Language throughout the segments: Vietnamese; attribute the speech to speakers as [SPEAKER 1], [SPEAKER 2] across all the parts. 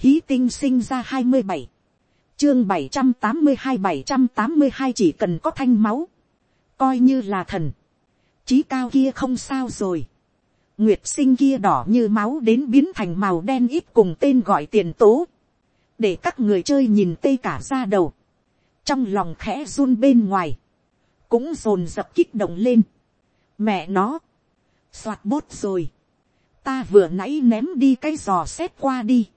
[SPEAKER 1] hí tinh sinh ra hai mươi bảy, chương bảy trăm tám mươi hai bảy trăm tám mươi hai chỉ cần có thanh máu, coi như là thần, trí cao kia không sao rồi, nguyệt sinh kia đỏ như máu đến biến thành màu đen ít cùng tên gọi tiền tố, để các người chơi nhìn tê cả ra đầu, trong lòng khẽ run bên ngoài, cũng rồn dập kích động lên, mẹ nó, soạt bốt rồi, ta vừa nãy ném đi cái giò xét qua đi,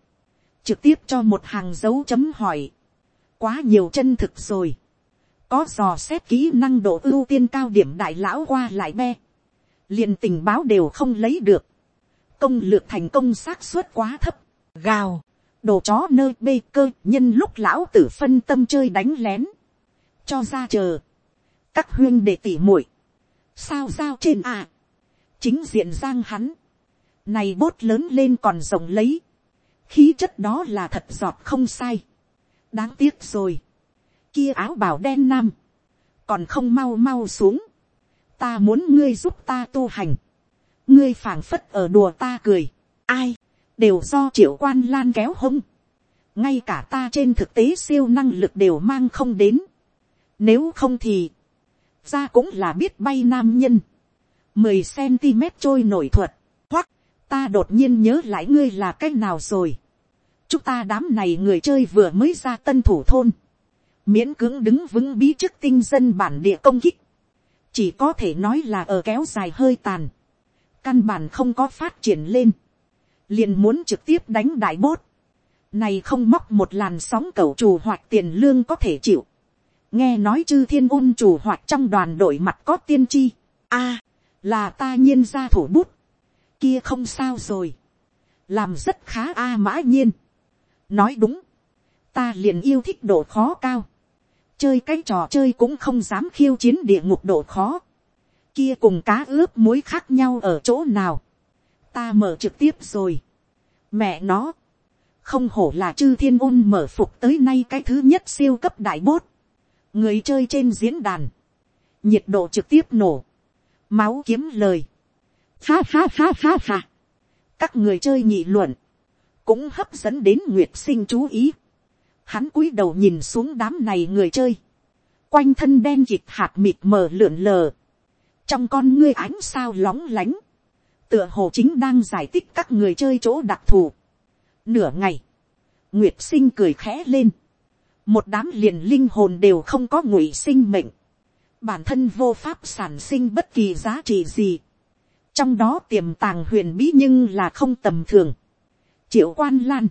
[SPEAKER 1] trực tiếp cho một hàng dấu chấm hỏi, quá nhiều chân thực rồi, có dò xét kỹ năng độ ưu tiên cao điểm đại lão qua lại be, liền tình báo đều không lấy được, công lược thành công xác suất quá thấp, gào, đồ chó nơi bê cơ nhân lúc lão tử phân tâm chơi đánh lén, cho ra chờ, các huyên để tỉ muội, sao sao trên à, chính diện giang hắn, này bốt lớn lên còn rộng lấy, khí chất đó là thật giọt không sai, đáng tiếc rồi, kia áo bảo đen nam, còn không mau mau xuống, ta muốn ngươi giúp ta tu hành, ngươi phảng phất ở đùa ta cười, ai, đều do triệu quan lan kéo hông, ngay cả ta trên thực tế siêu năng lực đều mang không đến, nếu không thì, ra cũng là biết bay nam nhân, mười cm trôi nổi thuật, hoặc ta đột nhiên nhớ lại ngươi là cái nào rồi, chúng ta đám này người chơi vừa mới ra tân thủ thôn, miễn cưỡng đứng vững bí trước tinh dân bản địa công kích, chỉ có thể nói là ở kéo dài hơi tàn, căn bản không có phát triển lên, liền muốn trực tiếp đánh đại bốt, này không móc một làn sóng cầu chủ hoặc tiền lương có thể chịu, nghe nói chư thiên ôn chủ hoặc trong đoàn đội mặt có tiên tri, a, là ta nhiên ra thủ bút, kia không sao rồi, làm rất khá a mã nhiên, nói đúng, ta liền yêu thích độ khó cao, chơi cái trò chơi cũng không dám khiêu chiến địa ngục độ khó, kia cùng cá ướp muối khác nhau ở chỗ nào, ta mở trực tiếp rồi, mẹ nó, không hổ là chư thiên ôn mở phục tới nay cái thứ nhất siêu cấp đại bốt, người chơi trên diễn đàn, nhiệt độ trực tiếp nổ, máu kiếm lời, ha ha ha ha ha, các người chơi nhị luận, cũng hấp dẫn đến nguyệt sinh chú ý, hắn cúi đầu nhìn xuống đám này người chơi, quanh thân đen dịch hạt mịt mờ lượn lờ, trong con ngươi ánh sao lóng lánh, tựa hồ chính đang giải thích các người chơi chỗ đặc thù. Nửa ngày, nguyệt sinh cười khẽ lên, một đám liền linh hồn đều không có ngụy sinh mệnh, bản thân vô pháp sản sinh bất kỳ giá trị gì, trong đó tiềm tàng huyền bí nhưng là không tầm thường triệu quan lan,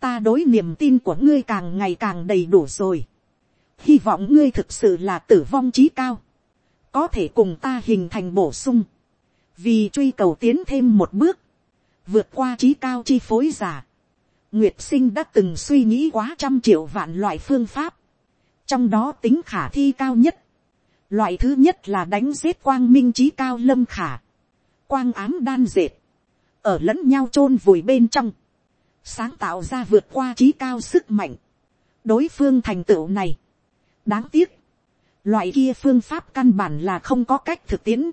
[SPEAKER 1] ta đối niềm tin của ngươi càng ngày càng đầy đủ rồi. hy vọng ngươi thực sự là tử vong trí cao, có thể cùng ta hình thành bổ sung, vì truy cầu tiến thêm một bước, vượt qua trí cao chi phối giả. Nguyệt sinh đã từng suy nghĩ quá trăm triệu vạn loại phương pháp, trong đó tính khả thi cao nhất. Loại thứ nhất là đánh giết quang minh trí cao lâm khả, quang ám đan dệt, ở lẫn nhau chôn vùi bên trong, sáng tạo ra vượt qua trí cao sức mạnh, đối phương thành tựu này. đáng tiếc, loại kia phương pháp căn bản là không có cách thực tiễn,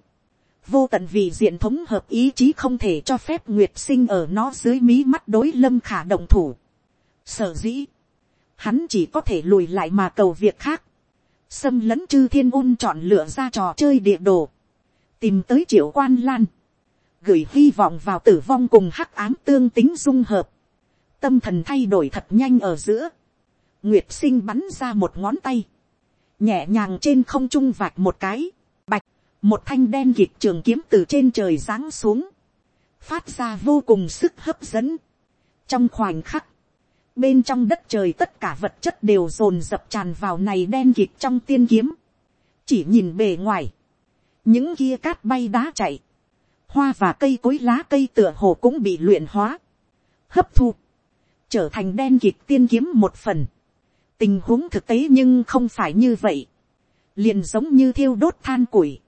[SPEAKER 1] vô tận vì diện thống hợp ý chí không thể cho phép nguyệt sinh ở nó dưới mí mắt đối lâm khả động thủ. Sở dĩ, hắn chỉ có thể lùi lại mà cầu việc khác, xâm lấn chư thiên ôn chọn lựa ra trò chơi địa đồ, tìm tới triệu quan lan, gửi hy vọng vào tử vong cùng hắc ám tương tính dung hợp, tâm thần thay đổi thật nhanh ở giữa, nguyệt sinh bắn ra một ngón tay, nhẹ nhàng trên không trung vạch một cái, bạch, một thanh đen kịt trường kiếm từ trên trời giáng xuống, phát ra vô cùng sức hấp dẫn. trong khoảnh khắc, bên trong đất trời tất cả vật chất đều dồn dập tràn vào này đen kịt trong tiên kiếm, chỉ nhìn bề ngoài, những kia cát bay đá chạy, hoa và cây cối lá cây tựa hồ cũng bị luyện hóa, hấp thu, trở thành đen kịp tiên kiếm một phần. tình huống thực tế nhưng không phải như vậy, liền giống như thiêu đốt than củi,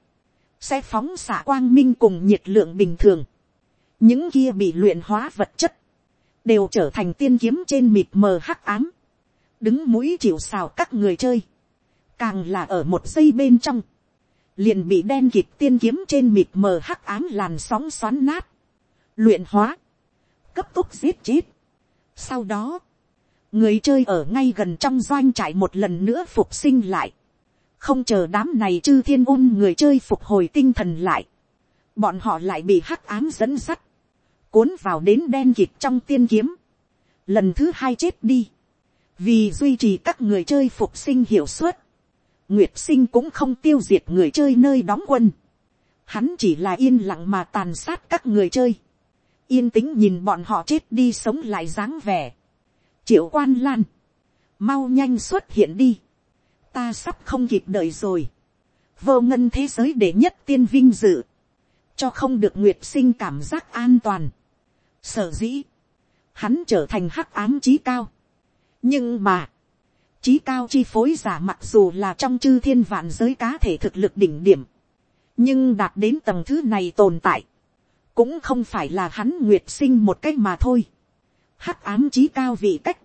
[SPEAKER 1] sẽ phóng xạ quang minh cùng nhiệt lượng bình thường. những kia bị luyện hóa vật chất, đều trở thành tiên kiếm trên mịt mờ hắc ám, đứng mũi chịu xào các người chơi, càng là ở một giây bên trong, liền bị đen kịt tiên kiếm trên mịt mờ hắc ám làn sóng xoắn nát, luyện hóa, cấp tốc giết chết, Sau đó, người chơi ở ngay gần trong doanh trại một lần nữa phục sinh lại. Không chờ đám này chư thiên ôn người chơi phục hồi tinh thần lại. Bọn họ lại bị hắc ám dẫn sắt. Cuốn vào đến đen kịt trong tiên kiếm. Lần thứ hai chết đi. Vì duy trì các người chơi phục sinh hiệu suất. Nguyệt sinh cũng không tiêu diệt người chơi nơi đóng quân. Hắn chỉ là yên lặng mà tàn sát các người chơi. Yên tĩnh nhìn bọn họ chết đi sống lại dáng vẻ. Triệu quan lan. Mau nhanh xuất hiện đi. Ta sắp không kịp đợi rồi. Vô ngân thế giới để nhất tiên vinh dự. Cho không được nguyệt sinh cảm giác an toàn. Sở dĩ. Hắn trở thành hắc ám trí cao. Nhưng mà trí cao chi phối giả mặc dù là trong chư thiên vạn giới cá thể thực lực đỉnh điểm, nhưng đạt đến tầng thứ này tồn tại, cũng không phải là hắn nguyệt sinh một cách mà thôi. hắc ám trí cao vị cách,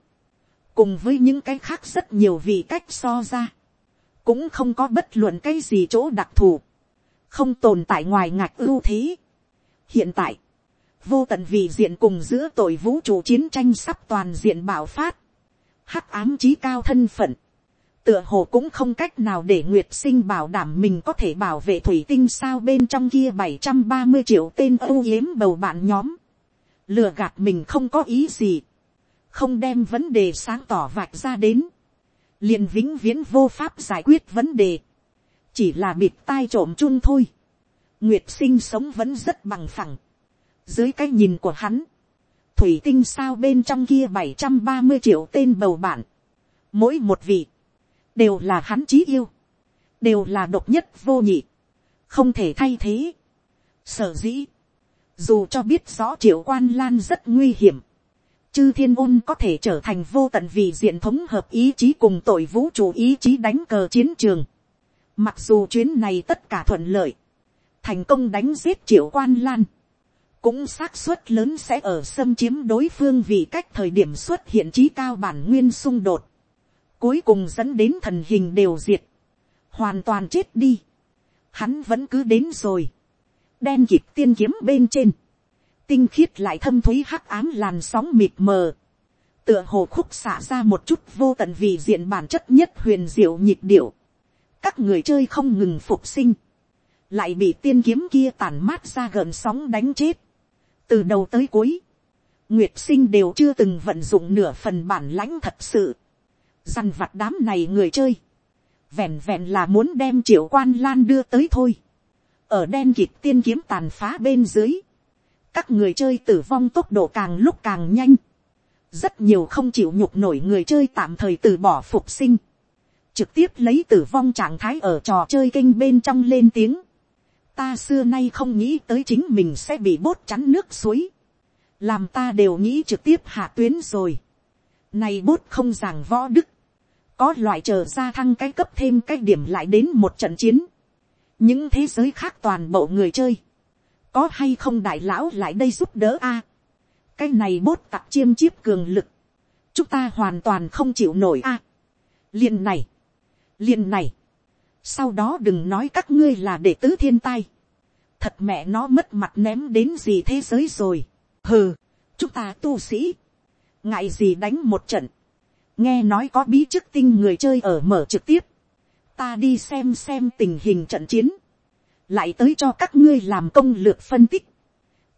[SPEAKER 1] cùng với những cái khác rất nhiều vị cách so ra, cũng không có bất luận cái gì chỗ đặc thù, không tồn tại ngoài ngạch ưu thế. hiện tại, vô tận vị diện cùng giữa tội vũ trụ chiến tranh sắp toàn diện bạo phát, hắc ám trí cao thân phận, tựa hồ cũng không cách nào để nguyệt sinh bảo đảm mình có thể bảo vệ thủy tinh sao bên trong kia bảy trăm ba mươi triệu tên âu yếm bầu bạn nhóm, lừa gạt mình không có ý gì, không đem vấn đề sáng tỏ vạch ra đến, liền vĩnh viễn vô pháp giải quyết vấn đề, chỉ là bịt tai trộm chung thôi, nguyệt sinh sống vẫn rất bằng phẳng, dưới cái nhìn của hắn, thủy tinh sao bên trong kia bảy trăm ba mươi triệu tên bầu bạn. Mỗi một vị, đều là hắn chí yêu, đều là độc nhất vô nhị, không thể thay thế. Sở dĩ, dù cho biết rõ triệu quan lan rất nguy hiểm, chư thiên ôn có thể trở thành vô tận vì diện thống hợp ý chí cùng tội vũ trụ ý chí đánh cờ chiến trường. Mặc dù chuyến này tất cả thuận lợi, thành công đánh giết triệu quan lan, cũng xác suất lớn sẽ ở xâm chiếm đối phương vì cách thời điểm xuất hiện trí cao bản nguyên xung đột, cuối cùng dẫn đến thần hình đều diệt, hoàn toàn chết đi, hắn vẫn cứ đến rồi, đen kịp tiên kiếm bên trên, tinh khiết lại thâm thúy hắc ám làn sóng mịt mờ, tựa hồ khúc xả ra một chút vô tận vì diện bản chất nhất huyền diệu nhịp điệu, các người chơi không ngừng phục sinh, lại bị tiên kiếm kia tàn mát ra gợn sóng đánh chết, từ đầu tới cuối, nguyệt sinh đều chưa từng vận dụng nửa phần bản lãnh thật sự, dằn vặt đám này người chơi, vẹn vẹn là muốn đem triệu quan lan đưa tới thôi, ở đen kịp tiên kiếm tàn phá bên dưới, các người chơi tử vong tốc độ càng lúc càng nhanh, rất nhiều không chịu nhục nổi người chơi tạm thời từ bỏ phục sinh, trực tiếp lấy tử vong trạng thái ở trò chơi kênh bên trong lên tiếng, ta xưa nay không nghĩ tới chính mình sẽ bị bốt chắn nước suối, làm ta đều nghĩ trực tiếp hạ tuyến rồi. Này bốt không giảng võ đức, có loại chờ ra thăng cái cấp thêm cái điểm lại đến một trận chiến. những thế giới khác toàn bộ người chơi, có hay không đại lão lại đây giúp đỡ a. cái này bốt tặc chiêm chiếp cường lực, chúng ta hoàn toàn không chịu nổi a. liền này, liền này, sau đó đừng nói các ngươi là đệ tứ thiên tai thật mẹ nó mất mặt ném đến gì thế giới rồi. hừ, chúng ta tu sĩ, ngại gì đánh một trận. nghe nói có bí chức tinh người chơi ở mở trực tiếp. ta đi xem xem tình hình trận chiến. lại tới cho các ngươi làm công lược phân tích.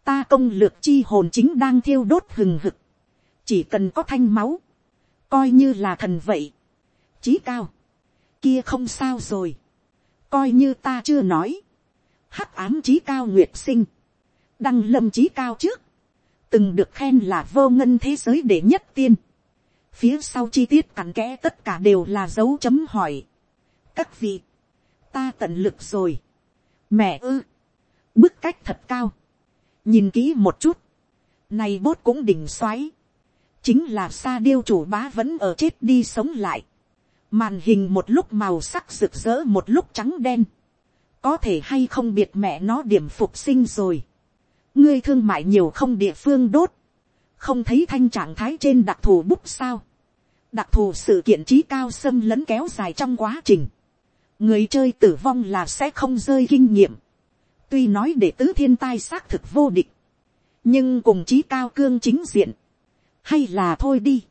[SPEAKER 1] ta công lược chi hồn chính đang thiêu đốt hừng hực. chỉ cần có thanh máu, coi như là thần vậy. chí cao kia không sao rồi. Coi như ta chưa nói. Hắc ám trí cao nguyệt sinh. Đăng lâm trí cao trước. Từng được khen là vô ngân thế giới đệ nhất tiên. Phía sau chi tiết cặn kẽ tất cả đều là dấu chấm hỏi. Các vị. Ta tận lực rồi. Mẹ ư. Bức cách thật cao. Nhìn kỹ một chút. Này bốt cũng đỉnh xoáy. Chính là sa điêu chủ bá vẫn ở chết đi sống lại màn hình một lúc màu sắc rực rỡ một lúc trắng đen, có thể hay không biệt mẹ nó điểm phục sinh rồi, ngươi thương mại nhiều không địa phương đốt, không thấy thanh trạng thái trên đặc thù bút sao, đặc thù sự kiện trí cao xâm lấn kéo dài trong quá trình, người chơi tử vong là sẽ không rơi kinh nghiệm, tuy nói để tứ thiên tai xác thực vô địch, nhưng cùng trí cao cương chính diện, hay là thôi đi,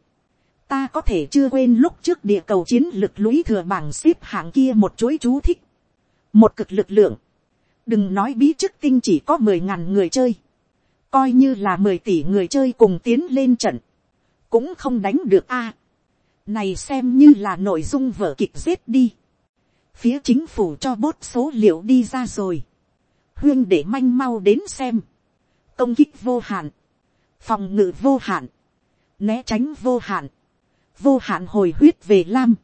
[SPEAKER 1] ta có thể chưa quên lúc trước địa cầu chiến lực lũy thừa bảng xếp hạng kia một chuỗi chú thích, một cực lực lượng, đừng nói bí chức tinh chỉ có mười ngàn người chơi, coi như là mười tỷ người chơi cùng tiến lên trận, cũng không đánh được a. này xem như là nội dung vở kịch giết đi. phía chính phủ cho bốt số liệu đi ra rồi. huyên để manh mau đến xem. công kích vô hạn, phòng ngự vô hạn, né tránh vô hạn, vô hạn hồi huyết về lam,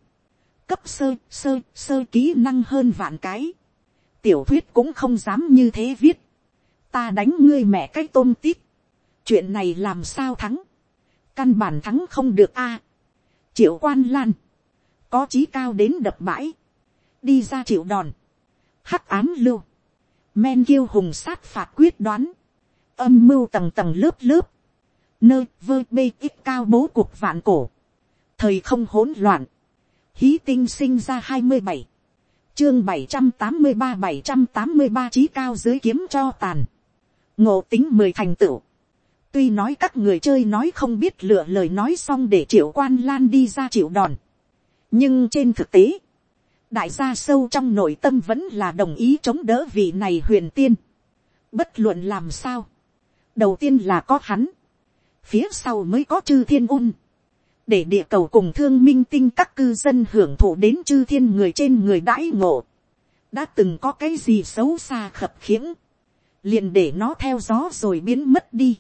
[SPEAKER 1] cấp sơ sơ sơ kỹ năng hơn vạn cái tiểu thuyết cũng không dám như thế viết. ta đánh ngươi mẹ cái tôm tít. chuyện này làm sao thắng? Căn bản thắng không được a. triệu quan lan, có chí cao đến đập bãi, đi ra triệu đòn, hắc ám lưu, men kiêu hùng sát phạt quyết đoán, âm mưu tầng tầng lớp lớp, nơi vơ bê ít cao bố cuộc vạn cổ, thời không hỗn loạn, hí tinh sinh ra hai mươi bảy, chương bảy trăm tám mươi ba bảy trăm tám mươi ba trí cao dưới kiếm cho tàn, ngộ tính mười thành tựu, tuy nói các người chơi nói không biết lựa lời nói xong để triệu quan lan đi ra chịu đòn. nhưng trên thực tế, đại gia sâu trong nội tâm vẫn là đồng ý chống đỡ vị này huyền tiên. bất luận làm sao. đầu tiên là có hắn. phía sau mới có chư thiên un để địa cầu cùng thương minh tinh các cư dân hưởng thụ đến chư thiên người trên người đãi ngộ. đã từng có cái gì xấu xa khập khiễng. liền để nó theo gió rồi biến mất đi.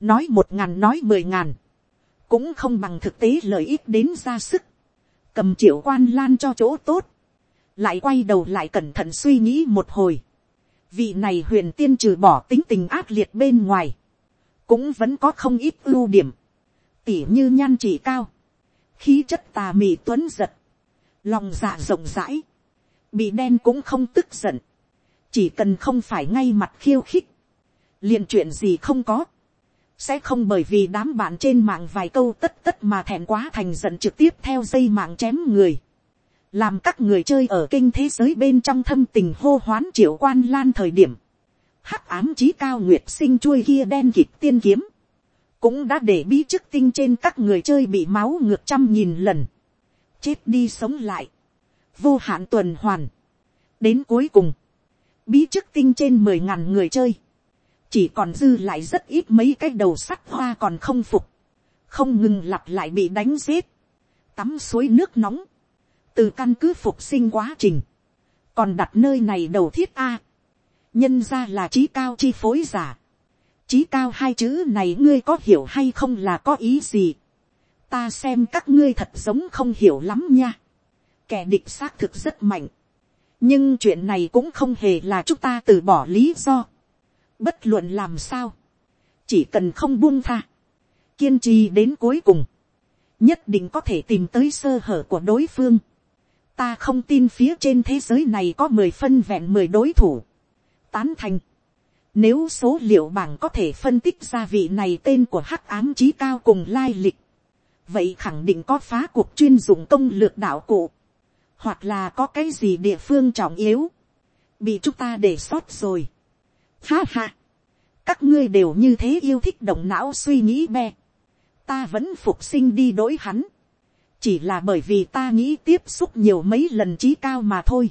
[SPEAKER 1] Nói một ngàn nói mười ngàn, cũng không bằng thực tế lợi ích đến ra sức, cầm triệu quan lan cho chỗ tốt, lại quay đầu lại cẩn thận suy nghĩ một hồi, vị này huyền tiên trừ bỏ tính tình ác liệt bên ngoài, cũng vẫn có không ít ưu điểm, tỉ như nhan chỉ cao, khí chất tà mị tuấn giật, lòng dạ rộng rãi, bị đen cũng không tức giận, chỉ cần không phải ngay mặt khiêu khích, liền chuyện gì không có, sẽ không bởi vì đám bạn trên mạng vài câu tất tất mà thẹn quá thành giận trực tiếp theo dây mạng chém người. làm các người chơi ở kinh thế giới bên trong thâm tình hô hoán triệu quan lan thời điểm. hắc ám chí cao nguyệt sinh chuôi kia đen kịp tiên kiếm cũng đã để bí chức tinh trên các người chơi bị máu ngược trăm nghìn lần. chết đi sống lại. vô hạn tuần hoàn. đến cuối cùng, bí chức tinh trên mười ngàn người chơi. Chỉ còn dư lại rất ít mấy cái đầu sắt hoa còn không phục, không ngừng lặp lại bị đánh giết, tắm suối nước nóng, từ căn cứ phục sinh quá trình, còn đặt nơi này đầu thiết a, nhân ra là trí cao chi phối giả, chí cao hai chữ này ngươi có hiểu hay không là có ý gì, ta xem các ngươi thật giống không hiểu lắm nha, kẻ địch xác thực rất mạnh, nhưng chuyện này cũng không hề là chúng ta từ bỏ lý do, Bất luận làm sao. Chỉ cần không buông tha. Kiên trì đến cuối cùng. Nhất định có thể tìm tới sơ hở của đối phương. Ta không tin phía trên thế giới này có mười phân vẹn mười đối thủ. Tán thành. Nếu số liệu bảng có thể phân tích ra vị này tên của hắc ám trí cao cùng lai lịch. Vậy khẳng định có phá cuộc chuyên dụng công lược đạo cụ. Hoặc là có cái gì địa phương trọng yếu. Bị chúng ta để sót rồi Ha ha. Các ngươi đều như thế yêu thích động não suy nghĩ be. Ta vẫn phục sinh đi đối hắn. Chỉ là bởi vì ta nghĩ tiếp xúc nhiều mấy lần trí cao mà thôi.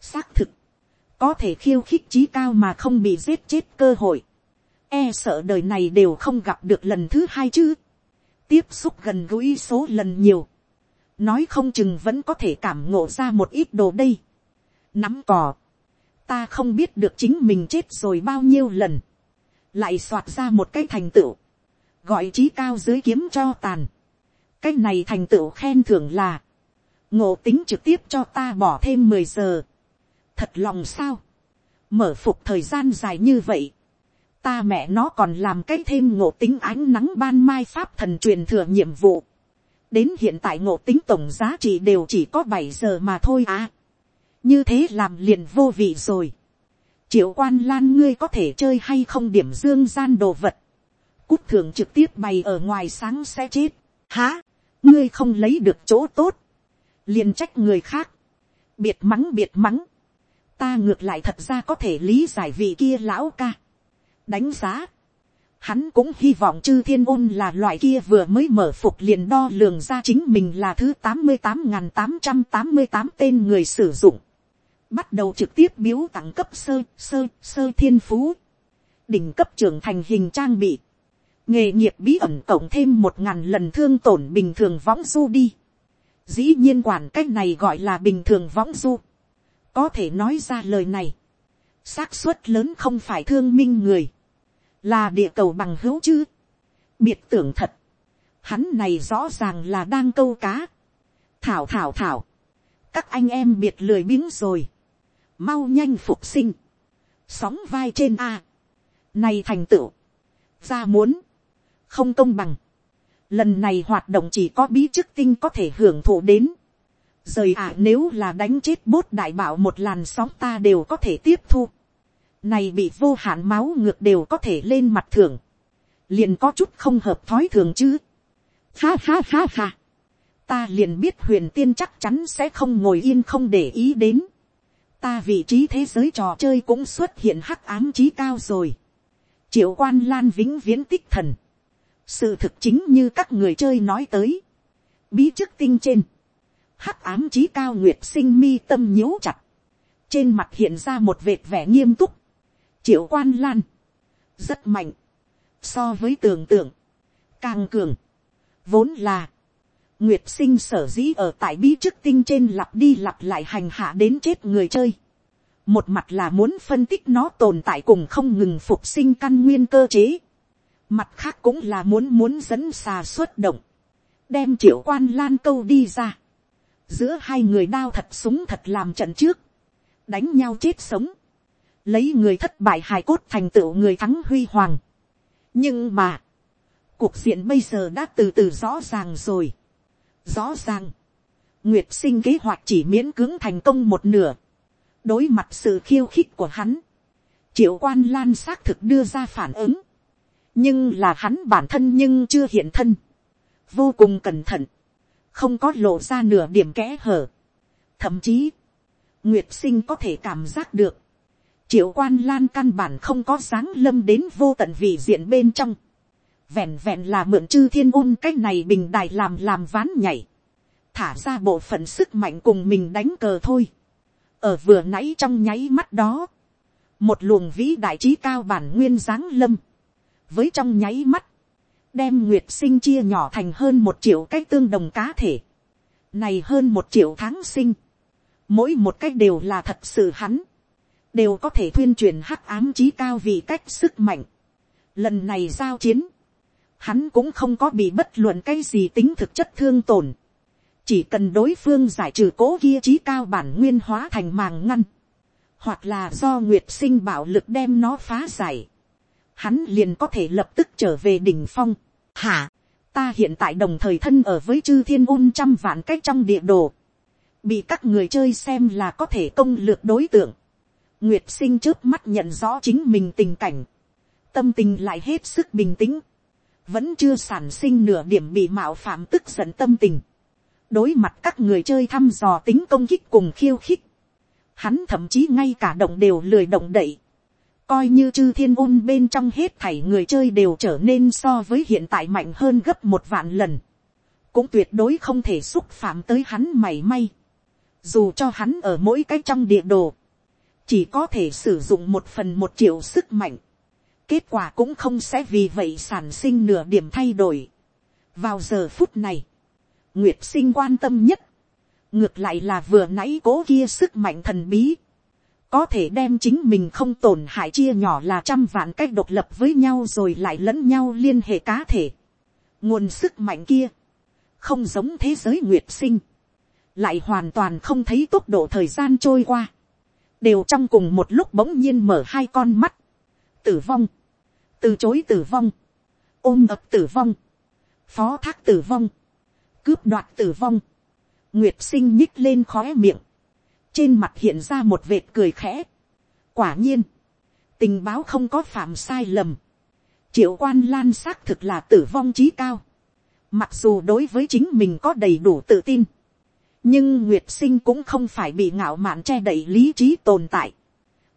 [SPEAKER 1] Xác thực. Có thể khiêu khích trí cao mà không bị giết chết cơ hội. E sợ đời này đều không gặp được lần thứ hai chứ. Tiếp xúc gần gũi số lần nhiều. Nói không chừng vẫn có thể cảm ngộ ra một ít đồ đây. Nắm cò ta không biết được chính mình chết rồi bao nhiêu lần, lại soạt ra một cái thành tựu, gọi trí cao dưới kiếm cho tàn. cái này thành tựu khen thưởng là, ngộ tính trực tiếp cho ta bỏ thêm mười giờ thật lòng sao, mở phục thời gian dài như vậy, ta mẹ nó còn làm cái thêm ngộ tính ánh nắng ban mai pháp thần truyền thừa nhiệm vụ. đến hiện tại ngộ tính tổng giá trị đều chỉ có bảy giờ mà thôi à như thế làm liền vô vị rồi. triệu quan lan ngươi có thể chơi hay không điểm dương gian đồ vật. cút thường trực tiếp bày ở ngoài sáng sẽ chết. há, ngươi không lấy được chỗ tốt. liền trách người khác. biệt mắng biệt mắng ta ngược lại thật ra có thể lý giải vị kia lão ca. đánh giá. Hắn cũng hy vọng chư thiên ôn là loại kia vừa mới mở phục liền đo lường ra chính mình là thứ tám mươi tám tám trăm tám mươi tám tên người sử dụng. Bắt đầu trực tiếp biếu tặng cấp sơ, sơ, sơ thiên phú. Đỉnh cấp trưởng thành hình trang bị. Nghề nghiệp bí ẩn cộng thêm một ngàn lần thương tổn bình thường võng du đi. Dĩ nhiên quản cách này gọi là bình thường võng du. Có thể nói ra lời này. xác suất lớn không phải thương minh người. Là địa cầu bằng hữu chứ, biệt tưởng thật, hắn này rõ ràng là đang câu cá, thảo thảo thảo, các anh em biệt lười biếng rồi, mau nhanh phục sinh, sóng vai trên a, này thành tựu, ra muốn, không công bằng, lần này hoạt động chỉ có bí chức tinh có thể hưởng thụ đến, rời ạ nếu là đánh chết bốt đại bảo một làn sóng ta đều có thể tiếp thu, này bị vô hạn máu ngược đều có thể lên mặt thường, liền có chút không hợp thói thường chứ. Ha ha ha ha, ta liền biết huyền tiên chắc chắn sẽ không ngồi yên không để ý đến. ta vị trí thế giới trò chơi cũng xuất hiện hắc ám trí cao rồi. triệu quan lan vĩnh viễn tích thần. sự thực chính như các người chơi nói tới. bí chức tinh trên hắc ám trí cao nguyệt sinh mi tâm nhíu chặt. trên mặt hiện ra một vệt vẻ nghiêm túc. Triệu quan lan, rất mạnh, so với tưởng tượng, càng cường, vốn là, nguyệt sinh sở dĩ ở tại bí chức tinh trên lặp đi lặp lại hành hạ đến chết người chơi, một mặt là muốn phân tích nó tồn tại cùng không ngừng phục sinh căn nguyên cơ chế, mặt khác cũng là muốn muốn dẫn xà xuất động, đem triệu quan lan câu đi ra, giữa hai người đao thật súng thật làm trận trước, đánh nhau chết sống, lấy người thất bại hài cốt thành tựu người thắng huy hoàng. nhưng mà, cuộc diện bây giờ đã từ từ rõ ràng rồi. rõ ràng, nguyệt sinh kế hoạch chỉ miễn cưỡng thành công một nửa. đối mặt sự khiêu khích của hắn, triệu quan lan xác thực đưa ra phản ứng. nhưng là hắn bản thân nhưng chưa hiện thân. vô cùng cẩn thận, không có lộ ra nửa điểm kẽ hở. thậm chí, nguyệt sinh có thể cảm giác được, triệu quan lan căn bản không có sáng lâm đến vô tận vị diện bên trong. vẹn vẹn là mượn chư thiên ôn cách này bình đài làm làm ván nhảy. thả ra bộ phận sức mạnh cùng mình đánh cờ thôi. ở vừa nãy trong nháy mắt đó, một luồng vĩ đại trí cao bản nguyên giáng lâm. với trong nháy mắt, đem nguyệt sinh chia nhỏ thành hơn một triệu cái tương đồng cá thể. này hơn một triệu tháng sinh. mỗi một cách đều là thật sự hắn đều có thể thuyên truyền hắc ám trí cao vì cách sức mạnh. Lần này giao chiến, hắn cũng không có bị bất luận cái gì tính thực chất thương tổn. Chỉ cần đối phương giải trừ cố kia trí cao bản nguyên hóa thành màng ngăn. Hoặc là do nguyệt sinh bạo lực đem nó phá giải. Hắn liền có thể lập tức trở về đỉnh phong. Hả? Ta hiện tại đồng thời thân ở với chư thiên ôn trăm vạn cách trong địa đồ. Bị các người chơi xem là có thể công lược đối tượng Nguyệt sinh trước mắt nhận rõ chính mình tình cảnh. Tâm tình lại hết sức bình tĩnh. Vẫn chưa sản sinh nửa điểm bị mạo phạm tức giận tâm tình. Đối mặt các người chơi thăm dò tính công kích cùng khiêu khích. Hắn thậm chí ngay cả động đều lười động đậy. Coi như chư thiên ôn bên trong hết thảy người chơi đều trở nên so với hiện tại mạnh hơn gấp một vạn lần. Cũng tuyệt đối không thể xúc phạm tới hắn mảy may. Dù cho hắn ở mỗi cái trong địa đồ chỉ có thể sử dụng một phần một triệu sức mạnh, kết quả cũng không sẽ vì vậy sản sinh nửa điểm thay đổi. vào giờ phút này, nguyệt sinh quan tâm nhất, ngược lại là vừa nãy cố kia sức mạnh thần bí, có thể đem chính mình không tổn hại chia nhỏ là trăm vạn cách độc lập với nhau rồi lại lẫn nhau liên hệ cá thể. nguồn sức mạnh kia, không giống thế giới nguyệt sinh, lại hoàn toàn không thấy tốc độ thời gian trôi qua. Đều trong cùng một lúc bỗng nhiên mở hai con mắt, tử vong, từ chối tử vong, ôm ập tử vong, phó thác tử vong, cướp đoạt tử vong, nguyệt sinh nhích lên khóe miệng, trên mặt hiện ra một vệt cười khẽ. quả nhiên, tình báo không có phạm sai lầm, triệu quan lan xác thực là tử vong trí cao, mặc dù đối với chính mình có đầy đủ tự tin, nhưng nguyệt sinh cũng không phải bị ngạo mạn che đậy lý trí tồn tại.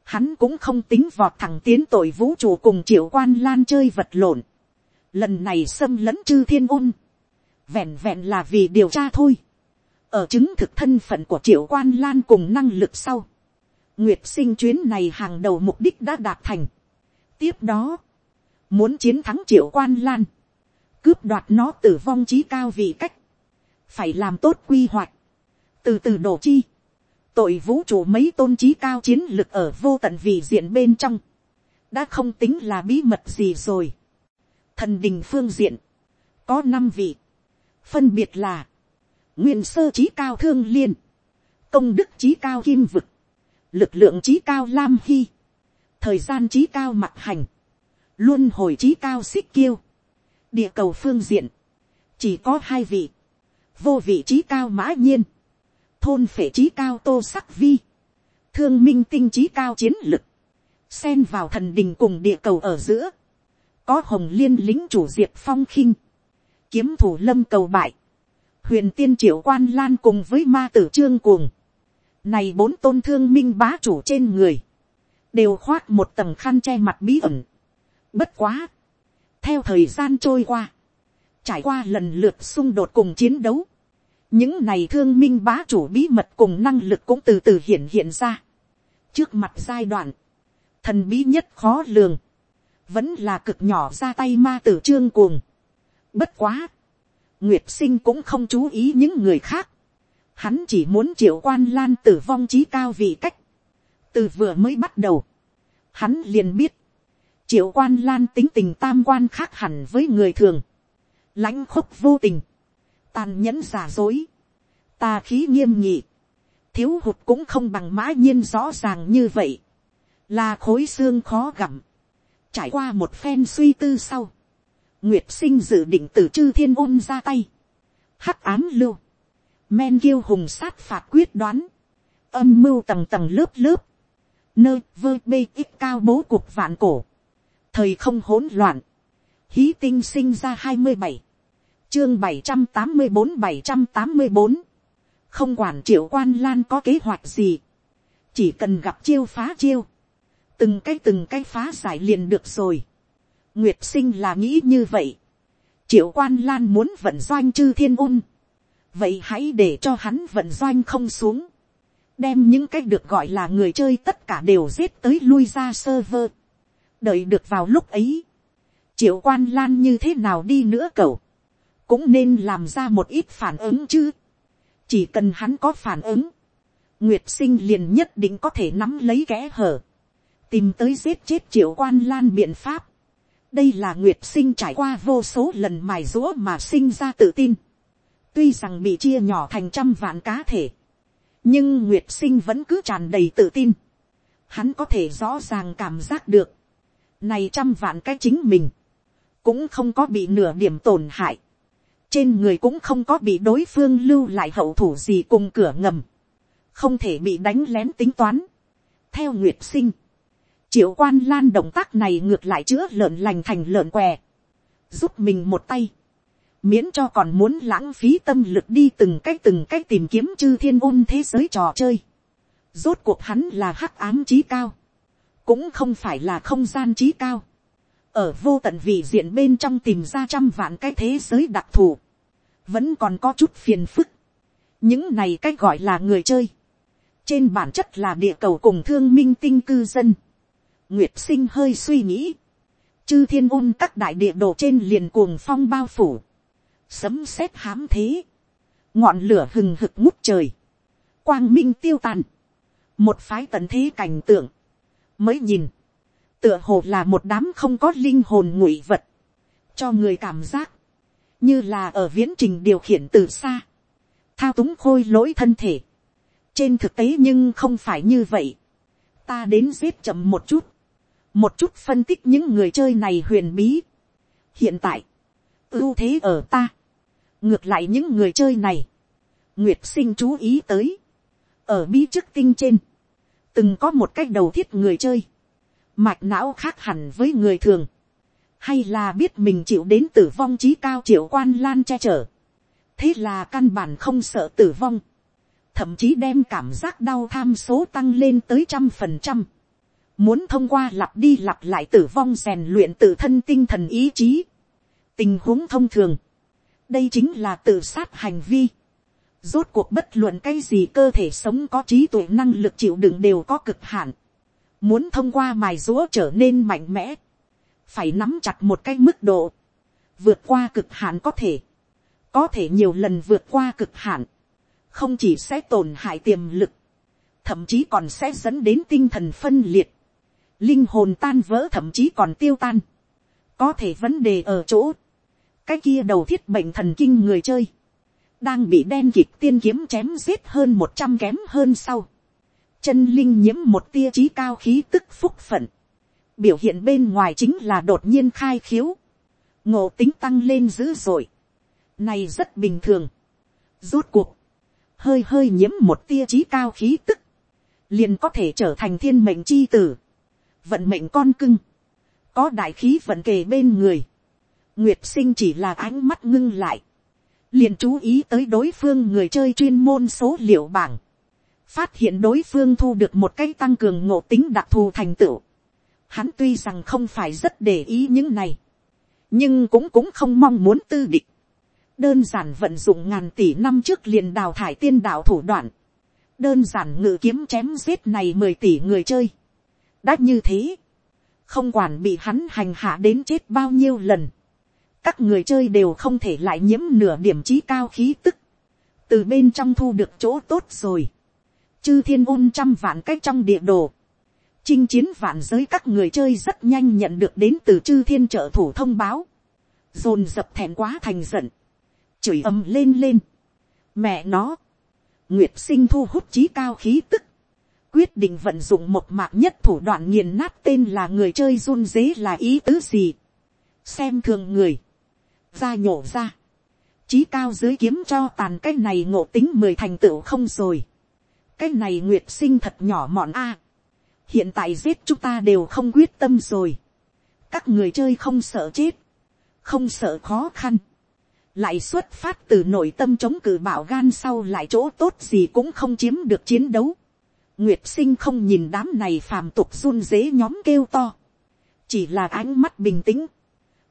[SPEAKER 1] hắn cũng không tính vọt thẳng tiến tội vũ trụ cùng triệu quan lan chơi vật lộn. lần này xâm lấn chư thiên ôn, vẹn vẹn là vì điều tra thôi ở chứng thực thân phận của triệu quan lan cùng năng lực sau, nguyệt sinh chuyến này hàng đầu mục đích đã đạt thành. tiếp đó, muốn chiến thắng triệu quan lan, cướp đoạt nó tử vong trí cao vì cách, phải làm tốt quy hoạch, từ từ đổ chi, tội vũ trụ mấy tôn trí cao chiến lực ở vô tận vì diện bên trong, đã không tính là bí mật gì rồi. Thần đình phương diện, có năm vị, phân biệt là, nguyên sơ trí cao thương liên, công đức trí cao kim vực, lực lượng trí cao lam hy, thời gian trí cao mặt hành, luôn hồi trí cao xích kiêu, địa cầu phương diện, chỉ có hai vị, vô vị trí cao mã nhiên, thôn phệ trí cao tô sắc vi, thương minh tinh trí cao chiến lực, xen vào thần đình cùng địa cầu ở giữa, có hồng liên lính chủ diệp phong khinh, kiếm thủ lâm cầu bại, huyền tiên triệu quan lan cùng với ma tử trương cuồng, này bốn tôn thương minh bá chủ trên người, đều khoác một tầng khăn che mặt bí ẩn. Bất quá, theo thời gian trôi qua, trải qua lần lượt xung đột cùng chiến đấu, những này thương minh bá chủ bí mật cùng năng lực cũng từ từ hiện hiện ra. trước mặt giai đoạn, thần bí nhất khó lường, vẫn là cực nhỏ ra tay ma tử trương cuồng. bất quá, nguyệt sinh cũng không chú ý những người khác, hắn chỉ muốn triệu quan lan tử vong trí cao vì cách, từ vừa mới bắt đầu, hắn liền biết, triệu quan lan tính tình tam quan khác hẳn với người thường, lãnh khúc vô tình, tàn nhẫn giả dối, ta khí nghiêm nhị, thiếu hụt cũng không bằng mã nhiên rõ ràng như vậy, là khối xương khó gặm, trải qua một phen suy tư sau, nguyệt sinh dự định từ chư thiên ôn ra tay, hắc ám lưu, men kiêu hùng sát phạt quyết đoán, âm mưu tầng tầng lớp lớp, nơi vơ bê ít cao bố cục vạn cổ, thời không hỗn loạn, hí tinh sinh ra hai mươi bảy, chương bảy trăm tám mươi bốn bảy trăm tám mươi bốn, không quản triệu quan lan có kế hoạch gì, chỉ cần gặp chiêu phá chiêu, từng cái từng cái phá giải liền được rồi. Nguyệt sinh là nghĩ như vậy. Triệu quan lan muốn vận doanh chư thiên ôn. Vậy hãy để cho hắn vận doanh không xuống. Đem những cái được gọi là người chơi tất cả đều giết tới lui ra server. Đợi được vào lúc ấy. Triệu quan lan như thế nào đi nữa cậu. Cũng nên làm ra một ít phản ứng chứ. Chỉ cần hắn có phản ứng. Nguyệt sinh liền nhất định có thể nắm lấy kẽ hở tìm tới giết chết triệu quan lan biện pháp đây là nguyệt sinh trải qua vô số lần mài rũa mà sinh ra tự tin. tuy rằng bị chia nhỏ thành trăm vạn cá thể, nhưng nguyệt sinh vẫn cứ tràn đầy tự tin. hắn có thể rõ ràng cảm giác được, này trăm vạn cái chính mình, cũng không có bị nửa điểm tổn hại. trên người cũng không có bị đối phương lưu lại hậu thủ gì cùng cửa ngầm, không thể bị đánh lén tính toán. theo nguyệt sinh, triệu quan lan động tác này ngược lại chữa lợn lành thành lợn què, giúp mình một tay, miễn cho còn muốn lãng phí tâm lực đi từng cách từng cách tìm kiếm chư thiên ôn thế giới trò chơi. Rốt cuộc hắn là hắc ám trí cao, cũng không phải là không gian trí cao. ở vô tận vị diện bên trong tìm ra trăm vạn cái thế giới đặc thù, vẫn còn có chút phiền phức. những này cách gọi là người chơi, trên bản chất là địa cầu cùng thương minh tinh cư dân Nguyệt sinh hơi suy nghĩ. Chư thiên ôn các đại địa đồ trên liền cuồng phong bao phủ. Sấm sét hám thế. Ngọn lửa hừng hực ngút trời. Quang minh tiêu tàn. Một phái tận thế cảnh tượng. Mới nhìn. Tựa hồ là một đám không có linh hồn ngụy vật. Cho người cảm giác. Như là ở viễn trình điều khiển từ xa. Thao túng khôi lỗi thân thể. Trên thực tế nhưng không phải như vậy. Ta đến giết chậm một chút một chút phân tích những người chơi này huyền bí. hiện tại, ưu thế ở ta, ngược lại những người chơi này, nguyệt sinh chú ý tới, ở bí chức tinh trên, từng có một cách đầu thiết người chơi, mạch não khác hẳn với người thường, hay là biết mình chịu đến tử vong trí cao triệu quan lan che chở, thế là căn bản không sợ tử vong, thậm chí đem cảm giác đau tham số tăng lên tới trăm phần trăm, muốn thông qua lặp đi lặp lại tử vong rèn luyện tự thân tinh thần ý chí, tình huống thông thường, đây chính là tự sát hành vi, rốt cuộc bất luận cái gì cơ thể sống có trí tuệ năng lực chịu đựng đều có cực hạn, muốn thông qua mài rúa trở nên mạnh mẽ, phải nắm chặt một cái mức độ, vượt qua cực hạn có thể, có thể nhiều lần vượt qua cực hạn, không chỉ sẽ tổn hại tiềm lực, thậm chí còn sẽ dẫn đến tinh thần phân liệt, linh hồn tan vỡ thậm chí còn tiêu tan, có thể vấn đề ở chỗ, cái kia đầu thiết bệnh thần kinh người chơi, đang bị đen kịp tiên kiếm chém giết hơn một trăm kém hơn sau, chân linh nhiễm một tia trí cao khí tức phúc phận, biểu hiện bên ngoài chính là đột nhiên khai khiếu, ngộ tính tăng lên dữ dội, này rất bình thường, rốt cuộc, hơi hơi nhiễm một tia trí cao khí tức, liền có thể trở thành thiên mệnh chi tử, vận mệnh con cưng, có đại khí vận kề bên người, nguyệt sinh chỉ là ánh mắt ngưng lại, liền chú ý tới đối phương người chơi chuyên môn số liệu bảng, phát hiện đối phương thu được một cái tăng cường ngộ tính đặc thù thành tựu. Hắn tuy rằng không phải rất để ý những này, nhưng cũng cũng không mong muốn tư địch. đơn giản vận dụng ngàn tỷ năm trước liền đào thải tiên đạo thủ đoạn, đơn giản ngự kiếm chém giết này mười tỷ người chơi đã như thế, không quản bị hắn hành hạ đến chết bao nhiêu lần, các người chơi đều không thể lại nhiễm nửa điểm trí cao khí tức, từ bên trong thu được chỗ tốt rồi, chư thiên ôn trăm vạn cách trong địa đồ, chinh chiến vạn giới các người chơi rất nhanh nhận được đến từ chư thiên trợ thủ thông báo, dồn dập thẹn quá thành giận, chửi ầm lên lên, mẹ nó, nguyệt sinh thu hút trí cao khí tức, quyết định vận dụng một mạc nhất thủ đoạn nghiền nát tên là người chơi run dế là ý tứ gì, xem thường người, ra nhổ ra, trí cao dưới kiếm cho tàn cái này ngộ tính mười thành tựu không rồi, cái này nguyệt sinh thật nhỏ mọn a, hiện tại giết chúng ta đều không quyết tâm rồi, các người chơi không sợ chết, không sợ khó khăn, lại xuất phát từ nội tâm chống cự bảo gan sau lại chỗ tốt gì cũng không chiếm được chiến đấu. Nguyệt sinh không nhìn đám này phàm tục run dế nhóm kêu to. Chỉ là ánh mắt bình tĩnh.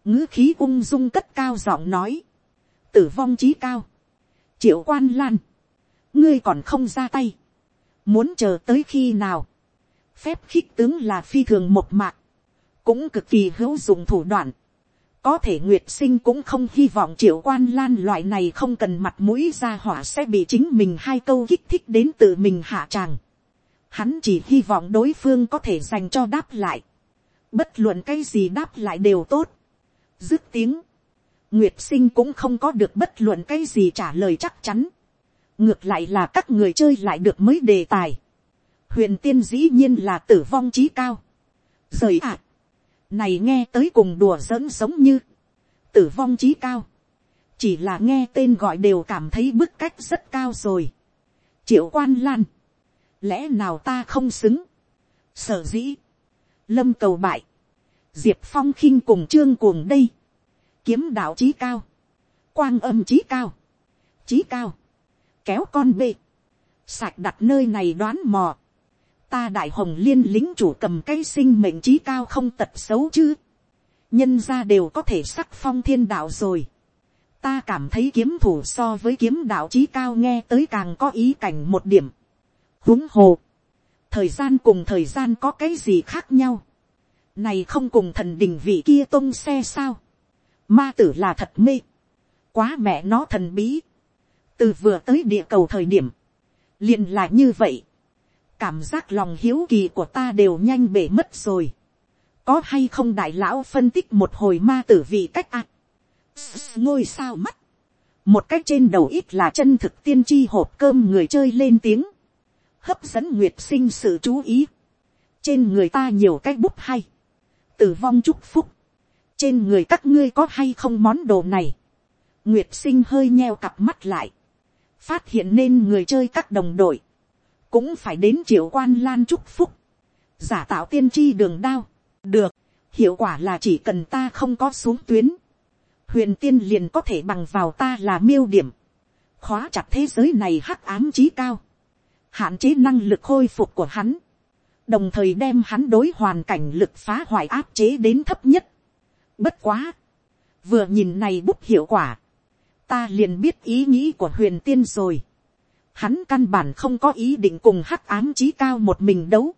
[SPEAKER 1] ngữ khí ung dung cất cao giọng nói. Tử vong trí cao. Triệu quan lan. Ngươi còn không ra tay. Muốn chờ tới khi nào. Phép khích tướng là phi thường một mạc. Cũng cực kỳ hữu dụng thủ đoạn có thể nguyệt sinh cũng không hy vọng triệu quan lan loại này không cần mặt mũi ra hỏa sẽ bị chính mình hai câu kích thích đến tự mình hạ tràng. Hắn chỉ hy vọng đối phương có thể dành cho đáp lại. Bất luận cái gì đáp lại đều tốt. Dứt tiếng. Nguyệt sinh cũng không có được bất luận cái gì trả lời chắc chắn. Ngược lại là các người chơi lại được mới đề tài. Huyền tiên dĩ nhiên là tử vong trí cao. Rời ạ. Này nghe tới cùng đùa giỡn giống như. Tử vong trí cao. Chỉ là nghe tên gọi đều cảm thấy bức cách rất cao rồi. Triệu quan lan lẽ nào ta không xứng, sở dĩ, lâm cầu bại, diệp phong khinh cùng trương cuồng đây, kiếm đạo trí cao, quang âm trí cao, trí cao, kéo con bê, sạch đặt nơi này đoán mò, ta đại hồng liên lính chủ cầm cây sinh mệnh trí cao không tật xấu chứ, nhân ra đều có thể sắc phong thiên đạo rồi, ta cảm thấy kiếm thủ so với kiếm đạo trí cao nghe tới càng có ý cảnh một điểm, huống hồ, thời gian cùng thời gian có cái gì khác nhau, này không cùng thần đình vị kia tôn xe sao, ma tử là thật mê, quá mẹ nó thần bí, từ vừa tới địa cầu thời điểm, liền là như vậy, cảm giác lòng hiếu kỳ của ta đều nhanh bể mất rồi, có hay không đại lão phân tích một hồi ma tử vị cách ạ, ngôi sao mắt, một cách trên đầu ít là chân thực tiên tri hộp cơm người chơi lên tiếng, hấp dẫn nguyệt sinh sự chú ý. trên người ta nhiều cái bút hay, tử vong chúc phúc, trên người các ngươi có hay không món đồ này. nguyệt sinh hơi nheo cặp mắt lại, phát hiện nên người chơi các đồng đội, cũng phải đến triệu quan lan chúc phúc, giả tạo tiên tri đường đao, được, hiệu quả là chỉ cần ta không có xuống tuyến, huyền tiên liền có thể bằng vào ta là miêu điểm, khóa chặt thế giới này hắc ám trí cao, hạn chế năng lực khôi phục của hắn. đồng thời đem hắn đối hoàn cảnh lực phá hoại áp chế đến thấp nhất. Bất quá, vừa nhìn này bút hiệu quả, ta liền biết ý nghĩ của huyền tiên rồi. Hắn căn bản không có ý định cùng hắc ám chí cao một mình đấu.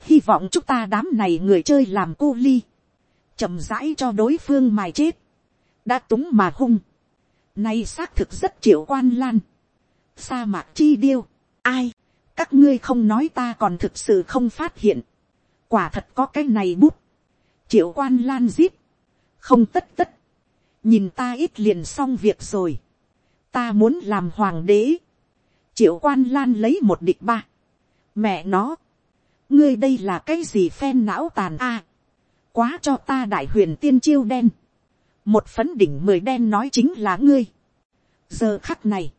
[SPEAKER 1] Hy vọng chúng ta đám này người chơi làm cu ly. chậm rãi cho đối phương mài chết. đã túng mà hung. Nay xác thực rất triệu quan lan. Sa mạc chi điêu. Ai? Các ngươi không nói ta còn thực sự không phát hiện. Quả thật có cái này bút. Triệu quan lan giết. Không tất tất. Nhìn ta ít liền xong việc rồi. Ta muốn làm hoàng đế. Triệu quan lan lấy một địch ba. Mẹ nó. Ngươi đây là cái gì phen não tàn a Quá cho ta đại huyền tiên chiêu đen một phấn đỉnh mười đen nói chính là ngươi. giờ khắc này,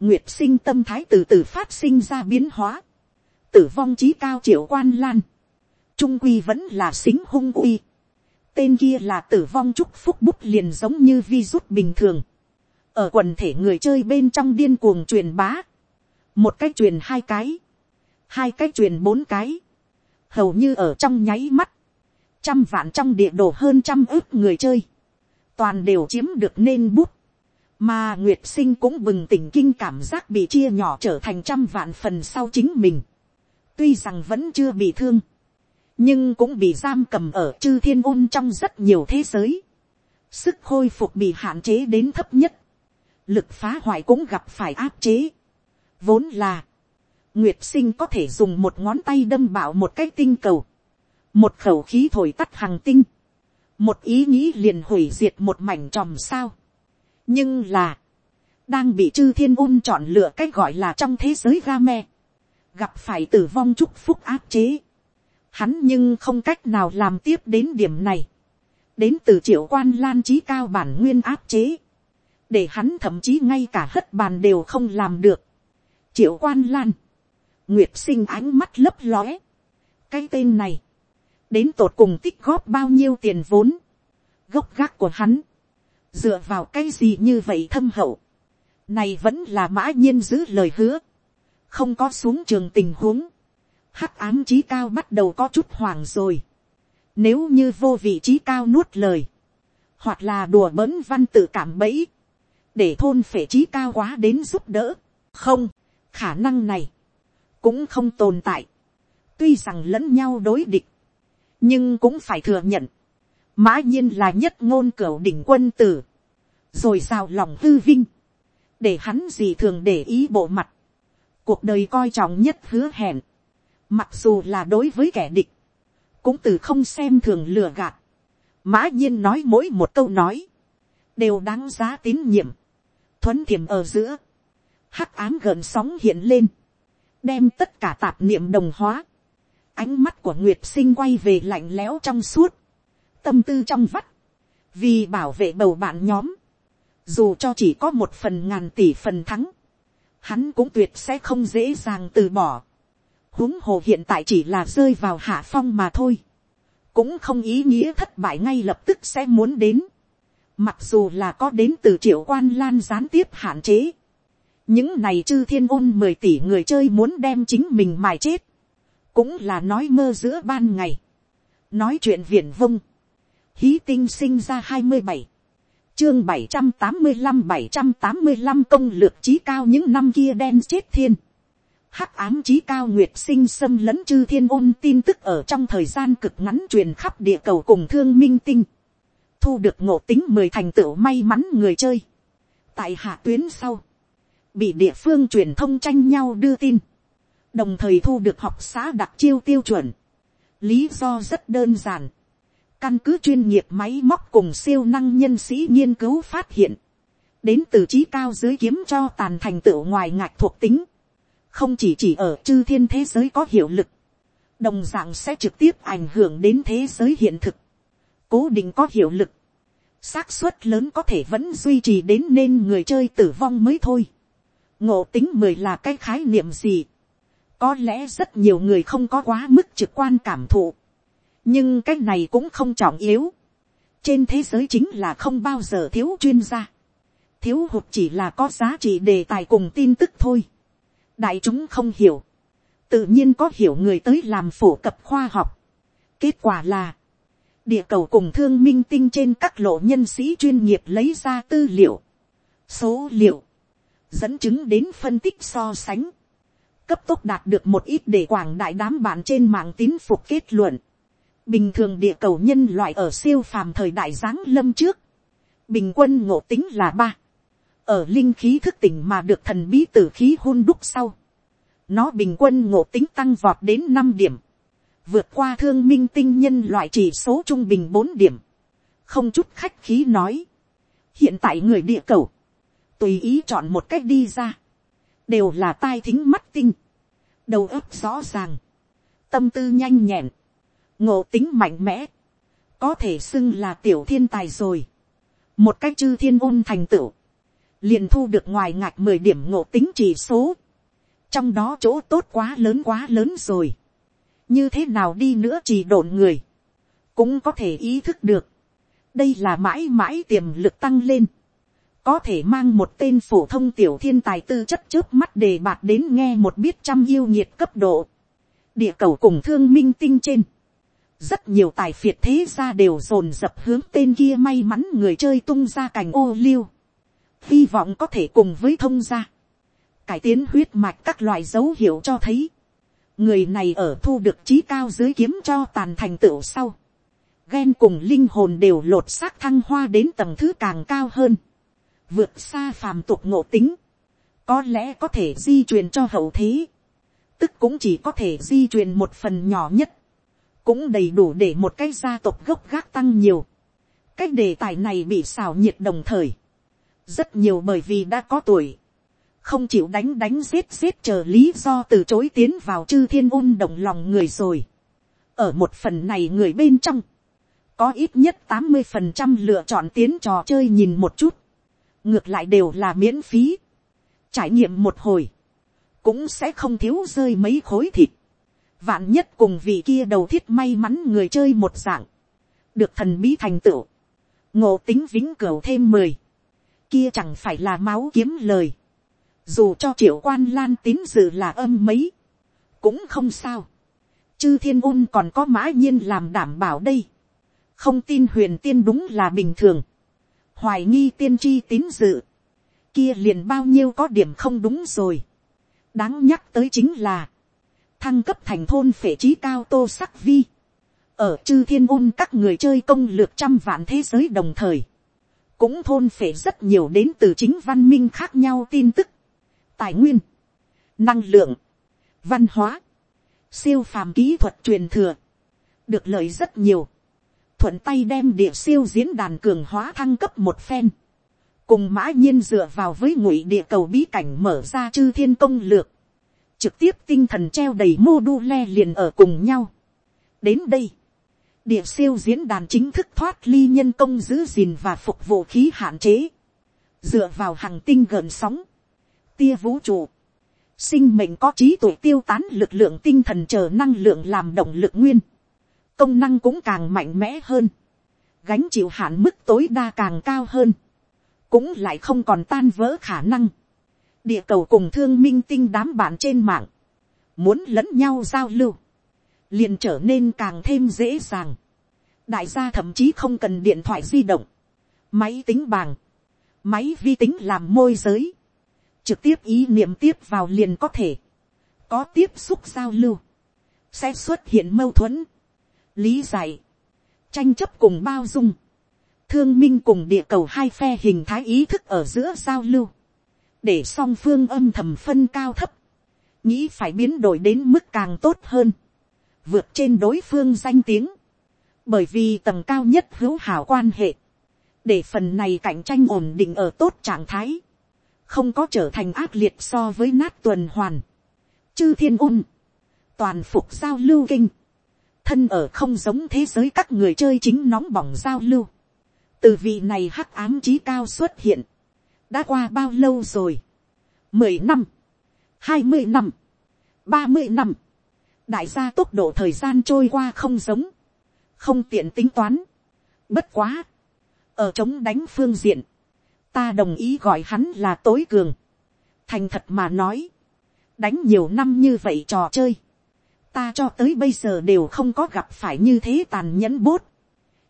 [SPEAKER 1] nguyệt sinh tâm thái từ từ phát sinh ra biến hóa, tử vong trí cao triệu quan lan, trung quy vẫn là xính hung uy, tên kia là tử vong chúc phúc bút liền giống như vi rút bình thường, ở quần thể người chơi bên trong điên cuồng truyền bá, một cái truyền hai cái, hai cái truyền bốn cái, hầu như ở trong nháy mắt, trăm vạn trong địa đồ hơn trăm ước người chơi, toàn đều chiếm được nên bút, mà nguyệt sinh cũng bừng tỉnh kinh cảm giác bị chia nhỏ trở thành trăm vạn phần sau chính mình, tuy rằng vẫn chưa bị thương, nhưng cũng bị giam cầm ở chư thiên ôn trong rất nhiều thế giới, sức khôi phục bị hạn chế đến thấp nhất, lực phá hoại cũng gặp phải áp chế, vốn là, nguyệt sinh có thể dùng một ngón tay đâm bạo một cái tinh cầu, một khẩu khí thổi tắt hàng tinh, một ý nghĩ liền hủy diệt một mảnh tròm sao nhưng là, đang bị chư thiên ôn chọn lựa cách gọi là trong thế giới ga me, gặp phải tử vong chúc phúc áp chế. Hắn nhưng không cách nào làm tiếp đến điểm này, đến từ triệu quan lan trí cao bản nguyên áp chế, để hắn thậm chí ngay cả hất bàn đều không làm được. triệu quan lan, nguyệt sinh ánh mắt lấp lóe, cái tên này, đến tột cùng tích góp bao nhiêu tiền vốn, gốc gác của hắn, dựa vào cái gì như vậy thâm hậu, này vẫn là mã nhiên giữ lời hứa, không có xuống trường tình huống, hắc ám trí cao bắt đầu có chút hoàng rồi, nếu như vô vị trí cao nuốt lời, hoặc là đùa bỡn văn tự cảm bẫy, để thôn phệ trí cao quá đến giúp đỡ, không, khả năng này, cũng không tồn tại, tuy rằng lẫn nhau đối địch, nhưng cũng phải thừa nhận, mã nhiên là nhất ngôn cửu đỉnh quân tử, rồi rào lòng hư vinh, để hắn gì thường để ý bộ mặt, cuộc đời coi trọng nhất hứa hẹn, mặc dù là đối với kẻ địch, cũng từ không xem thường lừa gạt, mã nhiên nói mỗi một câu nói, đều đáng giá tín nhiệm, thuấn thiềm ở giữa, hắc ám gợn sóng hiện lên, đem tất cả tạp niệm đồng hóa, ánh mắt của nguyệt sinh quay về lạnh lẽo trong suốt, tâm tư trong vắt, vì bảo vệ bầu bạn nhóm, dù cho chỉ có một phần ngàn tỷ phần thắng, hắn cũng tuyệt sẽ không dễ dàng từ bỏ. huống hồ hiện tại chỉ là rơi vào hạ phong mà thôi, cũng không ý nghĩa thất bại ngay lập tức sẽ muốn đến, mặc dù là có đến từ triệu quan lan gián tiếp hạn chế, những này chư thiên ôn mười tỷ người chơi muốn đem chính mình mài chết, cũng là nói mơ giữa ban ngày, nói chuyện viển vông, hí tinh sinh ra hai mươi bảy, chương bảy trăm tám mươi năm bảy trăm tám mươi năm công lược trí cao những năm kia đen chết thiên, hắc ám trí cao nguyệt sinh xâm lấn chư thiên ôn tin tức ở trong thời gian cực ngắn truyền khắp địa cầu cùng thương minh tinh, thu được ngộ tính mười thành tựu may mắn người chơi, tại hạ tuyến sau, bị địa phương truyền thông tranh nhau đưa tin, đồng thời thu được học xã đặc chiêu tiêu chuẩn. lý do rất đơn giản căn cứ chuyên nghiệp máy móc cùng siêu năng nhân sĩ nghiên cứu phát hiện, đến từ trí cao dưới kiếm cho tàn thành tựu ngoài ngạch thuộc tính, không chỉ chỉ ở chư thiên thế giới có hiệu lực, đồng dạng sẽ trực tiếp ảnh hưởng đến thế giới hiện thực, cố định có hiệu lực, xác suất lớn có thể vẫn duy trì đến nên người chơi tử vong mới thôi. ngộ tính mười là cái khái niệm gì, có lẽ rất nhiều người không có quá mức trực quan cảm thụ nhưng cái này cũng không trọng yếu. trên thế giới chính là không bao giờ thiếu chuyên gia. thiếu hụt chỉ là có giá trị đề tài cùng tin tức thôi. đại chúng không hiểu. tự nhiên có hiểu người tới làm phổ cập khoa học. kết quả là, địa cầu cùng thương minh tinh trên các lộ nhân sĩ chuyên nghiệp lấy ra tư liệu, số liệu, dẫn chứng đến phân tích so sánh, cấp tốc đạt được một ít để quảng đại đám bạn trên mạng tín phục kết luận. Bình thường địa cầu nhân loại ở siêu phàm thời đại giáng lâm trước, bình quân ngộ tính là ba, ở linh khí thức tỉnh mà được thần bí tử khí hôn đúc sau, nó bình quân ngộ tính tăng vọt đến năm điểm, vượt qua thương minh tinh nhân loại chỉ số trung bình bốn điểm, không chút khách khí nói, hiện tại người địa cầu, tùy ý chọn một cách đi ra, đều là tai thính mắt tinh, đầu óc rõ ràng, tâm tư nhanh nhẹn, ngộ tính mạnh mẽ, có thể xưng là tiểu thiên tài rồi, một cách chư thiên ôn thành tựu, liền thu được ngoài ngạch mười điểm ngộ tính chỉ số, trong đó chỗ tốt quá lớn quá lớn rồi, như thế nào đi nữa chỉ độn người, cũng có thể ý thức được, đây là mãi mãi tiềm lực tăng lên, có thể mang một tên phổ thông tiểu thiên tài tư chất trước mắt đề bạt đến nghe một biết trăm yêu nhiệt cấp độ, địa cầu cùng thương minh tinh trên, rất nhiều tài phiệt thế ra đều dồn dập hướng tên kia may mắn người chơi tung ra cành ô liu, hy vọng có thể cùng với thông gia, cải tiến huyết mạch các loại dấu hiệu cho thấy, người này ở thu được trí cao dưới kiếm cho tàn thành tựu sau, ghen cùng linh hồn đều lột xác thăng hoa đến tầng thứ càng cao hơn, vượt xa phàm tục ngộ tính, có lẽ có thể di truyền cho hậu thế, tức cũng chỉ có thể di truyền một phần nhỏ nhất, cũng đầy đủ để một cái gia tộc gốc gác tăng nhiều. cái đề tài này bị xào nhiệt đồng thời, rất nhiều bởi vì đã có tuổi, không chịu đánh đánh giết giết chờ lý do từ chối tiến vào chư thiên ôn động lòng người rồi. ở một phần này người bên trong, có ít nhất tám mươi phần trăm lựa chọn tiến trò chơi nhìn một chút, ngược lại đều là miễn phí, trải nghiệm một hồi, cũng sẽ không thiếu rơi mấy khối thịt, vạn nhất cùng vị kia đầu thiết may mắn người chơi một dạng, được thần bí thành tựu, ngộ tính vĩnh cửu thêm mười, kia chẳng phải là máu kiếm lời, dù cho triệu quan lan tín dự là âm mấy, cũng không sao, chư thiên ôn còn có mã nhiên làm đảm bảo đây, không tin huyền tiên đúng là bình thường, hoài nghi tiên tri tín dự, kia liền bao nhiêu có điểm không đúng rồi. đáng nhắc tới chính là, thăng cấp thành thôn phể trí cao tô sắc vi, ở chư thiên ôn các người chơi công lược trăm vạn thế giới đồng thời, cũng thôn phể rất nhiều đến từ chính văn minh khác nhau tin tức, tài nguyên, năng lượng, văn hóa, siêu phàm kỹ thuật truyền thừa, được lợi rất nhiều, thuận tay đem địa siêu diễn đàn cường hóa thăng cấp một phen, cùng mã nhiên dựa vào với ngụy địa cầu bí cảnh mở ra chư thiên công lược, trực tiếp tinh thần treo đầy mô đu le liền ở cùng nhau. đến đây, địa siêu diễn đàn chính thức thoát ly nhân công giữ gìn và phục vụ khí hạn chế, dựa vào hàng tinh gợn sóng, tia vũ trụ, sinh mệnh có trí tuệ tiêu tán lực lượng tinh thần chờ năng lượng làm động lực nguyên, công năng cũng càng mạnh mẽ hơn, gánh chịu hạn mức tối đa càng cao hơn, cũng lại không còn tan vỡ khả năng, địa cầu cùng thương minh tinh đám bạn trên mạng, muốn lẫn nhau giao lưu, liền trở nên càng thêm dễ dàng. đại gia thậm chí không cần điện thoại di động, máy tính bảng, máy vi tính làm môi giới, trực tiếp ý niệm tiếp vào liền có thể, có tiếp xúc giao lưu, sẽ xuất hiện mâu thuẫn, lý giải, tranh chấp cùng bao dung, thương minh cùng địa cầu hai phe hình thái ý thức ở giữa giao lưu, để song phương âm thầm phân cao thấp, nghĩ phải biến đổi đến mức càng tốt hơn, vượt trên đối phương danh tiếng, bởi vì tầng cao nhất hữu hảo quan hệ, để phần này cạnh tranh ổn định ở tốt trạng thái, không có trở thành ác liệt so với nát tuần hoàn, chư thiên Ung, toàn phục giao lưu kinh, thân ở không giống thế giới các người chơi chính nóng bỏng giao lưu, từ vị này hắc ám trí cao xuất hiện, đã qua bao lâu rồi, mười năm, hai mươi năm, ba mươi năm, đại gia tốc độ thời gian trôi qua không giống, không tiện tính toán, bất quá, ở chống đánh phương diện, ta đồng ý gọi hắn là tối cường, thành thật mà nói, đánh nhiều năm như vậy trò chơi, ta cho tới bây giờ đều không có gặp phải như thế tàn nhẫn bốt,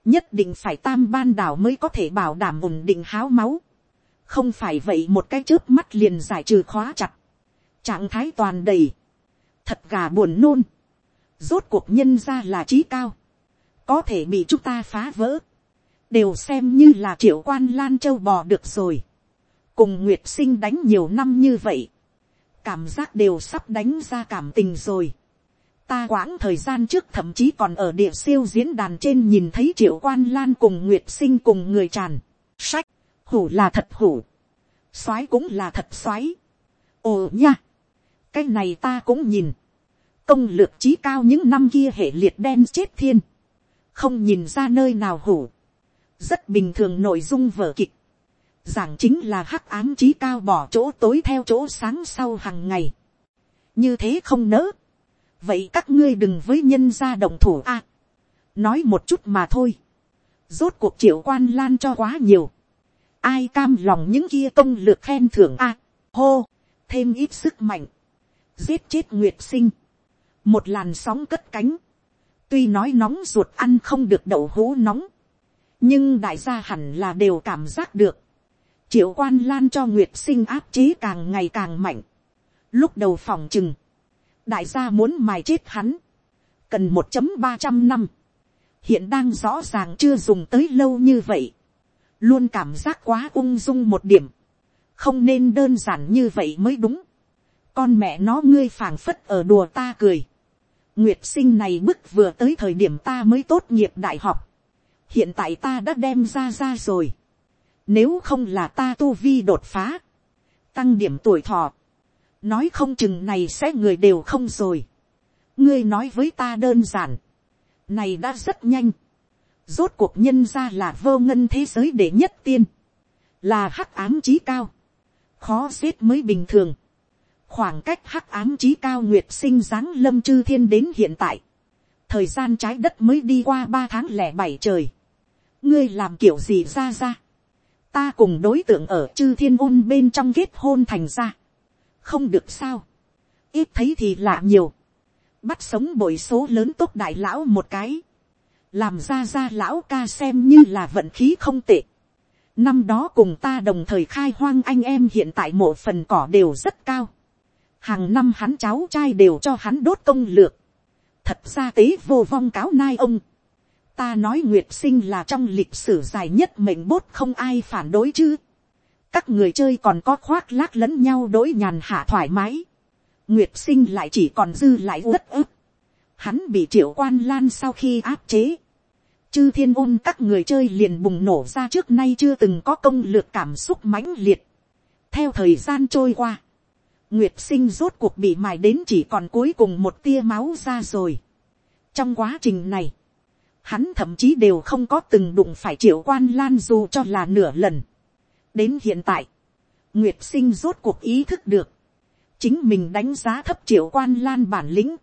[SPEAKER 1] nhất định phải tam ban đảo mới có thể bảo đảm ổn định háo máu, không phải vậy một cái trước mắt liền giải trừ khóa chặt, trạng thái toàn đầy, thật gà buồn nôn, rốt cuộc nhân ra là trí cao, có thể bị chúng ta phá vỡ, đều xem như là triệu quan lan châu bò được rồi, cùng nguyệt sinh đánh nhiều năm như vậy, cảm giác đều sắp đánh ra cảm tình rồi. Ta quãng thời gian trước thậm chí còn ở địa siêu diễn đàn trên nhìn thấy triệu quan lan cùng nguyệt sinh cùng người tràn. Sách, hủ là thật hủ. soái cũng là thật soái. Ồ nha, cái này ta cũng nhìn. Công lược trí cao những năm kia hệ liệt đen chết thiên. Không nhìn ra nơi nào hủ. Rất bình thường nội dung vở kịch giảng chính là hắc ám trí cao bỏ chỗ tối theo chỗ sáng sau hàng ngày. như thế không nỡ. vậy các ngươi đừng với nhân gia động thủ a. nói một chút mà thôi. rốt cuộc triệu quan lan cho quá nhiều ai cam lòng những kia công lược khen thưởng a. hô, thêm ít sức mạnh. giết chết nguyệt sinh. một làn sóng cất cánh. tuy nói nóng ruột ăn không được đậu hũ nóng. nhưng đại gia hẳn là đều cảm giác được triệu quan lan cho nguyệt sinh áp chế càng ngày càng mạnh. lúc đầu phòng chừng, đại gia muốn mài chết hắn, cần một chấm ba trăm năm, hiện đang rõ ràng chưa dùng tới lâu như vậy, luôn cảm giác quá ung dung một điểm, không nên đơn giản như vậy mới đúng, con mẹ nó ngươi phảng phất ở đùa ta cười, nguyệt sinh này bức vừa tới thời điểm ta mới tốt nghiệp đại học, hiện tại ta đã đem ra ra rồi, nếu không là ta tu vi đột phá. Tăng điểm tuổi thọ. Nói không chừng này sẽ người đều không rồi. Ngươi nói với ta đơn giản. Này đã rất nhanh. Rốt cuộc nhân ra là vô ngân thế giới để nhất tiên. Là hắc ám trí cao. Khó xếp mới bình thường. Khoảng cách hắc ám trí cao nguyệt sinh dáng lâm chư thiên đến hiện tại. Thời gian trái đất mới đi qua ba tháng lẻ bảy trời. Ngươi làm kiểu gì ra ra ta cùng đối tượng ở chư thiên ôn bên trong kết hôn thành ra. không được sao. ít thấy thì lạ nhiều. bắt sống bội số lớn tốt đại lão một cái làm ra ra lão ca xem như là vận khí không tệ. năm đó cùng ta đồng thời khai hoang anh em hiện tại mộ phần cỏ đều rất cao. hàng năm hắn cháu trai đều cho hắn đốt công lược. thật ra tế vô vong cáo nai ông ta nói nguyệt sinh là trong lịch sử dài nhất mệnh bốt không ai phản đối chứ. các người chơi còn có khoác lác lẫn nhau đối nhàn hạ thoải mái. nguyệt sinh lại chỉ còn dư lại uất ức. hắn bị triệu quan lan sau khi áp chế chư thiên ôn các người chơi liền bùng nổ ra trước nay chưa từng có công lược cảm xúc mãnh liệt. theo thời gian trôi qua, nguyệt sinh rốt cuộc bị mài đến chỉ còn cuối cùng một tia máu ra rồi. trong quá trình này, hắn thậm chí đều không có từng đụng phải triệu quan lan dù cho là nửa lần. đến hiện tại, nguyệt sinh rốt cuộc ý thức được, chính mình đánh giá thấp triệu quan lan bản lĩnh,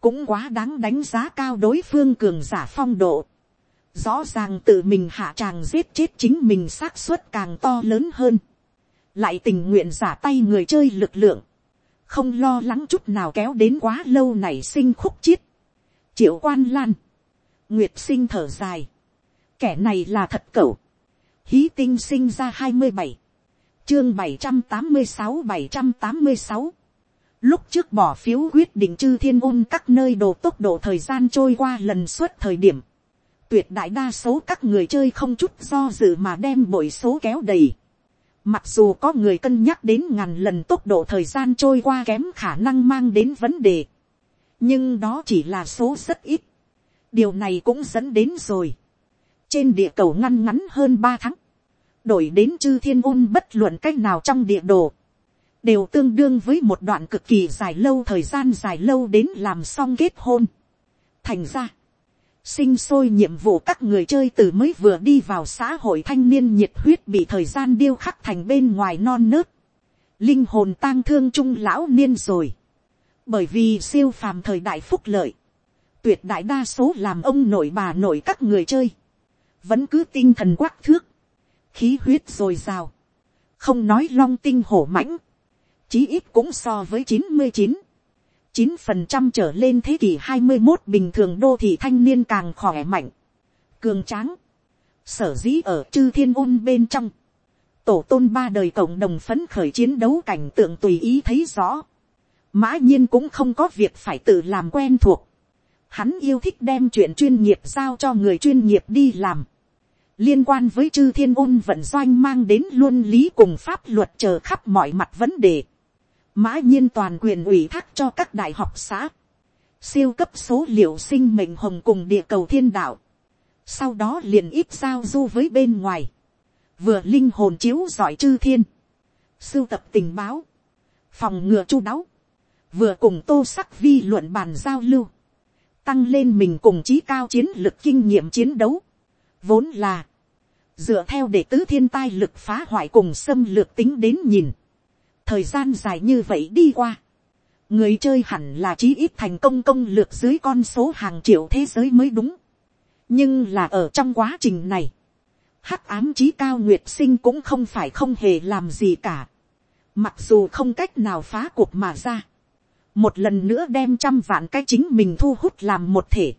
[SPEAKER 1] cũng quá đáng đánh giá cao đối phương cường giả phong độ rõ ràng tự mình hạ tràng giết chết chính mình xác suất càng to lớn hơn, lại tình nguyện giả tay người chơi lực lượng, không lo lắng chút nào kéo đến quá lâu này sinh khúc chiết. triệu quan lan, Nguyệt sinh thở dài. Kẻ này là thật cẩu. Hí tinh sinh ra hai mươi bảy Chương bảy trăm tám mươi sáu bảy trăm tám mươi sáu Lúc trước bỏ phiếu quyết định chư thiên ôn các nơi đồ tốc độ thời gian trôi qua lần suốt thời điểm. Tuyệt đại đa số các người chơi không chút do dự mà đem bội số kéo đầy. Mặc dù có người cân nhắc đến ngàn lần tốc độ thời gian trôi qua kém khả năng mang đến vấn đề. Nhưng đó chỉ là số rất ít điều này cũng dẫn đến rồi. trên địa cầu ngăn ngắn hơn ba tháng, đổi đến chư thiên ôn bất luận cách nào trong địa đồ, đều tương đương với một đoạn cực kỳ dài lâu thời gian dài lâu đến làm xong kết hôn. thành ra, sinh sôi nhiệm vụ các người chơi từ mới vừa đi vào xã hội thanh niên nhiệt huyết bị thời gian điêu khắc thành bên ngoài non nớt, linh hồn tang thương trung lão niên rồi, bởi vì siêu phàm thời đại phúc lợi, tuyệt đại đa số làm ông nội bà nội các người chơi, vẫn cứ tinh thần quắc thước, khí huyết rồi ồ không nói long tinh hổ mãnh, chí ít cũng so với chín mươi chín, chín phần trăm trở lên thế kỷ hai mươi một bình thường đô thị thanh niên càng khỏe mạnh, cường tráng, sở dĩ ở chư thiên ôn bên trong, tổ tôn ba đời cộng đồng phấn khởi chiến đấu cảnh tượng tùy ý thấy rõ, mã nhiên cũng không có việc phải tự làm quen thuộc, hắn yêu thích đem chuyện chuyên nghiệp giao cho người chuyên nghiệp đi làm, liên quan với chư thiên ôn vận doanh mang đến luôn lý cùng pháp luật chờ khắp mọi mặt vấn đề, mã nhiên toàn quyền ủy thác cho các đại học xã, siêu cấp số liệu sinh mệnh hồng cùng địa cầu thiên đạo, sau đó liền ít giao du với bên ngoài, vừa linh hồn chiếu giỏi chư thiên, sưu tập tình báo, phòng ngừa chu đáo, vừa cùng tô sắc vi luận bàn giao lưu, tăng lên mình cùng trí cao chiến lược kinh nghiệm chiến đấu, vốn là, dựa theo để tứ thiên tai lực phá hoại cùng xâm lược tính đến nhìn, thời gian dài như vậy đi qua, người chơi hẳn là chí ít thành công công lược dưới con số hàng triệu thế giới mới đúng. nhưng là ở trong quá trình này, hắc ám chí cao nguyệt sinh cũng không phải không hề làm gì cả. mặc dù không cách nào phá cuộc mà ra, một lần nữa đem trăm vạn cái chính mình thu hút làm một thể.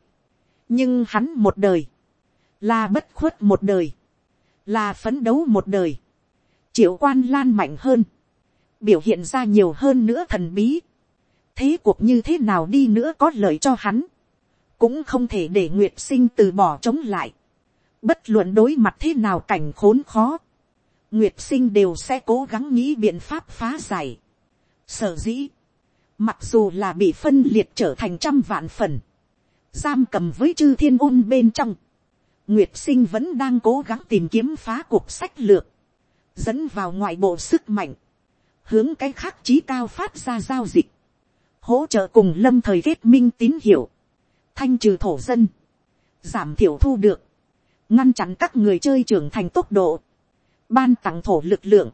[SPEAKER 1] nhưng hắn một đời, là bất khuất một đời, là phấn đấu một đời, triệu quan lan mạnh hơn, biểu hiện ra nhiều hơn nữa thần bí. thế cuộc như thế nào đi nữa có lợi cho hắn, cũng không thể để nguyệt sinh từ bỏ chống lại. bất luận đối mặt thế nào cảnh khốn khó, nguyệt sinh đều sẽ cố gắng nghĩ biện pháp phá giải. sở dĩ, mặc dù là bị phân liệt trở thành trăm vạn phần, giam cầm với chư thiên ôn bên trong, nguyệt sinh vẫn đang cố gắng tìm kiếm phá cuộc sách lược, dẫn vào ngoại bộ sức mạnh, hướng cái khác trí cao phát ra giao dịch, hỗ trợ cùng lâm thời kết minh tín hiệu, thanh trừ thổ dân, giảm thiểu thu được, ngăn chặn các người chơi trưởng thành tốc độ, ban tặng thổ lực lượng,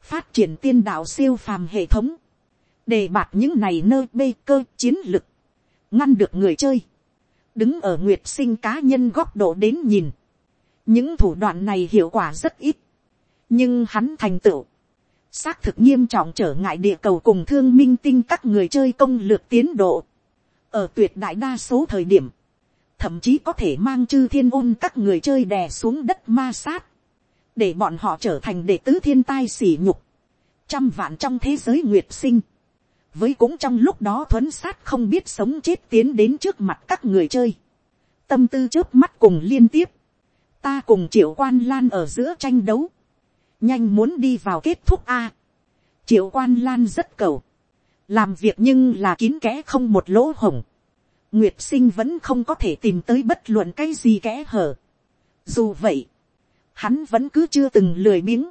[SPEAKER 1] phát triển tiên đạo siêu phàm hệ thống, đề bạt những này nơi bê cơ chiến lực, ngăn được người chơi, đứng ở nguyệt sinh cá nhân góc độ đến nhìn, những thủ đoạn này hiệu quả rất ít, nhưng hắn thành tựu, xác thực nghiêm trọng trở ngại địa cầu cùng thương minh tinh các người chơi công lược tiến độ. ở tuyệt đại đa số thời điểm, thậm chí có thể mang chư thiên ôn các người chơi đè xuống đất ma sát, để bọn họ trở thành đệ tứ thiên tai sỉ nhục, trăm vạn trong thế giới nguyệt sinh, với cũng trong lúc đó thuấn sát không biết sống chết tiến đến trước mặt các người chơi, tâm tư trước mắt cùng liên tiếp, ta cùng triệu quan lan ở giữa tranh đấu, nhanh muốn đi vào kết thúc a. triệu quan lan rất cầu, làm việc nhưng là kín kẽ không một lỗ hổng, nguyệt sinh vẫn không có thể tìm tới bất luận cái gì kẽ hở. dù vậy, hắn vẫn cứ chưa từng lười biếng,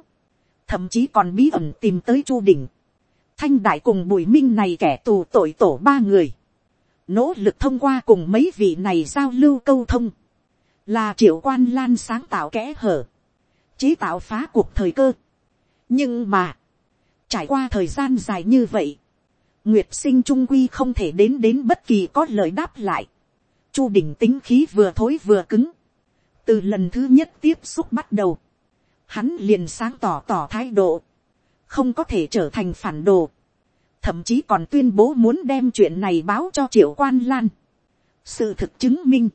[SPEAKER 1] thậm chí còn bí ẩn tìm tới chu đỉnh thanh đại cùng bùi minh này kẻ tù tội tổ ba người, nỗ lực thông qua cùng mấy vị này giao lưu câu thông, là triệu quan lan sáng tạo kẽ hở, chế tạo phá cuộc thời cơ. nhưng mà, trải qua thời gian dài như vậy, nguyệt sinh trung quy không thể đến đến bất kỳ có lời đáp lại. chu Đỉnh tính khí vừa thối vừa cứng. từ lần thứ nhất tiếp xúc bắt đầu, hắn liền sáng tỏ tỏ thái độ, không có thể trở thành phản đồ, thậm chí còn tuyên bố muốn đem chuyện này báo cho triệu quan lan. sự thực chứng minh,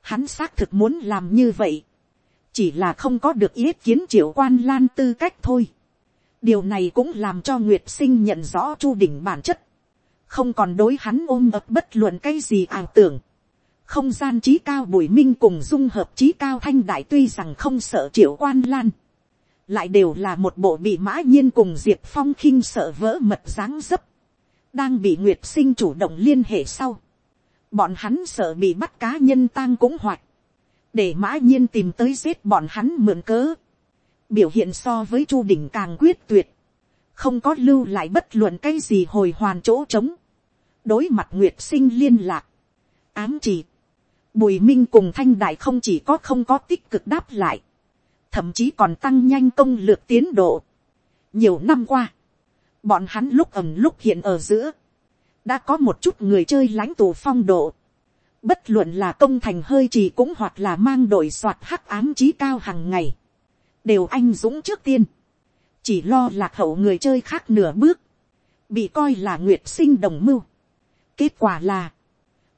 [SPEAKER 1] hắn xác thực muốn làm như vậy, chỉ là không có được ý kiến triệu quan lan tư cách thôi. điều này cũng làm cho nguyệt sinh nhận rõ chu đỉnh bản chất, không còn đối hắn ôm ập bất luận cái gì ảo tưởng. không gian trí cao bùi minh cùng dung hợp trí cao thanh đại tuy rằng không sợ triệu quan lan, lại đều là một bộ bị mã nhiên cùng diệp phong khinh sợ vỡ mật dáng dấp, đang bị nguyệt sinh chủ động liên hệ sau. bọn hắn sợ bị bắt cá nhân tang cũng hoạt, để mã nhiên tìm tới giết bọn hắn mượn cớ, biểu hiện so với chu đỉnh càng quyết tuyệt, không có lưu lại bất luận cái gì hồi hoàn chỗ trống, đối mặt nguyệt sinh liên lạc, ám chỉ, bùi minh cùng thanh đại không chỉ có không có tích cực đáp lại, thậm chí còn tăng nhanh công lược tiến độ. nhiều năm qua, bọn hắn lúc ẩm lúc hiện ở giữa, đã có một chút người chơi lãnh tù phong độ, bất luận là công thành hơi chỉ cũng hoặc là mang đội soạt hắc ám trí cao hàng ngày, đều anh dũng trước tiên, chỉ lo lạc hậu người chơi khác nửa bước, bị coi là nguyệt sinh đồng mưu. kết quả là,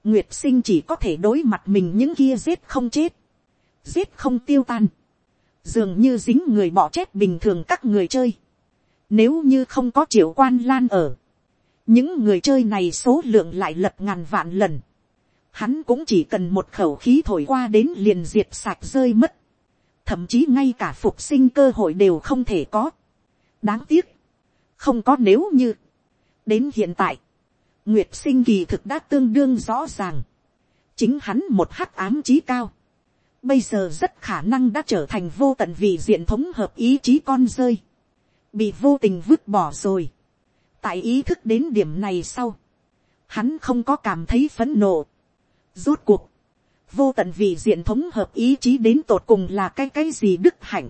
[SPEAKER 1] nguyệt sinh chỉ có thể đối mặt mình những kia giết không chết, giết không tiêu tan, dường như dính người bỏ chết bình thường các người chơi. Nếu như không có triệu quan lan ở, những người chơi này số lượng lại lật ngàn vạn lần. Hắn cũng chỉ cần một khẩu khí thổi qua đến liền diệt sạch rơi mất. Thậm chí ngay cả phục sinh cơ hội đều không thể có. Đáng tiếc. Không có nếu như. Đến hiện tại. Nguyệt sinh kỳ thực đã tương đương rõ ràng. Chính hắn một hắc ám trí cao. Bây giờ rất khả năng đã trở thành vô tận vì diện thống hợp ý chí con rơi. Bị vô tình vứt bỏ rồi. Tại ý thức đến điểm này sau. Hắn không có cảm thấy phấn nộ. Rốt cuộc. Vô tận vì diện thống hợp ý chí đến tột cùng là cái cái gì đức hạnh.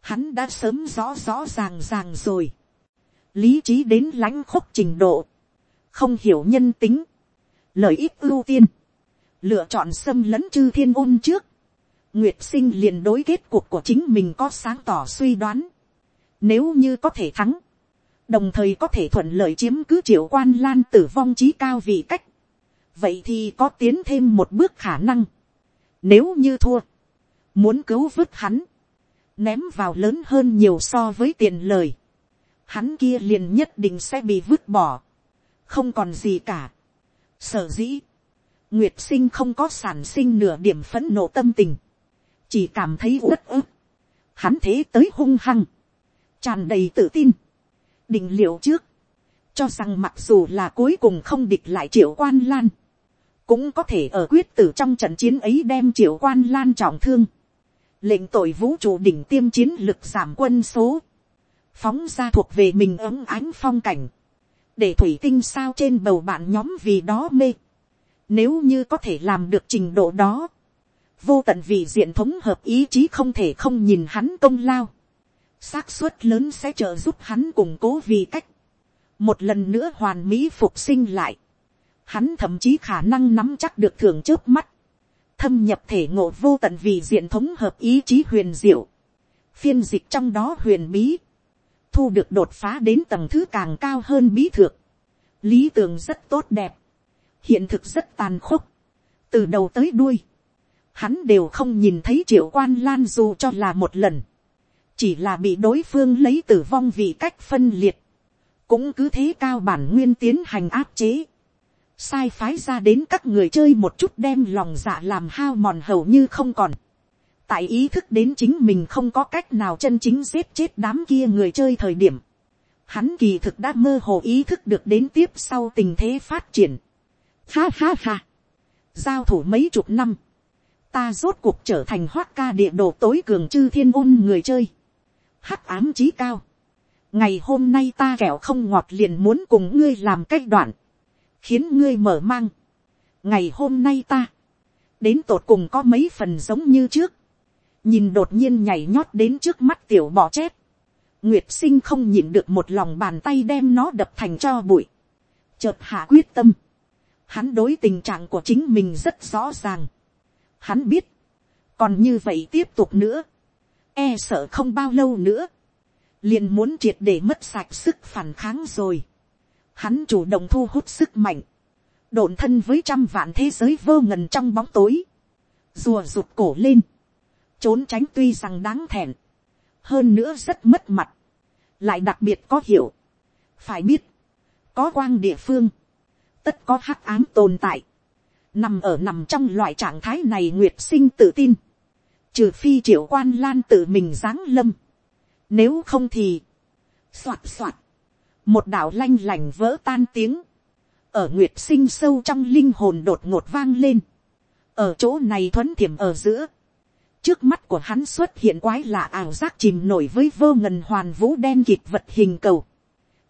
[SPEAKER 1] Hắn đã sớm rõ rõ ràng ràng rồi. Lý trí đến lãnh khúc trình độ. Không hiểu nhân tính. Lợi ích ưu tiên. Lựa chọn xâm lấn chư thiên ôn trước Nguyệt sinh liền đối kết cuộc của chính mình có sáng tỏ suy đoán. Nếu như có thể thắng. Đồng thời có thể thuận lợi chiếm cứ triệu quan lan tử vong trí cao vị cách. Vậy thì có tiến thêm một bước khả năng. Nếu như thua. Muốn cứu vứt hắn. Ném vào lớn hơn nhiều so với tiền lời. Hắn kia liền nhất định sẽ bị vứt bỏ. Không còn gì cả. Sở dĩ. Nguyệt sinh không có sản sinh nửa điểm phấn nộ tâm tình chỉ cảm thấy uất ức. Hắn thế tới hung hăng, tràn đầy tự tin, định liệu trước, cho rằng mặc dù là cuối cùng không địch lại triệu quan lan, cũng có thể ở quyết tử trong trận chiến ấy đem triệu quan lan trọng thương, lệnh tội vũ trụ đỉnh tiêm chiến lực giảm quân số, phóng ra thuộc về mình ấm ánh phong cảnh, để thủy tinh sao trên bầu bạn nhóm vì đó mê. Nếu như có thể làm được trình độ đó, vô tận vì diện thống hợp ý chí không thể không nhìn hắn công lao, xác suất lớn sẽ trợ giúp hắn củng cố vì cách, một lần nữa hoàn mỹ phục sinh lại, hắn thậm chí khả năng nắm chắc được thường trước mắt, thâm nhập thể ngộ vô tận vì diện thống hợp ý chí huyền diệu, phiên dịch trong đó huyền bí, thu được đột phá đến tầng thứ càng cao hơn bí thược, lý tưởng rất tốt đẹp, hiện thực rất tàn khốc, từ đầu tới đuôi, hắn đều không nhìn thấy triệu quan lan dù cho là một lần, chỉ là bị đối phương lấy tử vong vì cách phân liệt, cũng cứ thế cao bản nguyên tiến hành áp chế, sai phái ra đến các người chơi một chút đem lòng dạ làm hao mòn hầu như không còn, tại ý thức đến chính mình không có cách nào chân chính giết chết đám kia người chơi thời điểm, hắn kỳ thực đã mơ hồ ý thức được đến tiếp sau tình thế phát triển. Ha ha ha, giao thủ mấy chục năm, ta rốt cuộc trở thành hoác ca địa đồ tối cường chư thiên ôn người chơi, hắc ám trí cao, ngày hôm nay ta kẹo không ngọt liền muốn cùng ngươi làm cách đoạn, khiến ngươi mở mang, ngày hôm nay ta, đến tột cùng có mấy phần giống như trước, nhìn đột nhiên nhảy nhót đến trước mắt tiểu bọ chép, nguyệt sinh không nhịn được một lòng bàn tay đem nó đập thành cho bụi, chợt hạ quyết tâm, hắn đối tình trạng của chính mình rất rõ ràng, Hắn biết, còn như vậy tiếp tục nữa, e sợ không bao lâu nữa, liền muốn triệt để mất sạch sức phản kháng rồi. Hắn chủ động thu hút sức mạnh, độn thân với trăm vạn thế giới vô ngần trong bóng tối, rùa rụt cổ lên, trốn tránh tuy rằng đáng thẹn, hơn nữa rất mất mặt, lại đặc biệt có hiểu. phải biết, có quang địa phương, tất có hắc ám tồn tại, nằm ở nằm trong loại trạng thái này nguyệt sinh tự tin, trừ phi triệu quan lan tự mình giáng lâm, nếu không thì, soạt soạt, một đạo lanh lành vỡ tan tiếng, ở nguyệt sinh sâu trong linh hồn đột ngột vang lên, ở chỗ này thuấn thiểm ở giữa, trước mắt của hắn xuất hiện quái lạ ảo giác chìm nổi với vô ngần hoàn vũ đen kịt vật hình cầu,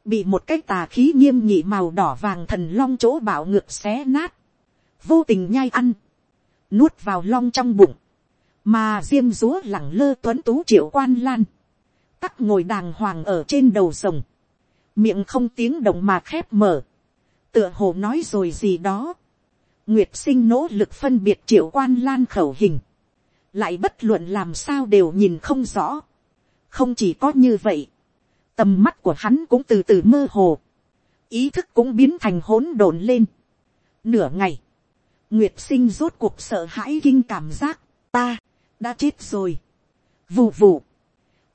[SPEAKER 1] bị một cái tà khí nghiêm nhị màu đỏ vàng thần long chỗ bảo ngược xé nát, vô tình nhai ăn, nuốt vào long trong bụng, mà diêm dúa lẳng lơ tuấn tú triệu quan lan, tắc ngồi đàng hoàng ở trên đầu rồng, miệng không tiếng động mà khép mở, tựa hồ nói rồi gì đó, nguyệt sinh nỗ lực phân biệt triệu quan lan khẩu hình, lại bất luận làm sao đều nhìn không rõ, không chỉ có như vậy, tầm mắt của hắn cũng từ từ mơ hồ, ý thức cũng biến thành hỗn độn lên. nửa ngày, nguyệt sinh rốt cuộc sợ hãi kinh cảm giác, ta, đã chết rồi. vù vù,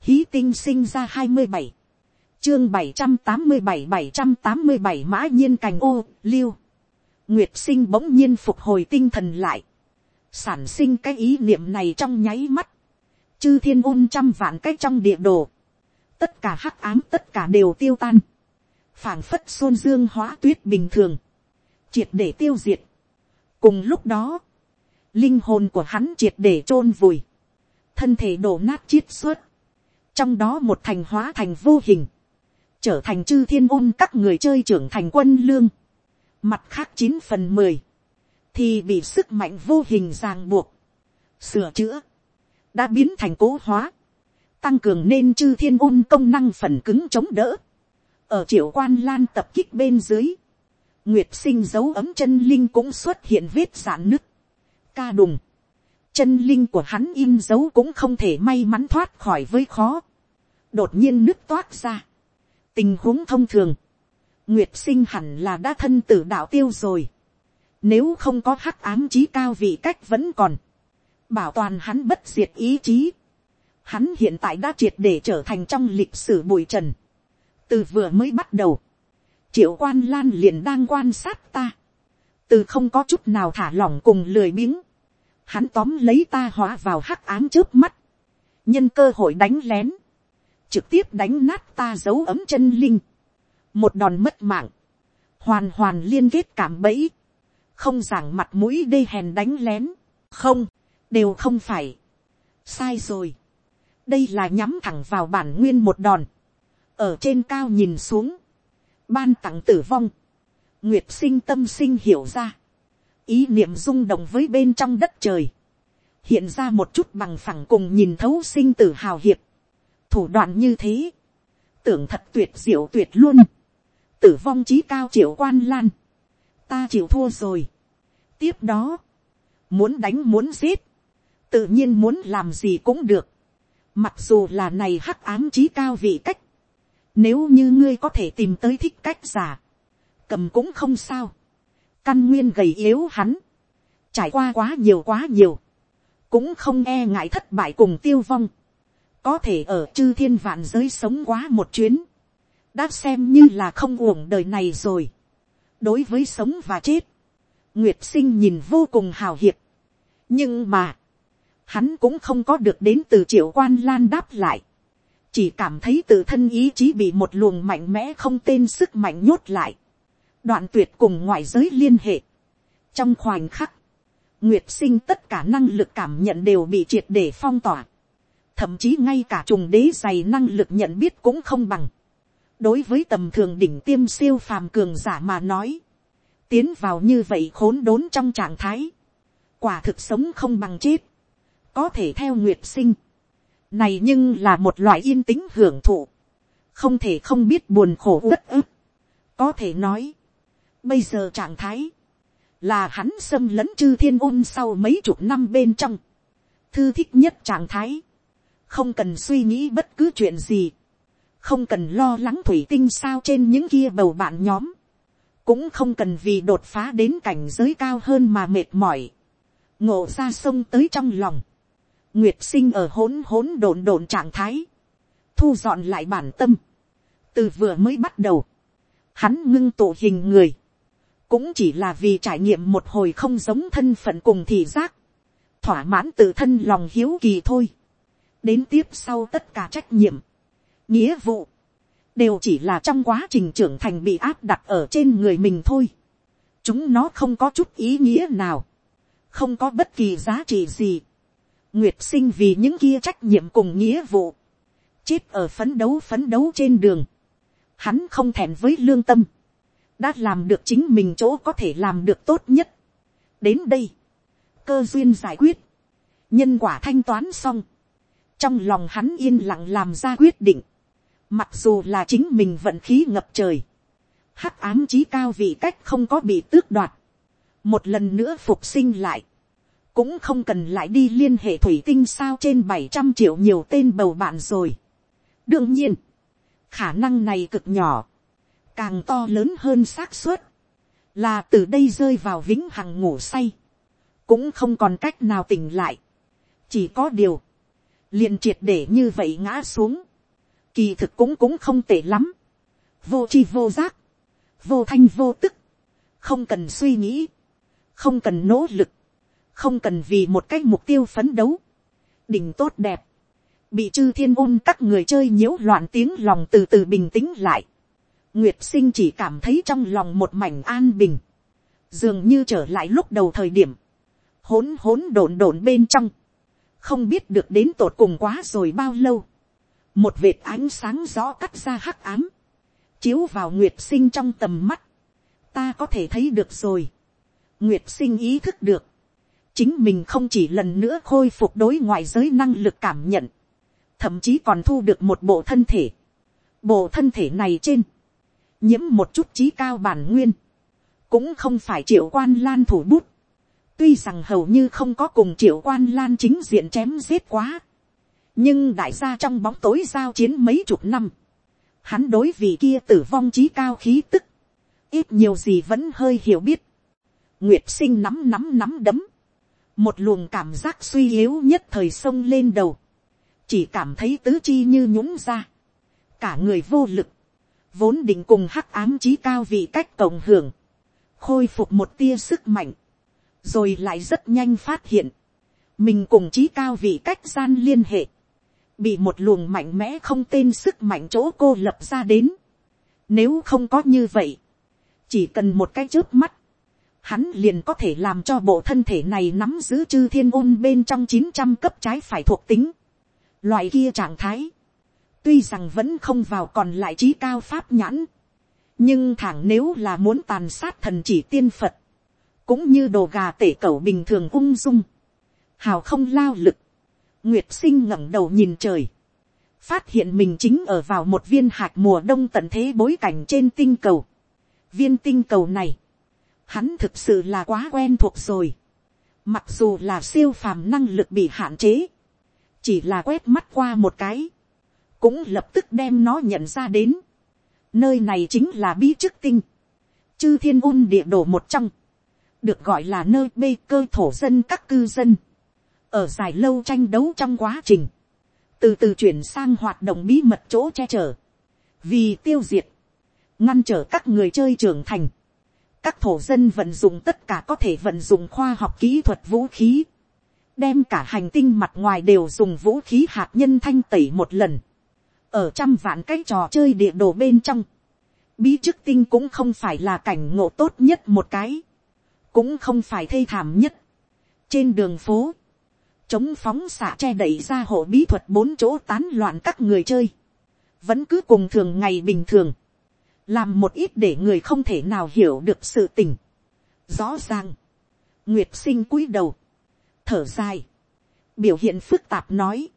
[SPEAKER 1] hí tinh sinh ra hai mươi bảy, chương bảy trăm tám mươi bảy bảy trăm tám mươi bảy mã nhiên cành ô, liêu. nguyệt sinh bỗng nhiên phục hồi tinh thần lại, sản sinh cái ý niệm này trong nháy mắt, chư thiên ôn trăm vạn cái trong địa đồ, tất cả hắc ám tất cả đều tiêu tan, phảng phất xôn dương hóa tuyết bình thường, triệt để tiêu diệt. cùng lúc đó, linh hồn của hắn triệt để chôn vùi, thân thể đổ nát chiết xuất, trong đó một thành hóa thành vô hình, trở thành chư thiên ôn các người chơi trưởng thành quân lương, mặt khác chín phần mười, thì bị sức mạnh vô hình ràng buộc, sửa chữa, đã biến thành cố hóa, tăng cường nên chư thiên ôn công năng phần cứng chống đỡ, ở triệu quan lan tập kích bên dưới, nguyệt sinh dấu ấm chân linh cũng xuất hiện vết giãn nứt, ca đùng, chân linh của hắn in dấu cũng không thể may mắn thoát khỏi với khó, đột nhiên nứt toát ra, tình huống thông thường, nguyệt sinh hẳn là đã thân tử đạo tiêu rồi, nếu không có hắc ám chí cao vị cách vẫn còn, bảo toàn hắn bất diệt ý chí, hắn hiện tại đã triệt để trở thành trong lịch sử bụi trần, từ vừa mới bắt đầu, triệu quan lan liền đang quan sát ta, từ không có chút nào thả lỏng cùng lười biếng, hắn tóm lấy ta hóa vào hắc ám trước mắt, nhân cơ hội đánh lén, trực tiếp đánh nát ta dấu ấm chân linh, một đòn mất mạng, hoàn hoàn liên kết cảm bẫy, không giảng mặt mũi đê hèn đánh lén, không, đều không phải, sai rồi, đây là nhắm thẳng vào bản nguyên một đòn, ở trên cao nhìn xuống, ban tặng tử vong, nguyệt sinh tâm sinh hiểu ra, ý niệm rung động với bên trong đất trời, hiện ra một chút bằng phẳng cùng nhìn thấu sinh tử hào hiệp, thủ đoạn như thế, tưởng thật tuyệt diệu tuyệt luôn, tử vong trí cao triệu quan lan, ta chịu thua rồi. tiếp đó, muốn đánh muốn giết, tự nhiên muốn làm gì cũng được, mặc dù là này hắc ám trí cao vị cách, nếu như ngươi có thể tìm tới thích cách giả. Cầm cũng không sao. Căn nguyên gầy yếu hắn. Trải qua quá nhiều quá nhiều. Cũng không e ngại thất bại cùng tiêu vong. Có thể ở chư thiên vạn giới sống quá một chuyến. Đã xem như là không uổng đời này rồi. Đối với sống và chết. Nguyệt sinh nhìn vô cùng hào hiệp. Nhưng mà. Hắn cũng không có được đến từ triệu quan lan đáp lại chỉ cảm thấy tự thân ý chí bị một luồng mạnh mẽ không tên sức mạnh nhốt lại, đoạn tuyệt cùng ngoại giới liên hệ. trong khoảnh khắc, nguyệt sinh tất cả năng lực cảm nhận đều bị triệt để phong tỏa, thậm chí ngay cả trùng đế dày năng lực nhận biết cũng không bằng. đối với tầm thường đỉnh tiêm siêu phàm cường giả mà nói, tiến vào như vậy khốn đốn trong trạng thái, quả thực sống không bằng chết, có thể theo nguyệt sinh, này nhưng là một loại yên tĩnh hưởng thụ, không thể không biết buồn khổ uất ức. có thể nói, bây giờ trạng thái, là hắn xâm lấn chư thiên ôn sau mấy chục năm bên trong, thư thích nhất trạng thái, không cần suy nghĩ bất cứ chuyện gì, không cần lo lắng thủy tinh sao trên những kia bầu bạn nhóm, cũng không cần vì đột phá đến cảnh giới cao hơn mà mệt mỏi, ngộ ra sông tới trong lòng, Nguyệt sinh ở hỗn hỗn độn độn trạng thái. Thu dọn lại bản tâm. Từ vừa mới bắt đầu. Hắn ngưng tụ hình người. Cũng chỉ là vì trải nghiệm một hồi không giống thân phận cùng thị giác. Thỏa mãn tự thân lòng hiếu kỳ thôi. Đến tiếp sau tất cả trách nhiệm. Nghĩa vụ. Đều chỉ là trong quá trình trưởng thành bị áp đặt ở trên người mình thôi. Chúng nó không có chút ý nghĩa nào. Không có bất kỳ giá trị gì Nguyệt sinh vì những kia trách nhiệm cùng nghĩa vụ. Chết ở phấn đấu phấn đấu trên đường. Hắn không thèm với lương tâm. Đã làm được chính mình chỗ có thể làm được tốt nhất. Đến đây. Cơ duyên giải quyết. Nhân quả thanh toán xong. Trong lòng hắn yên lặng làm ra quyết định. Mặc dù là chính mình vận khí ngập trời. Hắc ám chí cao vị cách không có bị tước đoạt. Một lần nữa phục sinh lại cũng không cần lại đi liên hệ thủy tinh sao trên bảy trăm triệu nhiều tên bầu bạn rồi. đương nhiên, khả năng này cực nhỏ, càng to lớn hơn xác suất, là từ đây rơi vào vĩnh hằng ngủ say, cũng không còn cách nào tỉnh lại, chỉ có điều, liền triệt để như vậy ngã xuống, kỳ thực cũng cũng không tệ lắm, vô chi vô giác, vô thanh vô tức, không cần suy nghĩ, không cần nỗ lực, không cần vì một cái mục tiêu phấn đấu, đỉnh tốt đẹp, bị chư thiên ôn các người chơi nhiễu loạn tiếng lòng từ từ bình tĩnh lại, nguyệt sinh chỉ cảm thấy trong lòng một mảnh an bình, dường như trở lại lúc đầu thời điểm, hỗn hỗn độn độn bên trong, không biết được đến tột cùng quá rồi bao lâu, một vệt ánh sáng rõ cắt ra hắc ám, chiếu vào nguyệt sinh trong tầm mắt, ta có thể thấy được rồi, nguyệt sinh ý thức được, chính mình không chỉ lần nữa khôi phục đối ngoại giới năng lực cảm nhận, thậm chí còn thu được một bộ thân thể. Bộ thân thể này trên, nhiễm một chút trí cao bản nguyên, cũng không phải triệu quan lan thủ bút, tuy rằng hầu như không có cùng triệu quan lan chính diện chém giết quá, nhưng đại gia trong bóng tối giao chiến mấy chục năm, hắn đối vị kia tử vong trí cao khí tức, ít nhiều gì vẫn hơi hiểu biết, nguyệt sinh nắm nắm nắm đấm, một luồng cảm giác suy yếu nhất thời sông lên đầu, chỉ cảm thấy tứ chi như nhũng ra, cả người vô lực, vốn định cùng hắc ám trí cao vị cách cộng hưởng, khôi phục một tia sức mạnh, rồi lại rất nhanh phát hiện, mình cùng trí cao vị cách gian liên hệ, bị một luồng mạnh mẽ không tên sức mạnh chỗ cô lập ra đến. Nếu không có như vậy, chỉ cần một cái trước mắt, hắn liền có thể làm cho bộ thân thể này nắm giữ chư thiên ôn bên trong chín trăm cấp trái phải thuộc tính. Loại kia trạng thái, tuy rằng vẫn không vào còn lại trí cao pháp nhãn, nhưng thẳng nếu là muốn tàn sát thần chỉ tiên phật, cũng như đồ gà tể cẩu bình thường ung dung, hào không lao lực, nguyệt sinh ngẩng đầu nhìn trời, phát hiện mình chính ở vào một viên hạt mùa đông tận thế bối cảnh trên tinh cầu. viên tinh cầu này, hắn thực sự là quá quen thuộc rồi. Mặc dù là siêu phàm năng lực bị hạn chế, chỉ là quét mắt qua một cái, cũng lập tức đem nó nhận ra đến. Nơi này chính là bí chức tinh, chư thiên un địa đồ một trong, được gọi là nơi bê cơ thổ dân các cư dân. Ở dài lâu tranh đấu trong quá trình, từ từ chuyển sang hoạt động bí mật chỗ che chở, vì tiêu diệt, ngăn trở các người chơi trưởng thành, các thổ dân vận dụng tất cả có thể vận dụng khoa học kỹ thuật vũ khí, đem cả hành tinh mặt ngoài đều dùng vũ khí hạt nhân thanh tẩy một lần, ở trăm vạn cái trò chơi địa đồ bên trong, bí chức tinh cũng không phải là cảnh ngộ tốt nhất một cái, cũng không phải thê thảm nhất. trên đường phố, chống phóng xạ che đẩy ra hộ bí thuật bốn chỗ tán loạn các người chơi, vẫn cứ cùng thường ngày bình thường, làm một ít để người không thể nào hiểu được sự tình. Rõ ràng, nguyệt sinh cúi đầu, thở dài, biểu hiện phức tạp nói,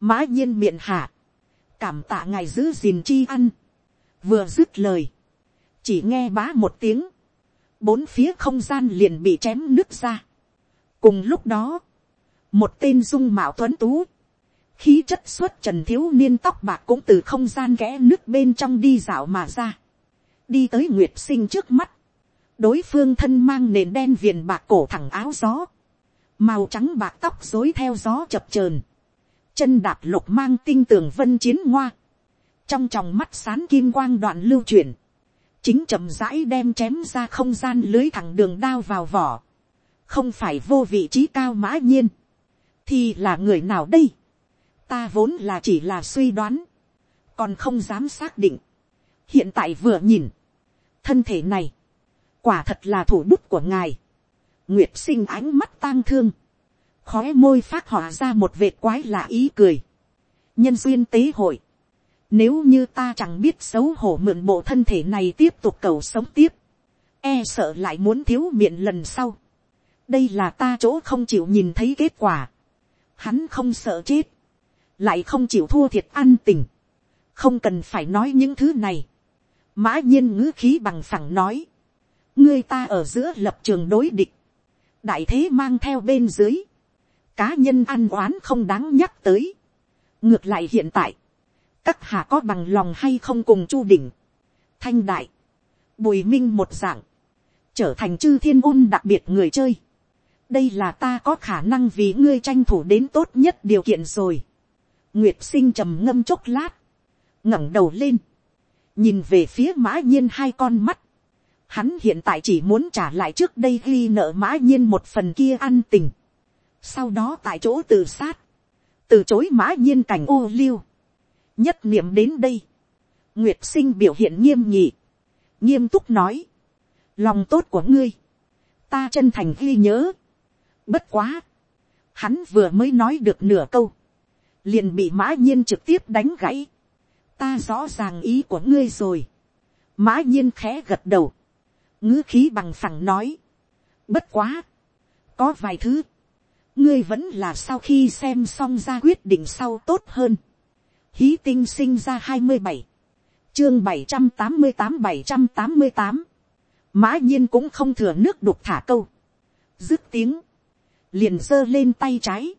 [SPEAKER 1] mã nhiên miệng hạ, cảm tạ ngài giữ gìn chi ăn, vừa dứt lời, chỉ nghe bá một tiếng, bốn phía không gian liền bị chém nước ra. cùng lúc đó, một tên dung mạo tuấn tú, khí chất xuất trần thiếu niên tóc bạc cũng từ không gian ghé nước bên trong đi dạo mà ra, đi tới nguyệt sinh trước mắt, đối phương thân mang nền đen viền bạc cổ thẳng áo gió, màu trắng bạc tóc dối theo gió chập chờn, chân đạp lục mang tinh tường vân chiến ngoa, trong tròng mắt sán kim quang đoạn lưu chuyển, chính chậm rãi đem chém ra không gian lưới thẳng đường đao vào vỏ, không phải vô vị trí cao mã nhiên, thì là người nào đây, ta vốn là chỉ là suy đoán, còn không dám xác định, hiện tại vừa nhìn, thân thể này, quả thật là thủ bút của ngài, nguyệt sinh ánh mắt tang thương, khóe môi phát họa ra một vệt quái lạ ý cười, nhân duyên tế hội, nếu như ta chẳng biết xấu hổ mượn bộ thân thể này tiếp tục cầu sống tiếp, e sợ lại muốn thiếu miệng lần sau. đây là ta chỗ không chịu nhìn thấy kết quả. hắn không sợ chết, lại không chịu thua thiệt ăn tình, không cần phải nói những thứ này. mã nhiên ngữ khí bằng phẳng nói, ngươi ta ở giữa lập trường đối địch, đại thế mang theo bên dưới, cá nhân ăn oán không đáng nhắc tới. ngược lại hiện tại, các hạ có bằng lòng hay không cùng chu đỉnh, thanh đại, bùi minh một dạng, trở thành chư thiên ôn đặc biệt người chơi. đây là ta có khả năng vì ngươi tranh thủ đến tốt nhất điều kiện rồi. nguyệt sinh trầm ngâm chốc lát, ngẩng đầu lên, nhìn về phía mã nhiên hai con mắt. hắn hiện tại chỉ muốn trả lại trước đây ghi nợ mã nhiên một phần kia ăn tình. sau đó tại chỗ tự sát, từ chối mã nhiên cảnh ô liu nhất niệm đến đây, nguyệt sinh biểu hiện nghiêm nhị, nghiêm túc nói, lòng tốt của ngươi, ta chân thành ghi nhớ. bất quá, hắn vừa mới nói được nửa câu, liền bị mã nhiên trực tiếp đánh gãy. ta rõ ràng ý của ngươi rồi. mã nhiên khẽ gật đầu, ngữ khí bằng phẳng nói. bất quá, có vài thứ, ngươi vẫn là sau khi xem xong ra quyết định sau tốt hơn hí tinh sinh ra hai mươi bảy, chương bảy trăm tám mươi tám bảy trăm tám mươi tám, mã nhiên cũng không thừa nước đục thả câu, dứt tiếng, liền giơ lên tay trái,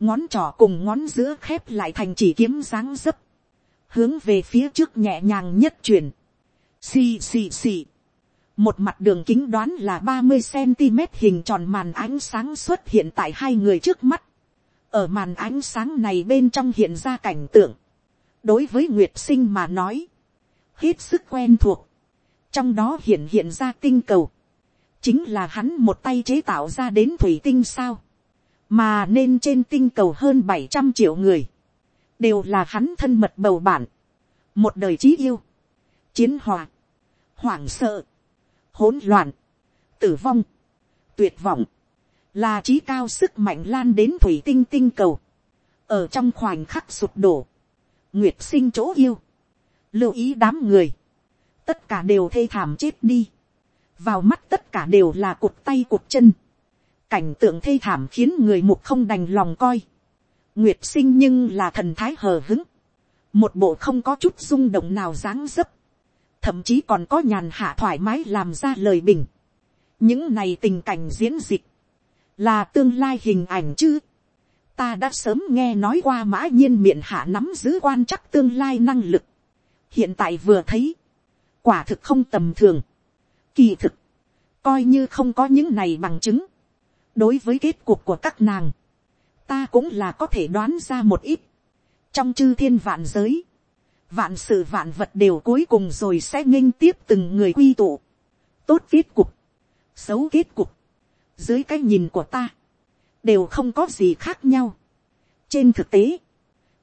[SPEAKER 1] ngón trỏ cùng ngón giữa khép lại thành chỉ kiếm dáng dấp, hướng về phía trước nhẹ nhàng nhất chuyển, xì xì xì, một mặt đường kính đoán là ba mươi cm hình tròn màn ánh sáng xuất hiện tại hai người trước mắt, ở màn ánh sáng này bên trong hiện ra cảnh tượng, đối với nguyệt sinh mà nói, hết sức quen thuộc, trong đó hiện hiện ra tinh cầu, chính là hắn một tay chế tạo ra đến thủy tinh sao, mà nên trên tinh cầu hơn bảy trăm triệu người, đều là hắn thân mật bầu bản, một đời trí yêu, chiến hòa, hoảng sợ, hỗn loạn, tử vong, tuyệt vọng, là trí cao sức mạnh lan đến thủy tinh tinh cầu, ở trong khoảnh khắc sụp đổ, nguyệt sinh chỗ yêu, lưu ý đám người, tất cả đều thê thảm chết đi, vào mắt tất cả đều là cụt tay cụt chân, cảnh tượng thê thảm khiến người mục không đành lòng coi, nguyệt sinh nhưng là thần thái hờ hứng, một bộ không có chút rung động nào dáng dấp, thậm chí còn có nhàn hạ thoải mái làm ra lời bình, những này tình cảnh diễn dịch, là tương lai hình ảnh chứ, ta đã sớm nghe nói qua mã nhiên miệng hạ nắm giữ quan chắc tương lai năng lực, hiện tại vừa thấy, quả thực không tầm thường. Kỳ thực, coi như không có những này bằng chứng. đối với kết cục của các nàng, ta cũng là có thể đoán ra một ít. trong chư thiên vạn giới, vạn sự vạn vật đều cuối cùng rồi sẽ nghênh tiếp từng người quy tụ. tốt kết cục, xấu kết cục, dưới cái nhìn của ta, đều không có gì khác nhau. trên thực tế,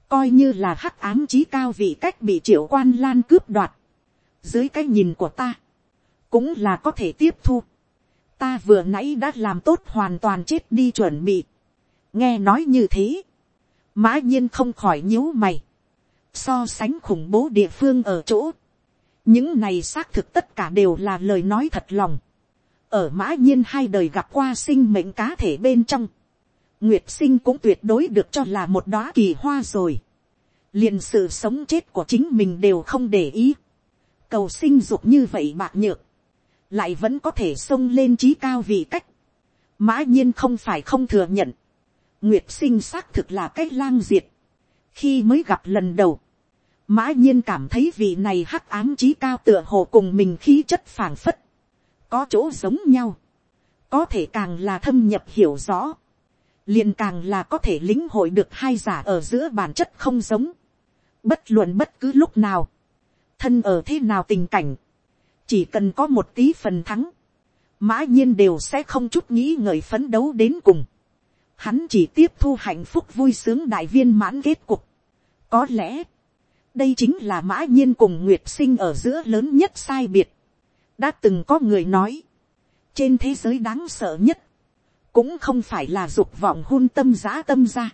[SPEAKER 1] coi như là hắc ám trí cao vị cách bị triệu quan lan cướp đoạt, dưới cái nhìn của ta, cũng là có thể tiếp thu. ta vừa nãy đã làm tốt hoàn toàn chết đi chuẩn bị. nghe nói như thế, mã nhiên không khỏi nhíu mày. so sánh khủng bố địa phương ở chỗ, những này xác thực tất cả đều là lời nói thật lòng ở mã nhiên hai đời gặp qua sinh mệnh cá thể bên trong, nguyệt sinh cũng tuyệt đối được cho là một đóa kỳ hoa rồi. liền sự sống chết của chính mình đều không để ý. Cầu sinh dục như vậy bạc nhược, lại vẫn có thể xông lên trí cao vì cách, mã nhiên không phải không thừa nhận, nguyệt sinh xác thực là cái lang diệt, khi mới gặp lần đầu, mã nhiên cảm thấy vị này hắc ám trí cao tựa hồ cùng mình khí chất phảng phất, có chỗ giống nhau, có thể càng là thâm nhập hiểu rõ, liền càng là có thể lĩnh hội được hai giả ở giữa bản chất không giống, bất luận bất cứ lúc nào, thân ở thế nào tình cảnh, chỉ cần có một tí phần thắng, mã nhiên đều sẽ không chút nghĩ ngợi phấn đấu đến cùng. Hắn chỉ tiếp thu hạnh phúc vui sướng đại viên mãn kết cục. Có lẽ, đây chính là mã nhiên cùng nguyệt sinh ở giữa lớn nhất sai biệt đã từng có người nói, trên thế giới đáng sợ nhất, cũng không phải là dục vọng hôn tâm giã tâm ra,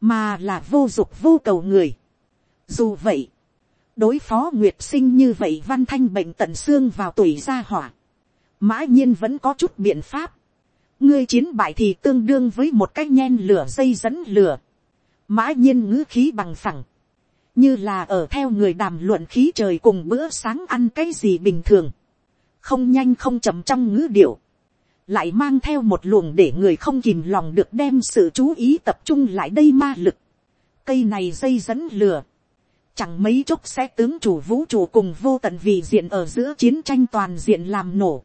[SPEAKER 1] mà là vô dục vô cầu người. Dù vậy, đối phó nguyệt sinh như vậy văn thanh bệnh tận xương vào tuổi gia hỏa. mã nhiên vẫn có chút biện pháp. ngươi chiến bại thì tương đương với một cái nhen lửa dây dẫn lửa. mã nhiên ngữ khí bằng phẳng. như là ở theo người đàm luận khí trời cùng bữa sáng ăn cái gì bình thường không nhanh không chậm trong ngữ điệu. lại mang theo một luồng để người không kìm lòng được đem sự chú ý tập trung lại đây ma lực. cây này dây dẫn lửa chẳng mấy chốc sẽ tướng chủ vũ trụ cùng vô tận vì diện ở giữa chiến tranh toàn diện làm nổ.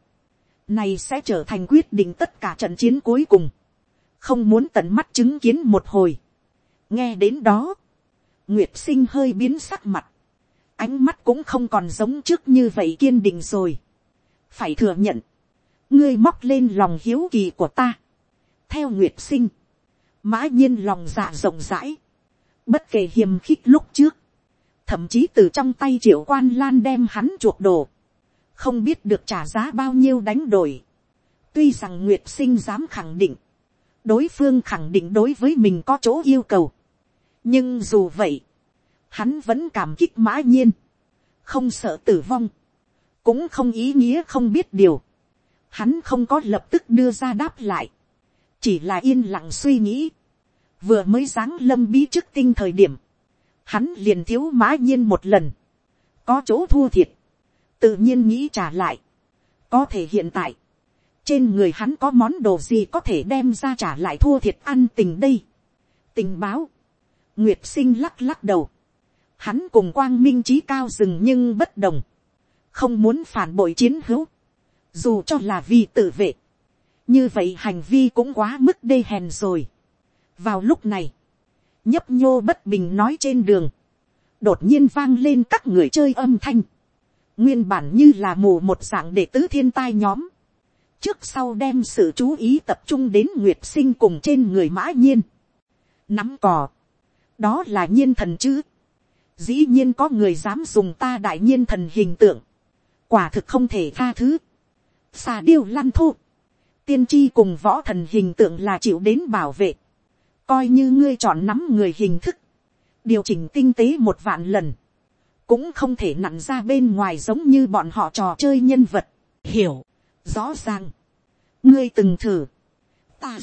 [SPEAKER 1] Này sẽ trở thành quyết định tất cả trận chiến cuối cùng. Không muốn tận mắt chứng kiến một hồi. Nghe đến đó. Nguyệt sinh hơi biến sắc mặt. Ánh mắt cũng không còn giống trước như vậy kiên định rồi. Phải thừa nhận. Ngươi móc lên lòng hiếu kỳ của ta. Theo Nguyệt sinh. Mã nhiên lòng dạ rộng rãi. Bất kể hiềm khích lúc trước thậm chí từ trong tay triệu quan lan đem hắn chuộc đồ, không biết được trả giá bao nhiêu đánh đổi. tuy rằng nguyệt sinh dám khẳng định, đối phương khẳng định đối với mình có chỗ yêu cầu. nhưng dù vậy, hắn vẫn cảm kích mã nhiên, không sợ tử vong, cũng không ý nghĩa không biết điều. Hắn không có lập tức đưa ra đáp lại, chỉ là yên lặng suy nghĩ, vừa mới giáng lâm bí trước tinh thời điểm, hắn liền thiếu mã nhiên một lần, có chỗ thua thiệt, tự nhiên nghĩ trả lại, có thể hiện tại, trên người hắn có món đồ gì có thể đem ra trả lại thua thiệt ăn tình đây. tình báo, nguyệt sinh lắc lắc đầu, hắn cùng quang minh trí cao dừng nhưng bất đồng, không muốn phản bội chiến hữu, dù cho là vì tự vệ, như vậy hành vi cũng quá mức đê hèn rồi. vào lúc này, nhấp nhô bất bình nói trên đường, đột nhiên vang lên các người chơi âm thanh, nguyên bản như là mù một dạng để tứ thiên tai nhóm, trước sau đem sự chú ý tập trung đến nguyệt sinh cùng trên người mã nhiên, nắm cò, đó là nhiên thần chứ, dĩ nhiên có người dám dùng ta đại nhiên thần hình tượng, quả thực không thể tha thứ, xà điêu lăn thô, tiên tri cùng võ thần hình tượng là chịu đến bảo vệ, coi như ngươi chọn nắm người hình thức, điều chỉnh tinh tế một vạn lần, cũng không thể nặn ra bên ngoài giống như bọn họ trò chơi nhân vật, hiểu, rõ ràng, ngươi từng thử, ta,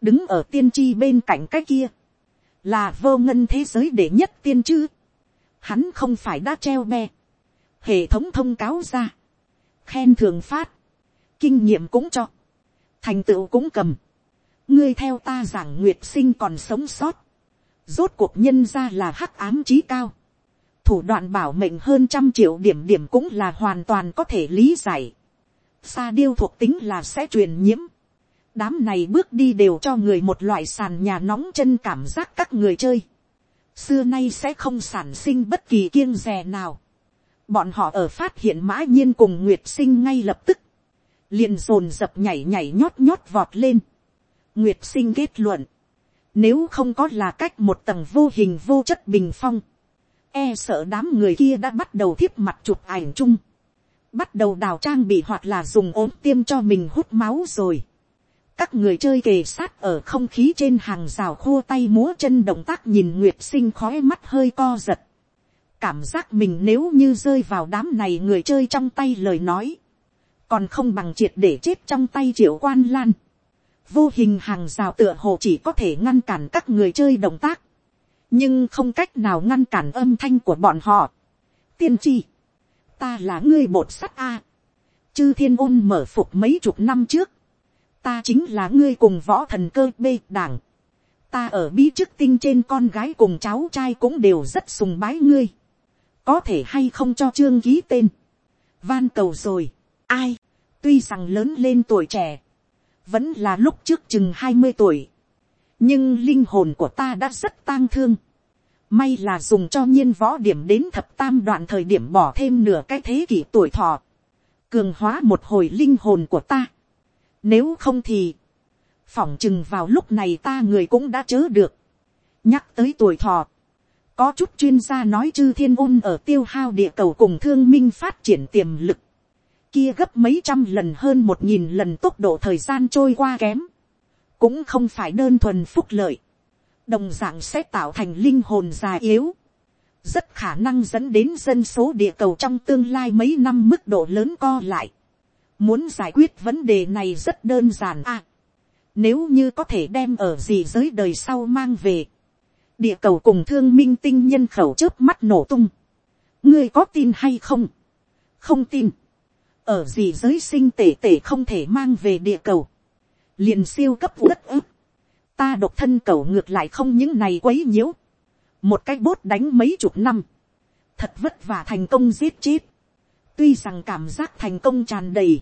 [SPEAKER 1] đứng ở tiên tri bên cạnh cái kia, là vô ngân thế giới để nhất tiên chứ, hắn không phải đã treo me, hệ thống thông cáo ra, khen thường phát, kinh nghiệm cũng cho, thành tựu cũng cầm, ngươi theo ta giảng nguyệt sinh còn sống sót, rốt cuộc nhân ra là hắc ám trí cao, thủ đoạn bảo mệnh hơn trăm triệu điểm điểm cũng là hoàn toàn có thể lý giải. Sa điêu thuộc tính là sẽ truyền nhiễm. Đám này bước đi đều cho người một loại sàn nhà nóng chân cảm giác các người chơi. Xưa nay sẽ không sản sinh bất kỳ kiêng rè nào. Bọn họ ở phát hiện mã nhiên cùng Nguyệt sinh ngay lập tức. liền dồn dập nhảy nhảy nhót nhót vọt lên. Nguyệt sinh kết luận. Nếu không có là cách một tầng vô hình vô chất bình phong. E sợ đám người kia đã bắt đầu thiếp mặt chụp ảnh chung. Bắt đầu đào trang bị hoặc là dùng ốm tiêm cho mình hút máu rồi. Các người chơi kề sát ở không khí trên hàng rào khua tay múa chân động tác nhìn Nguyệt sinh khói mắt hơi co giật. Cảm giác mình nếu như rơi vào đám này người chơi trong tay lời nói. Còn không bằng triệt để chết trong tay triệu quan lan vô hình hàng rào tựa hồ chỉ có thể ngăn cản các người chơi động tác, nhưng không cách nào ngăn cản âm thanh của bọn họ. tiên tri, ta là ngươi bột sắt a, chư thiên ôn mở phục mấy chục năm trước, ta chính là ngươi cùng võ thần cơ bê đảng, ta ở bí chức tinh trên con gái cùng cháu trai cũng đều rất sùng bái ngươi, có thể hay không cho trương ký tên, van cầu rồi, ai, tuy rằng lớn lên tuổi trẻ, vẫn là lúc trước chừng hai mươi tuổi, nhưng linh hồn của ta đã rất tang thương, may là dùng cho nhiên võ điểm đến thập tam đoạn thời điểm bỏ thêm nửa cái thế kỷ tuổi thọ, cường hóa một hồi linh hồn của ta, nếu không thì, phỏng chừng vào lúc này ta người cũng đã chớ được, nhắc tới tuổi thọ, có chút chuyên gia nói chư thiên ôn ở tiêu hao địa cầu cùng thương minh phát triển tiềm lực, kia gấp mấy trăm lần hơn một nghìn lần tốc độ thời gian trôi qua kém, cũng không phải đơn thuần phúc lợi, đồng dạng sẽ tạo thành linh hồn già yếu, rất khả năng dẫn đến dân số địa cầu trong tương lai mấy năm mức độ lớn co lại. Muốn giải quyết vấn đề này rất đơn giản à. Nếu như có thể đem ở gì giới đời sau mang về. Địa cầu cùng thương minh tinh nhân khẩu trước mắt nổ tung. Ngươi có tin hay không? Không tin. Ở gì giới sinh tể tể không thể mang về địa cầu, liền siêu cấp đất ức, ta độc thân cầu ngược lại không những này quấy nhiễu, một cái bốt đánh mấy chục năm, thật vất vả thành công giết chết, tuy rằng cảm giác thành công tràn đầy,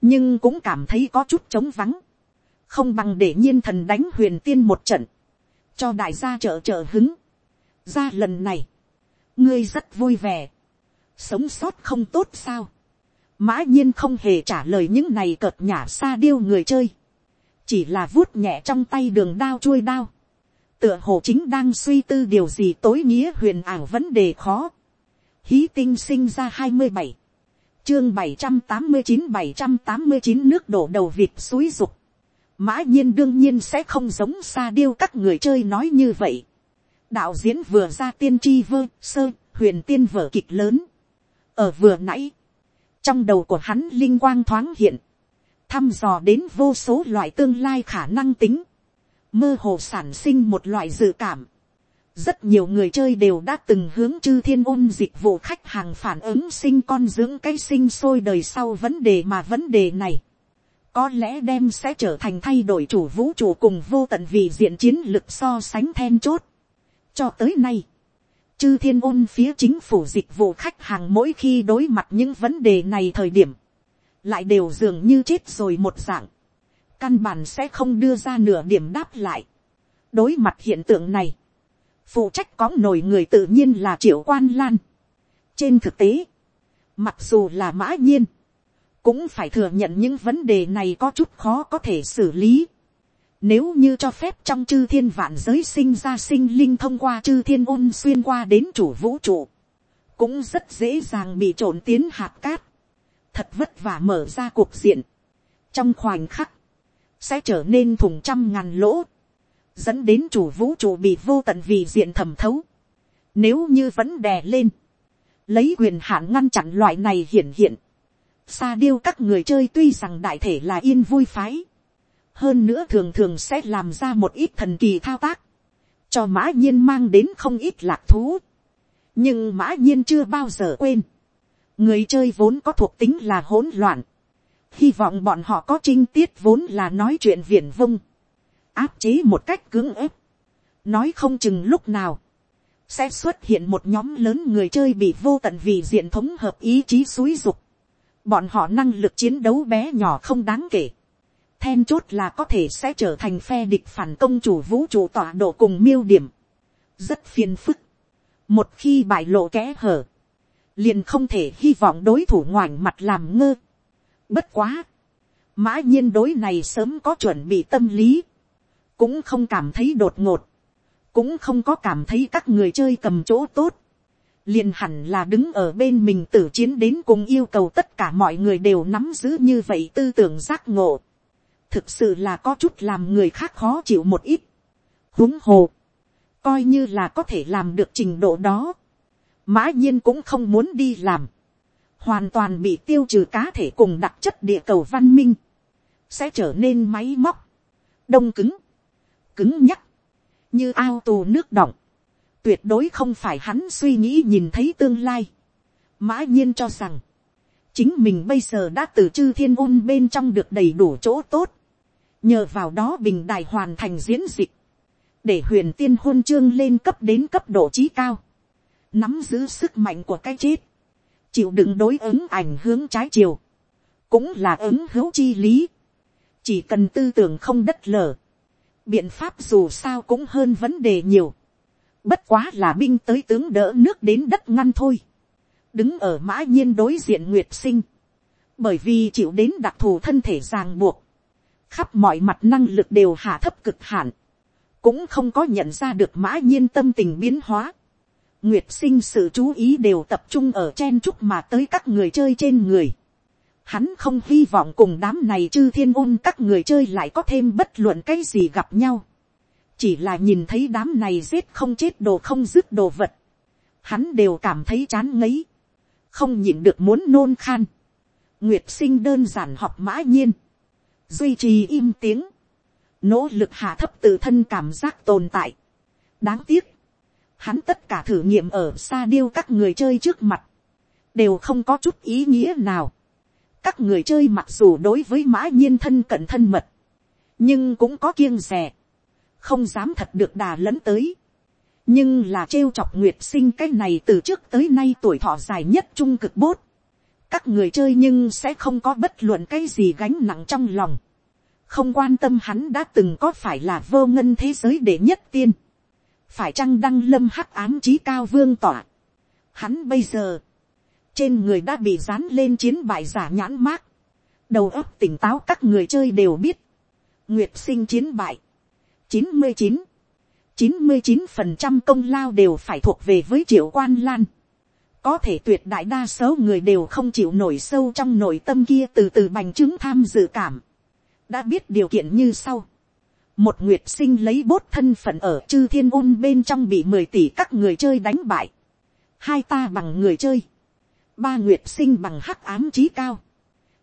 [SPEAKER 1] nhưng cũng cảm thấy có chút trống vắng, không bằng để nhiên thần đánh huyền tiên một trận, cho đại gia trợ trợ hứng. ra lần này, ngươi rất vui vẻ, sống sót không tốt sao, mã nhiên không hề trả lời những này cợt nhả xa điêu người chơi, chỉ là vuốt nhẹ trong tay đường đao chuôi đao, tựa hồ chính đang suy tư điều gì tối nghĩa huyền ảo vấn đề khó. Hí tinh sinh ra hai mươi bảy, chương bảy trăm tám mươi chín bảy trăm tám mươi chín nước đổ đầu vịt suối rục. Mã nhiên đương nhiên sẽ không giống xa điêu các người chơi nói như vậy. Đạo diễn vừa ra tiên tri vơ, sơ, huyền tiên vở kịch lớn. Ở vừa nãy, trong đầu của hắn linh quang thoáng hiện, thăm dò đến vô số loại tương lai khả năng tính mơ hồ sản sinh một loại dự cảm. rất nhiều người chơi đều đã từng hướng chư thiên ôn dịch vụ khách hàng phản ứng sinh con dưỡng cái sinh sôi đời sau vấn đề mà vấn đề này có lẽ đem sẽ trở thành thay đổi chủ vũ trụ cùng vô tận vì diện chiến lực so sánh then chốt. cho tới nay, chư thiên ôn phía chính phủ dịch vụ khách hàng mỗi khi đối mặt những vấn đề này thời điểm, lại đều dường như chết rồi một dạng căn bản sẽ không đưa ra nửa điểm đáp lại. đối mặt hiện tượng này, phụ trách có nổi người tự nhiên là triệu quan lan. trên thực tế, mặc dù là mã nhiên, cũng phải thừa nhận những vấn đề này có chút khó có thể xử lý. Nếu như cho phép trong chư thiên vạn giới sinh ra sinh linh thông qua chư thiên ôn xuyên qua đến chủ vũ trụ, cũng rất dễ dàng bị trộn tiến hạt cát. Thật vất vả mở ra cuộc diện. Trong khoảnh khắc, sẽ trở nên thùng trăm ngàn lỗ, dẫn đến chủ vũ trụ bị vô tận vì diện thẩm thấu. Nếu như vẫn đè lên, lấy quyền hạn ngăn chặn loại này hiển hiện, xa điêu các người chơi tuy rằng đại thể là yên vui phái, hơn nữa thường thường sẽ làm ra một ít thần kỳ thao tác, cho mã nhiên mang đến không ít lạc thú. nhưng mã nhiên chưa bao giờ quên, người chơi vốn có thuộc tính là hỗn loạn, hy vọng bọn họ có trinh tiết vốn là nói chuyện viển vông, áp chế một cách cứng ép, nói không chừng lúc nào, sẽ xuất hiện một nhóm lớn người chơi bị vô tận vì diện thống hợp ý chí xúi dục, bọn họ năng lực chiến đấu bé nhỏ không đáng kể, then chốt là có thể sẽ trở thành phe địch phản công chủ vũ trụ tọa độ cùng miêu điểm, rất phiền phức, một khi bại lộ kẽ hở, liền không thể hy vọng đối thủ ngoảnh mặt làm ngơ, Bất quá. Mã nhiên đối này sớm có chuẩn bị tâm lý. Cũng không cảm thấy đột ngột. Cũng không có cảm thấy các người chơi cầm chỗ tốt. Liền hẳn là đứng ở bên mình tử chiến đến cùng yêu cầu tất cả mọi người đều nắm giữ như vậy tư tưởng giác ngộ. Thực sự là có chút làm người khác khó chịu một ít. huống hồ. Coi như là có thể làm được trình độ đó. Mã nhiên cũng không muốn đi làm hoàn toàn bị tiêu trừ cá thể cùng đặc chất địa cầu văn minh, sẽ trở nên máy móc, đông cứng, cứng nhắc, như ao tù nước động, tuyệt đối không phải hắn suy nghĩ nhìn thấy tương lai, mã nhiên cho rằng, chính mình bây giờ đã từ chư thiên ôn bên trong được đầy đủ chỗ tốt, nhờ vào đó bình đài hoàn thành diễn dịch, để huyền tiên hôn chương lên cấp đến cấp độ trí cao, nắm giữ sức mạnh của cái chết, chịu đựng đối ứng ảnh hướng trái chiều, cũng là ứng hữu chi lý, chỉ cần tư tưởng không đất lở, biện pháp dù sao cũng hơn vấn đề nhiều, bất quá là binh tới tướng đỡ nước đến đất ngăn thôi, đứng ở mã nhiên đối diện nguyệt sinh, bởi vì chịu đến đặc thù thân thể ràng buộc, khắp mọi mặt năng lực đều hạ thấp cực hạn, cũng không có nhận ra được mã nhiên tâm tình biến hóa, Nguyệt sinh sự chú ý đều tập trung ở chen chúc mà tới các người chơi trên người. Hắn không hy vọng cùng đám này chư thiên ôn các người chơi lại có thêm bất luận cái gì gặp nhau. Chỉ là nhìn thấy đám này giết không chết đồ không dứt đồ vật. Hắn đều cảm thấy chán ngấy. Không nhịn được muốn nôn khan. Nguyệt sinh đơn giản học mã nhiên. Duy trì im tiếng. Nỗ lực hạ thấp tự thân cảm giác tồn tại. Đáng tiếc hắn tất cả thử nghiệm ở xa điêu các người chơi trước mặt, đều không có chút ý nghĩa nào. các người chơi mặc dù đối với mã nhiên thân cận thân mật, nhưng cũng có kiêng rè, không dám thật được đà lẫn tới. nhưng là trêu chọc nguyệt sinh cái này từ trước tới nay tuổi thọ dài nhất trung cực bốt. các người chơi nhưng sẽ không có bất luận cái gì gánh nặng trong lòng. không quan tâm hắn đã từng có phải là vô ngân thế giới đệ nhất tiên. phải chăng đăng lâm hắc ám trí cao vương tỏa. hắn bây giờ, trên người đã bị dán lên chiến bại giả nhãn mát. đầu óc tỉnh táo các người chơi đều biết. nguyệt sinh chiến bại chín mươi chín chín mươi chín phần trăm công lao đều phải thuộc về với triệu quan lan. Có thể tuyệt đại đa số người đều không chịu nổi sâu trong nội tâm kia từ từ bành trướng tham dự cảm. Đã biết điều kiện như sau. Một nguyệt sinh lấy bốt thân phận ở chư thiên ôn bên trong bị mười tỷ các người chơi đánh bại. Hai ta bằng người chơi. Ba nguyệt sinh bằng hắc ám trí cao.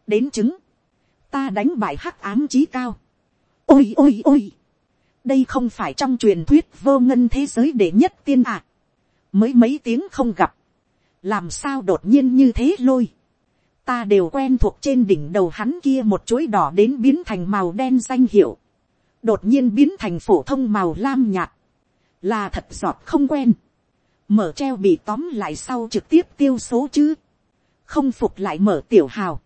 [SPEAKER 1] Đến chứng. Ta đánh bại hắc ám trí cao. Ôi ôi ôi đây không phải trong truyền thuyết vô ngân thế giới để nhất tiên ạ. À. mới mấy tiếng không gặp. làm sao đột nhiên như thế lôi. ta đều quen thuộc trên đỉnh đầu hắn kia một chuỗi đỏ đến biến thành màu đen danh hiệu. đột nhiên biến thành phổ thông màu lam nhạt. là thật giọt không quen. mở treo bị tóm lại sau trực tiếp tiêu số chứ. không phục lại mở tiểu hào.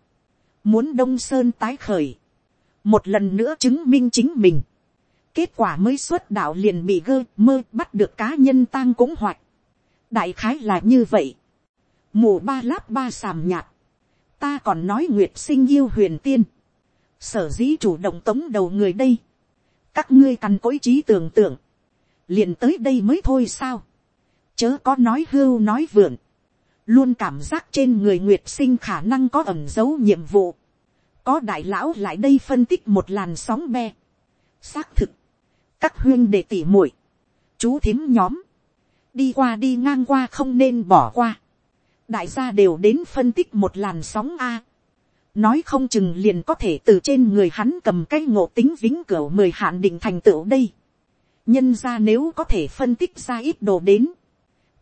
[SPEAKER 1] muốn đông sơn tái khởi. một lần nữa chứng minh chính mình Kết quả mới xuất đạo liền bị gơ, mơ, bắt được cá nhân tang cũng hoạch. Đại khái là như vậy. Mù ba láp ba sàm nhạt. Ta còn nói nguyệt sinh yêu huyền tiên. Sở dĩ chủ động tống đầu người đây. Các ngươi cằn cối trí tưởng tượng. Liền tới đây mới thôi sao. Chớ có nói hưu nói vượn. Luôn cảm giác trên người nguyệt sinh khả năng có ẩm dấu nhiệm vụ. Có đại lão lại đây phân tích một làn sóng be. Xác thực các huyên để tỉ muội, chú thím nhóm, đi qua đi ngang qua không nên bỏ qua, đại gia đều đến phân tích một làn sóng a, nói không chừng liền có thể từ trên người hắn cầm cái ngộ tính vĩnh cửu mười hạn định thành tựu đây, nhân ra nếu có thể phân tích ra ít đồ đến,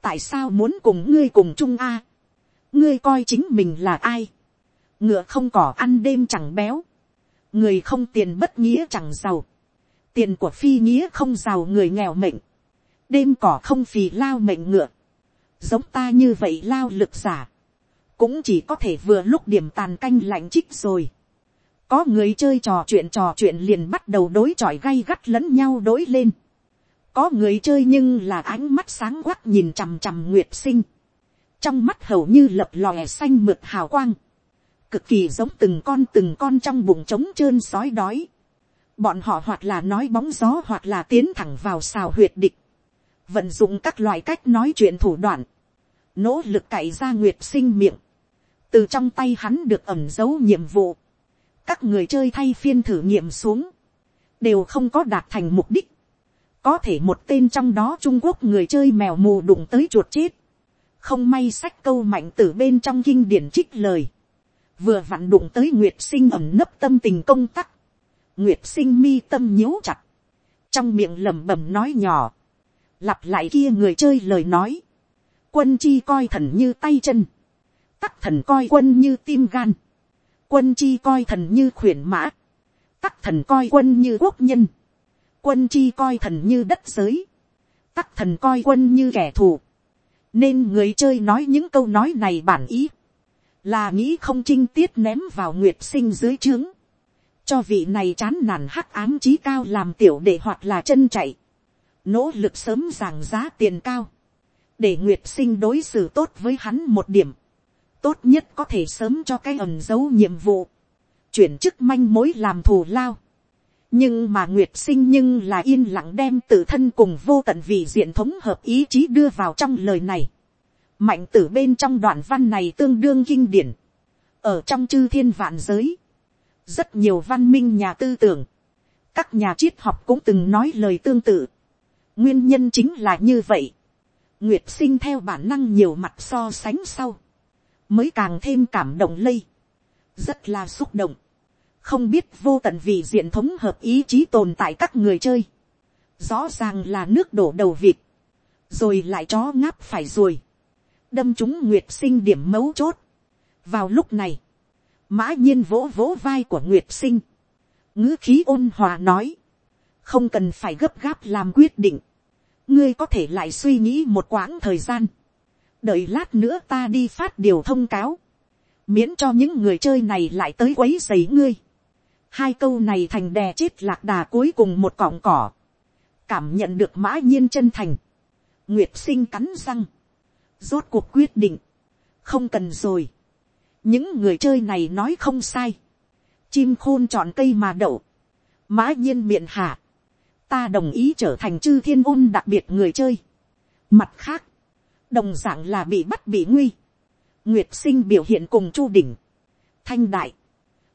[SPEAKER 1] tại sao muốn cùng ngươi cùng chung a, ngươi coi chính mình là ai, ngựa không cỏ ăn đêm chẳng béo, người không tiền bất nghĩa chẳng giàu, tiền của phi nghĩa không giàu người nghèo mệnh, đêm cỏ không phì lao mệnh ngựa, giống ta như vậy lao lực giả, cũng chỉ có thể vừa lúc điểm tàn canh lạnh trích rồi. có người chơi trò chuyện trò chuyện liền bắt đầu đối chọi gay gắt lẫn nhau đối lên. có người chơi nhưng là ánh mắt sáng quắc nhìn chằm chằm nguyệt sinh. trong mắt hầu như lập lòe xanh mượt hào quang. cực kỳ giống từng con từng con trong bụng trống trơn sói đói bọn họ hoặc là nói bóng gió hoặc là tiến thẳng vào xào huyệt địch, vận dụng các loại cách nói chuyện thủ đoạn, nỗ lực cậy ra nguyệt sinh miệng, từ trong tay hắn được ẩm dấu nhiệm vụ, các người chơi thay phiên thử nghiệm xuống, đều không có đạt thành mục đích, có thể một tên trong đó trung quốc người chơi mèo mù đụng tới chuột chết, không may sách câu mạnh từ bên trong kinh điển trích lời, vừa vặn đụng tới nguyệt sinh ẩm nấp tâm tình công tắc, Nguyệt sinh mi tâm nhíu chặt. Trong miệng lẩm bẩm nói nhỏ. Lặp lại kia người chơi lời nói. Quân chi coi thần như tay chân. Tắc thần coi quân như tim gan. Quân chi coi thần như khuyển mã. Tắc thần coi quân như quốc nhân. Quân chi coi thần như đất giới. Tắc thần coi quân như kẻ thù. Nên người chơi nói những câu nói này bản ý. Là nghĩ không trinh tiết ném vào nguyệt sinh dưới trướng cho vị này chán nản hắc ám trí cao làm tiểu đệ hoặc là chân chạy, nỗ lực sớm giảng giá tiền cao, để nguyệt sinh đối xử tốt với hắn một điểm, tốt nhất có thể sớm cho cái ẩn dấu nhiệm vụ, chuyển chức manh mối làm thù lao. nhưng mà nguyệt sinh nhưng là yên lặng đem tự thân cùng vô tận vị diện thống hợp ý chí đưa vào trong lời này. mạnh tử bên trong đoạn văn này tương đương kinh điển, ở trong chư thiên vạn giới, rất nhiều văn minh nhà tư tưởng, các nhà triết học cũng từng nói lời tương tự. nguyên nhân chính là như vậy. nguyệt sinh theo bản năng nhiều mặt so sánh sau, mới càng thêm cảm động lây, rất là xúc động, không biết vô tận vì diện thống hợp ý chí tồn tại các người chơi, rõ ràng là nước đổ đầu vịt, rồi lại chó ngáp phải rồi, đâm chúng nguyệt sinh điểm mấu chốt. vào lúc này, mã nhiên vỗ vỗ vai của nguyệt sinh, ngữ khí ôn hòa nói, không cần phải gấp gáp làm quyết định, ngươi có thể lại suy nghĩ một quãng thời gian, đợi lát nữa ta đi phát điều thông cáo, miễn cho những người chơi này lại tới quấy dày ngươi. hai câu này thành đè chết lạc đà cuối cùng một cọng cỏ, cảm nhận được mã nhiên chân thành, nguyệt sinh cắn răng, rốt cuộc quyết định, không cần rồi, những người chơi này nói không sai, chim khôn chọn cây mà đậu, mã nhiên miệng hạ, ta đồng ý trở thành chư thiên ôn đặc biệt người chơi. Mặt khác, đồng dạng là bị bắt bị nguy. Nguyệt sinh biểu hiện cùng chu đỉnh. Thanh đại,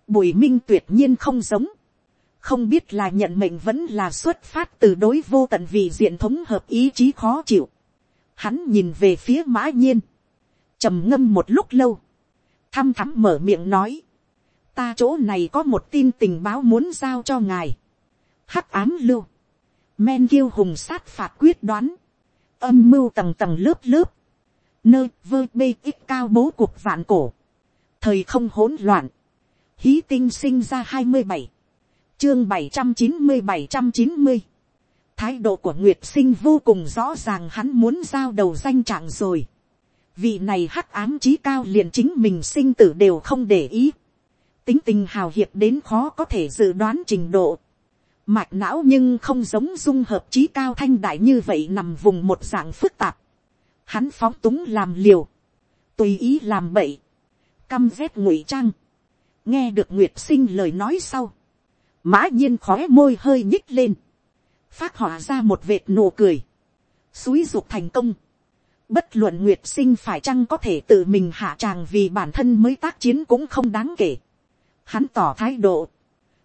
[SPEAKER 1] bùi minh tuyệt nhiên không giống. Không biết là nhận mệnh vẫn là xuất phát từ đối vô tận vì diện thống hợp ý chí khó chịu. Hắn nhìn về phía mã nhiên. trầm ngâm một lúc lâu. Thăm thắm mở miệng nói. Ta chỗ này có một tin tình báo muốn giao cho ngài. Hắc ám lưu. Men kiêu hùng sát phạt quyết đoán, âm mưu tầng tầng lớp lớp, nơi vơ bê ít cao bố cuộc vạn cổ, thời không hỗn loạn, hí tinh sinh ra hai mươi bảy, chương bảy trăm chín mươi bảy trăm chín mươi, thái độ của nguyệt sinh vô cùng rõ ràng hắn muốn giao đầu danh trạng rồi, vị này hắc ám trí cao liền chính mình sinh tử đều không để ý, tính tình hào hiệp đến khó có thể dự đoán trình độ, Mạch não nhưng không giống dung hợp trí cao thanh đại như vậy nằm vùng một dạng phức tạp. Hắn phóng túng làm liều. Tùy ý làm bậy. Căm rét ngụy trang. Nghe được Nguyệt sinh lời nói sau. Mã nhiên khóe môi hơi nhích lên. Phát họa ra một vệt nụ cười. Xúi dục thành công. Bất luận Nguyệt sinh phải chăng có thể tự mình hạ tràng vì bản thân mới tác chiến cũng không đáng kể. Hắn tỏ thái độ.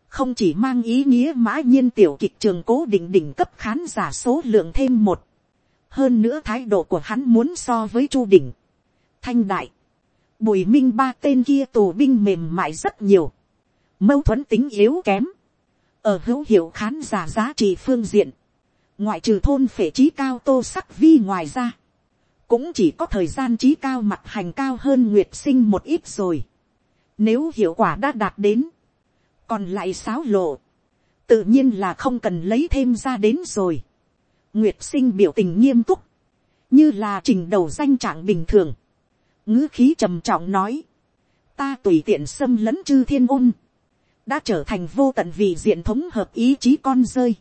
[SPEAKER 1] Không chỉ mang ý nghĩa mã nhiên tiểu kịch trường cố định đỉnh cấp khán giả số lượng thêm một, hơn nữa thái độ của hắn muốn so với chu đỉnh, thanh đại, bùi minh ba tên kia tù binh mềm mại rất nhiều, mâu thuẫn tính yếu kém, ở hữu hiệu khán giả giá trị phương diện, ngoại trừ thôn phể trí cao tô sắc vi ngoài ra, cũng chỉ có thời gian trí cao mặt hành cao hơn nguyệt sinh một ít rồi. Nếu hiệu quả đã đạt đến, còn lại sáo lộ, tự nhiên là không cần lấy thêm ra đến rồi. nguyệt sinh biểu tình nghiêm túc, như là trình đầu danh trạng bình thường, ngữ khí trầm trọng nói, ta tùy tiện xâm lấn chư thiên ôn, đã trở thành vô tận vì diện thống hợp ý chí con rơi.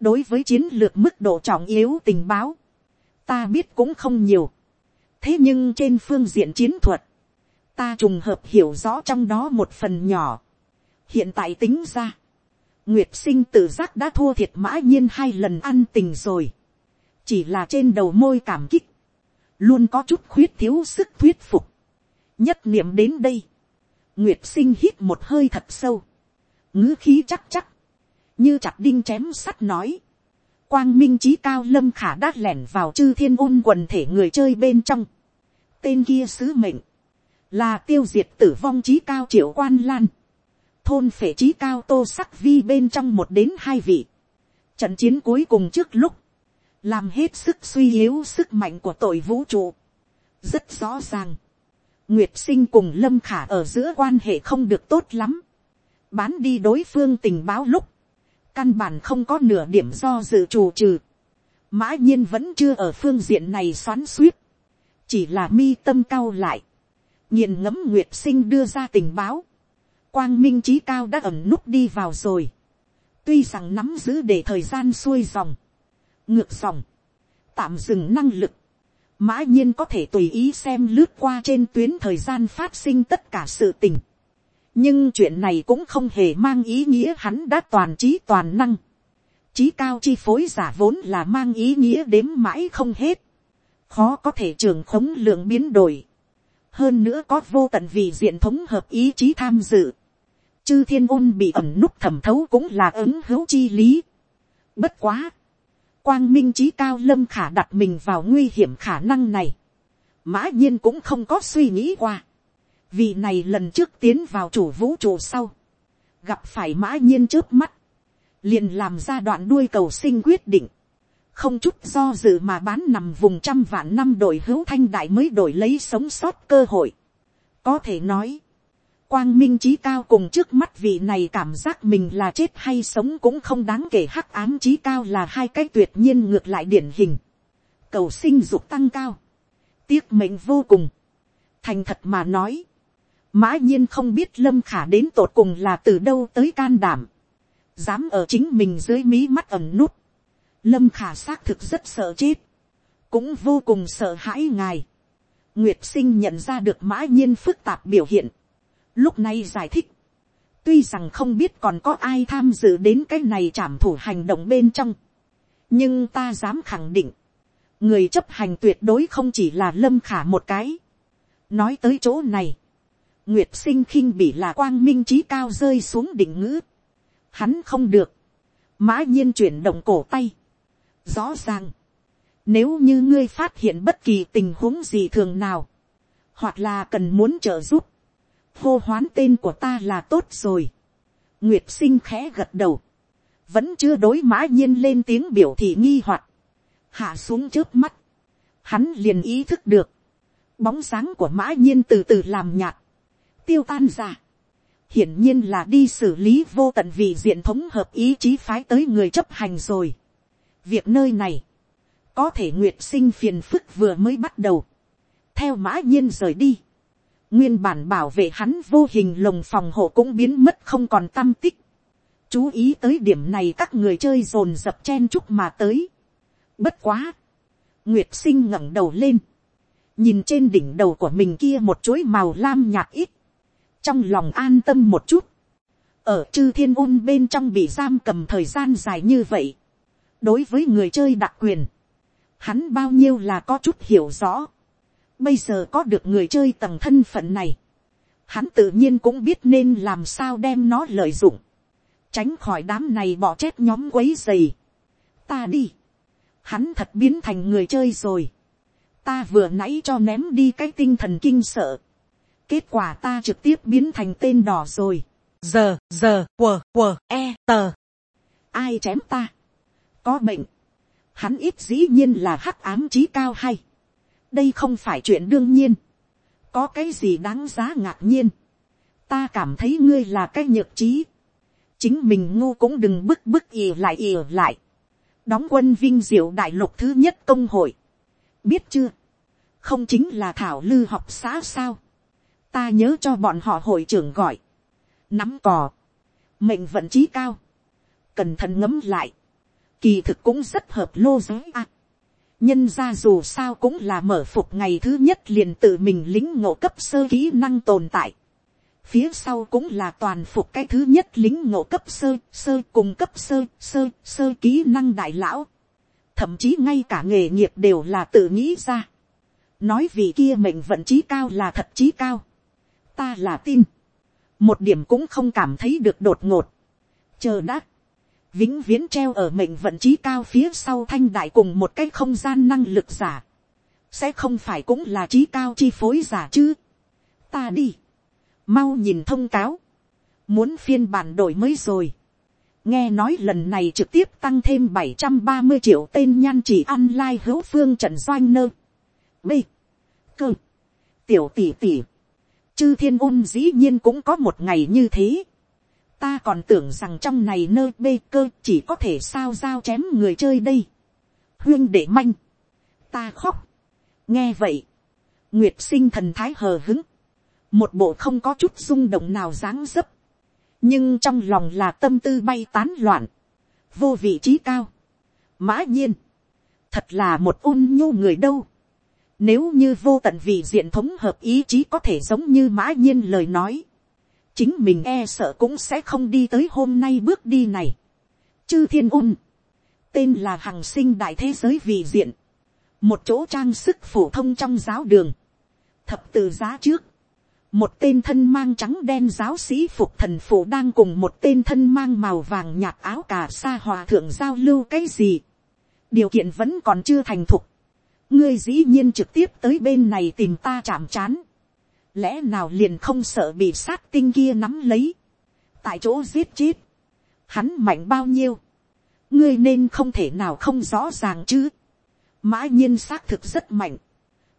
[SPEAKER 1] đối với chiến lược mức độ trọng yếu tình báo, ta biết cũng không nhiều. thế nhưng trên phương diện chiến thuật, ta trùng hợp hiểu rõ trong đó một phần nhỏ. Hiện tại tính ra, nguyệt sinh tự giác đã thua thiệt mã nhiên hai lần ăn tình rồi, chỉ là trên đầu môi cảm kích, luôn có chút khuyết thiếu sức thuyết phục, nhất niệm đến đây, nguyệt sinh hít một hơi thật sâu, ngữ khí chắc chắc, như chặt đinh chém sắt nói, quang minh trí cao lâm khả đát lẻn vào chư thiên ôn quần thể người chơi bên trong, tên kia sứ mệnh, là tiêu diệt tử vong trí cao triệu quan lan, thôn phệ trí cao tô sắc vi bên trong một đến hai vị. Trận chiến cuối cùng trước lúc, làm hết sức suy yếu sức mạnh của tội vũ trụ. Rất rõ ràng, Nguyệt sinh cùng Lâm Khả ở giữa quan hệ không được tốt lắm. Bán đi đối phương tình báo lúc, căn bản không có nửa điểm do dự trù trừ. Mã nhiên vẫn chưa ở phương diện này xoắn suýt. Chỉ là mi tâm cao lại. nghiền ngẫm Nguyệt sinh đưa ra tình báo quang minh trí cao đã ẩm núp đi vào rồi. tuy rằng nắm giữ để thời gian xuôi dòng, ngược dòng, tạm dừng năng lực, mã nhiên có thể tùy ý xem lướt qua trên tuyến thời gian phát sinh tất cả sự tình nhưng chuyện này cũng không hề mang ý nghĩa hắn đã toàn trí toàn năng. trí cao chi phối giả vốn là mang ý nghĩa đếm mãi không hết. khó có thể trường khống lượng biến đổi. hơn nữa có vô tận vì diện thống hợp ý chí tham dự chư thiên ôn bị ẩm núp thẩm thấu cũng là ứng hữu chi lý. Bất quá. Quang minh trí cao lâm khả đặt mình vào nguy hiểm khả năng này. Mã nhiên cũng không có suy nghĩ qua. Vì này lần trước tiến vào chủ vũ trụ sau. Gặp phải mã nhiên trước mắt. Liền làm ra đoạn đuôi cầu sinh quyết định. Không chút do dự mà bán nằm vùng trăm vạn năm đổi hữu thanh đại mới đổi lấy sống sót cơ hội. Có thể nói quang minh trí cao cùng trước mắt vị này cảm giác mình là chết hay sống cũng không đáng kể hắc ám trí cao là hai cái tuyệt nhiên ngược lại điển hình. cầu sinh dục tăng cao. tiếc mệnh vô cùng. thành thật mà nói mã nhiên không biết lâm khả đến tột cùng là từ đâu tới can đảm. dám ở chính mình dưới mí mắt ẩm nút. lâm khả xác thực rất sợ chết. cũng vô cùng sợ hãi ngài. nguyệt sinh nhận ra được mã nhiên phức tạp biểu hiện lúc này giải thích, tuy rằng không biết còn có ai tham dự đến cái này trảm thủ hành động bên trong, nhưng ta dám khẳng định, người chấp hành tuyệt đối không chỉ là lâm khả một cái. nói tới chỗ này, nguyệt sinh khinh bị là quang minh trí cao rơi xuống đỉnh ngữ, hắn không được, mã nhiên chuyển động cổ tay, rõ ràng, nếu như ngươi phát hiện bất kỳ tình huống gì thường nào, hoặc là cần muốn trợ giúp, hô hoán tên của ta là tốt rồi. nguyệt sinh khẽ gật đầu, vẫn chưa đối mã nhiên lên tiếng biểu thị nghi hoặc, hạ xuống trước mắt, hắn liền ý thức được, bóng sáng của mã nhiên từ từ làm nhạt, tiêu tan ra, hiển nhiên là đi xử lý vô tận vị diện thống hợp ý chí phái tới người chấp hành rồi. việc nơi này, có thể nguyệt sinh phiền phức vừa mới bắt đầu, theo mã nhiên rời đi, nguyên bản bảo vệ hắn vô hình lồng phòng hộ cũng biến mất không còn tâm tích. chú ý tới điểm này các người chơi dồn dập chen chúc mà tới. bất quá. nguyệt sinh ngẩng đầu lên. nhìn trên đỉnh đầu của mình kia một chuỗi màu lam nhạt ít trong lòng an tâm một chút. ở chư thiên ôn bên trong bị giam cầm thời gian dài như vậy. đối với người chơi đặc quyền, hắn bao nhiêu là có chút hiểu rõ Bây giờ có được người chơi tầng thân phận này. Hắn tự nhiên cũng biết nên làm sao đem nó lợi dụng. Tránh khỏi đám này bỏ chết nhóm quấy dày. Ta đi. Hắn thật biến thành người chơi rồi. Ta vừa nãy cho ném đi cái tinh thần kinh sợ. Kết quả ta trực tiếp biến thành tên đỏ rồi. Giờ, giờ, quờ, quờ, e, tờ. Ai chém ta? Có bệnh. Hắn ít dĩ nhiên là hắc ám trí cao hay đây không phải chuyện đương nhiên, có cái gì đáng giá ngạc nhiên, ta cảm thấy ngươi là cái nhược trí, chính mình ngu cũng đừng bức bức ì lại ì lại, đóng quân vinh diệu đại lục thứ nhất công hội, biết chưa, không chính là thảo lư học xã sao, ta nhớ cho bọn họ hội trưởng gọi, nắm cò, mệnh vận trí cao, cẩn thận ngấm lại, kỳ thực cũng rất hợp lô giới ạ nhân ra dù sao cũng là mở phục ngày thứ nhất liền tự mình lính ngộ cấp sơ kỹ năng tồn tại. phía sau cũng là toàn phục cái thứ nhất lính ngộ cấp sơ sơ cùng cấp sơ sơ sơ kỹ năng đại lão. thậm chí ngay cả nghề nghiệp đều là tự nghĩ ra. nói vì kia mệnh vận trí cao là thật trí cao ta là tin. một điểm cũng không cảm thấy được đột ngột. chờ đã vĩnh viễn treo ở mệnh vận trí cao phía sau thanh đại cùng một cái không gian năng lực giả, sẽ không phải cũng là trí cao chi phối giả chứ. ta đi, mau nhìn thông cáo, muốn phiên bản đổi mới rồi. nghe nói lần này trực tiếp tăng thêm bảy trăm ba mươi triệu tên nhan chỉ online lai hữu phương trần doanh nơ. b, cơ, tiểu tỷ tỷ, chư thiên ôn dĩ nhiên cũng có một ngày như thế. Ta còn tưởng rằng trong này nơi bê cơ chỉ có thể sao giao chém người chơi đây. huyên để manh, ta khóc. nghe vậy, nguyệt sinh thần thái hờ hứng, một bộ không có chút rung động nào dáng dấp, nhưng trong lòng là tâm tư bay tán loạn, vô vị trí cao, mã nhiên, thật là một ôn nhu người đâu. Nếu như vô tận vị diện thống hợp ý chí có thể giống như mã nhiên lời nói, chính mình e sợ cũng sẽ không đi tới hôm nay bước đi này. Chư thiên ung tên là hằng sinh đại thế giới vị diện, một chỗ trang sức phổ thông trong giáo đường, thập từ giá trước, một tên thân mang trắng đen giáo sĩ phục thần phụ đang cùng một tên thân mang màu vàng nhạt áo cà sa hòa thượng giao lưu cái gì. điều kiện vẫn còn chưa thành thục ngươi dĩ nhiên trực tiếp tới bên này tìm ta chạm chán. Lẽ nào liền không sợ bị sát tinh kia nắm lấy, tại chỗ giết chết, hắn mạnh bao nhiêu, ngươi nên không thể nào không rõ ràng chứ, mã nhiên xác thực rất mạnh,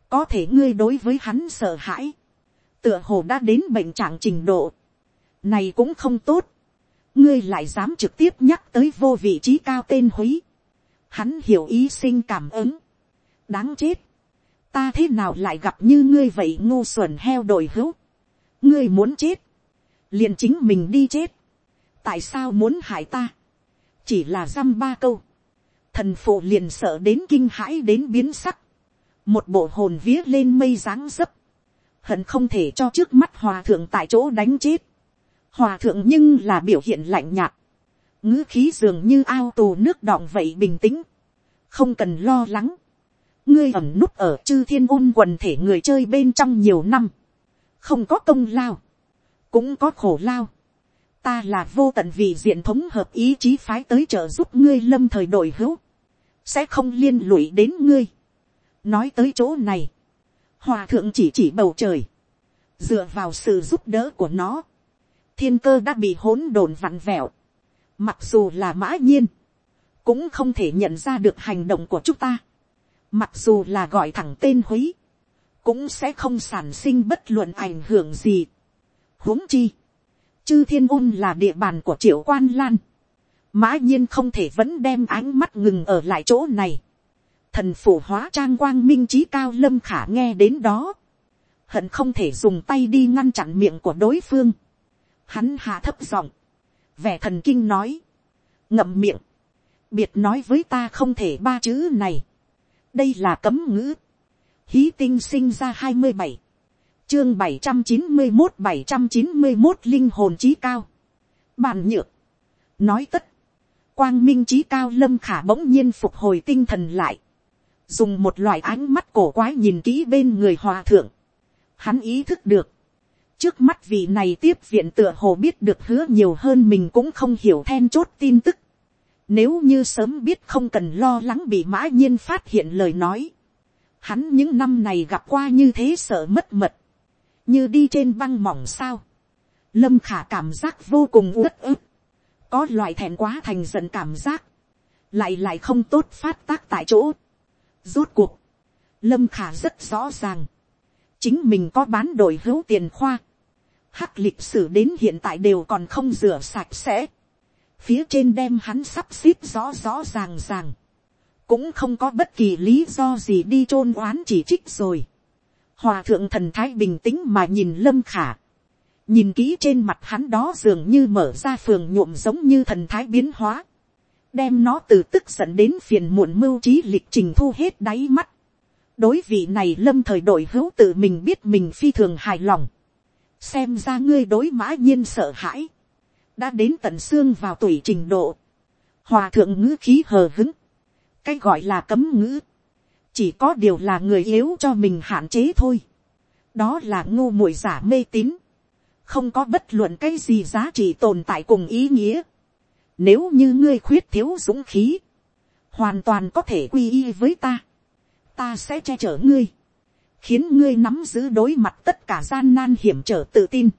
[SPEAKER 1] có thể ngươi đối với hắn sợ hãi, tựa hồ đã đến bệnh trạng trình độ, này cũng không tốt, ngươi lại dám trực tiếp nhắc tới vô vị trí cao tên húy, hắn hiểu ý sinh cảm ứng, đáng chết, ta thế nào lại gặp như ngươi vậy ngu xuẩn heo đổi hữu, ngươi muốn chết, liền chính mình đi chết, tại sao muốn hại ta, chỉ là dăm ba câu, thần phụ liền sợ đến kinh hãi đến biến sắc, một bộ hồn vía lên mây dáng dấp, hận không thể cho trước mắt hòa thượng tại chỗ đánh chết, hòa thượng nhưng là biểu hiện lạnh nhạt, ngữ khí dường như ao tù nước đọng vậy bình tĩnh, không cần lo lắng, ngươi ẩm núp ở chư thiên ôn quần thể người chơi bên trong nhiều năm, không có công lao, cũng có khổ lao, ta là vô tận vì diện thống hợp ý chí phái tới trợ giúp ngươi lâm thời đổi hữu, sẽ không liên lụy đến ngươi. nói tới chỗ này, hòa thượng chỉ chỉ bầu trời, dựa vào sự giúp đỡ của nó, thiên cơ đã bị hỗn độn vặn vẹo, mặc dù là mã nhiên, cũng không thể nhận ra được hành động của chúng ta, mặc dù là gọi thẳng tên huế, cũng sẽ không sản sinh bất luận ảnh hưởng gì. huống chi, chư thiên ôn là địa bàn của triệu quan lan, mã nhiên không thể vẫn đem ánh mắt ngừng ở lại chỗ này. thần phủ hóa trang quang minh trí cao lâm khả nghe đến đó, hận không thể dùng tay đi ngăn chặn miệng của đối phương. hắn hạ thấp giọng, vẻ thần kinh nói, ngậm miệng, biệt nói với ta không thể ba chữ này, đây là cấm ngữ, hí tinh sinh ra hai mươi bảy, chương bảy trăm chín mươi một bảy trăm chín mươi một linh hồn trí cao, bàn nhược, nói tất, quang minh trí cao lâm khả bỗng nhiên phục hồi tinh thần lại, dùng một loại ánh mắt cổ quái nhìn kỹ bên người hòa thượng, hắn ý thức được, trước mắt vị này tiếp viện tựa hồ biết được hứa nhiều hơn mình cũng không hiểu then chốt tin tức, nếu như sớm biết không cần lo lắng bị mã nhiên phát hiện lời nói, hắn những năm này gặp qua như thế sợ mất mật, như đi trên băng mỏng sao, lâm khả cảm giác vô cùng uất ức, có loại thèm quá thành giận cảm giác, lại lại không tốt phát tác tại chỗ. Rốt cuộc, lâm khả rất rõ ràng, chính mình có bán đổi hữu tiền khoa, hắc lịch sử đến hiện tại đều còn không rửa sạch sẽ, phía trên đem hắn sắp xếp rõ rõ ràng ràng, cũng không có bất kỳ lý do gì đi t r ô n oán chỉ trích rồi. hòa thượng thần thái bình tĩnh mà nhìn lâm khả, nhìn kỹ trên mặt hắn đó dường như mở ra phường nhuộm giống như thần thái biến hóa, đem nó từ tức giận đến phiền muộn mưu trí lịch trình thu hết đáy mắt. đối vị này lâm thời đổi hữu tự mình biết mình phi thường hài lòng, xem ra ngươi đối mã nhiên sợ hãi, đã đến tận xương vào tuổi trình độ, hòa thượng ngữ khí hờ hứng, cái gọi là cấm ngữ, chỉ có điều là người yếu cho mình hạn chế thôi, đó là ngu muội giả mê tín, không có bất luận cái gì giá trị tồn tại cùng ý nghĩa. Nếu như ngươi khuyết thiếu dũng khí, hoàn toàn có thể quy y với ta. Ta sẽ che chở ngươi, khiến ngươi nắm giữ đối mặt tất cả gian nan hiểm trở tự tin.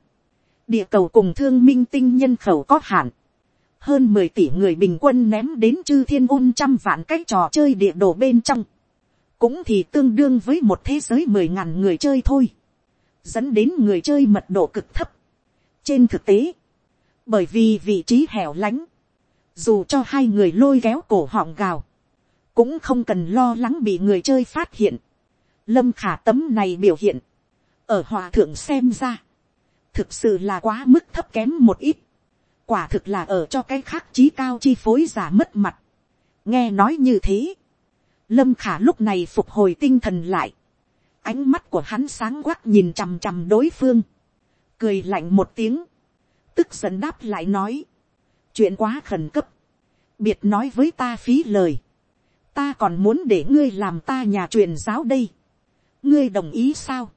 [SPEAKER 1] Địa cầu cùng thương minh tinh nhân khẩu có hạn. Hơn mười tỷ người bình quân ném đến chư thiên ôn trăm vạn cái trò chơi địa đồ bên trong. Cũng thì tương đương với một thế giới mười ngàn người chơi thôi. Dẫn đến người chơi mật độ cực thấp trên thực tế, bởi vì vị trí hẻo lánh, dù cho hai người lôi kéo cổ họng gào, cũng không cần lo lắng bị người chơi phát hiện. Lâm khả tấm này biểu hiện, ở hòa thượng xem ra, thực sự là quá mức thấp kém một ít, quả thực là ở cho cái khác trí cao chi phối giả mất mặt. nghe nói như thế, lâm khả lúc này phục hồi tinh thần lại, ánh mắt của hắn sáng quắc nhìn chằm chằm đối phương, cười lạnh một tiếng, tức giận đáp lại nói, chuyện quá khẩn cấp, biệt nói với ta phí lời, ta còn muốn để ngươi làm ta nhà truyền giáo đây, ngươi đồng ý sao,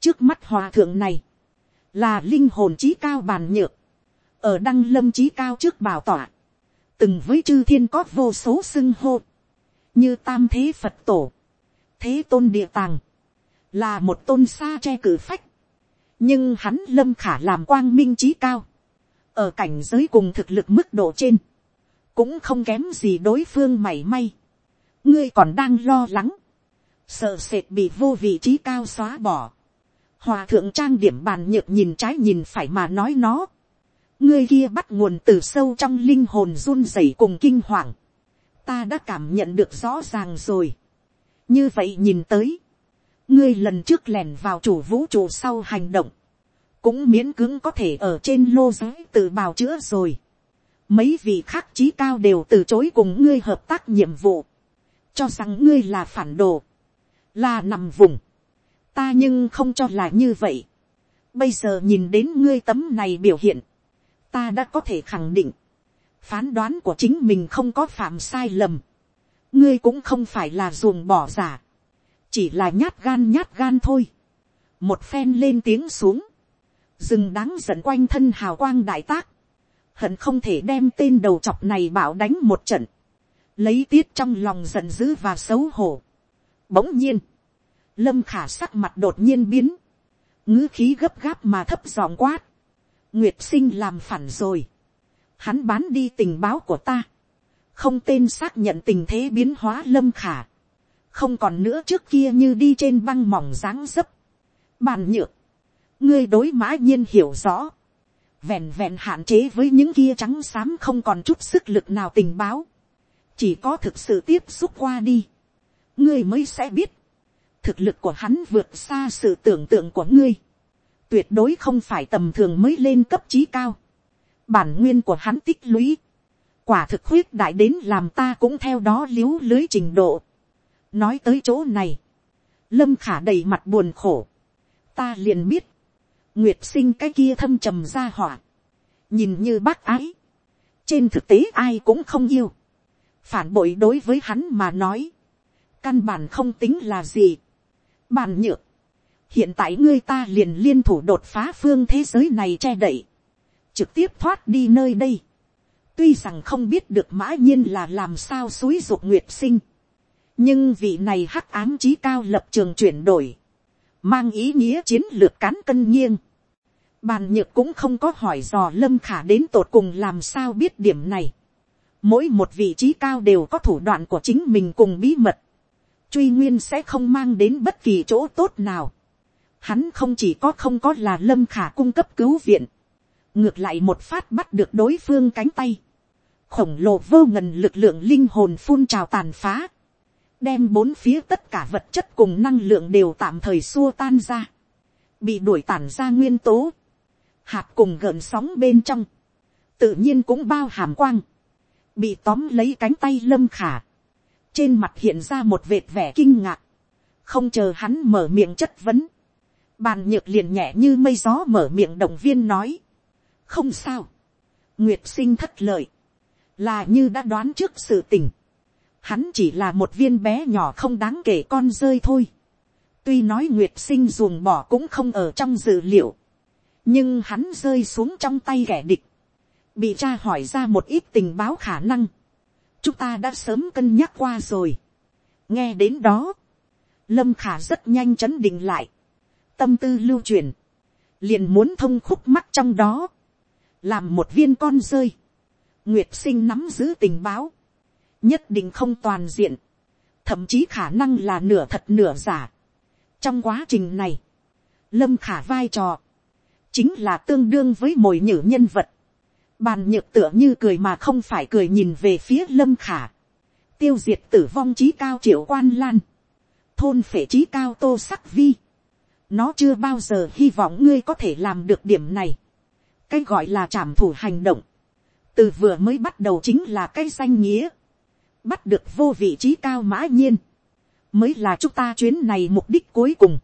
[SPEAKER 1] trước mắt hòa thượng này, là linh hồn trí cao bàn nhược, ở đăng lâm trí cao trước bảo tỏa, từng với chư thiên có vô số xưng hô, như tam thế phật tổ, thế tôn địa tàng, là một tôn xa che cử phách, nhưng hắn lâm khả làm quang minh trí cao, ở cảnh giới cùng thực lực mức độ trên, cũng không kém gì đối phương mảy may. ngươi còn đang lo lắng, sợ sệt bị vô vị trí cao xóa bỏ, hòa thượng trang điểm bàn nhược nhìn trái nhìn phải mà nói nó, ngươi kia bắt nguồn từ sâu trong linh hồn run rẩy cùng kinh hoàng, ta đã cảm nhận được rõ ràng rồi. như vậy nhìn tới, ngươi lần trước lẻn vào chủ vũ trụ sau hành động, cũng miễn cưỡng có thể ở trên lô giới tự bào chữa rồi. mấy vị khác trí cao đều từ chối cùng ngươi hợp tác nhiệm vụ, cho rằng ngươi là phản đồ, là nằm vùng ta nhưng không cho là như vậy. bây giờ nhìn đến ngươi tấm này biểu hiện, ta đã có thể khẳng định, phán đoán của chính mình không có phạm sai lầm, ngươi cũng không phải là ruồng bỏ giả, chỉ là nhát gan nhát gan thôi, một phen lên tiếng xuống, rừng đáng giận quanh thân hào quang đại tác, hận không thể đem tên đầu chọc này bảo đánh một trận, lấy tiết trong lòng giận dữ và xấu hổ. Bỗng nhiên, lâm khả sắc mặt đột nhiên biến, ngữ khí gấp gáp mà thấp giòn quát, nguyệt sinh làm phản rồi, hắn bán đi tình báo của ta, không tên xác nhận tình thế biến hóa lâm khả, không còn nữa trước kia như đi trên băng mỏng dáng dấp, bàn nhựa ngươi đối mã nhiên hiểu rõ, vẹn vẹn hạn chế với những kia trắng xám không còn chút sức lực nào tình báo, chỉ có thực sự tiếp xúc qua đi, ngươi mới sẽ biết, thực lực của hắn vượt xa sự tưởng tượng của ngươi, tuyệt đối không phải tầm thường mới lên cấp trí cao, bản nguyên của hắn tích lũy, quả thực khuyết đại đến làm ta cũng theo đó l i ế u lưới trình độ. nói tới chỗ này, lâm khả đầy mặt buồn khổ, ta liền biết, nguyệt sinh cái kia thâm trầm ra hỏa, nhìn như bác ái, trên thực tế ai cũng không yêu, phản bội đối với hắn mà nói, căn bản không tính là gì, bàn nhược, hiện tại ngươi ta liền liên thủ đột phá phương thế giới này che đậy, trực tiếp thoát đi nơi đây. tuy rằng không biết được mã nhiên là làm sao suối ruột nguyệt sinh, nhưng vị này hắc ám chí cao lập trường chuyển đổi, mang ý nghĩa chiến lược cán cân nghiêng. Bàn nhược cũng không có hỏi dò lâm khả đến tột cùng làm sao biết điểm này. Mỗi một vị trí cao đều có thủ đoạn của chính mình cùng bí mật. Truy nguyên sẽ không mang đến bất kỳ chỗ tốt nào. Hắn không chỉ có không có là lâm khả cung cấp cứu viện ngược lại một phát bắt được đối phương cánh tay, khổng lồ vô ngần lực lượng linh hồn phun trào tàn phá, đem bốn phía tất cả vật chất cùng năng lượng đều tạm thời xua tan ra, bị đuổi tản ra nguyên tố, hạt cùng gợn sóng bên trong, tự nhiên cũng bao hàm quang, bị tóm lấy cánh tay lâm khả, trên mặt hiện ra một vệt vẻ kinh ngạc, không chờ hắn mở miệng chất vấn, bàn nhược liền nhẹ như mây gió mở miệng động viên nói, không sao, nguyệt sinh thất lợi, là như đã đoán trước sự tình, hắn chỉ là một viên bé nhỏ không đáng kể con rơi thôi, tuy nói nguyệt sinh ruồng bỏ cũng không ở trong dự liệu, nhưng hắn rơi xuống trong tay kẻ địch, bị cha hỏi ra một ít tình báo khả năng, chúng ta đã sớm cân nhắc qua rồi. nghe đến đó, lâm khả rất nhanh chấn định lại, tâm tư lưu truyền, liền muốn thông khúc mắt trong đó, làm một viên con rơi, nguyệt sinh nắm giữ tình báo, nhất định không toàn diện, thậm chí khả năng là nửa thật nửa giả. trong quá trình này, lâm khả vai trò, chính là tương đương với mồi nhử nhân vật, bàn nhược tựa như cười mà không phải cười nhìn về phía lâm khả, tiêu diệt tử vong trí cao triệu quan lan, thôn phể trí cao tô sắc vi, nó chưa bao giờ hy vọng ngươi có thể làm được điểm này. Cái gọi là trảm thủ hành động, từ vừa mới bắt đầu chính là cái danh nghĩa, bắt được vô vị trí cao mã nhiên, mới là chúng ta chuyến này mục đích cuối cùng.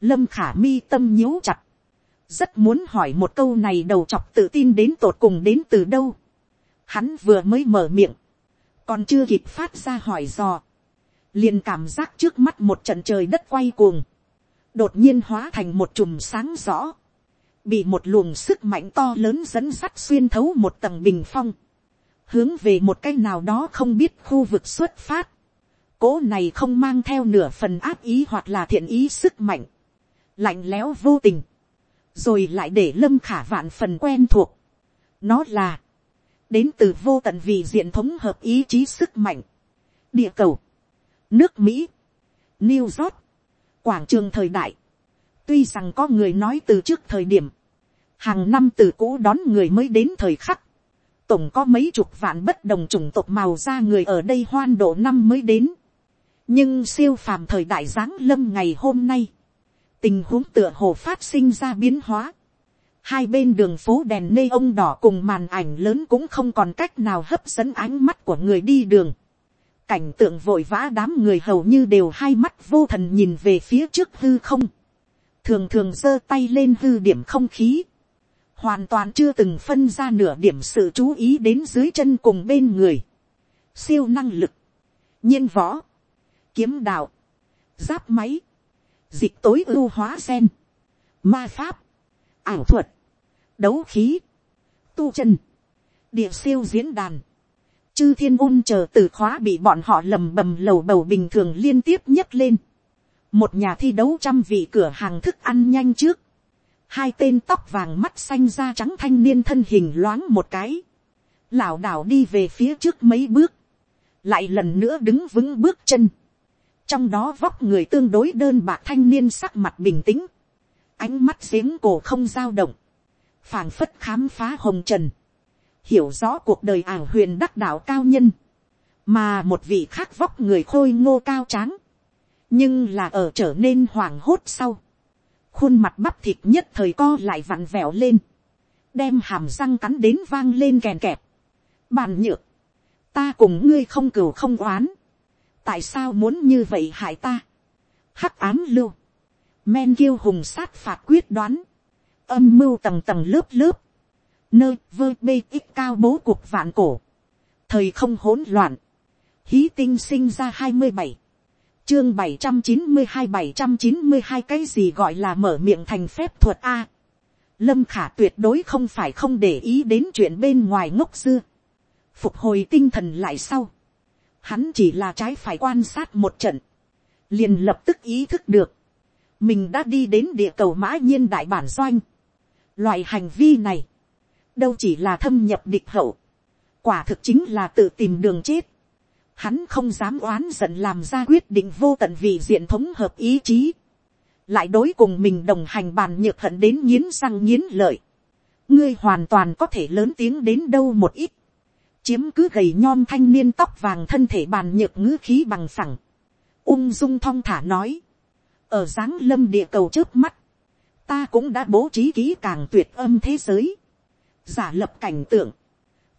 [SPEAKER 1] Lâm khả mi tâm nhíu chặt, rất muốn hỏi một câu này đầu chọc tự tin đến tột cùng đến từ đâu. Hắn vừa mới mở miệng, còn chưa kịp phát ra hỏi dò, liền cảm giác trước mắt một trận trời đất quay cuồng, đột nhiên hóa thành một chùm sáng rõ, bị một luồng sức mạnh to lớn dẫn sắt xuyên thấu một tầng bình phong, hướng về một cái nào đó không biết khu vực xuất phát. Cố này không mang theo nửa phần áp ý hoặc là thiện ý sức mạnh, lạnh lẽo vô tình, rồi lại để lâm khả vạn phần quen thuộc. Nó là, đến từ vô tận vì diện thống hợp ý chí sức mạnh, địa cầu, nước mỹ, new york, quảng trường thời đại, Tuy rằng có người nói từ trước thời điểm, hàng năm từ cũ đón người mới đến thời khắc, tổng có mấy chục vạn bất đồng chủng tộc màu da người ở đây hoan độ năm mới đến. nhưng siêu phàm thời đại giáng lâm ngày hôm nay, tình huống tựa hồ phát sinh ra biến hóa. hai bên đường phố đèn nê ông đỏ cùng màn ảnh lớn cũng không còn cách nào hấp dẫn ánh mắt của người đi đường. cảnh tượng vội vã đám người hầu như đều hai mắt vô thần nhìn về phía trước hư không. thường thường giơ tay lên hư điểm không khí hoàn toàn chưa từng phân ra nửa điểm sự chú ý đến dưới chân cùng bên người, siêu năng lực, nhiên võ, kiếm đạo, giáp máy, dịch tối ưu hóa sen, ma pháp, ảo thuật, đấu khí, tu chân, địa siêu diễn đàn, chư thiên un chờ từ khóa bị bọn họ lầm bầm lầu bầu bình thường liên tiếp nhấc lên. một nhà thi đấu trăm vị cửa hàng thức ăn nhanh trước, hai tên tóc vàng mắt xanh da trắng thanh niên thân hình loáng một cái, lảo đảo đi về phía trước mấy bước, lại lần nữa đứng vững bước chân, trong đó vóc người tương đối đơn bạc thanh niên sắc mặt bình tĩnh, ánh mắt giếng cổ không dao động, phảng phất khám phá hồng trần, hiểu rõ cuộc đời ảo huyền đắc đạo cao nhân, mà một vị khác vóc người khôi ngô cao tráng, nhưng là ở trở nên hoảng hốt sau, khuôn mặt bắp thịt nhất thời co lại vặn vẹo lên, đem hàm răng cắn đến vang lên kèn kẹp. Bàn nhựa ta cùng ngươi không cừu không oán, tại sao muốn như vậy hại ta. Hắc ám lưu, men kiêu hùng sát phạt quyết đoán, âm mưu tầng tầng lớp lớp, nơi vơ bê ít cao bố cuộc vạn cổ, thời không hỗn loạn, hí tinh sinh ra hai mươi bảy chương bảy trăm chín mươi hai bảy trăm chín mươi hai cái gì gọi là mở miệng thành phép thuật a. lâm khả tuyệt đối không phải không để ý đến chuyện bên ngoài ngốc dưa. phục hồi tinh thần lại sau hắn chỉ là trái phải quan sát một trận. liền lập tức ý thức được. mình đã đi đến địa cầu mã nhiên đại bản doanh. loại hành vi này, đâu chỉ là thâm nhập địch hậu. quả thực chính là tự tìm đường chết hắn không dám oán giận làm ra quyết định vô tận vì diện thống hợp ý chí, lại đối cùng mình đồng hành bàn nhược hận đến nghiến răng nghiến lợi, ngươi hoàn toàn có thể lớn tiếng đến đâu một ít, chiếm cứ gầy nhom thanh niên tóc vàng thân thể bàn nhược ngữ khí bằng phẳng, ung dung thong thả nói, ở dáng lâm địa cầu trước mắt, ta cũng đã bố trí kỹ càng tuyệt âm thế giới, giả lập cảnh tượng,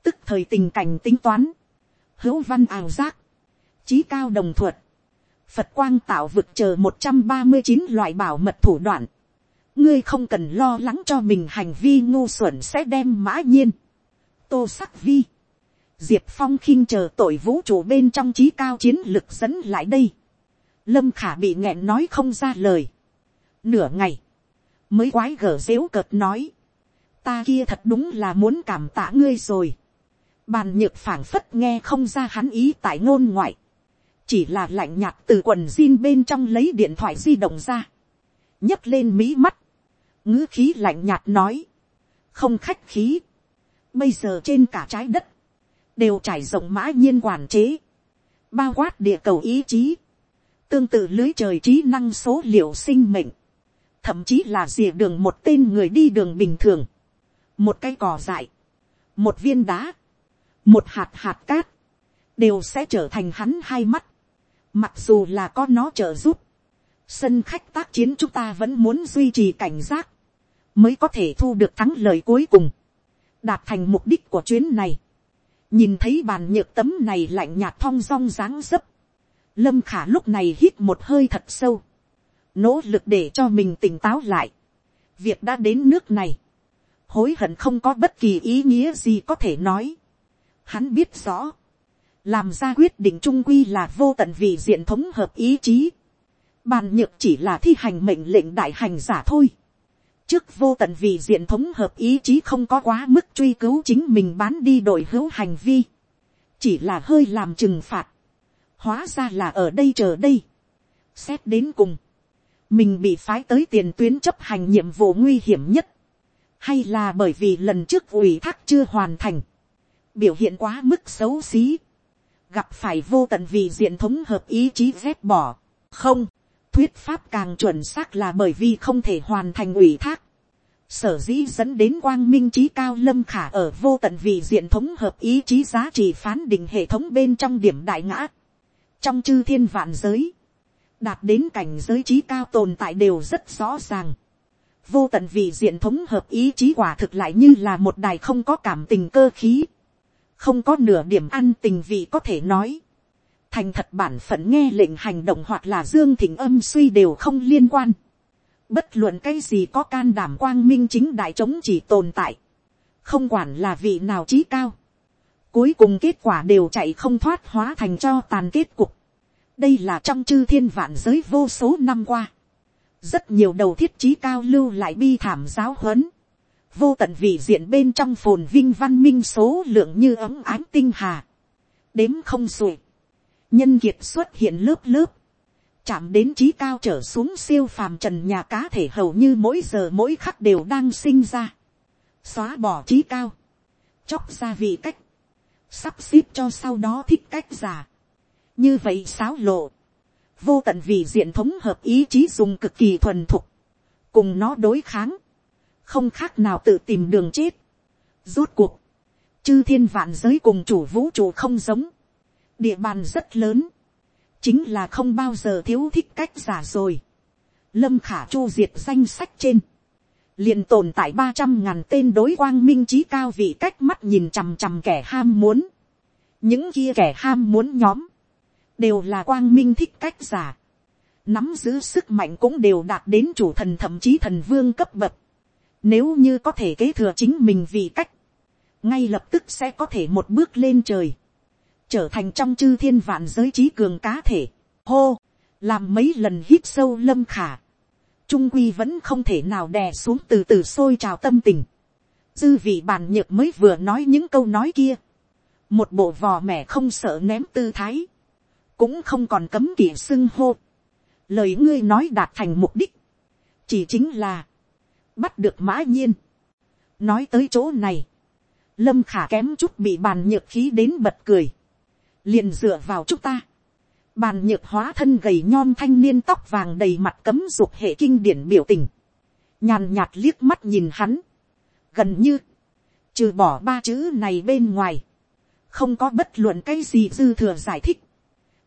[SPEAKER 1] tức thời tình cảnh tính toán, hữu văn ảo giác, trí cao đồng thuật, phật quang tạo vực chờ một trăm ba mươi chín loại bảo mật thủ đoạn, ngươi không cần lo lắng cho mình hành vi ngu xuẩn sẽ đem mã nhiên, tô sắc vi, diệp phong khinh chờ tội vũ trụ bên trong trí cao chiến lực dẫn lại đây, lâm khả bị nghẹn nói không ra lời, nửa ngày, mới quái gở dếu cợt nói, ta kia thật đúng là muốn cảm tạ ngươi rồi, Bàn nhược phảng phất nghe không ra hắn ý tại ngôn ngoại. Chỉ là lạnh nhạt từ quần jean bên trong lấy điện thoại di động ra. nhấc lên mí mắt. ngữ khí lạnh nhạt nói. Không khách khí. Bây giờ trên cả trái đất. Đều trải rộng mã nhiên quản chế. Bao quát địa cầu ý chí. Tương tự lưới trời trí năng số liệu sinh mệnh. Thậm chí là dìa đường một tên người đi đường bình thường. Một cây cỏ dại. Một viên đá một hạt hạt cát, đều sẽ trở thành hắn hai mắt, mặc dù là có nó trợ giúp, sân khách tác chiến chúng ta vẫn muốn duy trì cảnh giác, mới có thể thu được thắng lợi cuối cùng, đạt thành mục đích của chuyến này nhìn thấy bàn nhược tấm này lạnh nhạt thong dong dáng dấp, lâm khả lúc này hít một hơi thật sâu, nỗ lực để cho mình tỉnh táo lại. việc đã đến nước này, hối hận không có bất kỳ ý nghĩa gì có thể nói. Hắn biết rõ. Làm ra quyết định trung quy là vô tận vì diện thống hợp ý chí. Bàn nhược chỉ là thi hành mệnh lệnh đại hành giả thôi. Trước vô tận vì diện thống hợp ý chí không có quá mức truy cứu chính mình bán đi đổi hữu hành vi. Chỉ là hơi làm trừng phạt. Hóa ra là ở đây chờ đây. Xét đến cùng. Mình bị phái tới tiền tuyến chấp hành nhiệm vụ nguy hiểm nhất. Hay là bởi vì lần trước ủy thác chưa hoàn thành biểu hiện quá mức xấu xí, gặp phải vô tận vì diện thống hợp ý chí ghét bỏ, không, thuyết pháp càng chuẩn xác là bởi vì không thể hoàn thành ủy thác. Sở dĩ dẫn đến quang minh trí cao lâm khả ở vô tận vị diện thống hợp ý chí giá trị phán định hệ thống bên trong điểm đại ngã. Trong chư thiên vạn giới, đạt đến cảnh giới trí cao tồn tại đều rất rõ ràng. Vô tận vị diện thống hợp ý chí quả thực lại như là một đài không có cảm tình cơ khí. Không có nửa điểm ăn tình vị có thể nói thành thật bản phận nghe lệnh hành động hoặc là dương thịnh âm suy đều không liên quan. Bất luận cái gì có can đảm quang minh chính đại chống chỉ tồn tại. Không quản là vị nào trí cao. Cuối cùng kết quả đều chạy không thoát hóa thành cho tàn kết cục. Đây là trong chư thiên vạn giới vô số năm qua. Rất nhiều đầu thiết trí cao lưu lại bi thảm giáo huấn. Vô tận vị diện bên trong phồn vinh văn minh số lượng như ấm ánh tinh hà. Đếm không xuể nhân kiệt xuất hiện lớp lớp, chạm đến trí cao trở xuống siêu phàm trần nhà cá thể hầu như mỗi giờ mỗi khắc đều đang sinh ra, xóa bỏ trí cao, chóc ra vị cách, sắp xếp cho sau đó thích cách giả, như vậy xáo lộ, vô tận vì diện thống hợp ý chí dùng cực kỳ thuần thục, cùng nó đối kháng, không khác nào tự tìm đường chết, rút cuộc, chư thiên vạn giới cùng chủ vũ trụ không giống, địa bàn rất lớn, chính là không bao giờ thiếu thích cách giả rồi. Lâm khả chu diệt danh sách trên, liền tồn tại ba trăm ngàn tên đối quang minh trí cao vị cách mắt nhìn chằm chằm kẻ ham muốn. những kia kẻ ham muốn nhóm, đều là quang minh thích cách giả. nắm giữ sức mạnh cũng đều đạt đến chủ thần thậm chí thần vương cấp bậc. nếu như có thể kế thừa chính mình vì cách, ngay lập tức sẽ có thể một bước lên trời trở thành trong chư thiên vạn giới trí cường cá thể, hô, làm mấy lần hít sâu lâm khả, trung quy vẫn không thể nào đè xuống từ từ sôi trào tâm tình, dư vị bàn nhược mới vừa nói những câu nói kia, một bộ vò mẻ không sợ ném tư thái, cũng không còn cấm kỵ xưng hô, lời ngươi nói đạt thành mục đích, chỉ chính là, bắt được mã nhiên, nói tới chỗ này, lâm khả kém chút bị bàn nhược khí đến bật cười, liền dựa vào chúng ta. Bàn nhược hóa thân gầy nhom thanh niên tóc vàng đầy mặt cấm dục hệ kinh điển biểu tình. Nhàn nhạt liếc mắt nhìn hắn. Gần như, trừ bỏ ba chữ này bên ngoài. Không có bất luận cái gì dư thừa giải thích.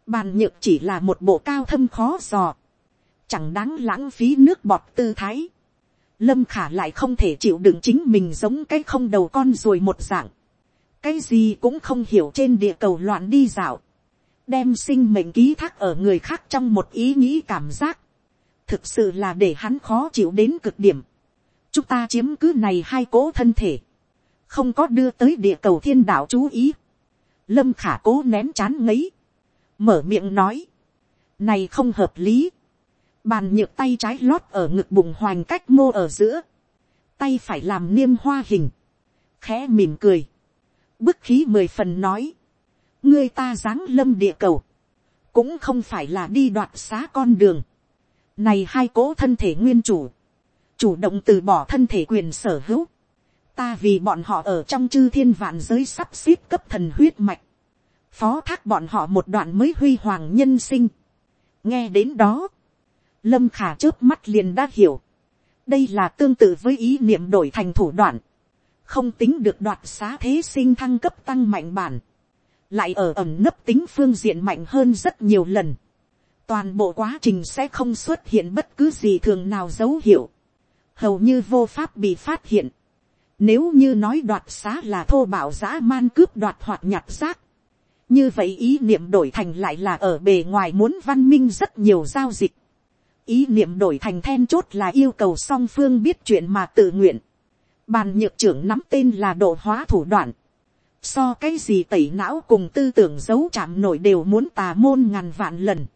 [SPEAKER 1] Bàn nhược chỉ là một bộ cao thâm khó dò. Chẳng đáng lãng phí nước bọt tư thái. Lâm khả lại không thể chịu đựng chính mình giống cái không đầu con rồi một dạng cái gì cũng không hiểu trên địa cầu loạn đi dạo, đem sinh mệnh ký thác ở người khác trong một ý nghĩ cảm giác, thực sự là để hắn khó chịu đến cực điểm. chúng ta chiếm cứ này hai cố thân thể, không có đưa tới địa cầu thiên đạo chú ý. lâm khả cố nén chán ngấy, mở miệng nói, này không hợp lý, bàn nhựa tay trái lót ở ngực bụng hoành cách mô ở giữa, tay phải làm niêm hoa hình, khẽ mỉm cười, bức khí mười phần nói, ngươi ta giáng lâm địa cầu, cũng không phải là đi đoạt xá con đường. Này hai cố thân thể nguyên chủ, chủ động từ bỏ thân thể quyền sở hữu, ta vì bọn họ ở trong chư thiên vạn giới sắp xếp cấp thần huyết mạch, phó thác bọn họ một đoạn mới huy hoàng nhân sinh. nghe đến đó, lâm khả trước mắt liền đã hiểu, đây là tương tự với ý niệm đổi thành thủ đoạn, không tính được đoạt xá thế sinh thăng cấp tăng mạnh bản, lại ở ẩm nấp tính phương diện mạnh hơn rất nhiều lần. Toàn bộ quá trình sẽ không xuất hiện bất cứ gì thường nào dấu hiệu, hầu như vô pháp bị phát hiện. Nếu như nói đoạt xá là thô bạo dã man cướp đoạt hoặc nhặt rác, như vậy ý niệm đổi thành lại là ở bề ngoài muốn văn minh rất nhiều giao dịch. Ý niệm đổi thành then chốt là yêu cầu song phương biết chuyện mà tự nguyện Bàn nhược trưởng nắm tên là độ hóa thủ đoạn. So cái gì tẩy não cùng tư tưởng giấu chạm nổi đều muốn tà môn ngàn vạn lần.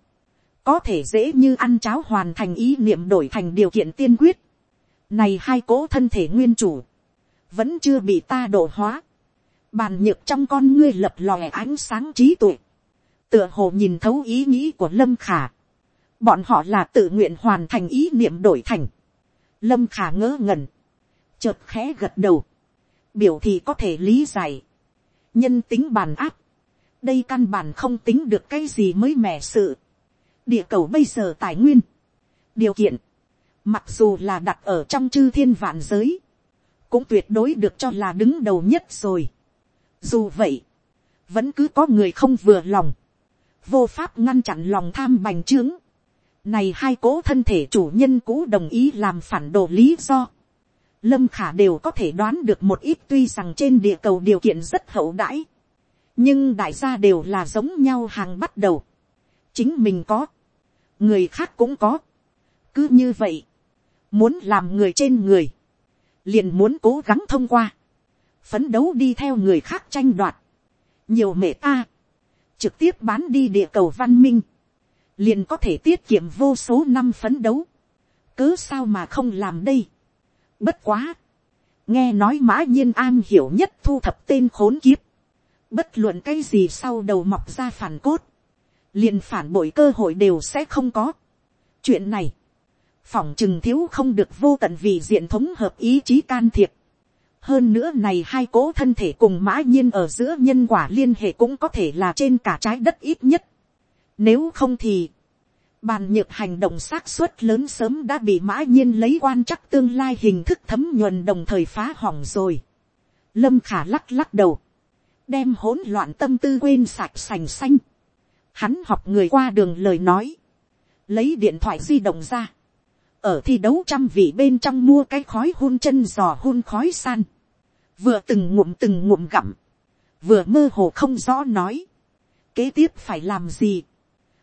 [SPEAKER 1] Có thể dễ như ăn cháo hoàn thành ý niệm đổi thành điều kiện tiên quyết. Này hai cố thân thể nguyên chủ. Vẫn chưa bị ta độ hóa. Bàn nhược trong con ngươi lập lòe ánh sáng trí tuệ. Tựa hồ nhìn thấu ý nghĩ của Lâm Khả. Bọn họ là tự nguyện hoàn thành ý niệm đổi thành. Lâm Khả ngỡ ngẩn chợt khẽ gật đầu, biểu thì có thể lý giải, nhân tính bàn áp, đây căn bản không tính được cái gì mới mẻ sự, địa cầu bây giờ tài nguyên, điều kiện, mặc dù là đặt ở trong chư thiên vạn giới, cũng tuyệt đối được cho là đứng đầu nhất rồi. Dù vậy, vẫn cứ có người không vừa lòng, vô pháp ngăn chặn lòng tham bành trướng. Này hai cố thân thể chủ nhân cũ đồng ý làm phản đồ lý do. Lâm khả đều có thể đoán được một ít tuy rằng trên địa cầu điều kiện rất hậu đãi. Nhưng đại gia đều là giống nhau hàng bắt đầu. Chính mình có. Người khác cũng có. Cứ như vậy. Muốn làm người trên người. Liền muốn cố gắng thông qua. Phấn đấu đi theo người khác tranh đoạt. Nhiều mẹ ta. Trực tiếp bán đi địa cầu văn minh. Liền có thể tiết kiệm vô số năm phấn đấu. cứ sao mà không làm đây Bất quá. Nghe nói mã nhiên an hiểu nhất thu thập tên khốn kiếp. Bất luận cái gì sau đầu mọc ra phản cốt. liền phản bội cơ hội đều sẽ không có. Chuyện này. Phỏng chừng thiếu không được vô tận vì diện thống hợp ý chí can thiệp. Hơn nữa này hai cố thân thể cùng mã nhiên ở giữa nhân quả liên hệ cũng có thể là trên cả trái đất ít nhất. Nếu không thì Bàn nhược hành động xác suất lớn sớm đã bị mã nhiên lấy quan chắc tương lai hình thức thấm nhuần đồng thời phá hỏng rồi. Lâm khả lắc lắc đầu. Đem hỗn loạn tâm tư quên sạch sành xanh. Hắn học người qua đường lời nói. Lấy điện thoại di động ra. Ở thi đấu trăm vị bên trong mua cái khói hun chân giò hun khói san. Vừa từng ngụm từng ngụm gặm. Vừa mơ hồ không rõ nói. Kế tiếp phải làm gì?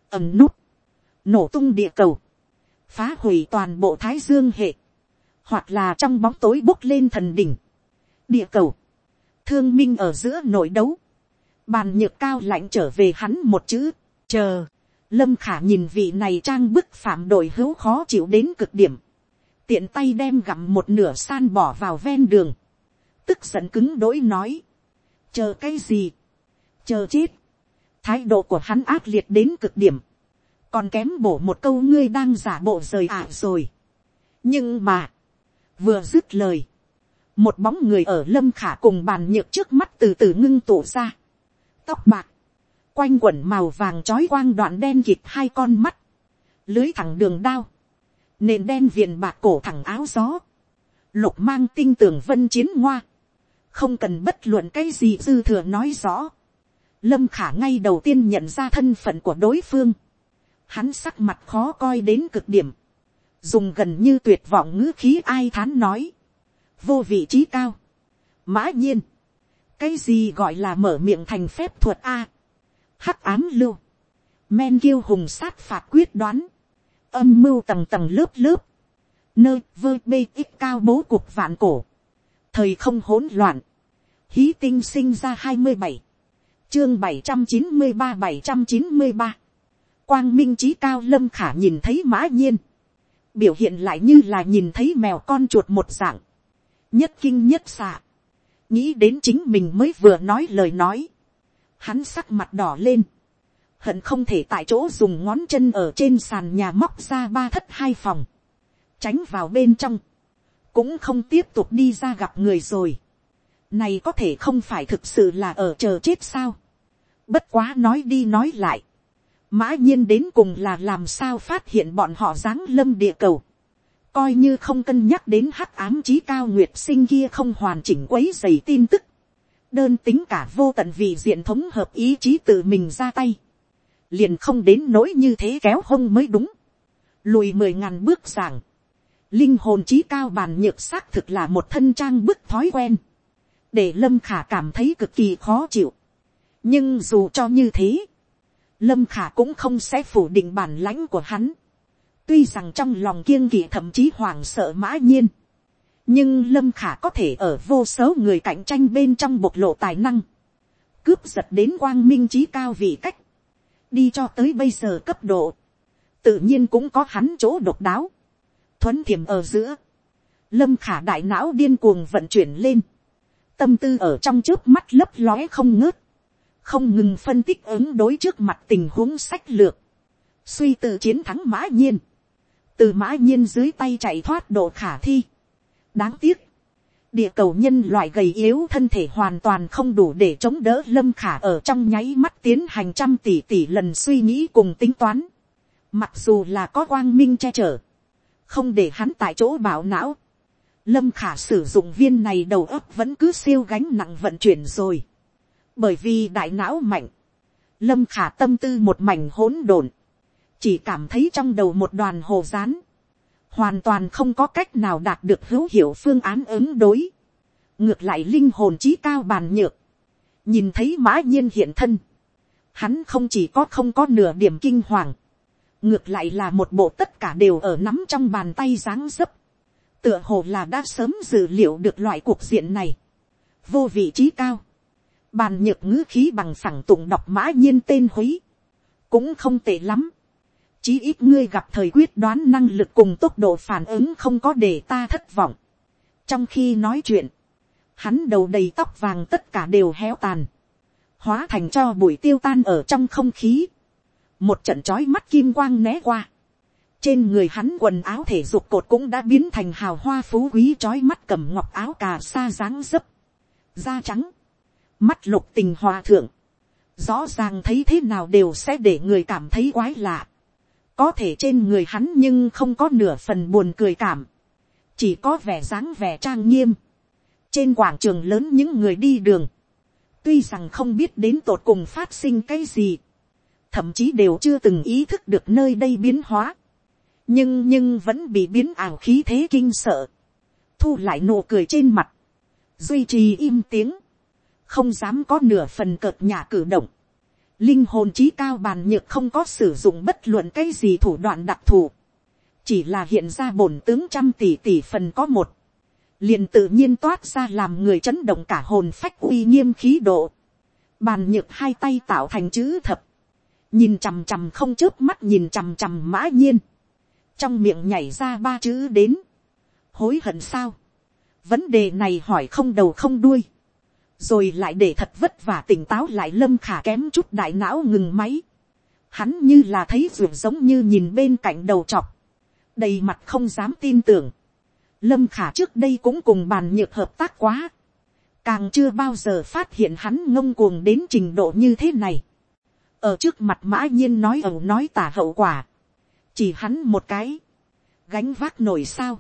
[SPEAKER 1] Ẩm nút nổ tung địa cầu, phá hủy toàn bộ thái dương hệ, hoặc là trong bóng tối bốc lên thần đỉnh, địa cầu, thương minh ở giữa nội đấu, bàn nhược cao lạnh trở về hắn một chữ, chờ, lâm khả nhìn vị này trang bức phạm đội hữu khó chịu đến cực điểm, tiện tay đem gặm một nửa san bỏ vào ven đường, tức giận cứng đỗi nói, chờ cái gì, chờ chết, thái độ của hắn ác liệt đến cực điểm, còn kém bổ một câu ngươi đang giả bộ rời ả rồi. nhưng mà, vừa dứt lời, một bóng người ở lâm khả cùng bàn nhược trước mắt từ từ ngưng tụ ra. tóc bạc, quanh quẩn màu vàng trói quang đoạn đen kịp hai con mắt, lưới thẳng đường đao, nền đen viền bạc cổ thẳng áo gió, lục mang tinh tường vân chiến ngoa, không cần bất luận cái gì dư thừa nói rõ. Lâm khả ngay đầu tiên nhận ra thân phận của đối phương hắn sắc mặt khó coi đến cực điểm, dùng gần như tuyệt vọng ngữ khí ai thán nói, vô vị trí cao, mã nhiên, cái gì gọi là mở miệng thành phép thuật a, hắc ám lưu, men kiêu hùng sát phạt quyết đoán, âm mưu tầng tầng lớp lớp, nơi vơ bê ít cao bố cuộc vạn cổ, thời không hỗn loạn, hí tinh sinh ra hai mươi bảy, chương bảy trăm chín mươi ba bảy trăm chín mươi ba, quang minh trí cao lâm khả nhìn thấy mã nhiên, biểu hiện lại như là nhìn thấy mèo con chuột một dạng, nhất kinh nhất xạ, nghĩ đến chính mình mới vừa nói lời nói, hắn sắc mặt đỏ lên, hận không thể tại chỗ dùng ngón chân ở trên sàn nhà móc ra ba thất hai phòng, tránh vào bên trong, cũng không tiếp tục đi ra gặp người rồi. Này có thể không phải thực sự là ở chờ chết sao. Bất quá nói đi nói lại mã nhiên đến cùng là làm sao phát hiện bọn họ giáng lâm địa cầu. coi như không cân nhắc đến hắc ám trí cao nguyệt sinh kia không hoàn chỉnh quấy dày tin tức. đơn tính cả vô tận vì diện thống hợp ý chí tự mình ra tay. liền không đến nỗi như thế kéo hông mới đúng. lùi mười ngàn bước giảng. linh hồn trí cao bàn nhược xác thực là một thân trang bức thói quen. để lâm khả cảm thấy cực kỳ khó chịu. nhưng dù cho như thế, lâm khả cũng không sẽ phủ định bản lãnh của hắn. tuy rằng trong lòng kiêng kỵ thậm chí hoảng sợ mã nhiên, nhưng lâm khả có thể ở vô số người cạnh tranh bên trong bộc lộ tài năng, cướp giật đến quang minh trí cao vị cách, đi cho tới bây giờ cấp độ, tự nhiên cũng có hắn chỗ độc đáo, thuấn thiềm ở giữa, lâm khả đại não điên cuồng vận chuyển lên, tâm tư ở trong trước mắt lấp lóe không ngớt, không ngừng phân tích ứng đối trước mặt tình huống sách lược, suy tự chiến thắng mã nhiên, từ mã nhiên dưới tay chạy thoát độ khả thi. đáng tiếc, địa cầu nhân loại gầy yếu thân thể hoàn toàn không đủ để chống đỡ lâm khả ở trong nháy mắt tiến hành trăm tỷ tỷ lần suy nghĩ cùng tính toán. mặc dù là có quang minh che chở, không để hắn tại chỗ bảo não, lâm khả sử dụng viên này đầu óc vẫn cứ siêu gánh nặng vận chuyển rồi, bởi vì đại não mạnh, lâm khả tâm tư một mảnh hỗn độn, chỉ cảm thấy trong đầu một đoàn hồ rán, hoàn toàn không có cách nào đạt được hữu hiệu phương án ứng đối, ngược lại linh hồn trí cao bàn nhược, nhìn thấy mã nhiên hiện thân, hắn không chỉ có không có nửa điểm kinh hoàng, ngược lại là một bộ tất cả đều ở nắm trong bàn tay dáng dấp, tựa hồ là đã sớm dự liệu được loại cuộc diện này, vô vị trí cao, bàn nhược ngữ khí bằng phẳng tụng đọc mã nhiên tên húy, cũng không tệ lắm, chí ít ngươi gặp thời quyết đoán năng lực cùng tốc độ phản ứng không có để ta thất vọng. trong khi nói chuyện, hắn đầu đầy tóc vàng tất cả đều héo tàn, hóa thành cho bụi tiêu tan ở trong không khí, một trận trói mắt kim quang né qua, trên người hắn quần áo thể dục cột cũng đã biến thành hào hoa phú quý trói mắt cầm ngọc áo cà sa dáng dấp, da trắng, mắt lục tình hòa thượng, rõ ràng thấy thế nào đều sẽ để người cảm thấy quái lạ, có thể trên người hắn nhưng không có nửa phần buồn cười cảm, chỉ có vẻ dáng vẻ trang nghiêm, trên quảng trường lớn những người đi đường, tuy rằng không biết đến tột cùng phát sinh cái gì, thậm chí đều chưa từng ý thức được nơi đây biến hóa, nhưng nhưng vẫn bị biến ảo khí thế kinh sợ, thu lại nụ cười trên mặt, duy trì im tiếng, không dám có nửa phần cợt nhà cử động, linh hồn trí cao bàn nhược không có sử dụng bất luận cái gì thủ đoạn đặc thù, chỉ là hiện ra bổn tướng trăm tỷ tỷ phần có một, liền tự nhiên toát ra làm người chấn động cả hồn phách uy nghiêm khí độ, bàn nhược hai tay tạo thành chữ thập, nhìn chằm chằm không chớp mắt nhìn chằm chằm mã nhiên, trong miệng nhảy ra ba chữ đến, hối hận sao, vấn đề này hỏi không đầu không đuôi, rồi lại để thật vất vả tỉnh táo lại lâm khả kém chút đại não ngừng máy, hắn như là thấy ruột giống như nhìn bên cạnh đầu chọc, đầy mặt không dám tin tưởng, lâm khả trước đây cũng cùng bàn nhược hợp tác quá, càng chưa bao giờ phát hiện hắn ngông cuồng đến trình độ như thế này, ở trước mặt mã nhiên nói ẩu nói tả hậu quả, chỉ hắn một cái, gánh vác nổi sao,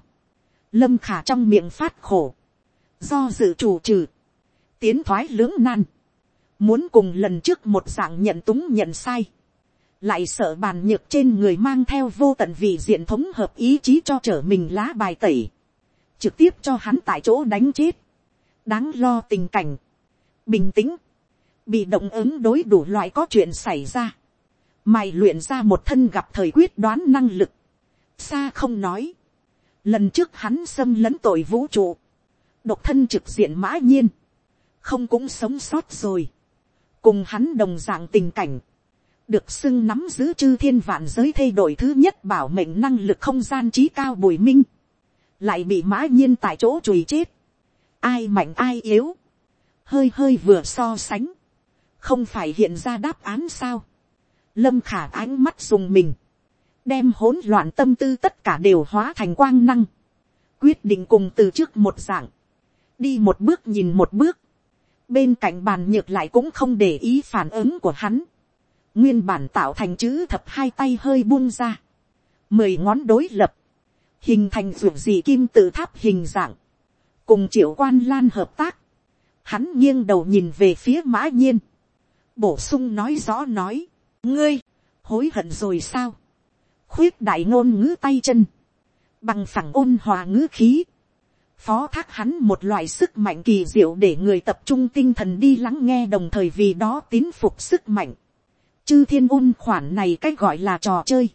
[SPEAKER 1] lâm khả trong miệng phát khổ, do dự chủ trừ, tiến thoái lưỡng nan, muốn cùng lần trước một dạng nhận túng nhận sai, lại sợ bàn nhược trên người mang theo vô tận vị diện thống hợp ý chí cho trở mình lá bài tẩy, trực tiếp cho hắn tại chỗ đánh chết, đáng lo tình cảnh, bình tĩnh, bị động ứng đối đủ loại có chuyện xảy ra, mày luyện ra một thân gặp thời quyết đoán năng lực, xa không nói, lần trước hắn xâm lấn tội vũ trụ, độc thân trực diện mã nhiên, không cũng sống sót rồi, cùng hắn đồng dạng tình cảnh, được xưng nắm giữ chư thiên vạn giới thay đổi thứ nhất bảo mệnh năng lực không gian trí cao bùi minh, lại bị mã nhiên tại chỗ chùi chết, ai mạnh ai yếu, hơi hơi vừa so sánh, không phải hiện ra đáp án sao, lâm khả ánh mắt dùng mình, đem hỗn loạn tâm tư tất cả đều hóa thành quang năng, quyết định cùng từ trước một dạng, đi một bước nhìn một bước, bên cạnh bàn nhược lại cũng không để ý phản ứng của hắn, nguyên bản tạo thành chữ thập hai tay hơi buông ra, mười ngón đối lập, hình thành ruột gì kim tự tháp hình dạng, cùng triệu quan lan hợp tác, hắn nghiêng đầu nhìn về phía mã nhiên, bổ sung nói rõ nói, ngươi, hối hận rồi sao, khuyết đại ngôn ngữ tay chân, bằng phẳng ôn hòa ngữ khí, phó thác hắn một loại sức mạnh kỳ diệu để người tập trung tinh thần đi lắng nghe đồng thời vì đó tín phục sức mạnh. Chư thiên ôn khoản này cách gọi là trò chơi.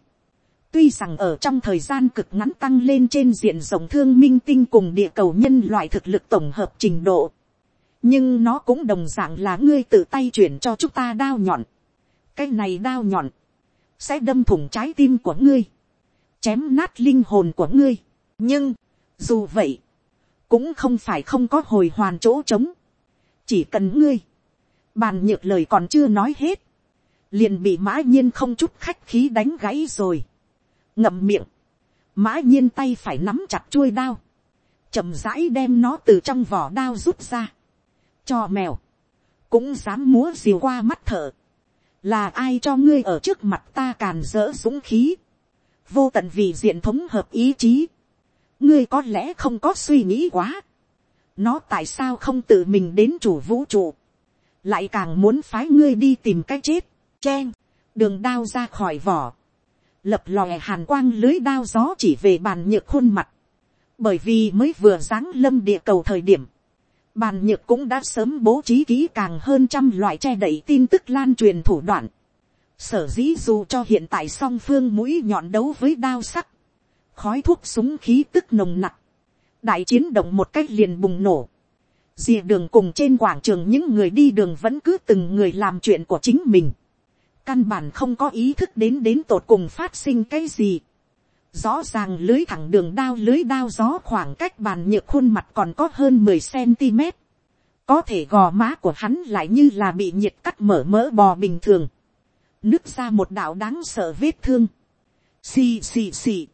[SPEAKER 1] Tuy rằng ở trong thời gian cực ngắn tăng lên trên diện rộng thương minh tinh cùng địa cầu nhân loại thực lực tổng hợp trình độ. Nhưng nó cũng đồng dạng là ngươi tự tay chuyển cho chúng ta đao nhọn. Cái này đao nhọn. Sẽ đâm thủng trái tim của ngươi. Chém nát linh hồn của ngươi. Nhưng, dù vậy cũng không phải không có hồi hoàn chỗ trống, chỉ cần ngươi, bàn nhược lời còn chưa nói hết, liền bị mã nhiên không chút khách khí đánh gãy rồi, ngậm miệng, mã nhiên tay phải nắm chặt chuôi đao, chậm rãi đem nó từ trong vỏ đao rút ra, cho mèo, cũng dám múa diều qua mắt thở, là ai cho ngươi ở trước mặt ta càn dỡ dũng khí, vô tận vì diện thống hợp ý chí, ngươi có lẽ không có suy nghĩ quá, nó tại sao không tự mình đến chủ vũ trụ, lại càng muốn phái ngươi đi tìm cái chết, chen, đường đao ra khỏi vỏ, lập lòe hàn quang lưới đao gió chỉ về bàn nhược khuôn mặt, bởi vì mới vừa giáng lâm địa cầu thời điểm, bàn nhược cũng đã sớm bố trí kỹ càng hơn trăm loại che đậy tin tức lan truyền thủ đoạn, sở dĩ dù cho hiện tại song phương mũi nhọn đấu với đao sắc, khói thuốc súng khí tức nồng nặc, đại chiến động một cách liền bùng nổ, rìa đường cùng trên quảng trường những người đi đường vẫn cứ từng người làm chuyện của chính mình, căn bản không có ý thức đến đến tột cùng phát sinh cái gì, rõ ràng lưới thẳng đường đao lưới đao gió khoảng cách bàn nhựa khuôn mặt còn có hơn mười cm, có thể gò má của hắn lại như là bị nhiệt cắt mở mỡ bò bình thường, nứt ra một đạo đáng sợ vết thương, xì xì xì,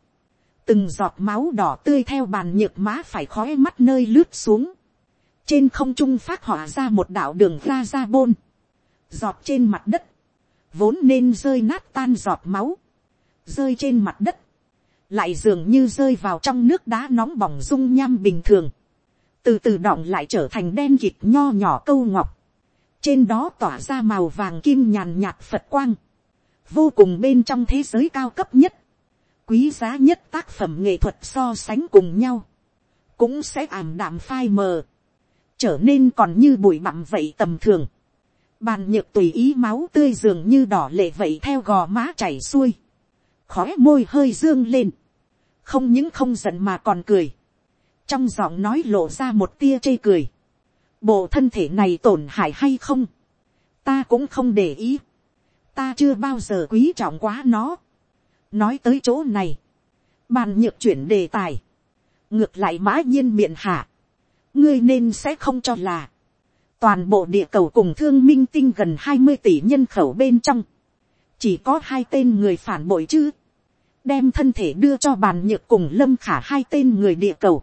[SPEAKER 1] từng giọt máu đỏ tươi theo bàn nhược má phải khói mắt nơi lướt xuống, trên không trung phát họa ra một đạo đường ra ra bôn, giọt trên mặt đất, vốn nên rơi nát tan giọt máu, rơi trên mặt đất, lại dường như rơi vào trong nước đá nóng bỏng dung nham bình thường, từ từ đọng lại trở thành đen kịt nho nhỏ câu ngọc, trên đó tỏa ra màu vàng kim nhàn nhạt phật quang, vô cùng bên trong thế giới cao cấp nhất, quý giá nhất tác phẩm nghệ thuật so sánh cùng nhau, cũng sẽ ảm đạm phai mờ, trở nên còn như bụi bặm vậy tầm thường, bàn nhược tùy ý máu tươi dường như đỏ lệ vậy theo gò má chảy xuôi, khói môi hơi dương lên, không những không giận mà còn cười, trong giọng nói lộ ra một tia chê cười, bộ thân thể này tổn hại hay không, ta cũng không để ý, ta chưa bao giờ quý trọng quá nó, nói tới chỗ này, bàn nhược chuyển đề tài, ngược lại mã nhiên miệng hạ, ngươi nên sẽ không cho là, toàn bộ địa cầu cùng thương minh tinh gần hai mươi tỷ nhân khẩu bên trong, chỉ có hai tên người phản bội chứ, đem thân thể đưa cho bàn nhược cùng lâm khả hai tên người địa cầu,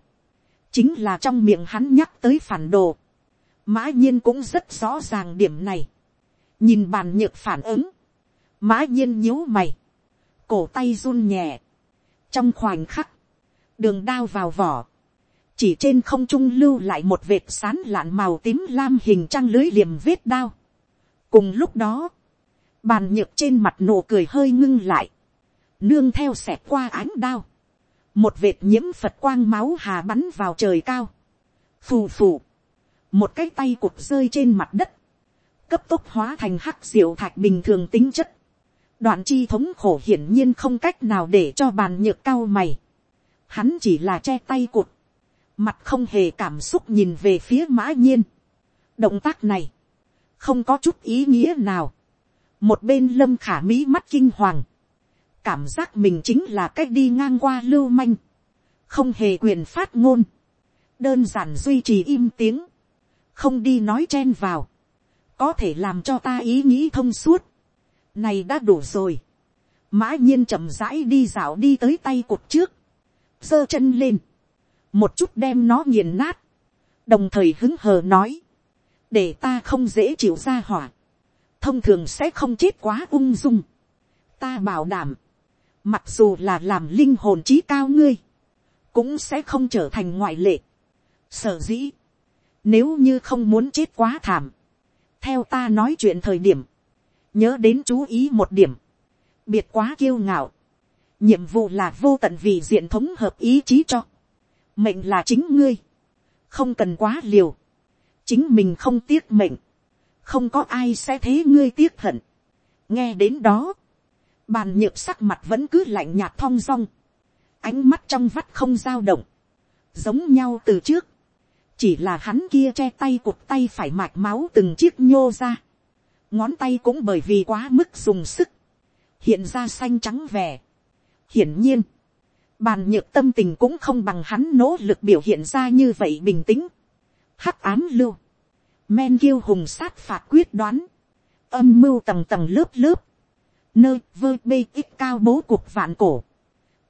[SPEAKER 1] chính là trong miệng hắn nhắc tới phản đồ, mã nhiên cũng rất rõ ràng điểm này, nhìn bàn nhược phản ứng, mã nhiên nhíu mày, cổ tay run nhẹ, trong khoảnh khắc, đường đao vào vỏ, chỉ trên không trung lưu lại một vệt sán lạn màu tím lam hình trăng lưới liềm vết đao. cùng lúc đó, bàn nhược trên mặt nụ cười hơi ngưng lại, nương theo xẹt qua ánh đao, một vệt nhiễm phật quang máu hà bắn vào trời cao, phù phù, một cái tay cục rơi trên mặt đất, cấp tốc hóa thành hắc diệu thạch bình thường tính chất, đoạn chi thống khổ hiển nhiên không cách nào để cho bàn nhược cao mày, hắn chỉ là che tay cụt, mặt không hề cảm xúc nhìn về phía mã nhiên. động tác này, không có chút ý nghĩa nào. một bên lâm khả mỹ mắt kinh hoàng, cảm giác mình chính là cách đi ngang qua lưu manh, không hề quyền phát ngôn, đơn giản duy trì im tiếng, không đi nói chen vào, có thể làm cho ta ý nghĩ thông suốt, này đã đủ rồi, mã nhiên chậm rãi đi dạo đi tới tay cột trước, giơ chân lên, một chút đem nó nghiền nát, đồng thời hứng hờ nói, để ta không dễ chịu ra hỏa, thông thường sẽ không chết quá ung dung, ta bảo đảm, mặc dù là làm linh hồn trí cao ngươi, cũng sẽ không trở thành ngoại lệ. Sở dĩ, nếu như không muốn chết quá thảm, theo ta nói chuyện thời điểm, nhớ đến chú ý một điểm, biệt quá kiêu ngạo, nhiệm vụ là vô tận vì diện thống hợp ý chí cho, mệnh là chính ngươi, không cần quá liều, chính mình không tiếc mệnh, không có ai sẽ thế ngươi tiếc hận. nghe đến đó, bàn nhược sắc mặt vẫn cứ lạnh nhạt thong dong, ánh mắt trong vắt không dao động, giống nhau từ trước, chỉ là hắn kia che tay cụt tay phải mạch máu từng chiếc nhô ra, ngón tay cũng bởi vì quá mức dùng sức, hiện ra xanh trắng vẻ. hiển nhiên, bàn nhược tâm tình cũng không bằng hắn nỗ lực biểu hiện ra như vậy bình tĩnh. hắc ám lưu, men kiêu hùng sát phạt quyết đoán, âm mưu tầng tầng lớp lớp, nơi vơ bê ít cao bố cuộc vạn cổ,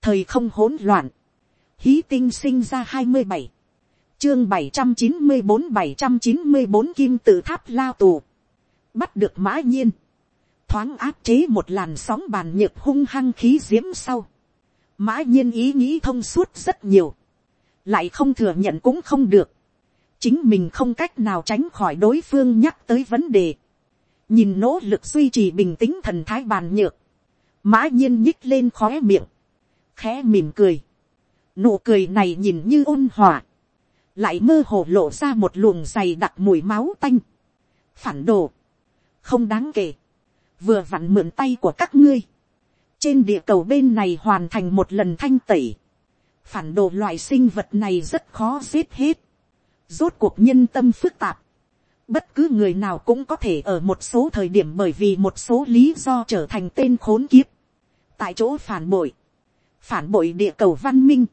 [SPEAKER 1] thời không hỗn loạn, hí tinh sinh ra hai mươi bảy, chương bảy trăm chín mươi bốn bảy trăm chín mươi bốn kim tự tháp lao tù, bắt được mã nhiên, thoáng áp chế một làn sóng bàn nhược hung hăng khí diễm sau, mã nhiên ý nghĩ thông suốt rất nhiều, lại không thừa nhận cũng không được, chính mình không cách nào tránh khỏi đối phương nhắc tới vấn đề, nhìn nỗ lực duy trì bình tĩnh thần thái bàn nhược, mã nhiên nhích lên khóe miệng, khẽ mỉm cười, nụ cười này nhìn như ôn hòa, lại mơ hồ lộ ra một luồng dày đặc mùi máu tanh, phản đồ, không đáng kể, vừa vặn mượn tay của các ngươi, trên địa cầu bên này hoàn thành một lần thanh tẩy, phản đồ loại sinh vật này rất khó giết hết, rốt cuộc nhân tâm phức tạp, bất cứ người nào cũng có thể ở một số thời điểm bởi vì một số lý do trở thành tên khốn kiếp, tại chỗ phản bội, phản bội địa cầu văn minh,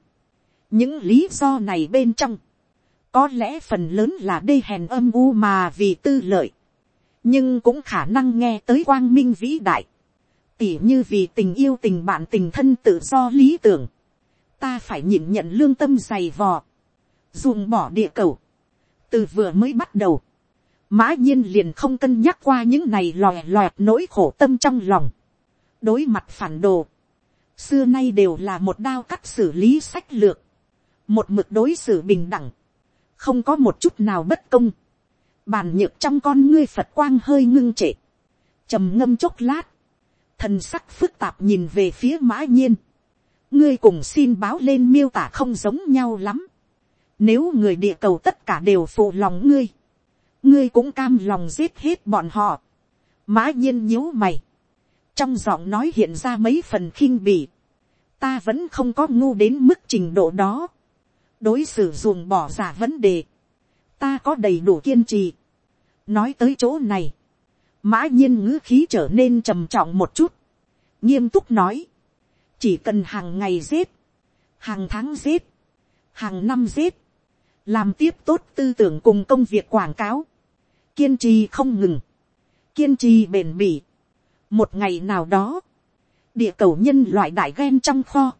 [SPEAKER 1] những lý do này bên trong, có lẽ phần lớn là đê hèn âm u mà vì tư lợi, nhưng cũng khả năng nghe tới quang minh vĩ đại, tỉ như vì tình yêu tình bạn tình thân tự do lý tưởng, ta phải nhịn nhận lương tâm dày vò, dùng bỏ địa cầu, từ vừa mới bắt đầu, mã nhiên liền không cân nhắc qua những này lòe loẹt nỗi khổ tâm trong lòng, đối mặt phản đồ, xưa nay đều là một đao cắt xử lý sách lược, một mực đối xử bình đẳng, không có một chút nào bất công, bàn nhược trong con ngươi phật quang hơi ngưng trệ, trầm ngâm chốc lát, thần sắc phức tạp nhìn về phía mã nhiên, ngươi cùng xin báo lên miêu tả không giống nhau lắm, nếu người địa cầu tất cả đều phụ lòng ngươi, ngươi cũng cam lòng giết hết bọn họ, mã nhiên nhíu mày, trong giọng nói hiện ra mấy phần khinh bỉ, ta vẫn không có ngu đến mức trình độ đó, đối xử ruồng bỏ giả vấn đề, ta có đầy đủ kiên trì nói tới chỗ này, mã nhiên ngữ khí trở nên trầm trọng một chút, nghiêm túc nói, chỉ cần hàng ngày giết, hàng tháng giết, hàng năm giết, làm tiếp tốt tư tưởng cùng công việc quảng cáo, kiên trì không ngừng, kiên trì bền bỉ. một ngày nào đó, địa cầu nhân loại đại ghen trong kho,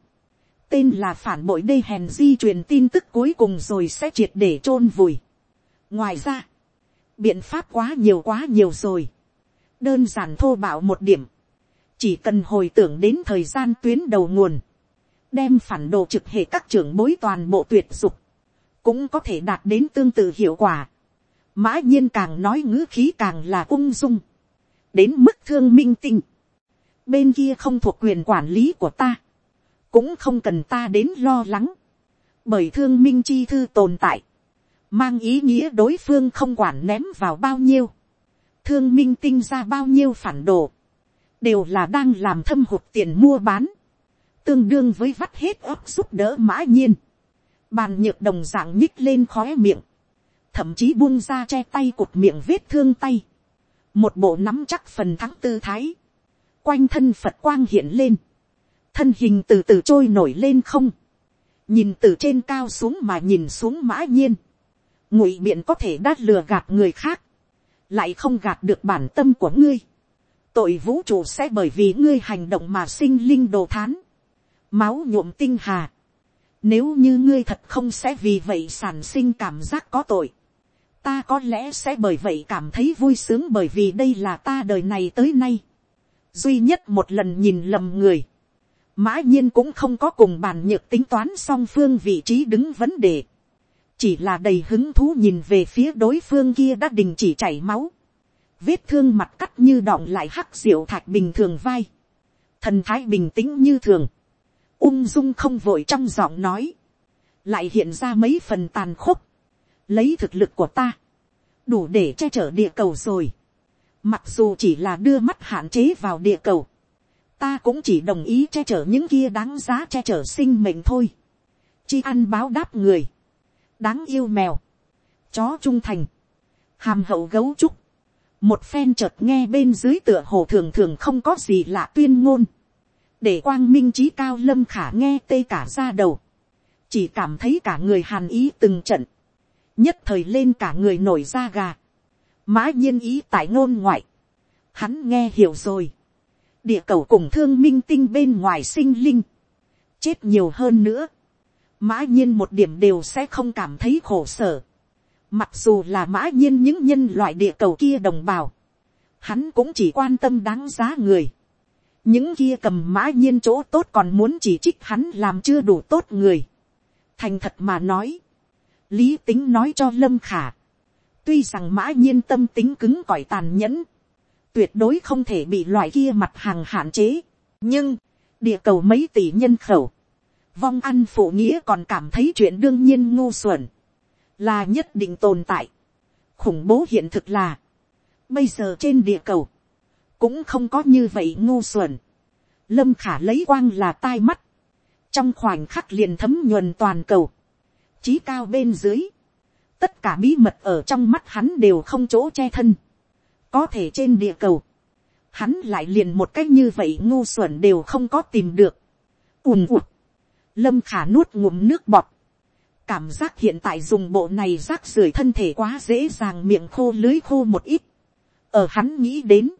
[SPEAKER 1] tên là phản bội đê hèn di truyền tin tức cuối cùng rồi sẽ triệt để chôn vùi. ngoài ra, biện pháp quá nhiều quá nhiều rồi. đơn giản thô bạo một điểm, chỉ cần hồi tưởng đến thời gian tuyến đầu nguồn, đem phản đồ trực hệ các trưởng bối toàn bộ tuyệt dục, cũng có thể đạt đến tương tự hiệu quả. mã nhiên càng nói ngữ khí càng là ung dung, đến mức thương minh tinh, bên kia không thuộc quyền quản lý của ta, cũng không cần ta đến lo lắng, bởi thương minh chi thư tồn tại, mang ý nghĩa đối phương không quản ném vào bao nhiêu, thương minh tinh ra bao nhiêu phản đồ, đều là đang làm thâm hụt tiền mua bán, tương đương với vắt hết ấp giúp đỡ mã nhiên, bàn nhược đồng dạng nhích lên khóe miệng, thậm chí buông ra che tay cột miệng vết thương tay, một bộ nắm chắc phần thắng tư thái, quanh thân phật quang hiện lên, thân hình từ từ trôi nổi lên không, nhìn từ trên cao xuống mà nhìn xuống mã nhiên, ngụy biện có thể đát lừa gạt người khác, lại không gạt được bản tâm của ngươi, tội vũ trụ sẽ bởi vì ngươi hành động mà sinh linh đồ thán, máu nhuộm tinh hà, nếu như ngươi thật không sẽ vì vậy sản sinh cảm giác có tội, ta có lẽ sẽ bởi vậy cảm thấy vui sướng bởi vì đây là ta đời này tới nay, duy nhất một lần nhìn lầm người, mã nhiên cũng không có cùng bàn nhược tính toán song phương vị trí đứng vấn đề, chỉ là đầy hứng thú nhìn về phía đối phương kia đã đình chỉ chảy máu, vết thương mặt cắt như đọng lại hắc diệu thạch bình thường vai, thần thái bình tĩnh như thường, ung dung không vội trong giọng nói, lại hiện ra mấy phần tàn khốc, lấy thực lực của ta, đủ để che chở địa cầu rồi, mặc dù chỉ là đưa mắt hạn chế vào địa cầu, ta cũng chỉ đồng ý che chở những kia đáng giá che chở sinh mệnh thôi. chi ăn báo đáp người, đáng yêu mèo, chó trung thành, hàm hậu gấu trúc, một phen chợt nghe bên dưới tựa hồ thường thường không có gì lạ tuyên ngôn, để quang minh trí cao lâm khả nghe tê cả ra đầu, chỉ cảm thấy cả người hàn ý từng trận, nhất thời lên cả người nổi da gà, mã nhiên ý tại ngôn ngoại, hắn nghe hiểu rồi, địa cầu cùng thương minh tinh bên ngoài sinh linh, chết nhiều hơn nữa, mã nhiên một điểm đều sẽ không cảm thấy khổ sở, mặc dù là mã nhiên những nhân loại địa cầu kia đồng bào, hắn cũng chỉ quan tâm đáng giá người, những kia cầm mã nhiên chỗ tốt còn muốn chỉ trích hắn làm chưa đủ tốt người. thành thật mà nói, lý tính nói cho lâm khả, tuy rằng mã nhiên tâm tính cứng cỏi tàn nhẫn, tuyệt đối không thể bị loại kia mặt hàng hạn chế, nhưng, địa cầu mấy tỷ nhân khẩu, vong ăn phụ nghĩa còn cảm thấy chuyện đương nhiên ngu xuẩn, là nhất định tồn tại. khủng bố hiện thực là, bây giờ trên địa cầu, cũng không có như vậy ngu xuẩn. lâm khả lấy quang là tai mắt, trong khoảnh khắc liền thấm nhuần toàn cầu, trí cao bên dưới, tất cả bí mật ở trong mắt hắn đều không chỗ che thân, có thể trên địa cầu, hắn lại liền một cách như vậy ngu xuẩn đều không có tìm được, ùn ụt, lâm khả nuốt ngụm nước bọt, cảm giác hiện tại dùng bộ này rác rưởi thân thể quá dễ dàng miệng khô lưới khô một ít, ở hắn nghĩ đến,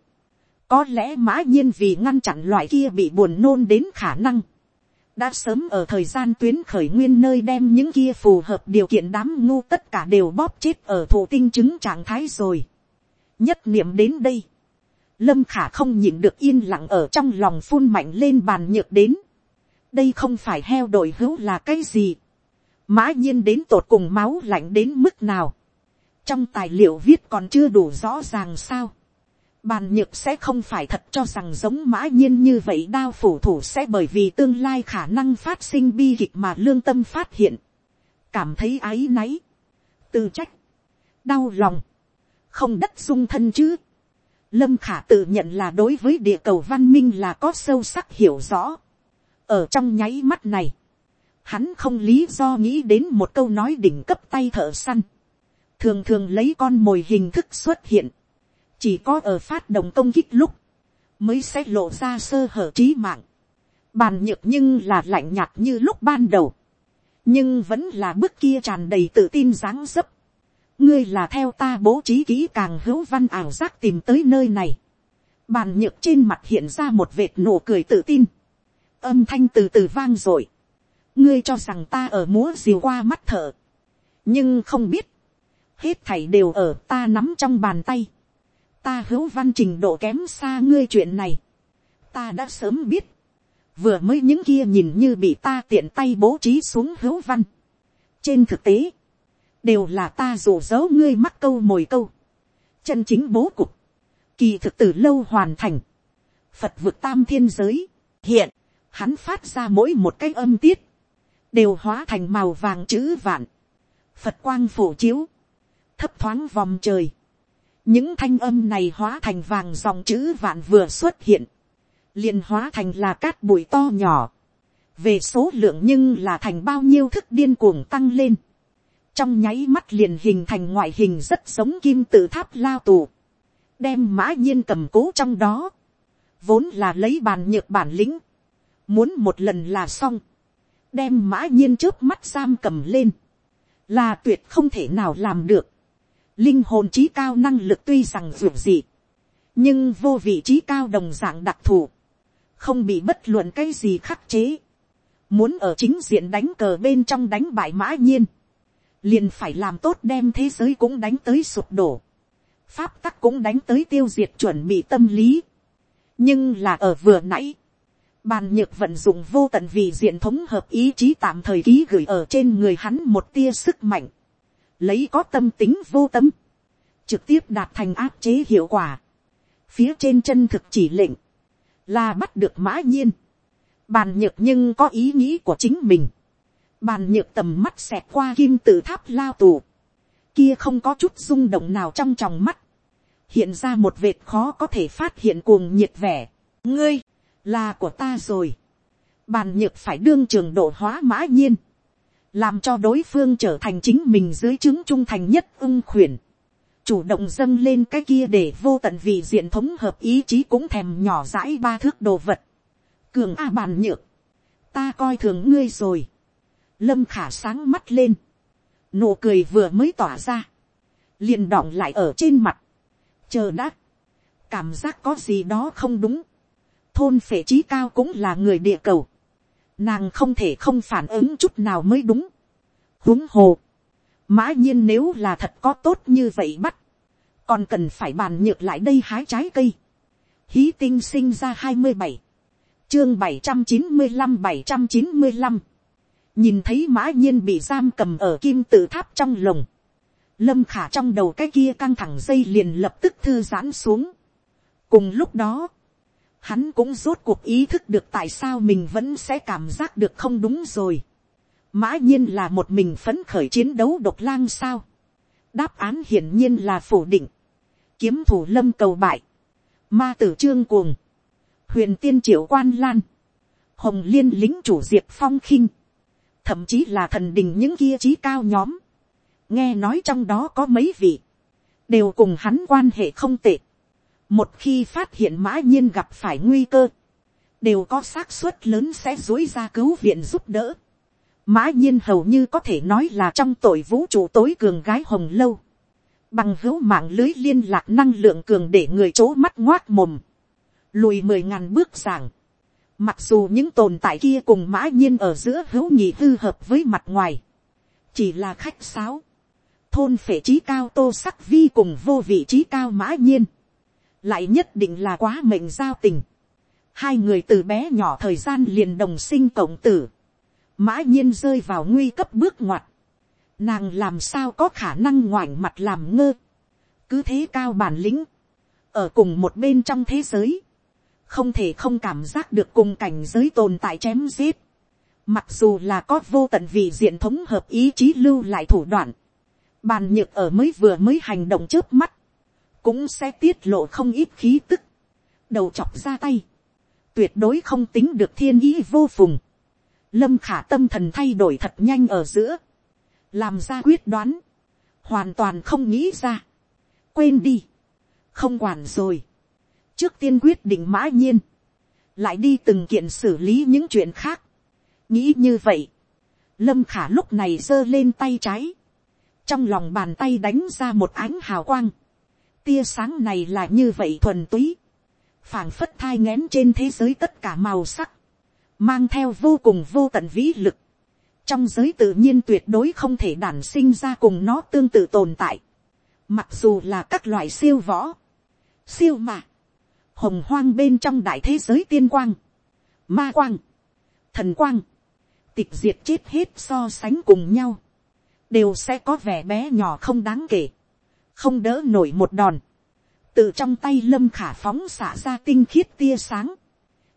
[SPEAKER 1] có lẽ mã nhiên vì ngăn chặn loại kia bị buồn nôn đến khả năng, đã sớm ở thời gian tuyến khởi nguyên nơi đem những kia phù hợp điều kiện đám ngu tất cả đều bóp chết ở thụ tinh chứng trạng thái rồi. nhất niệm đến đây, lâm khả không nhịn được yên lặng ở trong lòng phun mạnh lên bàn nhược đến đây không phải heo đội hữu là cái gì. mã nhiên đến tột cùng máu lạnh đến mức nào. trong tài liệu viết còn chưa đủ rõ ràng sao Bàn nhược sẽ không phải thật cho rằng giống mã nhiên như vậy đao phủ thủ sẽ bởi vì tương lai khả năng phát sinh bi kịch mà lương tâm phát hiện. Cảm thấy áy náy. Tư trách. Đau lòng. Không đất dung thân chứ. Lâm khả tự nhận là đối với địa cầu văn minh là có sâu sắc hiểu rõ. Ở trong nháy mắt này. Hắn không lý do nghĩ đến một câu nói đỉnh cấp tay thợ săn. Thường thường lấy con mồi hình thức xuất hiện chỉ có ở phát động công kích lúc, mới sẽ lộ ra sơ hở trí mạng. Bàn nhược nhưng là lạnh nhạt như lúc ban đầu, nhưng vẫn là bước kia tràn đầy tự tin dáng dấp. ngươi là theo ta bố trí kỹ càng hữu văn ảo giác tìm tới nơi này. Bàn nhược trên mặt hiện ra một vệt nụ cười tự tin. Âm thanh từ từ vang rồi. Ngươi cho rằng ta ở múa diều qua mắt thở. Nhưng không biết. Hết thảy đều ở ta nắm trong bàn tay ta hữu văn trình độ kém xa ngươi chuyện này, ta đã sớm biết, vừa mới những kia nhìn như bị ta tiện tay bố trí xuống hữu văn. trên thực tế, đều là ta rủ dấu ngươi mắc câu mồi câu, chân chính bố cục, kỳ thực từ lâu hoàn thành, phật vực tam thiên giới, hiện, hắn phát ra mỗi một cái âm tiết, đều hóa thành màu vàng chữ vạn, phật quang phổ chiếu, thấp thoáng vòng trời, những thanh âm này hóa thành vàng dòng chữ vạn vừa xuất hiện, liền hóa thành là cát bụi to nhỏ, về số lượng nhưng là thành bao nhiêu thức điên cuồng tăng lên, trong nháy mắt liền hình thành ngoại hình rất giống kim tự tháp lao tù, đem mã nhiên cầm cố trong đó, vốn là lấy bàn nhược bản lĩnh, muốn một lần là xong, đem mã nhiên trước mắt giam cầm lên, là tuyệt không thể nào làm được. Linh hồn trí cao năng lực tuy rằng ruột gì, nhưng vô vị trí cao đồng dạng đặc thù, không bị bất luận cái gì khắc chế, muốn ở chính diện đánh cờ bên trong đánh bại mã nhiên, liền phải làm tốt đem thế giới cũng đánh tới sụp đổ, pháp tắc cũng đánh tới tiêu diệt chuẩn bị tâm lý, nhưng là ở vừa nãy, bàn nhược vận dụng vô tận vì diện thống hợp ý chí tạm thời ký gửi ở trên người hắn một tia sức mạnh, lấy có tâm tính vô tâm, trực tiếp đạt thành áp chế hiệu quả. Phía trên chân thực chỉ lệnh, là bắt được mã nhiên. Bàn nhược nhưng có ý nghĩ của chính mình. Bàn nhược tầm mắt xẹt qua kim tự tháp lao tù. Kia không có chút rung động nào trong tròng mắt. Hiện ra một vệt khó có thể phát hiện cuồng nhiệt vẻ. Ngươi, là của ta rồi. Bàn nhược phải đương trường độ hóa mã nhiên. Làm cho đối phương trở thành chính mình dưới chứng trung thành nhất ưng khuyển, chủ động dâng lên cái kia để vô tận vị diện thống hợp ý chí cũng thèm nhỏ dãi ba thước đồ vật, cường a bàn nhược, ta coi thường ngươi rồi, lâm khả sáng mắt lên, nụ cười vừa mới tỏa ra, liền đọng lại ở trên mặt, chờ đã, cảm giác có gì đó không đúng, thôn phệ trí cao cũng là người địa cầu, nàng không thể không phản ứng chút nào mới đúng. huống hồ, mã nhiên nếu là thật có tốt như vậy bắt, còn cần phải bàn nhược lại đây hái trái cây. hí tinh sinh ra hai mươi bảy, chương bảy trăm chín mươi năm bảy trăm chín mươi năm nhìn thấy mã nhiên bị giam cầm ở kim tự tháp trong lồng, lâm khả trong đầu cái kia căng thẳng dây liền lập tức thư giãn xuống. cùng lúc đó, hắn cũng rốt cuộc ý thức được tại sao mình vẫn sẽ cảm giác được không đúng rồi. mã nhiên là một mình phấn khởi chiến đấu độc lang sao. đáp án hiển nhiên là phủ định. kiếm thủ lâm cầu bại. ma tử trương cuồng. huyền tiên triệu quan lan. hồng liên lính chủ diệp phong khinh thậm chí là thần đình những kia trí cao nhóm, nghe nói trong đó có mấy vị, đều cùng hắn quan hệ không tệ một khi phát hiện mã nhiên gặp phải nguy cơ, đều có xác suất lớn sẽ dối ra cứu viện giúp đỡ. mã nhiên hầu như có thể nói là trong tội vũ trụ tối cường gái hồng lâu, bằng hữu mạng lưới liên lạc năng lượng cường để người c mắt ngoác mồm, lùi mười ngàn bước giảng, Mặc dù những tồn tại kia cùng mã nhiên ở giữa hữu nhị hư hợp với mặt ngoài. Chỉ là khách sáo. Thôn phệ trí cao tô sắc vi cùng vô vị trí cao mã nhiên. Lại nhất định là quá mệnh giao tình. Hai người từ bé nhỏ thời gian liền đồng sinh cộng tử. Mã nhiên rơi vào nguy cấp bước ngoặt. Nàng làm sao có khả năng ngoảnh mặt làm ngơ. Cứ thế cao bản lĩnh. Ở cùng một bên trong thế giới không thể không cảm giác được cùng cảnh giới tồn tại chém giết. Mặc dù là có vô tận vị diện thống hợp ý chí lưu lại thủ đoạn. Bàn nhược ở mới vừa mới hành động trước mắt. Cũng sẽ tiết lộ không ít khí tức. Đầu chọc ra tay. Tuyệt đối không tính được thiên ý vô phùng. Lâm khả tâm thần thay đổi thật nhanh ở giữa. Làm ra quyết đoán. Hoàn toàn không nghĩ ra. Quên đi. Không quản rồi trước tiên quyết định mã nhiên, lại đi từng kiện xử lý những chuyện khác. nghĩ như vậy, lâm khả lúc này giơ lên tay trái, trong lòng bàn tay đánh ra một ánh hào quang, tia sáng này là như vậy thuần túy, phảng phất thai ngén trên thế giới tất cả màu sắc, mang theo vô cùng vô tận vĩ lực, trong giới tự nhiên tuyệt đối không thể đản sinh ra cùng nó tương tự tồn tại, mặc dù là các loại siêu võ, siêu mà, hồng hoang bên trong đại thế giới tiên quang, ma quang, thần quang, tịch diệt chết hết so sánh cùng nhau, đều sẽ có vẻ bé nhỏ không đáng kể, không đỡ nổi một đòn, từ trong tay lâm khả phóng xả ra tinh khiết tia sáng,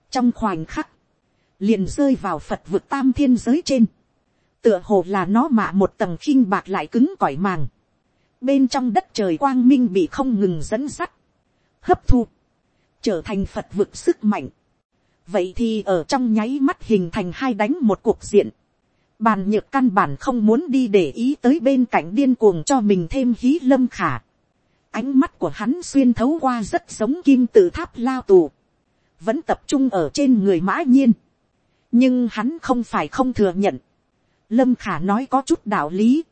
[SPEAKER 1] trong khoảnh khắc, liền rơi vào phật vực tam thiên giới trên, tựa hồ là nó mạ một tầng khinh bạc lại cứng cỏi màng, bên trong đất trời quang minh bị không ngừng dẫn sắt, hấp thu, trở thành phật vực sức mạnh. vậy thì ở trong nháy mắt hình thành hai đánh một cuộc diện bàn nhược căn bản không muốn đi để ý tới bên cạnh điên cuồng cho mình thêm hí lâm khả. ánh mắt của hắn xuyên thấu qua rất giống kim tự tháp lao tù. vẫn tập trung ở trên người mã nhiên. nhưng hắn không phải không thừa nhận. lâm khả nói có chút đạo lý.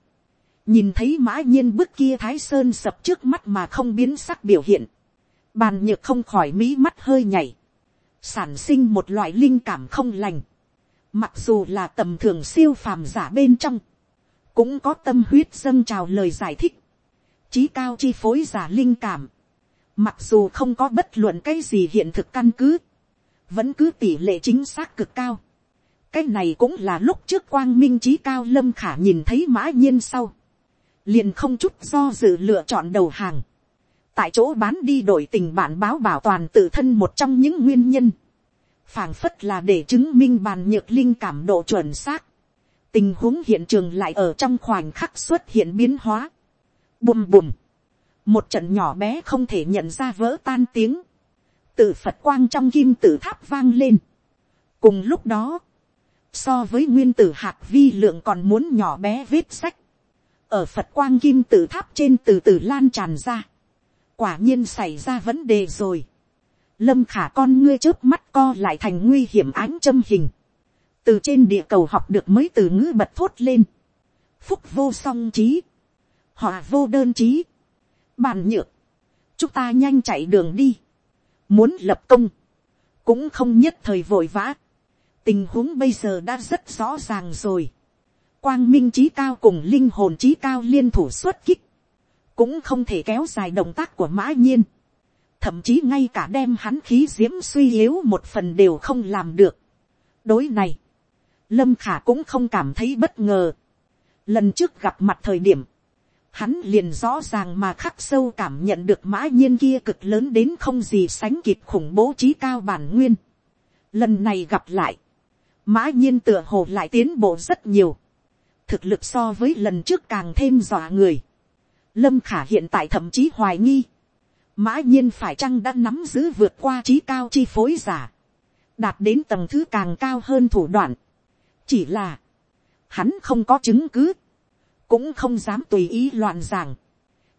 [SPEAKER 1] nhìn thấy mã nhiên bức kia thái sơn sập trước mắt mà không biến sắc biểu hiện Bàn nhược không khỏi mí mắt hơi nhảy. Sản sinh một loại linh cảm không lành. Mặc dù là tầm thường siêu phàm giả bên trong. Cũng có tâm huyết dâng trào lời giải thích. Chí cao chi phối giả linh cảm. Mặc dù không có bất luận cái gì hiện thực căn cứ. Vẫn cứ tỷ lệ chính xác cực cao. Cái này cũng là lúc trước quang minh trí cao lâm khả nhìn thấy mã nhiên sau. Liền không chút do dự lựa chọn đầu hàng tại chỗ bán đi đổi tình bản báo bảo toàn tự thân một trong những nguyên nhân, phảng phất là để chứng minh bàn nhược linh cảm độ chuẩn xác, tình huống hiện trường lại ở trong khoảnh khắc xuất hiện biến hóa, bùm bùm, một trận nhỏ bé không thể nhận ra vỡ tan tiếng, tự phật quang trong kim tự tháp vang lên. cùng lúc đó, so với nguyên tử hạt vi lượng còn muốn nhỏ bé vết sách, ở phật quang kim tự tháp trên từ từ lan tràn ra, quả nhiên xảy ra vấn đề rồi lâm khả con ngươi trước mắt co lại thành nguy hiểm ánh châm hình. từ trên địa cầu học được mới từ ngữ bật thốt lên. phúc vô song trí. họ vô đơn trí. bàn nhược. chúng ta nhanh chạy đường đi. muốn lập công. cũng không nhất thời vội vã. tình huống bây giờ đã rất rõ ràng rồi. quang minh trí cao cùng linh hồn trí cao liên thủ xuất kích cũng không thể kéo dài động tác của mã nhiên thậm chí ngay cả đem hắn khí diễm suy yếu một phần đều không làm được. đối này, lâm khả cũng không cảm thấy bất ngờ. lần trước gặp mặt thời điểm, hắn liền rõ ràng mà khắc sâu cảm nhận được mã nhiên kia cực lớn đến không gì sánh kịp khủng bố trí cao bản nguyên. lần này gặp lại, mã nhiên tựa hồ lại tiến bộ rất nhiều, thực lực so với lần trước càng thêm dọa người. lâm khả hiện tại thậm chí hoài nghi, mã nhiên phải chăng đã nắm giữ vượt qua trí cao chi phối giả, đạt đến tầng thứ càng cao hơn thủ đoạn. chỉ là, hắn không có chứng cứ, cũng không dám tùy ý loạn giảng,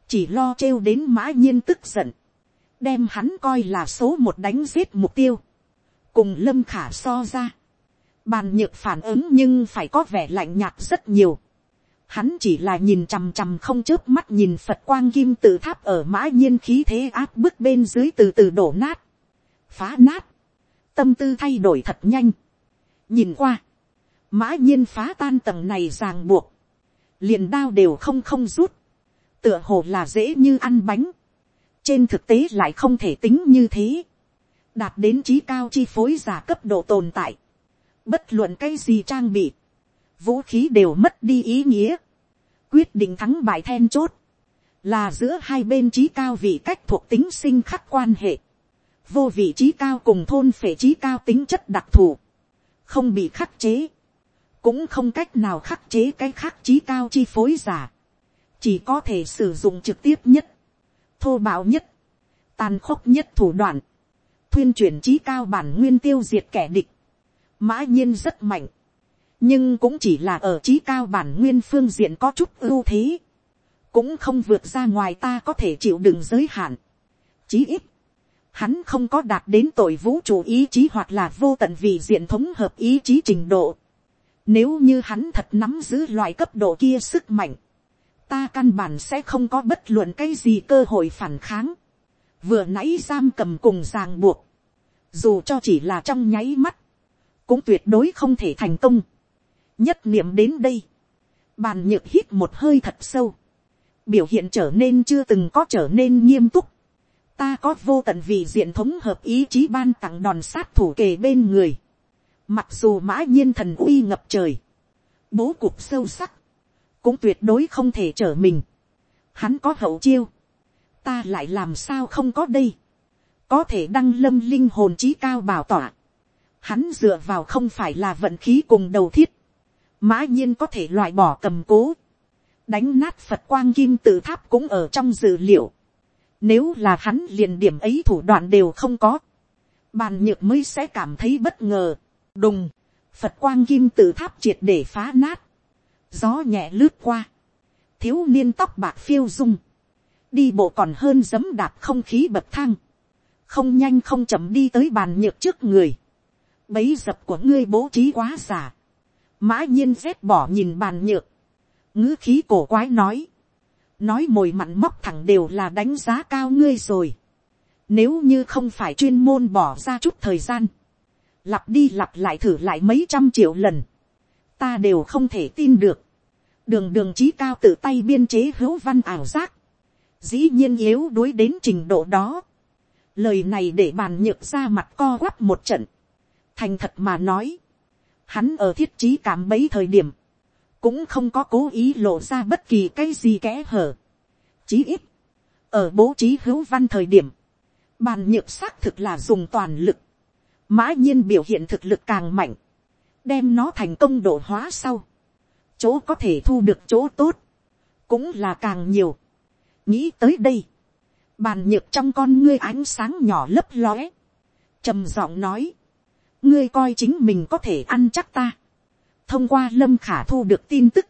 [SPEAKER 1] chỉ lo trêu đến mã nhiên tức giận, đem hắn coi là số một đánh giết mục tiêu, cùng lâm khả so ra, bàn nhược phản ứng nhưng phải có vẻ lạnh nhạt rất nhiều, hắn chỉ là nhìn chằm chằm không chớp mắt nhìn phật quang kim tự tháp ở mã nhiên khí thế áp bức bên dưới từ từ đổ nát, phá nát, tâm tư thay đổi thật nhanh, nhìn qua, mã nhiên phá tan tầng này ràng buộc, liền đao đều không không rút, tựa hồ là dễ như ăn bánh, trên thực tế lại không thể tính như thế, đạt đến trí cao chi phối giả cấp độ tồn tại, bất luận cái gì trang bị, vũ khí đều mất đi ý nghĩa, quyết định thắng bại then chốt, là giữa hai bên trí cao vị cách thuộc tính sinh khắc quan hệ, vô vị trí cao cùng thôn phệ trí cao tính chất đặc thù, không bị khắc chế, cũng không cách nào khắc chế cái khắc trí cao chi phối giả, chỉ có thể sử dụng trực tiếp nhất, thô bạo nhất, tàn khốc nhất thủ đoạn, thuyên chuyển trí cao bản nguyên tiêu diệt kẻ địch, mã nhiên rất mạnh, nhưng cũng chỉ là ở trí cao bản nguyên phương diện có chút ưu thế, cũng không vượt ra ngoài ta có thể chịu đựng giới hạn. Chí ít, hắn không có đạt đến tội vũ trụ ý chí hoặc là vô tận vì diện thống hợp ý chí trình độ. Nếu như hắn thật nắm giữ loại cấp độ kia sức mạnh, ta căn bản sẽ không có bất luận cái gì cơ hội phản kháng. Vừa nãy giam cầm cùng ràng buộc, dù cho chỉ là trong nháy mắt, cũng tuyệt đối không thể thành công. Nhất niệm đến đây, bàn nhược hít một hơi thật sâu, biểu hiện trở nên chưa từng có trở nên nghiêm túc. Ta có vô tận vì diện thống hợp ý chí ban tặng đòn sát thủ kề bên người Mặc dù mã nhiên thần uy ngập trời. Bố cục sâu sắc. Cũng tuyệt đối không thể trở mình. Hắn có hậu chiêu. Ta lại làm sao không có đây. Có thể đăng lâm linh hồn trí cao bảo tỏa. Hắn dựa vào không phải là vận khí cùng đầu thiết. Mã nhiên có thể loại bỏ cầm cố. Đánh nát Phật quang kim tự tháp cũng ở trong dự liệu. Nếu là hắn liền điểm ấy thủ đoạn đều không có. Bàn nhược mới sẽ cảm thấy bất ngờ. Đùng, phật quang kim tự tháp triệt để phá nát, gió nhẹ lướt qua, thiếu niên tóc bạc phiêu dung, đi bộ còn hơn giấm đạp không khí bậc thang, không nhanh không chậm đi tới bàn nhược trước người, bấy dập của ngươi bố trí quá giả, mã nhiên rét bỏ nhìn bàn nhược, ngữ khí cổ quái nói, nói mồi mặn móc thẳng đều là đánh giá cao ngươi rồi, nếu như không phải chuyên môn bỏ ra chút thời gian, lặp đi lặp lại thử lại mấy trăm triệu lần, ta đều không thể tin được, đường đường trí cao tự tay biên chế hữu văn ảo giác, dĩ nhiên yếu đuối đến trình độ đó, lời này để bàn nhược ra mặt co quắp một trận, thành thật mà nói, hắn ở thiết trí cảm bấy thời điểm, cũng không có cố ý lộ ra bất kỳ cái gì kẽ hở, chí ít, ở bố trí hữu văn thời điểm, bàn nhược xác thực là dùng toàn lực, mã nhiên biểu hiện thực lực càng mạnh, đem nó thành công độ hóa sau, chỗ có thể thu được chỗ tốt, cũng là càng nhiều. nghĩ tới đây, bàn nhược trong con ngươi ánh sáng nhỏ lấp lóe, trầm giọng nói, ngươi coi chính mình có thể ăn chắc ta, thông qua lâm khả thu được tin tức,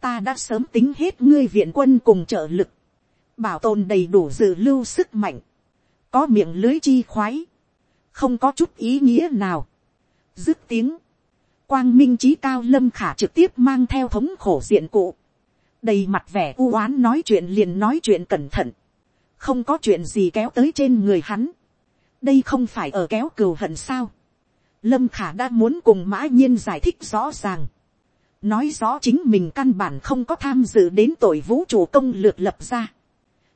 [SPEAKER 1] ta đã sớm tính hết ngươi viện quân cùng trợ lực, bảo tồn đầy đủ dự lưu sức mạnh, có miệng lưới chi khoái, không có chút ý nghĩa nào. dứt tiếng, quang minh trí cao lâm khả trực tiếp mang theo thống khổ diện cụ, đầy mặt vẻ u oán nói chuyện liền nói chuyện cẩn thận, không có chuyện gì kéo tới trên người hắn, đây không phải ở kéo cừu hận sao, lâm khả đã muốn cùng mã nhiên giải thích rõ ràng, nói rõ chính mình căn bản không có tham dự đến tội vũ trụ công lược lập ra,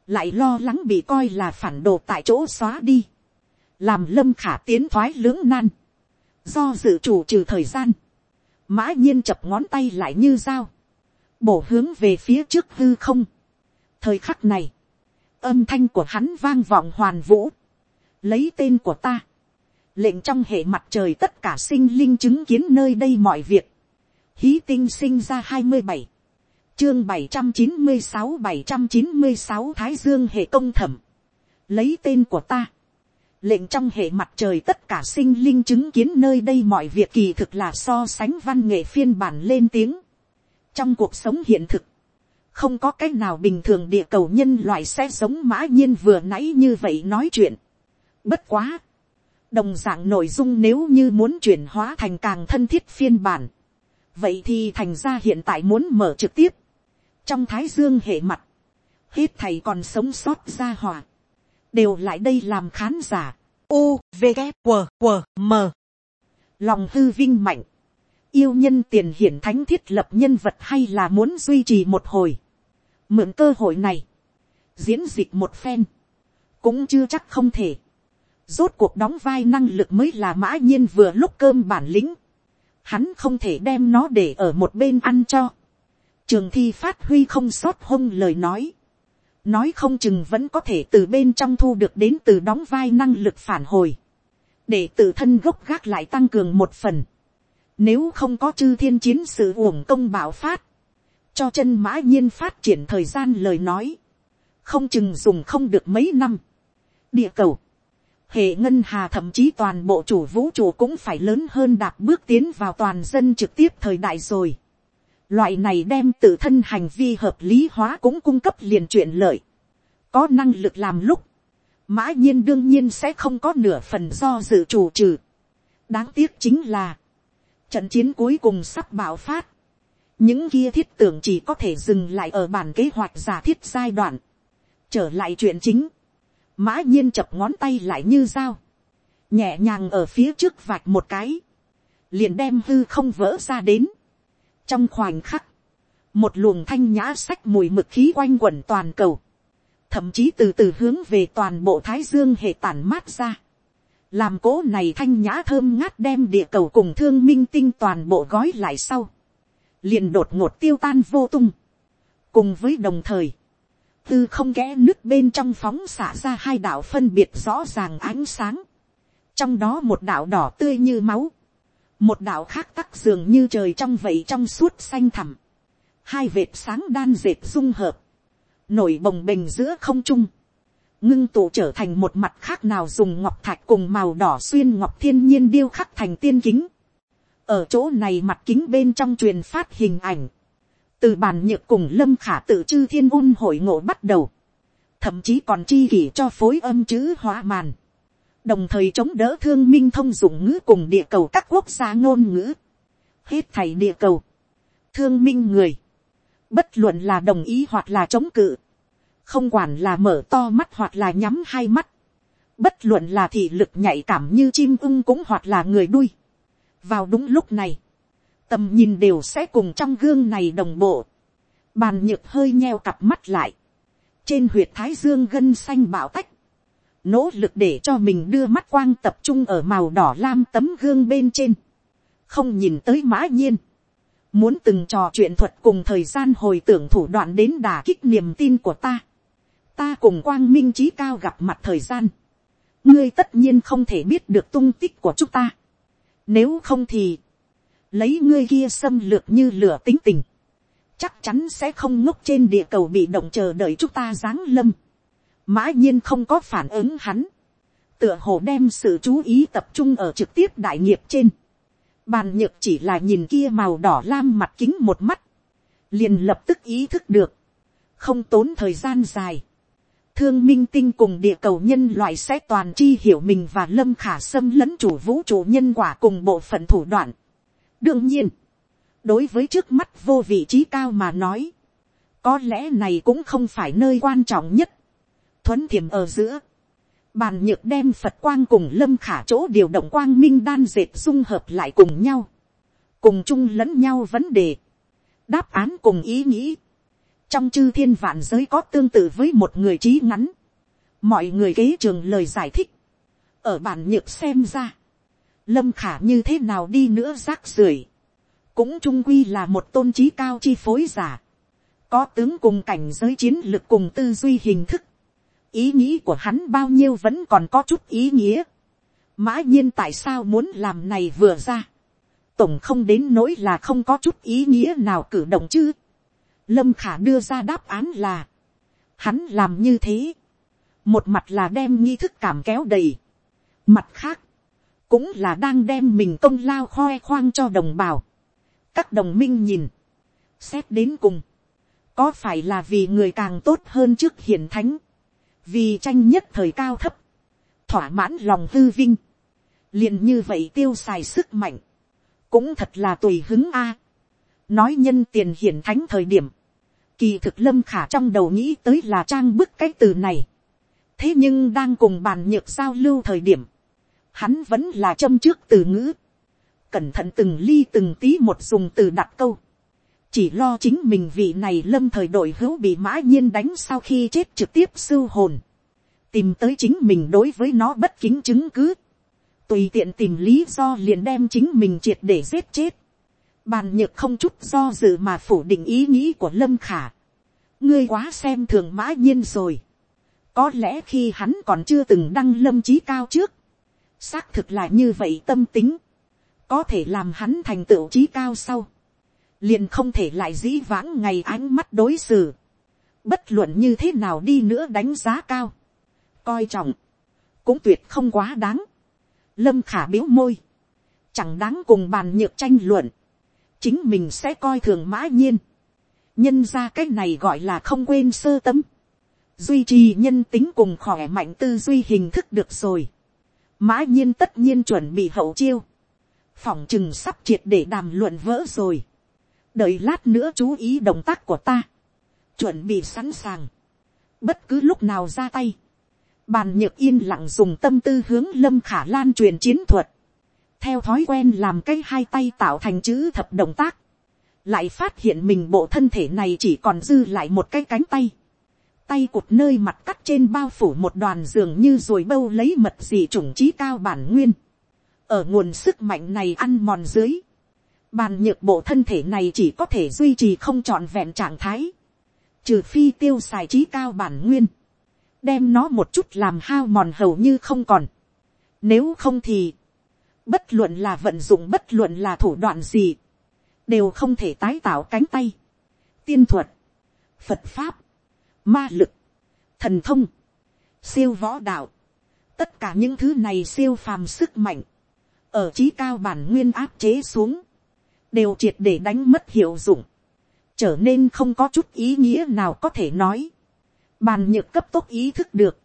[SPEAKER 1] lại lo lắng bị coi là phản đồ tại chỗ xóa đi, làm lâm khả tiến thoái lưỡng nan, do dự chủ trừ thời gian, mã nhiên chập ngón tay lại như dao, bổ hướng về phía trước hư không. thời khắc này, âm thanh của hắn vang vọng hoàn vũ, lấy tên của ta, lệnh trong hệ mặt trời tất cả sinh linh chứng kiến nơi đây mọi việc, hí tinh sinh ra hai mươi bảy, chương bảy trăm chín mươi sáu bảy trăm chín mươi sáu thái dương hệ công thẩm, lấy tên của ta, lệnh trong hệ mặt trời tất cả sinh linh chứng kiến nơi đây mọi việc kỳ thực là so sánh văn nghệ phiên bản lên tiếng. trong cuộc sống hiện thực, không có cách nào bình thường địa cầu nhân loại sẽ giống mã nhiên vừa nãy như vậy nói chuyện. bất quá, đồng dạng nội dung nếu như muốn chuyển hóa thành càng thân thiết phiên bản, vậy thì thành ra hiện tại muốn mở trực tiếp, trong thái dương hệ mặt, hết thầy còn sống sót ra hòa đều lại đây làm khán giả. U, V, K, W, W, M. Lòng hư vinh mạnh. Yêu nhân tiền hiển thánh thiết lập nhân vật hay là muốn duy trì một hồi. Mượn cơ hội này. Diễn dịch một phen. Cũng chưa chắc không thể. Rốt cuộc đóng vai năng lực mới là mã nhiên vừa lúc cơm bản lĩnh. Hắn không thể đem nó để ở một bên ăn cho. Trường thi phát huy không sót hông lời nói nói không chừng vẫn có thể từ bên trong thu được đến từ đóng vai năng lực phản hồi, để tự thân gốc gác lại tăng cường một phần, nếu không có chư thiên chiến sự uổng công bảo phát, cho chân mã nhiên phát triển thời gian lời nói, không chừng dùng không được mấy năm. địa cầu, hệ ngân hà thậm chí toàn bộ chủ vũ trụ cũng phải lớn hơn đạp bước tiến vào toàn dân trực tiếp thời đại rồi. Loại này đem tự thân hành vi hợp lý hóa cũng cung cấp liền chuyện lợi. Có năng lực làm lúc. Mã nhiên đương nhiên sẽ không có nửa phần do dự chủ trừ. Đáng tiếc chính là. Trận chiến cuối cùng sắp bạo phát. Những kia thiết tưởng chỉ có thể dừng lại ở bản kế hoạch giả thiết giai đoạn. Trở lại chuyện chính. Mã nhiên chập ngón tay lại như dao. Nhẹ nhàng ở phía trước vạch một cái. Liền đem hư không vỡ ra đến trong khoảnh khắc, một luồng thanh nhã sách mùi mực khí quanh quẩn toàn cầu, thậm chí từ từ hướng về toàn bộ thái dương hệ tản mát ra, làm cố này thanh nhã thơm ngát đem địa cầu cùng thương minh tinh toàn bộ gói lại sau, liền đột ngột tiêu tan vô tung, cùng với đồng thời, tư không kẽ nước bên trong phóng xả ra hai đạo phân biệt rõ ràng ánh sáng, trong đó một đạo đỏ tươi như máu, một đạo khác tắc dường như trời trong vậy trong suốt xanh thẳm, hai vệt sáng đan dệt dung hợp, nổi bồng bềnh giữa không trung, ngưng tụ trở thành một mặt khác nào dùng ngọc thạch cùng màu đỏ xuyên ngọc thiên nhiên điêu khắc thành tiên kính. ở chỗ này mặt kính bên trong truyền phát hình ảnh, từ bàn nhược cùng lâm khả tự chư thiên un hội ngộ bắt đầu, thậm chí còn chi kỷ cho phối âm chữ hóa màn. Đồng thời chống đỡ thương minh thông dụng ngữ cùng địa cầu các quốc gia ngôn ngữ. Hết thảy địa cầu, thương minh người, bất luận là đồng ý hoặc là chống cự, không quản là mở to mắt hoặc là nhắm hai mắt, bất luận là thị lực nhạy cảm như chim ưng cũng hoặc là người đuôi. vào đúng lúc này, tầm nhìn đều sẽ cùng trong gương này đồng bộ, bàn nhược hơi nheo cặp mắt lại, trên huyệt thái dương gân xanh bạo tách, nỗ lực để cho mình đưa mắt quang tập trung ở màu đỏ lam tấm gương bên trên, không nhìn tới mã nhiên, muốn từng trò chuyện thuật cùng thời gian hồi tưởng thủ đoạn đến đà kích niềm tin của ta, ta cùng quang minh trí cao gặp mặt thời gian, ngươi tất nhiên không thể biết được tung tích của chúng ta, nếu không thì, lấy ngươi kia xâm lược như lửa tính tình, chắc chắn sẽ không ngốc trên địa cầu bị động chờ đợi chúng ta giáng lâm. Mã nhiên không có phản ứng hắn, tựa hồ đem sự chú ý tập trung ở trực tiếp đại nghiệp trên, bàn nhược chỉ là nhìn kia màu đỏ lam mặt kính một mắt, liền lập tức ý thức được, không tốn thời gian dài, thương minh tinh cùng địa cầu nhân loại sẽ toàn chi hiểu mình và lâm khả xâm lấn chủ vũ trụ nhân quả cùng bộ phận thủ đoạn đương nhiên, đối với trước mắt vô vị trí cao mà nói, có lẽ này cũng không phải nơi quan trọng nhất thuấn thiềm ở giữa. Bàn nhược đem Phật quang cùng lâm khả chỗ điều động quang minh đan dệt dung hợp lại cùng nhau. Cùng chung lẫn nhau vấn đề. Đáp án cùng ý nghĩ. trong chư thiên vạn giới có tương tự với một người trí ngắn, mọi người kế trường lời giải thích, ở bản nhược xem ra, lâm khả như thế nào đi nữa rác rưởi, cũng trung quy là một tôn trí cao chi phối giả, có tướng cùng cảnh giới chiến lược cùng tư duy hình thức, ý nghĩ của hắn bao nhiêu vẫn còn có chút ý nghĩa, mã nhiên tại sao muốn làm này vừa ra, tổng không đến nỗi là không có chút ý nghĩa nào cử động chứ, lâm khả đưa ra đáp án là, hắn làm như thế, một mặt là đem nghi thức cảm kéo đầy, mặt khác, cũng là đang đem mình công lao khoe khoang cho đồng bào, các đồng minh nhìn, xét đến cùng, có phải là vì người càng tốt hơn trước hiển thánh, vì tranh nhất thời cao thấp, thỏa mãn lòng hư vinh, liền như vậy tiêu xài sức mạnh, cũng thật là tùy hứng a. nói nhân tiền hiển thánh thời điểm, kỳ thực lâm khả trong đầu nghĩ tới là trang bức cái từ này. thế nhưng đang cùng bàn nhược giao lưu thời điểm, hắn vẫn là châm trước từ ngữ, cẩn thận từng ly từng tí một dùng từ đặt câu, chỉ lo chính mình vị này lâm thời đội hữu bị mã nhiên đánh sau khi chết trực tiếp sưu hồn, tìm tới chính mình đối với nó bất kính chứng cứ, tùy tiện tìm lý do liền đem chính mình triệt để giết chết, bàn nhược không chút do dự mà phủ định ý nghĩ của lâm khả, ngươi quá xem thường mã nhiên rồi, có lẽ khi hắn còn chưa từng đăng lâm trí cao trước, xác thực là như vậy tâm tính, có thể làm hắn thành tựu trí cao sau, liền không thể lại dĩ vãng ngày ánh mắt đối xử, bất luận như thế nào đi nữa đánh giá cao, coi trọng, cũng tuyệt không quá đáng, lâm khả biếu môi, chẳng đáng cùng bàn nhược tranh luận, chính mình sẽ coi thường mã nhiên, nhân ra cái này gọi là không quên sơ tấm, duy trì nhân tính cùng khỏe mạnh tư duy hình thức được rồi, mã nhiên tất nhiên chuẩn bị hậu chiêu, phỏng chừng sắp triệt để đàm luận vỡ rồi, đợi lát nữa chú ý động tác của ta, chuẩn bị sẵn sàng, bất cứ lúc nào ra tay, bàn nhược yên lặng dùng tâm tư hướng lâm khả lan truyền chiến thuật, theo thói quen làm cái hai tay tạo thành chữ thập động tác, lại phát hiện mình bộ thân thể này chỉ còn dư lại một cái cánh tay, tay cụt nơi mặt cắt trên bao phủ một đoàn giường như rồi bâu lấy mật gì chủng trí cao bản nguyên, ở nguồn sức mạnh này ăn mòn dưới, bàn nhược bộ thân thể này chỉ có thể duy trì không trọn vẹn trạng thái, trừ phi tiêu xài trí cao bản nguyên, đem nó một chút làm hao mòn hầu như không còn. Nếu không thì, bất luận là vận dụng bất luận là thủ đoạn gì, đều không thể tái tạo cánh tay, tiên thuật, phật pháp, ma lực, thần thông, siêu võ đạo, tất cả những thứ này siêu phàm sức mạnh, ở trí cao bản nguyên áp chế xuống, đều triệt để đánh mất hiệu dụng, trở nên không có chút ý nghĩa nào có thể nói. Bàn nhược cấp tốc ý thức được,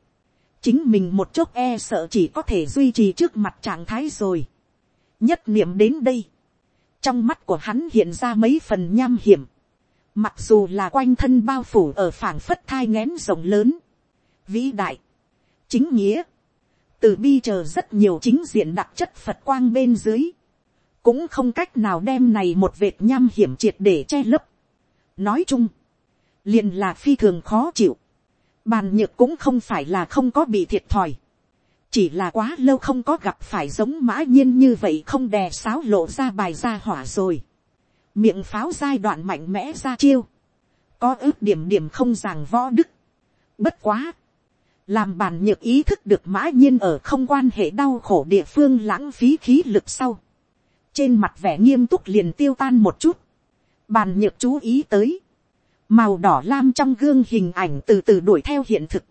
[SPEAKER 1] chính mình một chốc e sợ chỉ có thể duy trì trước mặt trạng thái rồi. nhất niệm đến đây, trong mắt của hắn hiện ra mấy phần nham hiểm, mặc dù là quanh thân bao phủ ở phảng phất thai ngén rộng lớn, vĩ đại, chính nghĩa, từ bi chờ rất nhiều chính diện đặc chất phật quang bên dưới, cũng không cách nào đem này một vệt nham hiểm triệt để che lấp. nói chung, liền là phi thường khó chịu, bàn nhược cũng không phải là không có bị thiệt thòi, chỉ là quá lâu không có gặp phải giống mã nhiên như vậy không đè sáo lộ ra bài ra hỏa rồi, miệng pháo giai đoạn mạnh mẽ ra chiêu, có ước điểm điểm không ràng võ đức, bất quá, làm bàn nhược ý thức được mã nhiên ở không quan hệ đau khổ địa phương lãng phí khí lực sau, trên mặt vẻ nghiêm túc liền tiêu tan một chút, bàn nhược chú ý tới, màu đỏ lam trong gương hình ảnh từ từ đuổi theo hiện thực,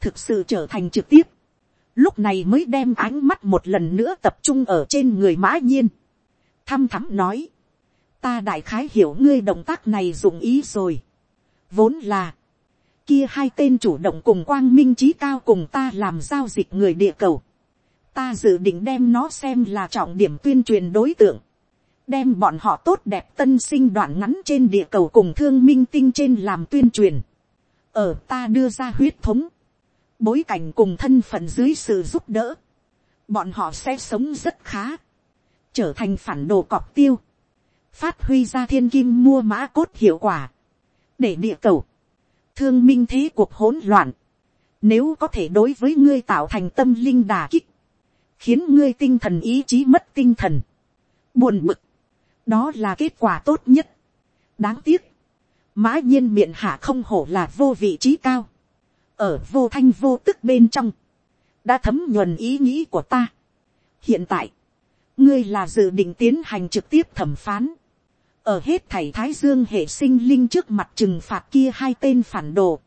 [SPEAKER 1] thực sự trở thành trực tiếp, lúc này mới đem ánh mắt một lần nữa tập trung ở trên người mã nhiên, thăm thắm nói, ta đại khái hiểu ngươi động tác này dụng ý rồi, vốn là, kia hai tên chủ động cùng quang minh trí cao cùng ta làm giao dịch người địa cầu, ta dự định đem nó xem là trọng điểm tuyên truyền đối tượng, đem bọn họ tốt đẹp tân sinh đoạn ngắn trên địa cầu cùng thương minh tinh trên làm tuyên truyền, ở ta đưa ra huyết thống, bối cảnh cùng thân phận dưới sự giúp đỡ, bọn họ sẽ sống rất khá, trở thành phản đồ cọp tiêu, phát huy ra thiên kim mua mã cốt hiệu quả, để địa cầu, thương minh thế cuộc hỗn loạn, nếu có thể đối với ngươi tạo thành tâm linh đà kích, khiến ngươi tinh thần ý chí mất tinh thần, buồn bực, đó là kết quả tốt nhất. đáng tiếc, mã nhiên miệng hạ không hổ là vô vị trí cao, ở vô thanh vô tức bên trong, đã thấm nhuần ý nghĩ của ta. hiện tại, ngươi là dự định tiến hành trực tiếp thẩm phán, ở hết thảy thái dương hệ sinh linh trước mặt trừng phạt kia hai tên phản đồ,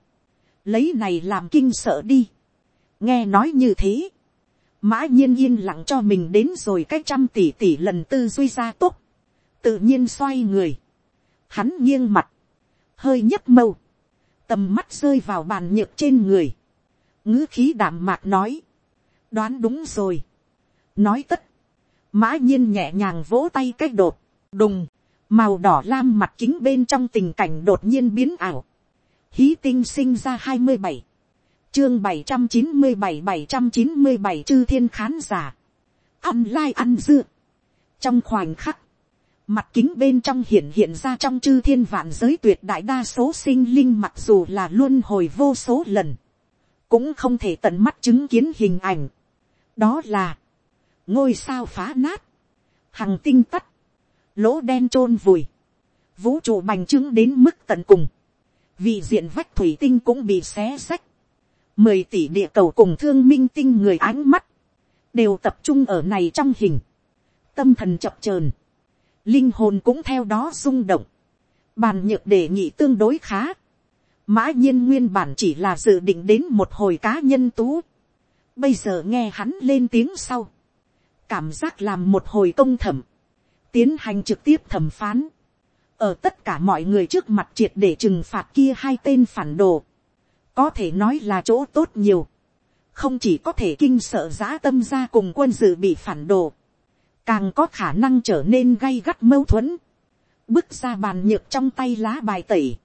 [SPEAKER 1] lấy này làm kinh sợ đi. nghe nói như thế, mã nhiên yên lặng cho mình đến rồi cái trăm tỷ tỷ lần tư duy ra tốt, tự nhiên xoay người, hắn nghiêng mặt, hơi nhấp mâu, tầm mắt rơi vào bàn nhược trên người, ngữ khí đảm mạc nói, đoán đúng rồi, nói tất, mã nhiên nhẹ nhàng vỗ tay cách đột, đùng, màu đỏ lam mặt kính bên trong tình cảnh đột nhiên biến ảo, hí tinh sinh ra hai mươi bảy, chương bảy trăm chín mươi bảy bảy trăm chín mươi bảy chư thiên khán giả, ăn lai ăn dưa, trong khoảnh khắc, mặt kính bên trong hiện hiện ra trong chư thiên vạn giới tuyệt đại đa số sinh linh mặc dù là luôn hồi vô số lần, cũng không thể tận mắt chứng kiến hình ảnh. đó là, ngôi sao phá nát, hằng tinh tắt, lỗ đen chôn vùi, vũ trụ bành trướng đến mức tận cùng, vị diện vách thủy tinh cũng bị xé sách, mười tỷ địa cầu cùng thương minh tinh người ánh mắt, đều tập trung ở này trong hình, tâm thần chập chờn, linh hồn cũng theo đó rung động, bàn nhược đề nghị tương đối khá, mã nhiên nguyên bản chỉ là dự định đến một hồi cá nhân tú, bây giờ nghe hắn lên tiếng sau, cảm giác làm một hồi công thẩm, tiến hành trực tiếp thẩm phán, ở tất cả mọi người trước mặt triệt để trừng phạt kia hai tên phản đồ, có thể nói là chỗ tốt nhiều, không chỉ có thể kinh sợ giã tâm ra cùng quân dự bị phản đồ, càng có khả năng trở nên gay gắt mâu thuẫn, bước ra bàn nhược trong tay lá bài tẩy,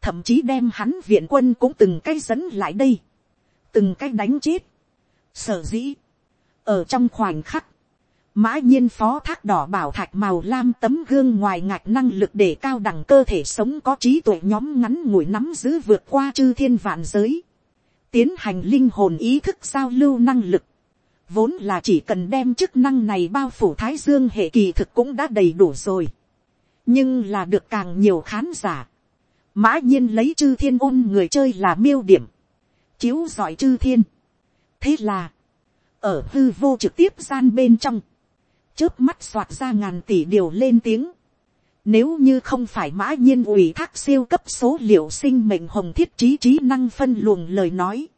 [SPEAKER 1] thậm chí đem hắn viện quân cũng từng cái dẫn lại đây, từng cái đánh chết. Sở dĩ, ở trong khoảnh khắc, mã nhiên phó thác đỏ bảo thạch màu lam tấm gương ngoài ngạch năng lực để cao đẳng cơ thể sống có trí tuệ nhóm ngắn ngủi nắm giữ vượt qua chư thiên vạn giới, tiến hành linh hồn ý thức giao lưu năng lực, vốn là chỉ cần đem chức năng này bao phủ thái dương hệ kỳ thực cũng đã đầy đủ rồi. nhưng là được càng nhiều khán giả. mã nhiên lấy chư thiên ôn người chơi là miêu điểm, chiếu giỏi chư thiên. thế là, ở hư vô trực tiếp gian bên trong, chớp mắt soạt ra ngàn tỷ điều lên tiếng. Nếu như không phải mã nhiên ủy thác siêu cấp số liệu sinh mệnh hồng thiết trí trí năng phân luồng lời nói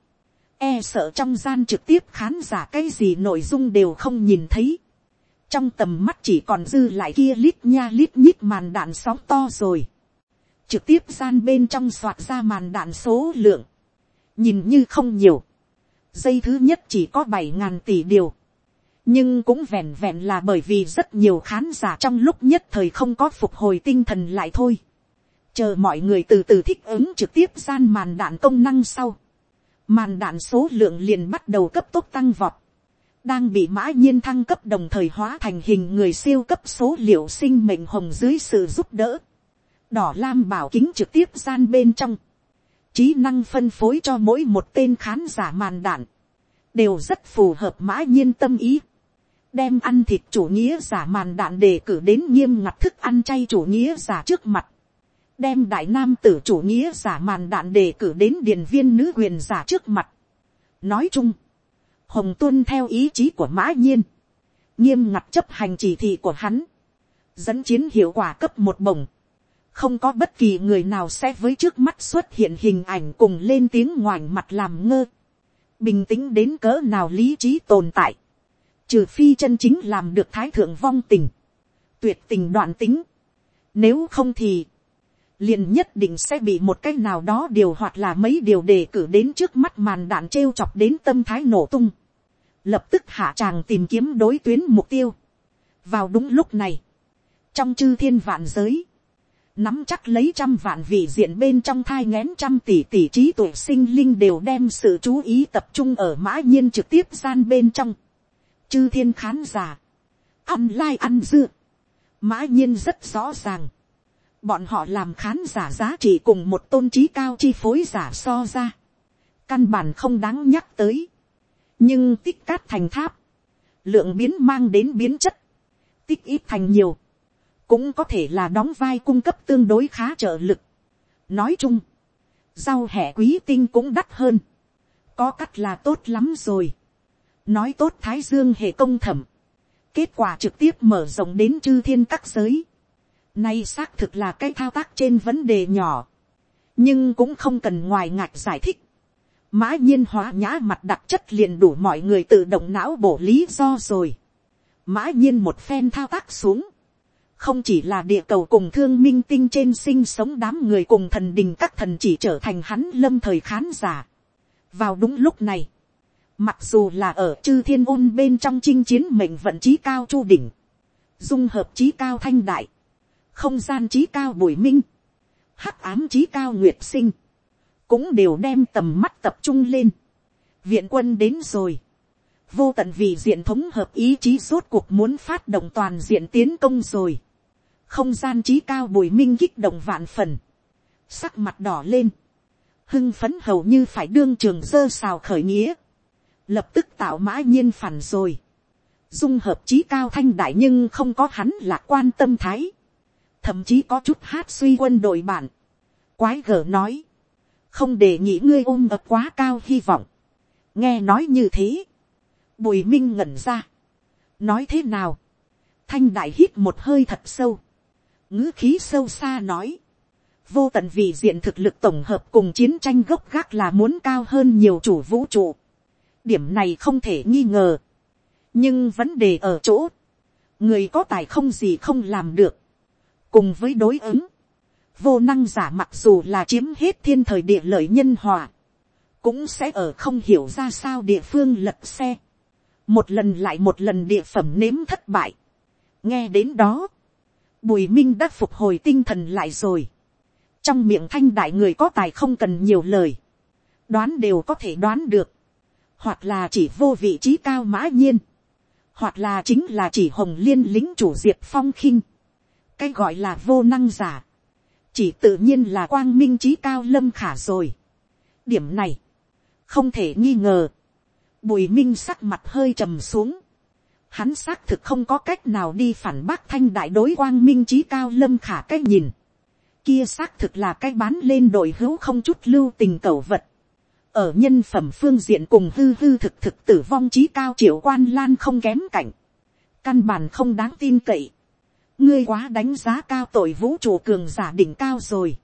[SPEAKER 1] e sợ trong gian trực tiếp khán giả cái gì nội dung đều không nhìn thấy. trong tầm mắt chỉ còn dư lại kia lít nha lít nhít màn đạn sóng to rồi. trực tiếp gian bên trong soạt ra màn đạn số lượng. nhìn như không nhiều. dây thứ nhất chỉ có bảy ngàn tỷ điều nhưng cũng vẹn vẹn là bởi vì rất nhiều khán giả trong lúc nhất thời không có phục hồi tinh thần lại thôi. chờ mọi người từ từ thích ứng trực tiếp gian màn đạn công năng sau. Màn đạn số lượng liền bắt đầu cấp tốc tăng vọt, đang bị mã nhiên thăng cấp đồng thời hóa thành hình người siêu cấp số liệu sinh mệnh hồng dưới sự giúp đỡ, đỏ lam bảo kính trực tiếp gian bên trong, trí năng phân phối cho mỗi một tên khán giả màn đạn, đều rất phù hợp mã nhiên tâm ý, đem ăn thịt chủ nghĩa giả màn đạn đề cử đến nghiêm ngặt thức ăn chay chủ nghĩa giả trước mặt, đem đại nam tử chủ nghĩa giả màn đạn đề cử đến điền viên nữ quyền giả trước mặt. nói chung, hồng tuân theo ý chí của mã nhiên, nghiêm ngặt chấp hành chỉ thị của hắn, dẫn chiến hiệu quả cấp một bổng, không có bất kỳ người nào sẽ với trước mắt xuất hiện hình ảnh cùng lên tiếng ngoảnh mặt làm ngơ, bình tĩnh đến cỡ nào lý trí tồn tại, trừ phi chân chính làm được thái thượng vong tình, tuyệt tình đoạn tính, nếu không thì, liền nhất định sẽ bị một cái nào đó điều hoặc là mấy điều đề cử đến trước mắt màn đạn trêu chọc đến tâm thái nổ tung. Lập tức hạ tràng tìm kiếm đối tuyến mục tiêu. Vào đúng lúc này, trong chư thiên vạn giới, nắm chắc lấy trăm vạn vị diện bên trong thai ngén trăm tỷ tỷ trí tuổi sinh linh đều đem sự chú ý tập trung ở mã nhiên trực tiếp gian bên trong. Chư thiên khán giả, ăn lai ăn dưa, mã nhiên rất rõ ràng. Bọn họ làm khán giả giá trị cùng một tôn trí cao chi phối giả so ra, căn bản không đáng nhắc tới, nhưng tích cát thành tháp, lượng biến mang đến biến chất, tích ít thành nhiều, cũng có thể là đóng vai cung cấp tương đối khá trợ lực. nói chung, rau hẻ quý tinh cũng đắt hơn, có cắt là tốt lắm rồi, nói tốt thái dương hệ công thẩm, kết quả trực tiếp mở rộng đến chư thiên các giới, nay xác thực là cái thao tác trên vấn đề nhỏ, nhưng cũng không cần ngoài ngạch giải thích, mã nhiên hóa nhã mặt đặc chất liền đủ mọi người tự động não bổ lý do rồi, mã nhiên một phen thao tác xuống, không chỉ là địa cầu cùng thương minh tinh trên sinh sống đám người cùng thần đình các thần chỉ trở thành hắn lâm thời khán giả. vào đúng lúc này, mặc dù là ở chư thiên ôn bên trong chinh chiến mệnh vận trí cao chu đỉnh, dung hợp trí cao thanh đại, không gian trí cao bùi minh, hắc ám trí cao nguyệt sinh, cũng đều đem tầm mắt tập trung lên. viện quân đến rồi, vô tận vì diện thống hợp ý chí rốt cuộc muốn phát động toàn diện tiến công rồi. Không gian trí cao bùi minh kích động vạn phần, sắc mặt đỏ lên, hưng phấn hầu như phải đương trường dơ xào khởi nghĩa, lập tức tạo mã nhiên phản rồi, dung hợp trí cao thanh đại nhưng không có hắn là quan tâm thái, thậm chí có chút hát suy quân đội bản, quái gở nói, không để nghĩ ngươi ôm ập quá cao hy vọng, nghe nói như thế, bùi minh ngẩn ra, nói thế nào, thanh đại hít một hơi thật sâu, ngữ khí sâu xa nói, vô tận vì diện thực lực tổng hợp cùng chiến tranh gốc gác là muốn cao hơn nhiều chủ vũ trụ điểm này không thể nghi ngờ. nhưng vấn đề ở chỗ, người có tài không gì không làm được. cùng với đối ứng, vô năng giả mặc dù là chiếm hết thiên thời địa lợi nhân hòa, cũng sẽ ở không hiểu ra sao địa phương lật xe. một lần lại một lần địa phẩm nếm thất bại. nghe đến đó, bùi minh đã phục hồi tinh thần lại rồi. trong miệng thanh đại người có tài không cần nhiều lời. đoán đều có thể đoán được hoặc là chỉ vô vị trí cao mã nhiên. hoặc là chính là chỉ hồng liên lính chủ diệp phong khinh. cái gọi là vô năng giả. chỉ tự nhiên là quang minh trí cao lâm khả rồi. điểm này, không thể nghi ngờ. bùi minh sắc mặt hơi trầm xuống hắn xác thực không có cách nào đi phản bác thanh đại đối quang minh trí cao lâm khả cái nhìn. Kia xác thực là cái bán lên đội hữu không chút lưu tình cầu vật. Ở nhân phẩm phương diện cùng hư hư thực thực tử vong trí cao triệu quan lan không kém cảnh. Căn bản không đáng tin cậy. Ngươi quá đánh giá cao tội vũ trụ cường giả đỉnh cao rồi.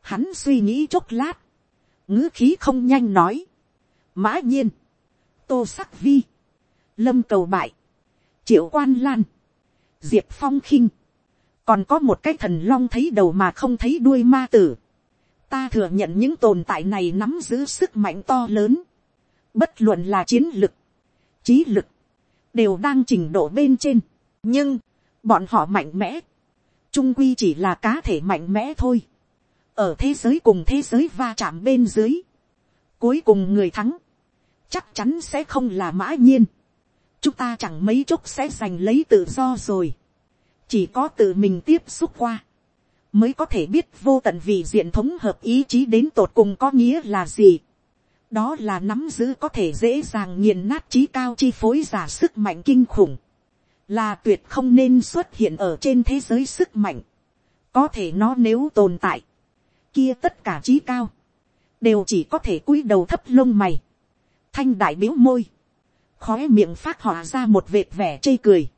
[SPEAKER 1] Hắn suy nghĩ chốc lát. ngữ khí không nhanh nói. Mã nhiên. Tô sắc vi. Lâm cầu bại triệu quan lan, diệp phong khinh, còn có một cái thần long thấy đầu mà không thấy đuôi ma tử ta thừa nhận những tồn tại này nắm giữ sức mạnh to lớn, bất luận là chiến lực, trí lực, đều đang trình độ bên trên, nhưng, bọn họ mạnh mẽ, trung quy chỉ là cá thể mạnh mẽ thôi, ở thế giới cùng thế giới va chạm bên dưới, cuối cùng người thắng, chắc chắn sẽ không là mã nhiên, chúng ta chẳng mấy chốc sẽ giành lấy tự do rồi. chỉ có tự mình tiếp xúc qua, mới có thể biết vô tận vì diện thống hợp ý chí đến tột cùng có nghĩa là gì. đó là nắm giữ có thể dễ dàng nghiền nát trí cao chi phối giả sức mạnh kinh khủng, là tuyệt không nên xuất hiện ở trên thế giới sức mạnh. có thể nó nếu tồn tại, kia tất cả trí cao, đều chỉ có thể cúi đầu thấp lông mày, thanh đại biếu môi, khói miệng phát họa ra một vệt vẻ chê cười.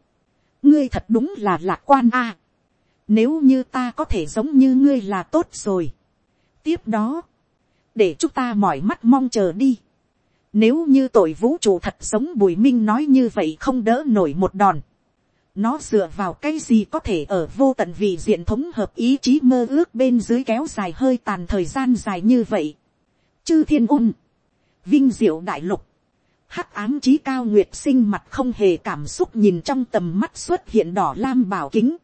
[SPEAKER 1] ngươi thật đúng là lạc quan a nếu như ta có thể giống như ngươi là tốt rồi. tiếp đó, để chúng ta mỏi mắt mong chờ đi. nếu như tội vũ trụ thật sống bùi minh nói như vậy không đỡ nổi một đòn. nó dựa vào cái gì có thể ở vô tận vì diện thống hợp ý chí mơ ước bên dưới kéo dài hơi tàn thời gian dài như vậy. chư thiên ung, vinh diệu đại lục, hắc ám trí cao nguyệt sinh mặt không hề cảm xúc nhìn trong tầm mắt xuất hiện đỏ lam bảo kính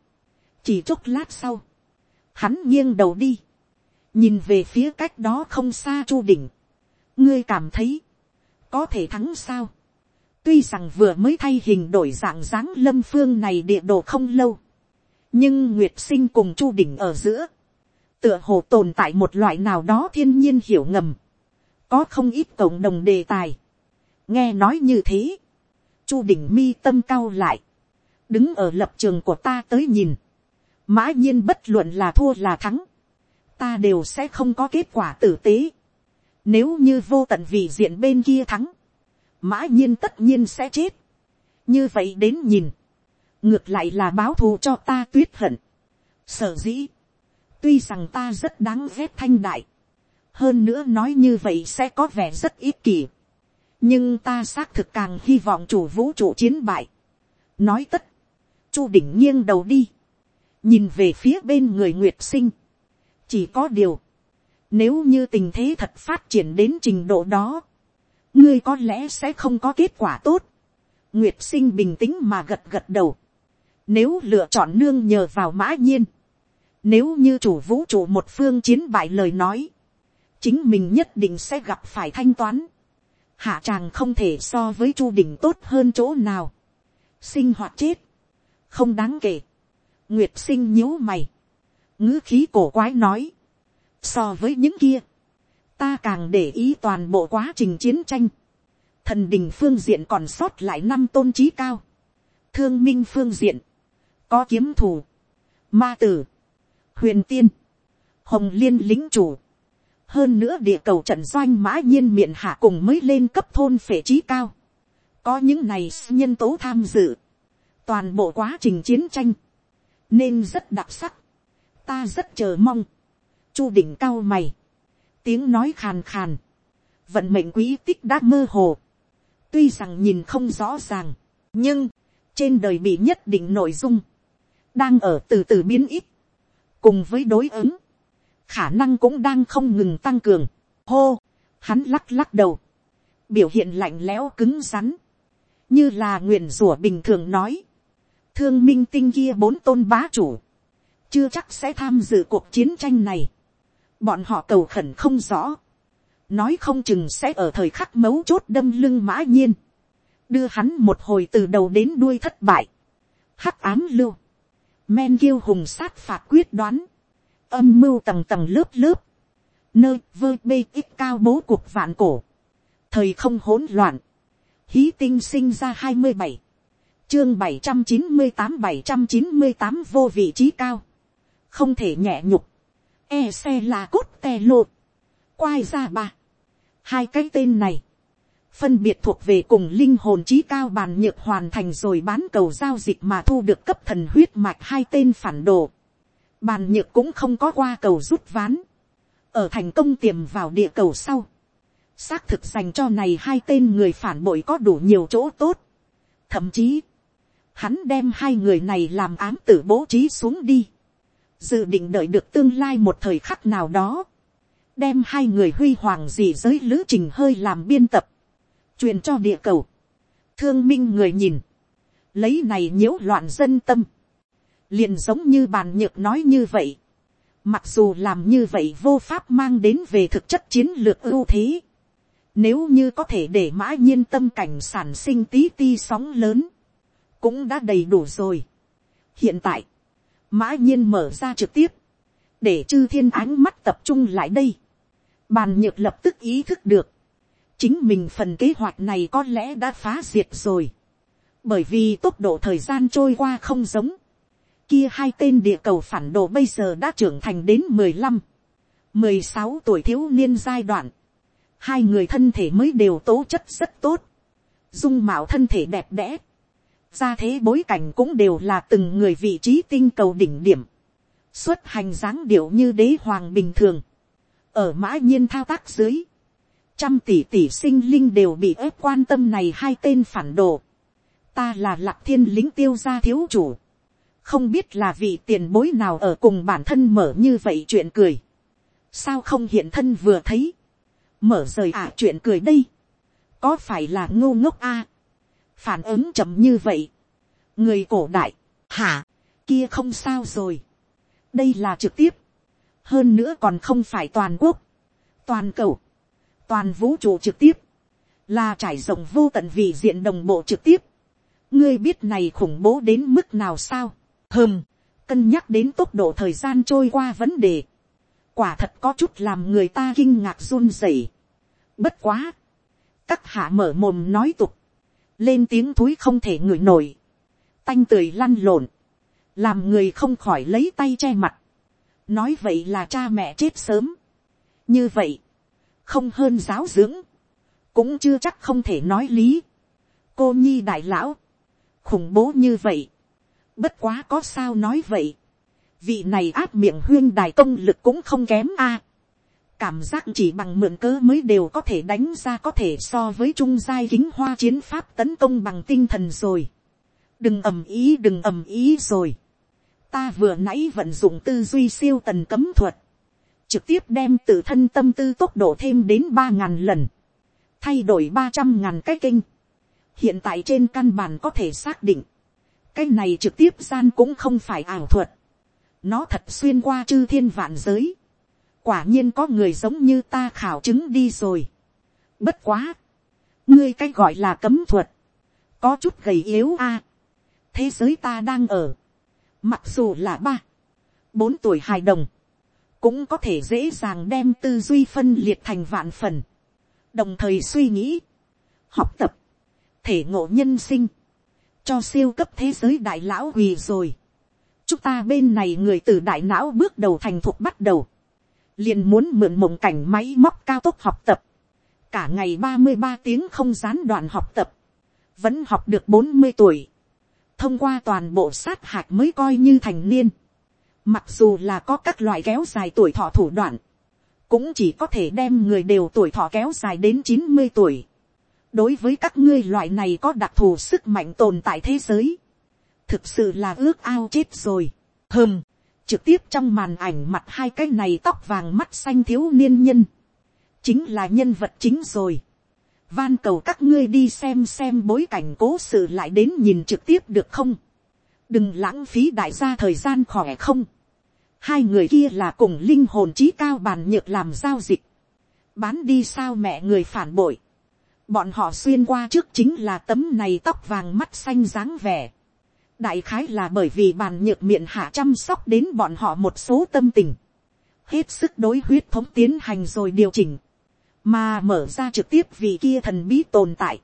[SPEAKER 1] chỉ chốc lát sau, hắn nghiêng đầu đi, nhìn về phía cách đó không xa chu đỉnh. ngươi cảm thấy, có thể thắng sao. tuy rằng vừa mới thay hình đổi dạng dáng lâm phương này địa đồ không lâu, nhưng nguyệt sinh cùng chu đỉnh ở giữa, tựa hồ tồn tại một loại nào đó thiên nhiên hiểu ngầm, có không ít cộng đồng đề tài, nghe nói như thế, chu đỉnh mi tâm cao lại, đứng ở lập trường của ta tới nhìn, mã nhiên bất luận là thua là thắng, ta đều sẽ không có kết quả tử tế. Nếu như vô tận vị diện bên kia thắng, mã nhiên tất nhiên sẽ chết. như vậy đến nhìn, ngược lại là báo thù cho ta tuyết hận. sở dĩ, tuy rằng ta rất đáng ghét thanh đại, hơn nữa nói như vậy sẽ có vẻ rất ít kỷ. nhưng ta xác thực càng hy vọng chủ vũ trụ chiến bại. nói tất, chu đỉnh nghiêng đầu đi, nhìn về phía bên người nguyệt sinh, chỉ có điều, nếu như tình thế thật phát triển đến trình độ đó, ngươi có lẽ sẽ không có kết quả tốt. nguyệt sinh bình tĩnh mà gật gật đầu. nếu lựa chọn nương nhờ vào mã nhiên, nếu như chủ vũ trụ một phương chiến bại lời nói, chính mình nhất định sẽ gặp phải thanh toán. hạ tràng không thể so với chu đỉnh tốt hơn chỗ nào. sinh hoạt chết, không đáng kể nguyệt sinh nhíu mày. Ngữ khí cổ quái nói, so với những kia, ta càng để ý toàn bộ quá trình chiến tranh, thần đình phương diện còn sót lại năm tôn trí cao, thương minh phương diện, có kiếm thù, ma tử, huyền tiên, hồng liên lính chủ, hơn nữa địa cầu trận doanh mã nhiên miệng hạ cùng mới lên cấp thôn phệ trí cao, có những này nhân tố tham dự, toàn bộ quá trình chiến tranh, nên rất đặc sắc. Ta rất chờ mong. chu đỉnh cao mày, tiếng nói khàn khàn, vận mệnh quý tích đã mơ hồ, tuy rằng nhìn không rõ ràng, nhưng trên đời bị nhất định nội dung, đang ở từ từ biến ít, cùng với đối ứng, khả năng cũng đang không ngừng tăng cường, hô, hắn lắc lắc đầu, biểu hiện lạnh lẽo cứng rắn, như là nguyện rủa bình thường nói, thương minh tinh kia bốn tôn bá chủ, chưa chắc sẽ tham dự cuộc chiến tranh này. bọn họ cầu khẩn không rõ, nói không chừng sẽ ở thời khắc mấu chốt đâm lưng mã nhiên, đưa hắn một hồi từ đầu đến đuôi thất bại, hắc ám lưu, men kiêu hùng sát phạt quyết đoán, âm mưu tầng tầng lớp lớp, nơi vơ bê ít cao bố cuộc vạn cổ, thời không hỗn loạn, hí tinh sinh ra hai mươi bảy, chương bảy trăm chín mươi tám bảy trăm chín mươi tám vô vị trí cao, không thể nhẹ nhục, e xe là cốt tè lột, quai ra ba, hai cái tên này, phân biệt thuộc về cùng linh hồn trí cao bàn nhược hoàn thành rồi bán cầu giao dịch mà thu được cấp thần huyết mạch hai tên phản đồ. Bàn nhược cũng không có qua cầu rút ván. Ở thành công tiềm vào địa cầu sau. Xác thực dành cho này hai tên người phản bội có đủ nhiều chỗ tốt. Thậm chí, hắn đem hai người này làm ám tử bố trí xuống đi. Dự định đợi được tương lai một thời khắc nào đó, đem hai người huy hoàng gì giới lữ trình hơi làm biên tập, truyền cho địa cầu, thương minh người nhìn, lấy này nhiễu loạn dân tâm, liền giống như bàn nhược nói như vậy, mặc dù làm như vậy vô pháp mang đến về thực chất chiến lược ưu thế, nếu như có thể để mã nhiên tâm cảnh sản sinh tí ti sóng lớn, cũng đã đầy đủ rồi. hiện tại, mã nhiên mở ra trực tiếp, để chư thiên ánh mắt tập trung lại đây. Bàn nhược lập tức ý thức được, chính mình phần kế hoạch này có lẽ đã phá diệt rồi, bởi vì tốc độ thời gian trôi qua không giống, kia hai tên địa cầu phản đồ bây giờ đã trưởng thành đến mười lăm, mười sáu tuổi thiếu niên giai đoạn, hai người thân thể mới đều tố chất rất tốt, dung mạo thân thể đẹp đẽ, ra thế bối cảnh cũng đều là từng người vị trí tinh cầu đỉnh điểm, xuất hành dáng điệu như đế hoàng bình thường, ở mã nhiên thao tác dưới, trăm tỷ tỷ sinh linh đều bị ép quan tâm này hai tên phản đồ, ta là lạc thiên lính tiêu gia thiếu chủ, không biết là vị tiền bối nào ở cùng bản thân mở như vậy chuyện cười, sao không hiện thân vừa thấy, mở rời ả à chuyện cười đây, có phải là ngô ngốc a, phản ứng chậm như vậy, người cổ đại, hả, kia không sao rồi, đây là trực tiếp, hơn nữa còn không phải toàn quốc, toàn cầu, toàn vũ trụ trực tiếp, là trải rộng vô tận vì diện đồng bộ trực tiếp, ngươi biết này khủng bố đến mức nào sao, hơm, cân nhắc đến tốc độ thời gian trôi qua vấn đề, quả thật có chút làm người ta kinh ngạc run rẩy. Bất quá, các hạ mở mồm nói tục, lên tiếng thúi không thể ngửi nổi, tanh tưởi lăn lộn, làm người không khỏi lấy tay che mặt, nói vậy là cha mẹ chết sớm, như vậy, không hơn giáo dưỡng, cũng chưa chắc không thể nói lý. cô nhi đại lão, khủng bố như vậy, bất quá có sao nói vậy, vị này áp miệng huyên đài công lực cũng không kém a, cảm giác chỉ bằng mượn cớ mới đều có thể đánh ra có thể so với trung giai kính hoa chiến pháp tấn công bằng tinh thần rồi. đừng ầm ý đừng ầm ý rồi. ta vừa nãy vận dụng tư duy siêu tần cấm thuật, trực tiếp đem tự thân tâm tư tốc độ thêm đến ba ngàn lần, thay đổi ba trăm ngàn cái kinh. hiện tại trên căn bản có thể xác định, cái này trực tiếp gian cũng không phải ảo thuật, nó thật xuyên qua chư thiên vạn giới, quả nhiên có người giống như ta khảo chứng đi rồi. bất quá, ngươi cái gọi là cấm thuật, có chút gầy yếu a. thế giới ta đang ở, mặc dù là ba, bốn tuổi hài đồng, cũng có thể dễ dàng đem tư duy phân liệt thành vạn phần, đồng thời suy nghĩ, học tập, thể ngộ nhân sinh, cho siêu cấp thế giới đại lão quỳ rồi. chúng ta bên này người từ đại não bước đầu thành thục bắt đầu, liền muốn mượn mộng cảnh máy móc cao tốc học tập, cả ngày ba mươi ba tiếng không gián đoạn học tập, vẫn học được bốn mươi tuổi, thông qua toàn bộ sát hạch mới coi như thành niên, mặc dù là có các loại kéo dài tuổi thọ thủ đoạn, cũng chỉ có thể đem người đều tuổi thọ kéo dài đến chín mươi tuổi. đối với các ngươi loại này có đặc thù sức mạnh tồn tại thế giới, thực sự là ước ao chết rồi. hơm, trực tiếp trong màn ảnh mặt hai cái này tóc vàng mắt xanh thiếu niên nhân, chính là nhân vật chính rồi. van cầu các ngươi đi xem xem bối cảnh cố sự lại đến nhìn trực tiếp được không. đừng lãng phí đại gia thời gian khỏe không. hai người kia là cùng linh hồn trí cao bàn nhược làm giao dịch. bán đi sao mẹ người phản bội. bọn họ xuyên qua trước chính là tấm này tóc vàng mắt xanh dáng vẻ đại khái là bởi vì bàn nhược miệng hạ chăm sóc đến bọn họ một số tâm tình, hết sức đối huyết thống tiến hành rồi điều chỉnh, mà mở ra trực tiếp vì kia thần bí tồn tại,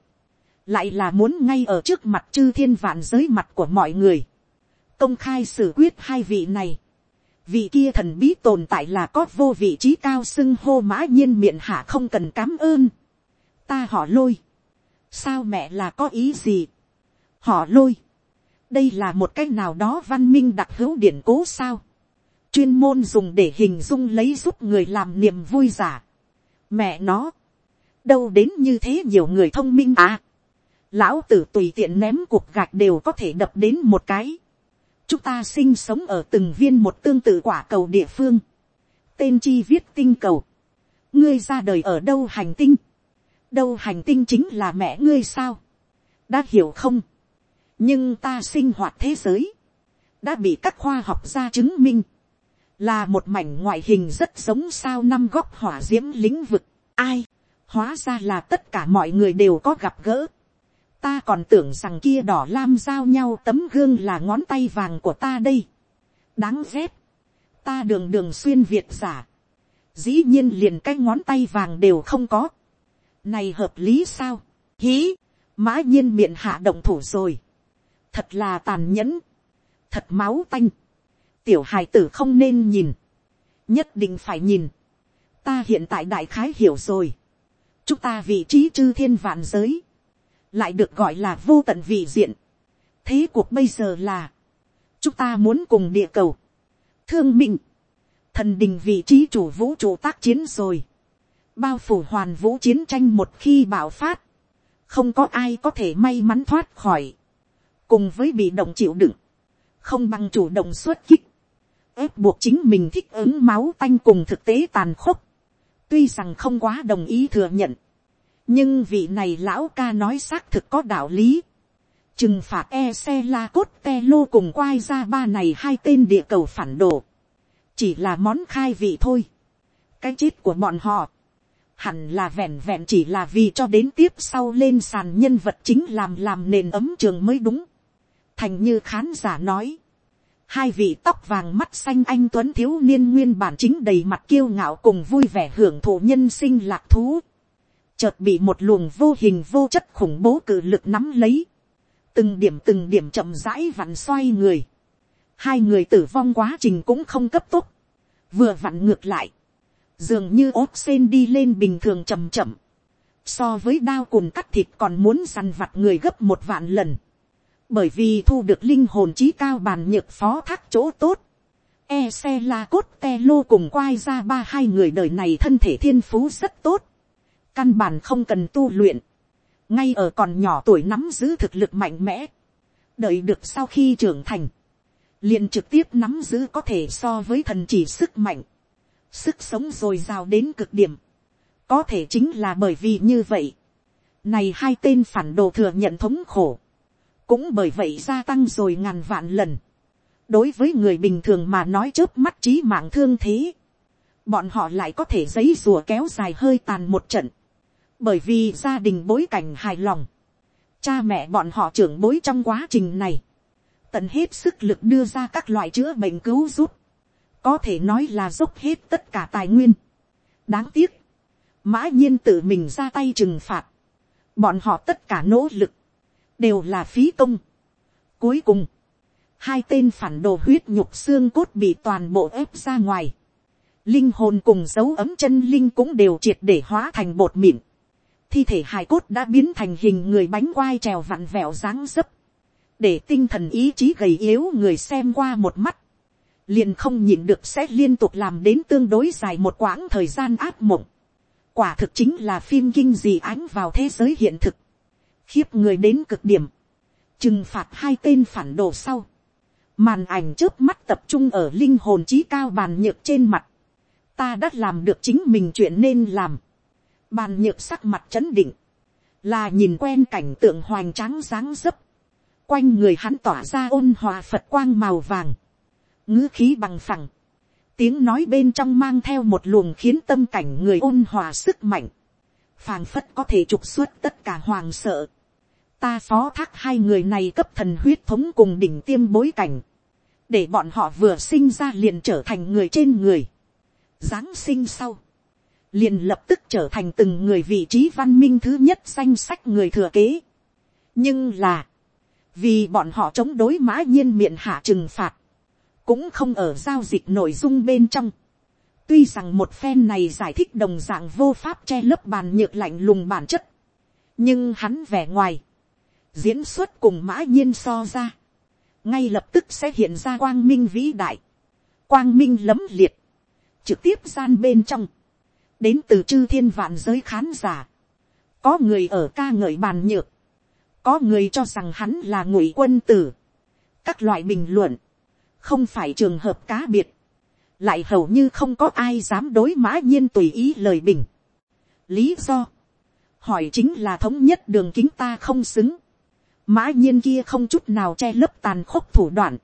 [SPEAKER 1] lại là muốn ngay ở trước mặt chư thiên vạn giới mặt của mọi người, công khai xử quyết hai vị này, vị kia thần bí tồn tại là có vô vị trí cao xưng hô mã nhiên miệng hạ không cần cám ơn, ta họ lôi, sao mẹ là có ý gì, họ lôi, đây là một cách nào đó văn minh đặc hữu điển cố sao, chuyên môn dùng để hình dung lấy giúp người làm niềm vui giả. mẹ nó, đâu đến như thế nhiều người thông minh à. lão tử tùy tiện ném cuộc gạch đều có thể đập đến một cái. chúng ta sinh sống ở từng viên một tương tự quả cầu địa phương. tên chi viết tinh cầu. ngươi ra đời ở đâu hành tinh. đâu hành tinh chính là mẹ ngươi sao. đã hiểu không nhưng ta sinh hoạt thế giới, đã bị các khoa học gia chứng minh, là một mảnh ngoại hình rất giống sao năm góc hỏa d i ễ m lĩnh vực. ai, hóa ra là tất cả mọi người đều có gặp gỡ. ta còn tưởng rằng kia đỏ lam giao nhau tấm gương là ngón tay vàng của ta đây. đáng ghét, ta đường đường xuyên việt giả, dĩ nhiên liền cái ngón tay vàng đều không có. này hợp lý sao, hí, mã nhiên miệng hạ động thủ rồi thật là tàn nhẫn, thật máu tanh, tiểu hài tử không nên nhìn, nhất định phải nhìn, ta hiện tại đại khái hiểu rồi, chúng ta vị trí chư thiên vạn giới, lại được gọi là vô tận vị diện, thế cuộc bây giờ là, chúng ta muốn cùng địa cầu, thương minh, thần đình vị trí chủ vũ trụ tác chiến rồi, bao phủ hoàn vũ chiến tranh một khi bạo phát, không có ai có thể may mắn thoát khỏi, cùng với bị động chịu đựng, không bằng chủ động xuất kích, ép buộc chính mình thích ứng máu tanh cùng thực tế tàn khốc, tuy rằng không quá đồng ý thừa nhận, nhưng vị này lão ca nói xác thực có đạo lý, trừng phạt e xe la cốt te lô cùng quai ra ba này hai tên địa cầu phản đồ, chỉ là món khai vị thôi, cái chết của bọn họ, hẳn là vẹn vẹn chỉ là vì cho đến tiếp sau lên sàn nhân vật chính làm làm nền ấm trường mới đúng thành như khán giả nói, hai vị tóc vàng mắt xanh anh tuấn thiếu niên nguyên bản chính đầy mặt kiêu ngạo cùng vui vẻ hưởng thụ nhân sinh lạc thú, chợt bị một luồng vô hình vô chất khủng bố cự lực nắm lấy, từng điểm từng điểm chậm rãi vặn xoay người, hai người tử vong quá trình cũng không cấp tốc, vừa vặn ngược lại, dường như ốt sen đi lên bình thường chậm chậm, so với đao cùng cắt thịt còn muốn săn vặt người gấp một vạn lần, bởi vì thu được linh hồn trí cao bàn nhược phó thác chỗ tốt, e xe la cốt te lô cùng quai ra ba hai người đời này thân thể thiên phú rất tốt, căn bản không cần tu luyện, ngay ở còn nhỏ tuổi nắm giữ thực lực mạnh mẽ, đợi được sau khi trưởng thành, liền trực tiếp nắm giữ có thể so với thần chỉ sức mạnh, sức sống dồi dào đến cực điểm, có thể chính là bởi vì như vậy, này hai tên phản đồ thừa nhận thống khổ, cũng bởi vậy gia tăng rồi ngàn vạn lần, đối với người bình thường mà nói chớp mắt trí mạng thương thế, bọn họ lại có thể giấy rùa kéo dài hơi tàn một trận, bởi vì gia đình bối cảnh hài lòng, cha mẹ bọn họ trưởng bối trong quá trình này, tận hết sức lực đưa ra các loại chữa bệnh cứu giúp, có thể nói là dốc hết tất cả tài nguyên. đáng tiếc, mã nhiên tự mình ra tay trừng phạt, bọn họ tất cả nỗ lực, đều là phí công. cuối cùng, hai tên phản đồ huyết nhục xương cốt bị toàn bộ ép ra ngoài, linh hồn cùng dấu ấm chân linh cũng đều triệt để hóa thành bột mịn, thi thể hài cốt đã biến thành hình người bánh quai trèo vặn vẹo dáng dấp, để tinh thần ý chí gầy yếu người xem qua một mắt, liền không nhìn được sẽ liên tục làm đến tương đối dài một quãng thời gian áp mộng. quả thực chính là phim kinh dị ánh vào thế giới hiện thực, khiếp người đến cực điểm, trừng phạt hai tên phản đồ sau, màn ảnh trước mắt tập trung ở linh hồn trí cao bàn nhược trên mặt, ta đã làm được chính mình chuyện nên làm, bàn nhược sắc mặt chấn định, là nhìn quen cảnh tượng hoành tráng dáng dấp, quanh người hắn tỏa ra ôn hòa phật quang màu vàng, ngữ khí bằng phẳng, tiếng nói bên trong mang theo một luồng khiến tâm cảnh người ôn hòa sức mạnh, phàng phất có thể trục xuất tất cả hoàng sợ. Ta phó thác hai người này cấp thần huyết thống cùng đỉnh tiêm bối cảnh, để bọn họ vừa sinh ra liền trở thành người trên người. Giáng sinh sau, liền lập tức trở thành từng người vị trí văn minh thứ nhất danh sách người thừa kế. nhưng là, vì bọn họ chống đối mã nhiên miệng hạ trừng phạt, cũng không ở giao dịch nội dung bên trong. tuy rằng một phen này giải thích đồng dạng vô pháp che lấp bàn nhược lạnh lùng bản chất, nhưng hắn vẻ ngoài, diễn xuất cùng mã nhiên so ra, ngay lập tức sẽ hiện ra quang minh vĩ đại, quang minh lấm liệt, trực tiếp gian bên trong, đến từ chư thiên vạn giới khán giả, có người ở ca ngợi bàn nhược, có người cho rằng hắn là ngụy quân tử, các loại bình luận, không phải trường hợp cá biệt, lại hầu như không có ai dám đối mã nhiên tùy ý lời bình. lý do, hỏi chính là thống nhất đường kính ta không xứng, mã nhiên kia không chút nào che lấp tàn khốc thủ đoạn,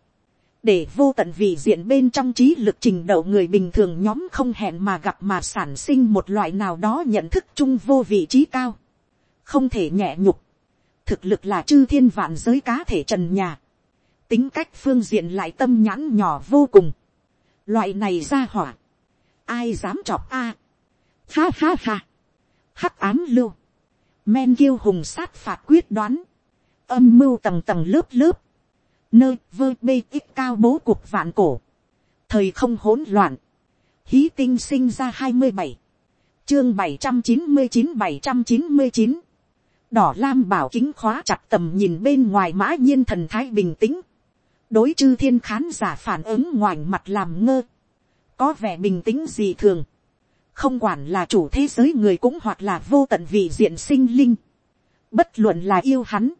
[SPEAKER 1] để vô tận vị diện bên trong trí lực trình độ người bình thường nhóm không hẹn mà gặp mà sản sinh một loại nào đó nhận thức chung vô vị trí cao, không thể nhẹ nhục, thực lực là chư thiên vạn giới cá thể trần nhà, tính cách phương diện lại tâm nhãn nhỏ vô cùng, loại này ra hỏa, ai dám chọc a, ha ha ha, hắc ám lưu, men kiêu hùng sát phạt quyết đoán, âm mưu tầng tầng lớp lớp, nơi vơ bê ít cao bố cuộc vạn cổ, thời không hỗn loạn, hí tinh sinh ra hai mươi bảy, chương bảy trăm chín mươi chín bảy trăm chín mươi chín, đỏ lam bảo kính khóa chặt tầm nhìn bên ngoài mã nhiên thần thái bình tĩnh, đối chư thiên khán giả phản ứng ngoảnh mặt làm ngơ, có vẻ bình tĩnh gì thường, không quản là chủ thế giới người cũng hoặc là vô tận vị diện sinh linh, bất luận là yêu hắn,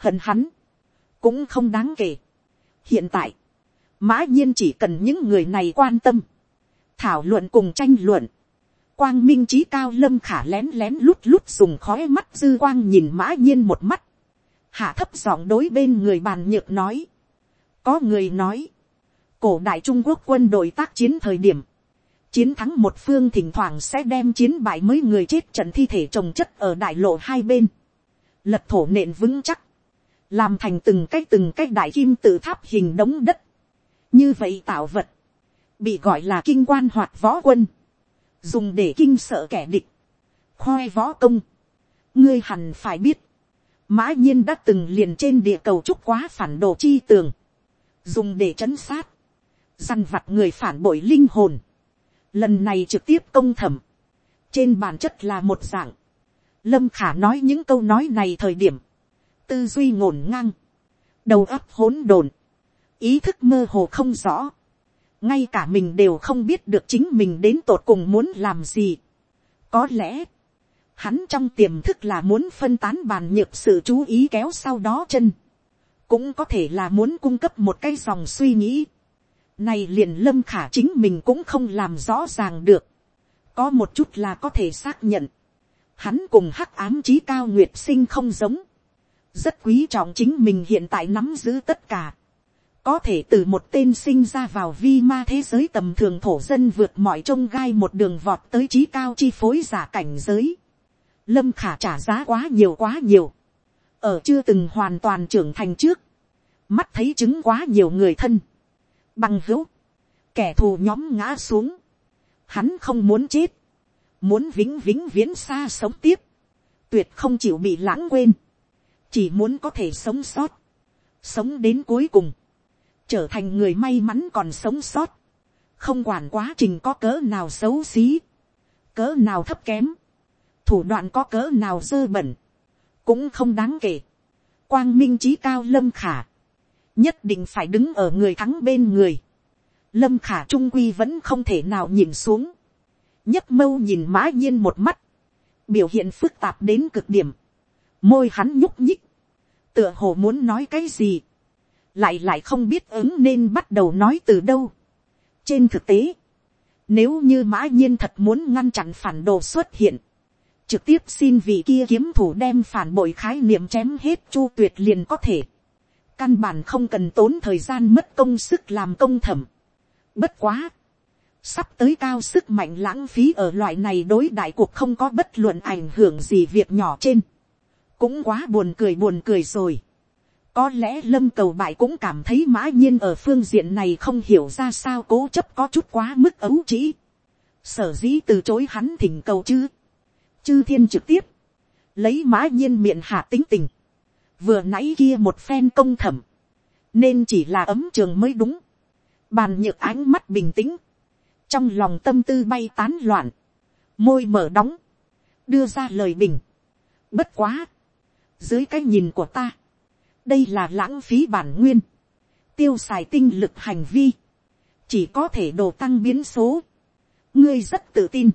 [SPEAKER 1] hận hắn, cũng không đáng kể. hiện tại, mã nhiên chỉ cần những người này quan tâm, thảo luận cùng tranh luận, quang minh trí cao lâm khả lén lén lút lút dùng khói mắt dư quang nhìn mã nhiên một mắt, hạ thấp giọng đối bên người bàn nhược nói, có người nói, cổ đại trung quốc quân đội tác chiến thời điểm, chiến thắng một phương thỉnh thoảng sẽ đem chiến bại mấy người chết trận thi thể trồng chất ở đại lộ hai bên, lật thổ nện vững chắc, làm thành từng cái từng cái đại kim tự tháp hình đống đất, như vậy tạo vật, bị gọi là kinh quan hoạt võ quân, dùng để kinh sợ kẻ địch, khoe võ công, ngươi hẳn phải biết, mã nhiên đã từng liền trên địa cầu trúc quá phản đồ chi tường, dùng để chấn sát, dằn vặt người phản bội linh hồn, lần này trực tiếp công thẩm, trên bản chất là một dạng, lâm khả nói những câu nói này thời điểm, tư duy ngổn ngang, đầu óc hỗn độn, ý thức mơ hồ không rõ, ngay cả mình đều không biết được chính mình đến tột cùng muốn làm gì. có lẽ, hắn trong tiềm thức là muốn phân tán bàn nhược sự chú ý kéo sau đó chân, cũng có thể là muốn cung cấp một cái dòng suy nghĩ. này liền lâm khả chính mình cũng không làm rõ ràng được, có một chút là có thể xác nhận, hắn cùng hắc ám trí cao nguyệt sinh không giống, rất quý trọng chính mình hiện tại nắm giữ tất cả, có thể từ một tên sinh ra vào vi ma thế giới tầm thường thổ dân vượt mọi trông gai một đường vọt tới trí cao chi phối giả cảnh giới. Lâm khả trả giá quá nhiều quá nhiều. Ở chưa từng hoàn toàn trưởng thành trước. Mắt thấy chứng quá nhiều người thân. Bằng hữu. Kẻ thù nhóm ngã xuống. Hắn không muốn chết. Muốn vĩnh vĩnh viễn xa sống tiếp. Tuyệt không chịu bị lãng quên. Chỉ muốn có thể sống sót. Sống đến cuối cùng trở thành người may mắn còn sống sót, không quản quá trình có cỡ nào xấu xí, cỡ nào thấp kém, thủ đoạn có cỡ nào dơ bẩn, cũng không đáng kể. Quang minh trí cao lâm khả, nhất định phải đứng ở người thắng bên người. Lâm khả trung quy vẫn không thể nào nhìn xuống. nhất mâu nhìn mã nhiên một mắt, biểu hiện phức tạp đến cực điểm, môi hắn nhúc nhích, tựa hồ muốn nói cái gì, lại lại không biết ứng nên bắt đầu nói từ đâu. trên thực tế, nếu như mã nhiên thật muốn ngăn chặn phản đồ xuất hiện, trực tiếp xin vị kia kiếm thủ đem phản bội khái niệm chém hết chu tuyệt liền có thể. căn bản không cần tốn thời gian mất công sức làm công thẩm. bất quá. sắp tới cao sức mạnh lãng phí ở loại này đối đại cuộc không có bất luận ảnh hưởng gì việc nhỏ trên cũng quá buồn cười buồn cười rồi có lẽ lâm cầu bại cũng cảm thấy mã nhiên ở phương diện này không hiểu ra sao cố chấp có chút quá mức ấu trĩ. Sở dĩ từ chối hắn thỉnh cầu chứ. Chư thiên trực tiếp. Lấy mã nhiên miệng hạ tính tình. Vừa nãy kia một phen công thẩm. Nên chỉ là ấm trường mới đúng. Bàn nhược ánh mắt bình tĩnh. Trong lòng tâm tư bay tán loạn. Môi mở đóng. Đưa ra lời bình. Bất quá. Dưới cái nhìn của ta. Đây là lãng phí bản nguyên, tiêu xài tinh lực hành vi, chỉ có thể đồ tăng biến số. ngươi rất tự tin,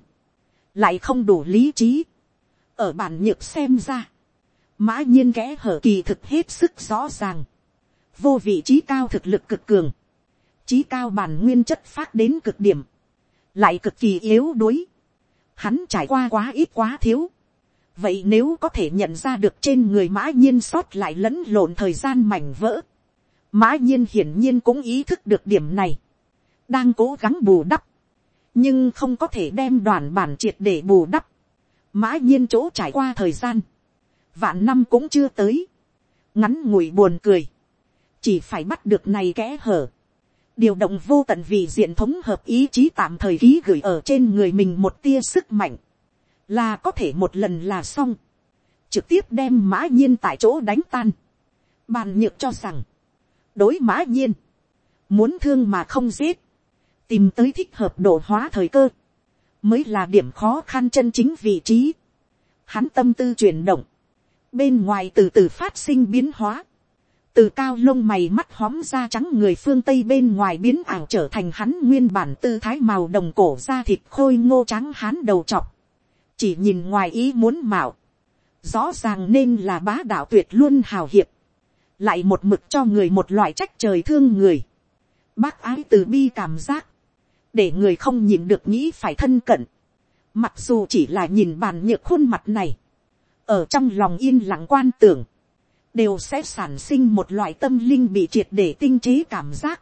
[SPEAKER 1] lại không đủ lý trí. ở bản nhược xem ra, mã nhiên kẽ hở kỳ thực hết sức rõ ràng, vô vị trí cao thực lực cực cường, trí cao bản nguyên chất phát đến cực điểm, lại cực kỳ yếu đuối, hắn trải qua quá ít quá thiếu, vậy nếu có thể nhận ra được trên người mã nhiên sót lại lẫn lộn thời gian mảnh vỡ, mã nhiên hiển nhiên cũng ý thức được điểm này, đang cố gắng bù đắp, nhưng không có thể đem đoàn bản triệt để bù đắp, mã nhiên chỗ trải qua thời gian, vạn năm cũng chưa tới, ngắn ngủi buồn cười, chỉ phải bắt được này kẽ hở, điều động vô tận vì diện thống hợp ý chí tạm thời ký gửi ở trên người mình một tia sức mạnh, là có thể một lần là xong, trực tiếp đem mã nhiên tại chỗ đánh tan, bàn nhược cho rằng, đối mã nhiên, muốn thương mà không giết, tìm tới thích hợp độ hóa thời cơ, mới là điểm khó khăn chân chính vị trí. Hắn tâm tư chuyển động, bên ngoài từ từ phát sinh biến hóa, từ cao lông mày mắt hóm da trắng người phương tây bên ngoài biến ảo trở thành hắn nguyên bản tư thái màu đồng cổ da thịt khôi ngô trắng hắn đầu trọc, chỉ nhìn ngoài ý muốn mạo, rõ ràng nên là bá đạo tuyệt luôn hào hiệp, lại một mực cho người một loại trách trời thương người, bác ái từ bi cảm giác, để người không nhìn được nghĩ phải thân cận, mặc dù chỉ là nhìn bàn nhược khuôn mặt này, ở trong lòng yên lặng quan tưởng, đều sẽ sản sinh một loại tâm linh bị triệt để tinh trí cảm giác,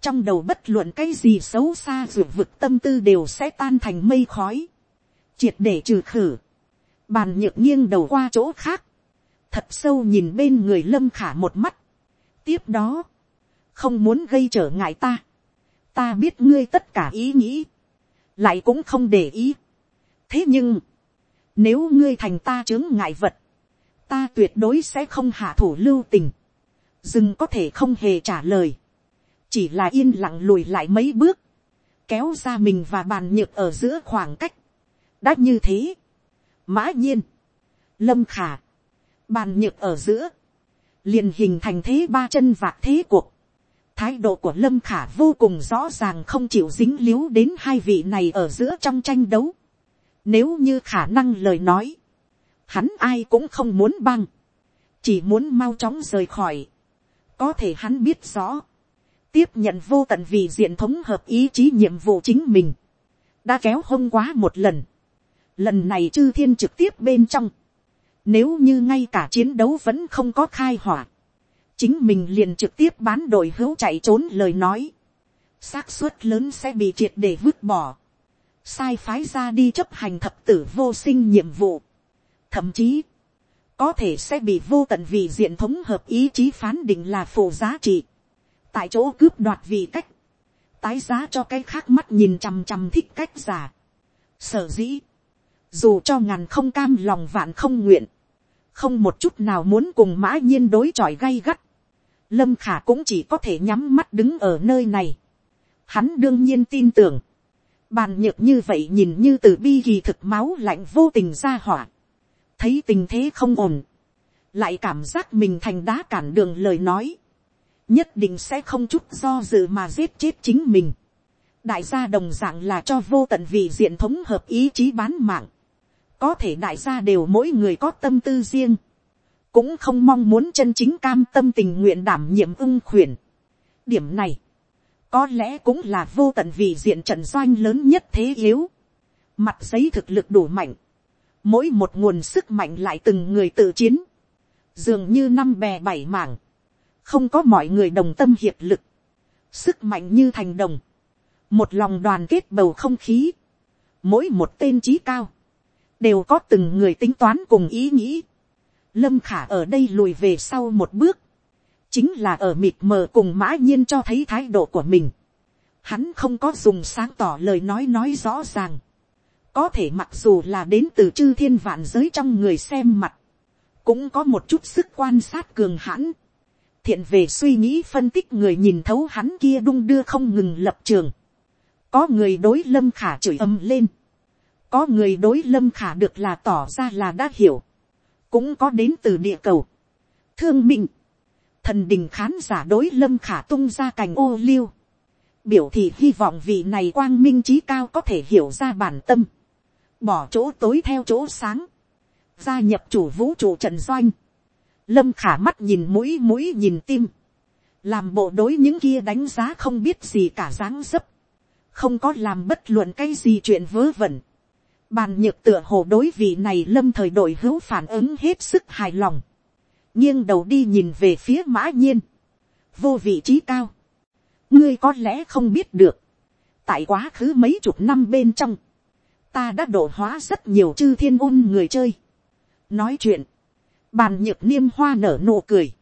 [SPEAKER 1] trong đầu bất luận cái gì xấu xa ruột vực tâm tư đều sẽ tan thành mây khói triệt để trừ khử, bàn nhược nghiêng đầu qua chỗ khác, thật sâu nhìn bên người lâm khả một mắt. tiếp đó, không muốn gây trở ngại ta, ta biết ngươi tất cả ý nghĩ, lại cũng không để ý. thế nhưng, nếu ngươi thành ta chướng ngại vật, ta tuyệt đối sẽ không hạ thủ lưu tình, dừng có thể không hề trả lời, chỉ là yên lặng lùi lại mấy bước, kéo ra mình và bàn nhược ở giữa khoảng cách đã như thế, mã nhiên, lâm khả, bàn nhược ở giữa, liền hình thành thế ba chân vạc thế cuộc. Thái độ của Lâm Khả vô cùng rõ ràng không chịu dính líu đến hai vị này ở giữa trong tranh đấu. Nếu như khả năng lời nói, hắn ai cũng không muốn băng, chỉ muốn mau chóng rời khỏi. Có thể hắn biết rõ, tiếp nhận vô tận vì diện thống hợp ý chí nhiệm vụ chính mình, đã kéo hông quá một lần. Lần này chư thiên trực tiếp bên trong, nếu như ngay cả chiến đấu vẫn không có khai hỏa. Chính mình liền trực tiếp bán đội hữu chạy trốn lời nói. xác suất lớn sẽ bị triệt để vứt bỏ. Sai phái ra đi chấp hành thập tử vô sinh nhiệm vụ. Thậm chí, có thể sẽ bị vô tận vì diện thống hợp ý chí phán định là phổ giá trị. Tại chỗ cướp đoạt vì cách. Tái giá cho cái khác mắt nhìn chằm chằm thích cách giả. Sở dĩ. Dù cho ngàn không cam lòng vạn không nguyện, không một chút nào muốn cùng mã nhiên đối chọi gay gắt. Lâm khả cũng chỉ có thể nhắm mắt đứng ở nơi này. Hắn đương nhiên tin tưởng. Bàn nhược như vậy nhìn như từ bi kỳ thực máu lạnh vô tình ra hỏa. Thấy tình thế không ổn. Lại cảm giác mình thành đá cản đường lời nói. Nhất định sẽ không chút do dự mà giết chết chính mình. Đại gia đồng dạng là cho vô tận vị diện thống hợp ý chí bán mạng có thể đại gia đều mỗi người có tâm tư riêng, cũng không mong muốn chân chính cam tâm tình nguyện đảm nhiệm ưng khuyển. điểm này, có lẽ cũng là vô tận vì diện trận doanh lớn nhất thế yếu, mặt giấy thực lực đủ mạnh, mỗi một nguồn sức mạnh lại từng người tự chiến, dường như năm bè bảy mảng, không có mọi người đồng tâm hiệp lực, sức mạnh như thành đồng, một lòng đoàn kết bầu không khí, mỗi một tên trí cao, đều có từng người tính toán cùng ý nghĩ. Lâm khả ở đây lùi về sau một bước, chính là ở mịt mờ cùng mã nhiên cho thấy thái độ của mình. Hắn không có dùng sáng tỏ lời nói nói rõ ràng. Có thể mặc dù là đến từ chư thiên vạn giới trong người xem mặt, cũng có một chút sức quan sát cường hãn. Thiện về suy nghĩ phân tích người nhìn thấu hắn kia đung đưa không ngừng lập trường. Có người đối lâm khả chửi âm lên có người đối lâm khả được là tỏ ra là đã hiểu, cũng có đến từ địa cầu, thương minh, thần đình khán giả đối lâm khả tung ra cành ô liu, biểu thị hy vọng vị này quang minh trí cao có thể hiểu ra bản tâm, bỏ chỗ tối theo chỗ sáng, gia nhập chủ vũ trụ trần doanh, lâm khả mắt nhìn mũi mũi nhìn tim, làm bộ đối những kia đánh giá không biết gì cả dáng dấp, không có làm bất luận cái gì chuyện vớ vẩn, Bàn nhược tựa hồ đối vị này lâm thời đội hữu phản ứng hết sức hài lòng. nghiêng đầu đi nhìn về phía mã nhiên. Vô vị trí cao. Ngươi có lẽ không biết được. Tại quá khứ mấy chục năm bên trong. Ta đã đổ hóa rất nhiều chư thiên ôn người chơi. Nói chuyện. Bàn nhược niêm hoa nở nụ cười.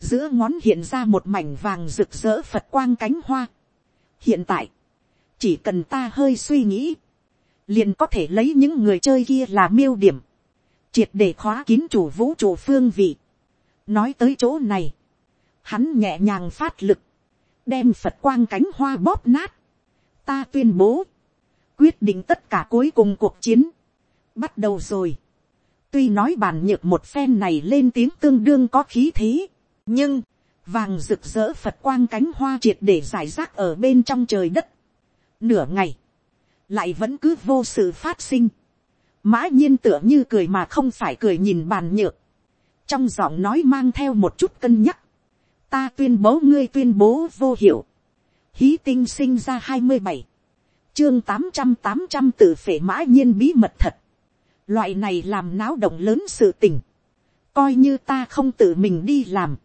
[SPEAKER 1] Giữa ngón hiện ra một mảnh vàng rực rỡ Phật quang cánh hoa. Hiện tại. Chỉ cần ta hơi suy nghĩ liền có thể lấy những người chơi kia là miêu điểm, triệt để khóa kín chủ vũ trụ phương vị. nói tới chỗ này, hắn nhẹ nhàng phát lực, đem phật quang cánh hoa bóp nát. ta tuyên bố, quyết định tất cả cuối cùng cuộc chiến, bắt đầu rồi. tuy nói bàn nhược một phen này lên tiếng tương đương có khí thế, nhưng, vàng rực rỡ phật quang cánh hoa triệt để giải rác ở bên trong trời đất. nửa ngày, lại vẫn cứ vô sự phát sinh. mã nhiên tựa như cười mà không phải cười nhìn bàn nhược. trong giọng nói mang theo một chút cân nhắc. ta tuyên bố ngươi tuyên bố vô hiệu. hí tinh sinh ra hai mươi bảy. chương tám trăm tám trăm tự phể mã nhiên bí mật thật. loại này làm náo động lớn sự tình. coi như ta không tự mình đi làm.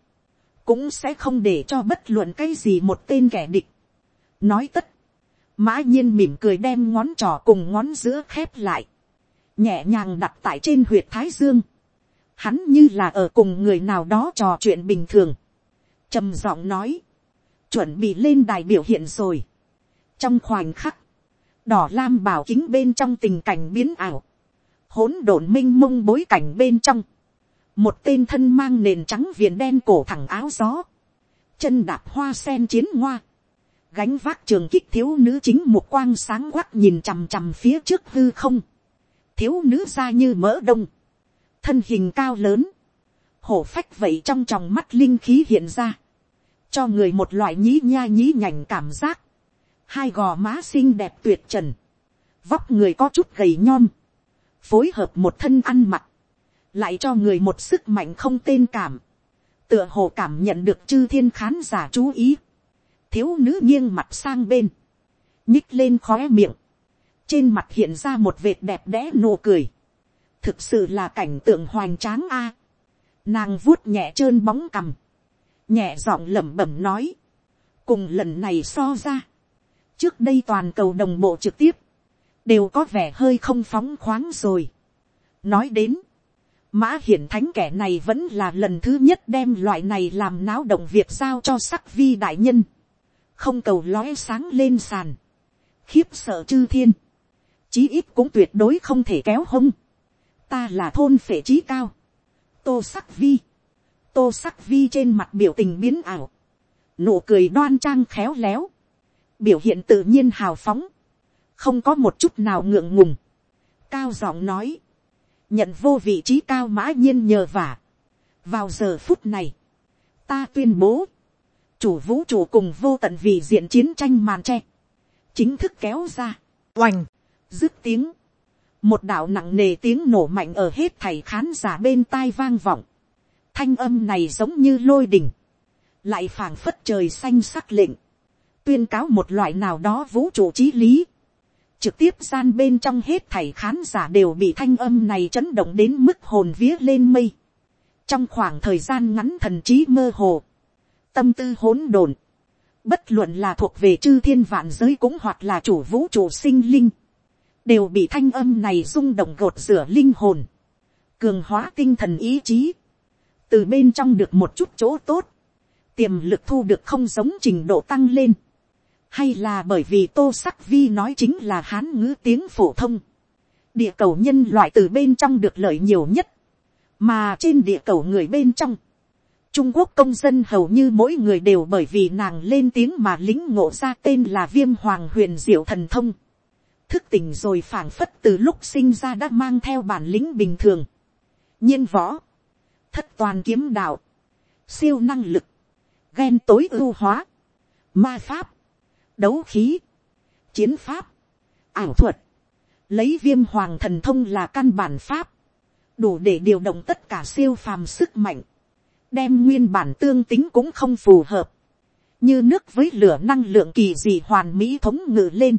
[SPEAKER 1] cũng sẽ không để cho bất luận cái gì một tên kẻ địch. nói tất Mã nhiên mỉm cười đem ngón trỏ cùng ngón giữa khép lại. Nhẹ nhàng đặt tại trên huyệt thái dương. Hắn như là ở cùng người nào đó trò chuyện bình thường. trầm giọng nói. chuẩn bị lên đài biểu hiện rồi. trong khoảnh khắc, đỏ lam bảo kính bên trong tình cảnh biến ảo, hỗn độn m i n h mông bối cảnh bên trong, một tên thân mang nền trắng viền đen cổ thẳng áo gió, chân đạp hoa sen chiến ngoa, gánh vác trường kích thiếu nữ chính một quang sáng quắc nhìn chằm chằm phía trước hư không, thiếu nữ ra như mỡ đông, thân hình cao lớn, hổ phách vậy trong tròng mắt linh khí hiện ra, cho người một loại nhí nha nhí nhảnh cảm giác, hai gò má xinh đẹp tuyệt trần, vóc người có chút gầy nhom, phối hợp một thân ăn mặc, lại cho người một sức mạnh không tên cảm, tựa hồ cảm nhận được chư thiên khán giả chú ý, thiếu nữ nghiêng mặt sang bên, nhích lên khó miệng, trên mặt hiện ra một vệt đẹp đẽ nụ cười, thực sự là cảnh tượng hoành tráng a, nàng vuốt nhẹ trơn bóng cằm, nhẹ giọng lẩm bẩm nói, cùng lần này so ra, trước đây toàn cầu đồng bộ trực tiếp, đều có vẻ hơi không phóng khoáng rồi. nói đến, mã hiển thánh kẻ này vẫn là lần thứ nhất đem loại này làm náo động việc giao cho sắc vi đại nhân, không cầu lóe sáng lên sàn, khiếp sợ chư thiên, chí ít cũng tuyệt đối không thể kéo hông, ta là thôn phệ trí cao, tô sắc vi, tô sắc vi trên mặt biểu tình biến ảo, nụ cười đoan trang khéo léo, biểu hiện tự nhiên hào phóng, không có một chút nào ngượng ngùng, cao giọng nói, nhận vô vị trí cao mã nhiên nhờ vả. vào giờ phút này, ta tuyên bố, chủ vũ trụ cùng vô tận vì diện chiến tranh màn tre, chính thức kéo ra, oành, dứt tiếng, một đạo nặng nề tiếng nổ mạnh ở hết thầy khán giả bên tai vang vọng, thanh âm này giống như lôi đình, lại phảng phất trời xanh sắc lệnh, tuyên cáo một loại nào đó vũ trụ trí lý, trực tiếp gian bên trong hết thảy khán giả đều bị thanh âm này chấn động đến mức hồn vía lên mây. trong khoảng thời gian ngắn thần trí mơ hồ, tâm tư hỗn độn, bất luận là thuộc về chư thiên vạn giới cũng hoặc là chủ vũ trụ sinh linh, đều bị thanh âm này rung động gột rửa linh hồn, cường hóa tinh thần ý chí, từ bên trong được một chút chỗ tốt, tiềm lực thu được không giống trình độ tăng lên, hay là bởi vì tô sắc vi nói chính là hán ngữ tiếng phổ thông, địa cầu nhân loại từ bên trong được lợi nhiều nhất, mà trên địa cầu người bên trong, trung quốc công dân hầu như mỗi người đều bởi vì nàng lên tiếng mà lính ngộ ra tên là viêm hoàng huyền diệu thần thông, thức tỉnh rồi phảng phất từ lúc sinh ra đã mang theo bản lĩnh bình thường, nhiên võ, thất toàn kiếm đạo, siêu năng lực, ghen tối ưu hóa, ma pháp, đấu khí, chiến pháp, ảo thuật, lấy viêm hoàng thần thông là căn bản pháp, đủ để điều động tất cả siêu phàm sức mạnh, đem nguyên bản tương tính cũng không phù hợp, như nước với lửa năng lượng kỳ dị hoàn mỹ thống ngự lên.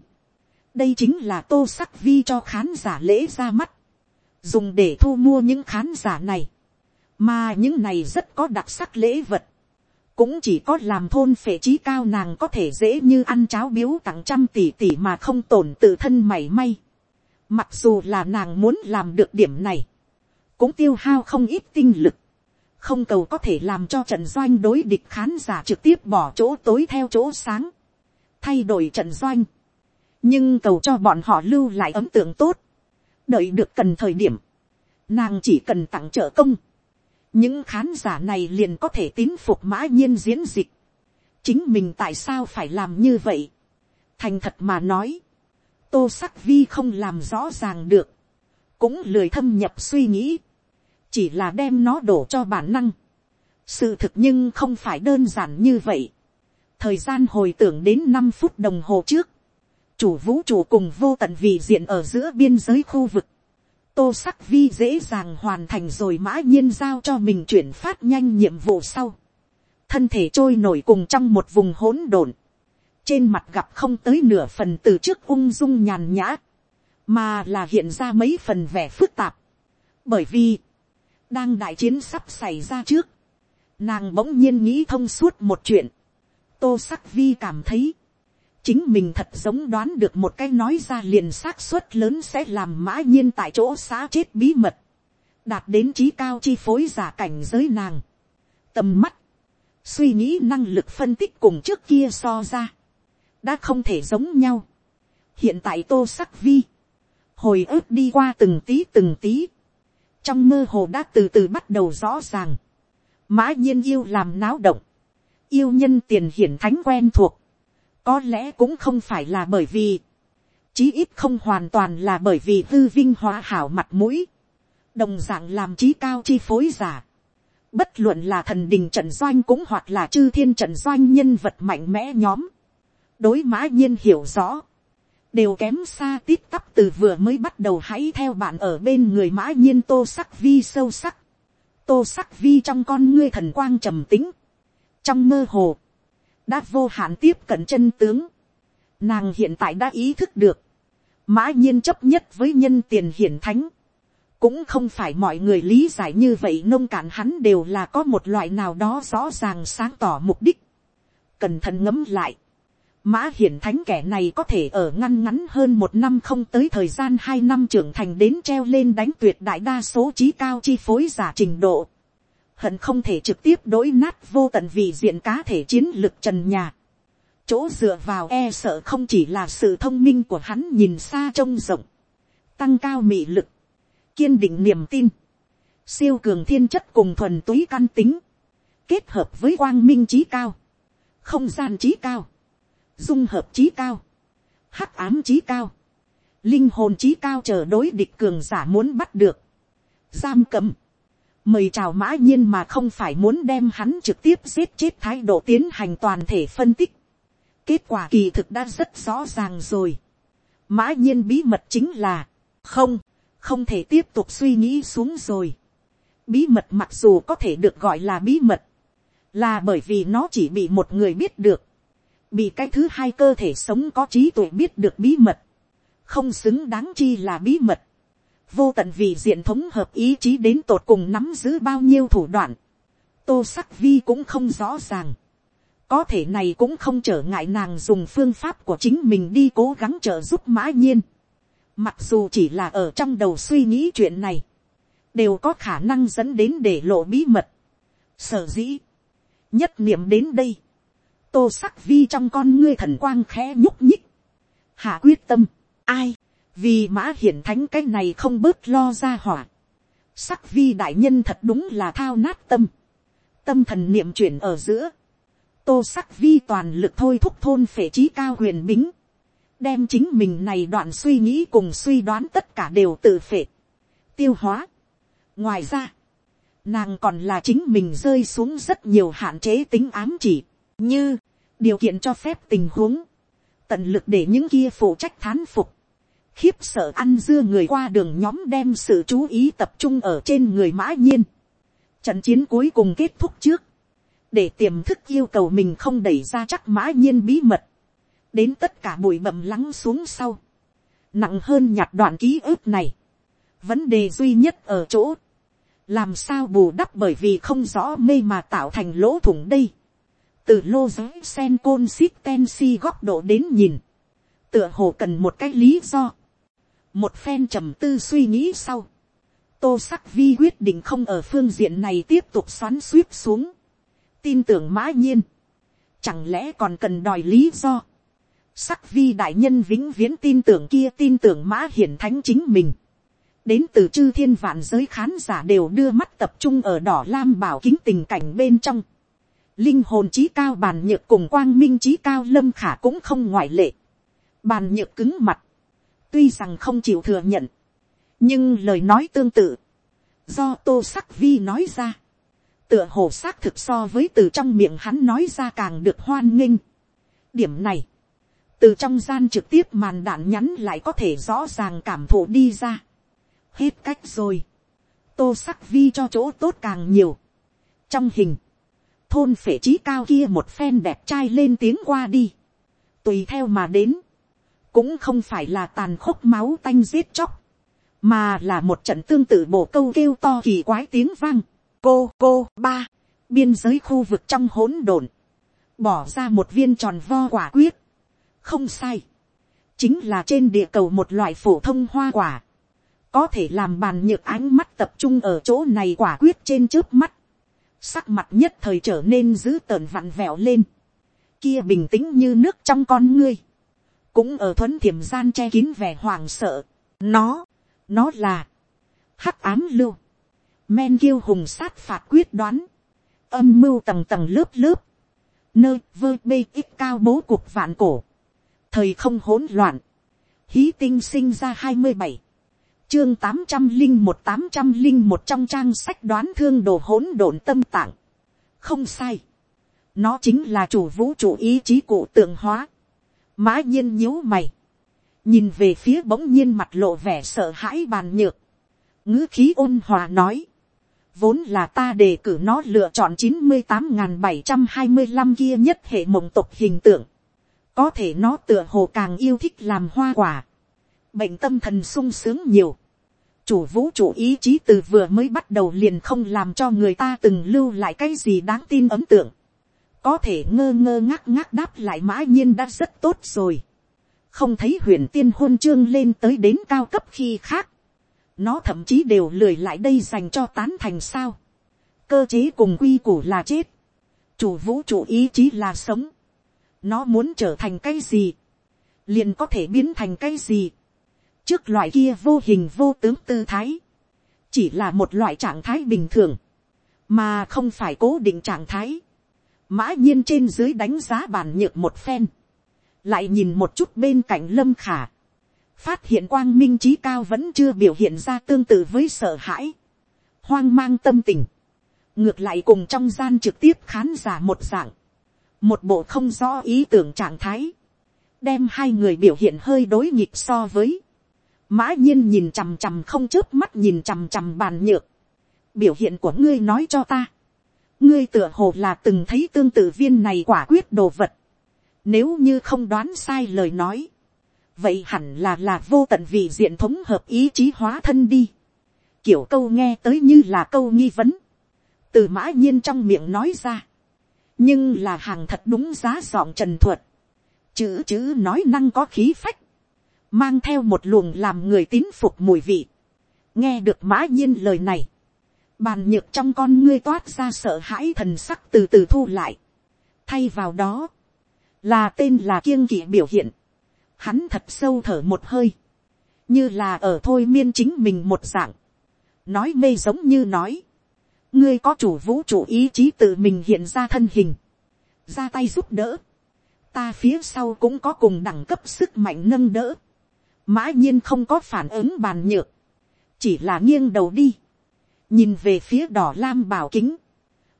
[SPEAKER 1] đây chính là tô sắc vi cho khán giả lễ ra mắt, dùng để thu mua những khán giả này, mà những này rất có đặc sắc lễ vật, cũng chỉ có làm thôn phệ trí cao nàng có thể dễ như ăn cháo biếu tặng trăm tỷ tỷ mà không tổn tự thân mảy may. Mặc dù là nàng muốn làm được điểm này, cũng tiêu hao không ít tinh lực, không cầu có thể làm cho trận doanh đối địch khán giả trực tiếp bỏ chỗ tối theo chỗ sáng, thay đổi trận doanh, nhưng cầu cho bọn họ lưu lại ấn tượng tốt, đợi được cần thời điểm, nàng chỉ cần tặng trợ công, những khán giả này liền có thể tín phục mã nhiên diễn dịch. chính mình tại sao phải làm như vậy. thành thật mà nói, tô sắc vi không làm rõ ràng được, cũng lười thâm nhập suy nghĩ, chỉ là đem nó đổ cho bản năng. sự thực nhưng không phải đơn giản như vậy. thời gian hồi tưởng đến năm phút đồng hồ trước, chủ vũ trụ cùng vô tận vị diện ở giữa biên giới khu vực, tô sắc vi dễ dàng hoàn thành rồi mã nhiên giao cho mình chuyển phát nhanh nhiệm vụ sau. thân thể trôi nổi cùng trong một vùng hỗn độn. trên mặt gặp không tới nửa phần từ trước ung dung nhàn nhã, mà là hiện ra mấy phần vẻ phức tạp. bởi vì, đang đại chiến sắp xảy ra trước, nàng bỗng nhiên nghĩ thông suốt một chuyện. tô sắc vi cảm thấy, chính mình thật giống đoán được một cái nói ra liền xác suất lớn sẽ làm mã nhiên tại chỗ xã chết bí mật, đạt đến trí cao chi phối giả cảnh giới nàng, tầm mắt, suy nghĩ năng lực phân tích cùng trước kia so ra, đã không thể giống nhau. hiện tại tô sắc vi, hồi ức đi qua từng tí từng tí, trong mơ hồ đã từ từ bắt đầu rõ ràng, mã nhiên yêu làm náo động, yêu nhân tiền hiển thánh quen thuộc, có lẽ cũng không phải là bởi vì, chí ít không hoàn toàn là bởi vì hư vinh hóa hảo mặt mũi, đồng d ạ n g làm trí cao chi phối giả, bất luận là thần đình trận doanh cũng hoặc là chư thiên trận doanh nhân vật mạnh mẽ nhóm, đối mã nhiên hiểu rõ, đều kém xa tít tắp từ vừa mới bắt đầu hãy theo bạn ở bên người mã nhiên tô sắc vi sâu sắc, tô sắc vi trong con ngươi thần quang trầm tính, trong mơ hồ, đã vô hạn tiếp cận chân tướng, nàng hiện tại đã ý thức được, mã nhiên chấp nhất với nhân tiền hiển thánh, cũng không phải mọi người lý giải như vậy nông cạn hắn đều là có một loại nào đó rõ ràng sáng tỏ mục đích. Cẩn thận ngấm lại. Mã hiển thánh kẻ này có thể ở ngăn ngắn hơn một năm không tới thời gian hai năm trưởng thành đến treo lên đánh tuyệt đại đa số trí cao chi phối giả trình độ. Hận không thể trực tiếp đối nát vô tận vì diện cá thể chiến lực trần nhà. Chỗ dựa vào e sợ không chỉ là sự thông minh của hắn nhìn xa trông rộng, tăng cao mị lực, kiên định niềm tin, siêu cường thiên chất cùng thuần túy căn tính, kết hợp với quang minh trí cao, không gian trí cao, dung hợp trí cao, hắc ám trí cao, linh hồn trí cao chờ đối địch cường giả muốn bắt được, giam cầm, mời chào mã nhiên mà không phải muốn đem hắn trực tiếp giết chết thái độ tiến hành toàn thể phân tích, Kết quả kỳ thực đã rất rõ ràng rồi. Mã nhiên bí mật chính là, không, không thể tiếp tục suy nghĩ xuống rồi. Bí mật mặc dù có thể được gọi là bí mật, là bởi vì nó chỉ bị một người biết được. Bị cái thứ hai cơ thể sống có trí tuệ biết được bí mật. Không xứng đáng chi là bí mật. Vô tận vì diện thống hợp ý chí đến tột cùng nắm giữ bao nhiêu thủ đoạn. Tô sắc vi cũng không rõ ràng có thể này cũng không trở ngại nàng dùng phương pháp của chính mình đi cố gắng trợ giúp mã nhiên. Mặc dù chỉ là ở trong đầu suy nghĩ chuyện này, đều có khả năng dẫn đến để lộ bí mật. Sở dĩ, nhất niệm đến đây, tô sắc vi trong con ngươi thần quang khẽ nhúc nhích. Hạ quyết tâm, ai, vì mã hiển thánh cái này không bớt lo ra hỏa. Sắc vi đại nhân thật đúng là thao nát tâm. Tâm thần niệm chuyển ở giữa tô sắc vi toàn lực thôi thúc thôn phệ trí cao huyền bính, đem chính mình này đoạn suy nghĩ cùng suy đoán tất cả đều tự phệ, tiêu hóa. ngoài ra, nàng còn là chính mình rơi xuống rất nhiều hạn chế tính ám chỉ, như điều kiện cho phép tình huống, tận lực để những kia phụ trách thán phục, khiếp sợ ăn dưa người qua đường nhóm đem sự chú ý tập trung ở trên người mã nhiên. Trận chiến cuối cùng kết thúc trước, để tiềm thức yêu cầu mình không đẩy ra chắc mã nhiên bí mật, đến tất cả bụi bậm lắng xuống sau, nặng hơn nhặt đoạn ký ức này, vấn đề duy nhất ở chỗ, làm sao bù đắp bởi vì không rõ mê mà tạo thành lỗ thủng đây, từ lô giới sen côn ship ten si góc độ đến nhìn, tựa hồ cần một cái lý do, một phen trầm tư suy nghĩ sau, tô sắc vi quyết định không ở phương diện này tiếp tục xoắn suýt xuống, tin tưởng mã nhiên, chẳng lẽ còn cần đòi lý do, sắc vi đại nhân vĩnh viễn tin tưởng kia tin tưởng mã hiển thánh chính mình, đến từ chư thiên vạn giới khán giả đều đưa mắt tập trung ở đỏ lam bảo kính tình cảnh bên trong, linh hồn trí cao bàn nhược cùng quang minh trí cao lâm khả cũng không ngoại lệ, bàn nhược cứng mặt, tuy rằng không chịu thừa nhận, nhưng lời nói tương tự, do tô sắc vi nói ra, tựa hồ xác thực so với từ trong miệng hắn nói ra càng được hoan nghênh. điểm này, từ trong gian trực tiếp màn đạn nhắn lại có thể rõ ràng cảm thụ đi ra. hết cách rồi. tô sắc vi cho chỗ tốt càng nhiều. trong hình, thôn phệ trí cao kia một phen đẹp trai lên tiếng qua đi. tùy theo mà đến, cũng không phải là tàn khốc máu tanh giết chóc, mà là một trận tương tự bộ câu kêu to kỳ quái tiếng vang. Cô cô ba, biên giới khu vực trong hỗn độn, bỏ ra một viên tròn vo quả quyết, không sai, chính là trên địa cầu một loại phổ thông hoa quả, có thể làm bàn nhược ánh mắt tập trung ở chỗ này quả quyết trên trước mắt, sắc mặt nhất thời trở nên dữ tợn vặn vẹo lên, kia bình tĩnh như nước trong con ngươi, cũng ở thuấn thiểm gian che kín vẻ hoàng sợ, nó, nó là, hắc ám lưu, men kiêu hùng sát phạt quyết đoán, âm mưu tầng tầng lớp lớp, nơi vơ bê ít cao bố cuộc vạn cổ, thời không hỗn loạn, hí tinh sinh ra hai mươi bảy, chương tám trăm linh một tám trăm linh một trong trang sách đoán thương đồ hỗn độn tâm tạng, không sai, nó chính là chủ vũ trụ ý chí cụ tượng hóa, mã nhiên nhíu mày, nhìn về phía bỗng nhiên mặt lộ vẻ sợ hãi bàn nhược, ngữ khí ôn hòa nói, vốn là ta đề cử nó lựa chọn chín mươi tám n bảy trăm hai mươi năm kia nhất hệ mộng tục hình tượng, có thể nó tựa hồ càng yêu thích làm hoa quả, bệnh tâm thần sung sướng nhiều, chủ vũ trụ ý chí từ vừa mới bắt đầu liền không làm cho người ta từng lưu lại cái gì đáng tin ấm tượng, có thể ngơ ngơ ngác ngác đáp lại mã nhiên đã rất tốt rồi, không thấy huyền tiên hôn chương lên tới đến cao cấp khi khác, nó thậm chí đều lười lại đây dành cho tán thành sao, cơ chế cùng quy củ là chết, chủ vũ trụ ý chí là sống, nó muốn trở thành cái gì, liền có thể biến thành cái gì, trước loại kia vô hình vô tướng tư thái, chỉ là một loại trạng thái bình thường, mà không phải cố định trạng thái, mã nhiên trên dưới đánh giá bàn nhược một phen, lại nhìn một chút bên cạnh lâm khả, phát hiện quang minh trí cao vẫn chưa biểu hiện ra tương tự với sợ hãi, hoang mang tâm tình, ngược lại cùng trong gian trực tiếp khán giả một dạng, một bộ không rõ ý tưởng trạng thái, đem hai người biểu hiện hơi đối nghịch so với, mã nhiên nhìn chằm chằm không chớp mắt nhìn chằm chằm bàn nhược, biểu hiện của ngươi nói cho ta, ngươi tựa hồ là từng thấy tương tự viên này quả quyết đồ vật, nếu như không đoán sai lời nói, vậy hẳn là là vô tận vị diện thống hợp ý chí hóa thân đi. kiểu câu nghe tới như là câu nghi vấn, từ mã nhiên trong miệng nói ra, nhưng là hàng thật đúng giá giọng trần thuật, chữ chữ nói năng có khí phách, mang theo một luồng làm người tín phục mùi vị, nghe được mã nhiên lời này, bàn nhược trong con ngươi toát ra sợ hãi thần sắc từ từ thu lại, thay vào đó, là tên là kiêng kỵ biểu hiện, hắn thật sâu thở một hơi, như là ở thôi miên chính mình một dạng, nói mê giống như nói, ngươi có chủ vũ trụ ý chí tự mình hiện ra thân hình, ra tay giúp đỡ, ta phía sau cũng có cùng đẳng cấp sức mạnh nâng đỡ, mã nhiên không có phản ứng bàn nhược, chỉ là nghiêng đầu đi, nhìn về phía đỏ lam bảo kính,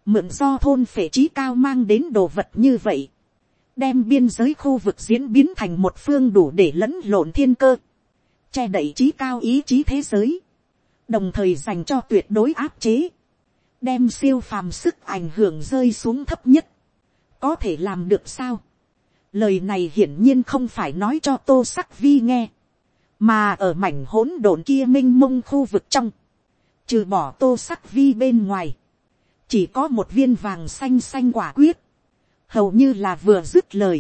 [SPEAKER 1] mượn do thôn phệ trí cao mang đến đồ vật như vậy, đem biên giới khu vực diễn biến thành một phương đủ để lẫn lộn thiên cơ, che đậy trí cao ý chí thế giới, đồng thời dành cho tuyệt đối áp chế, đem siêu phàm sức ảnh hưởng rơi xuống thấp nhất, có thể làm được sao. Lời này hiển nhiên không phải nói cho tô sắc vi nghe, mà ở mảnh hỗn độn kia m i n h mông khu vực trong, trừ bỏ tô sắc vi bên ngoài, chỉ có một viên vàng xanh xanh quả quyết, hầu như là vừa dứt lời,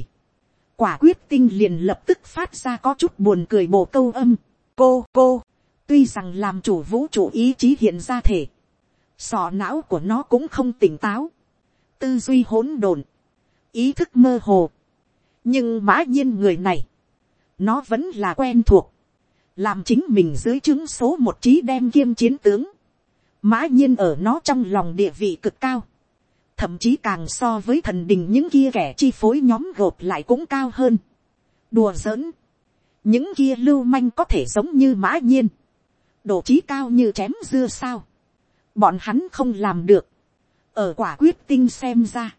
[SPEAKER 1] quả quyết tinh liền lập tức phát ra có chút buồn cười bồ câu âm, cô cô, tuy rằng làm chủ vũ trụ ý chí hiện ra thể, sọ não của nó cũng không tỉnh táo, tư duy hỗn độn, ý thức mơ hồ, nhưng mã nhiên người này, nó vẫn là quen thuộc, làm chính mình dưới chứng số một trí đem kiêm chiến tướng, mã nhiên ở nó trong lòng địa vị cực cao, thậm chí càng so với thần đình những kia kẻ chi phối nhóm gộp lại cũng cao hơn. đùa giỡn, những kia lưu manh có thể giống như mã nhiên, độ trí cao như chém dưa sao, bọn hắn không làm được, ở quả quyết tinh xem ra,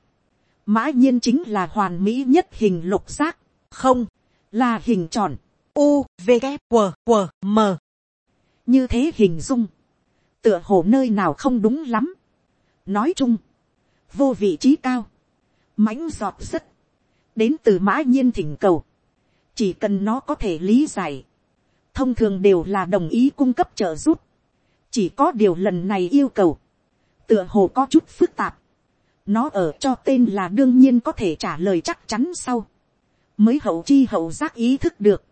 [SPEAKER 1] mã nhiên chính là hoàn mỹ nhất hình lục giác, không, là hình tròn, u, v, g, q, q, m. như thế hình dung, tựa hồ nơi nào không đúng lắm. nói chung, vô vị trí cao, mãnh giọt rất, đến từ mã nhiên thỉnh cầu, chỉ cần nó có thể lý giải, thông thường đều là đồng ý cung cấp trợ giúp, chỉ có điều lần này yêu cầu, tựa hồ có chút phức tạp, nó ở cho tên là đương nhiên có thể trả lời chắc chắn sau, mới hậu chi hậu giác ý thức được,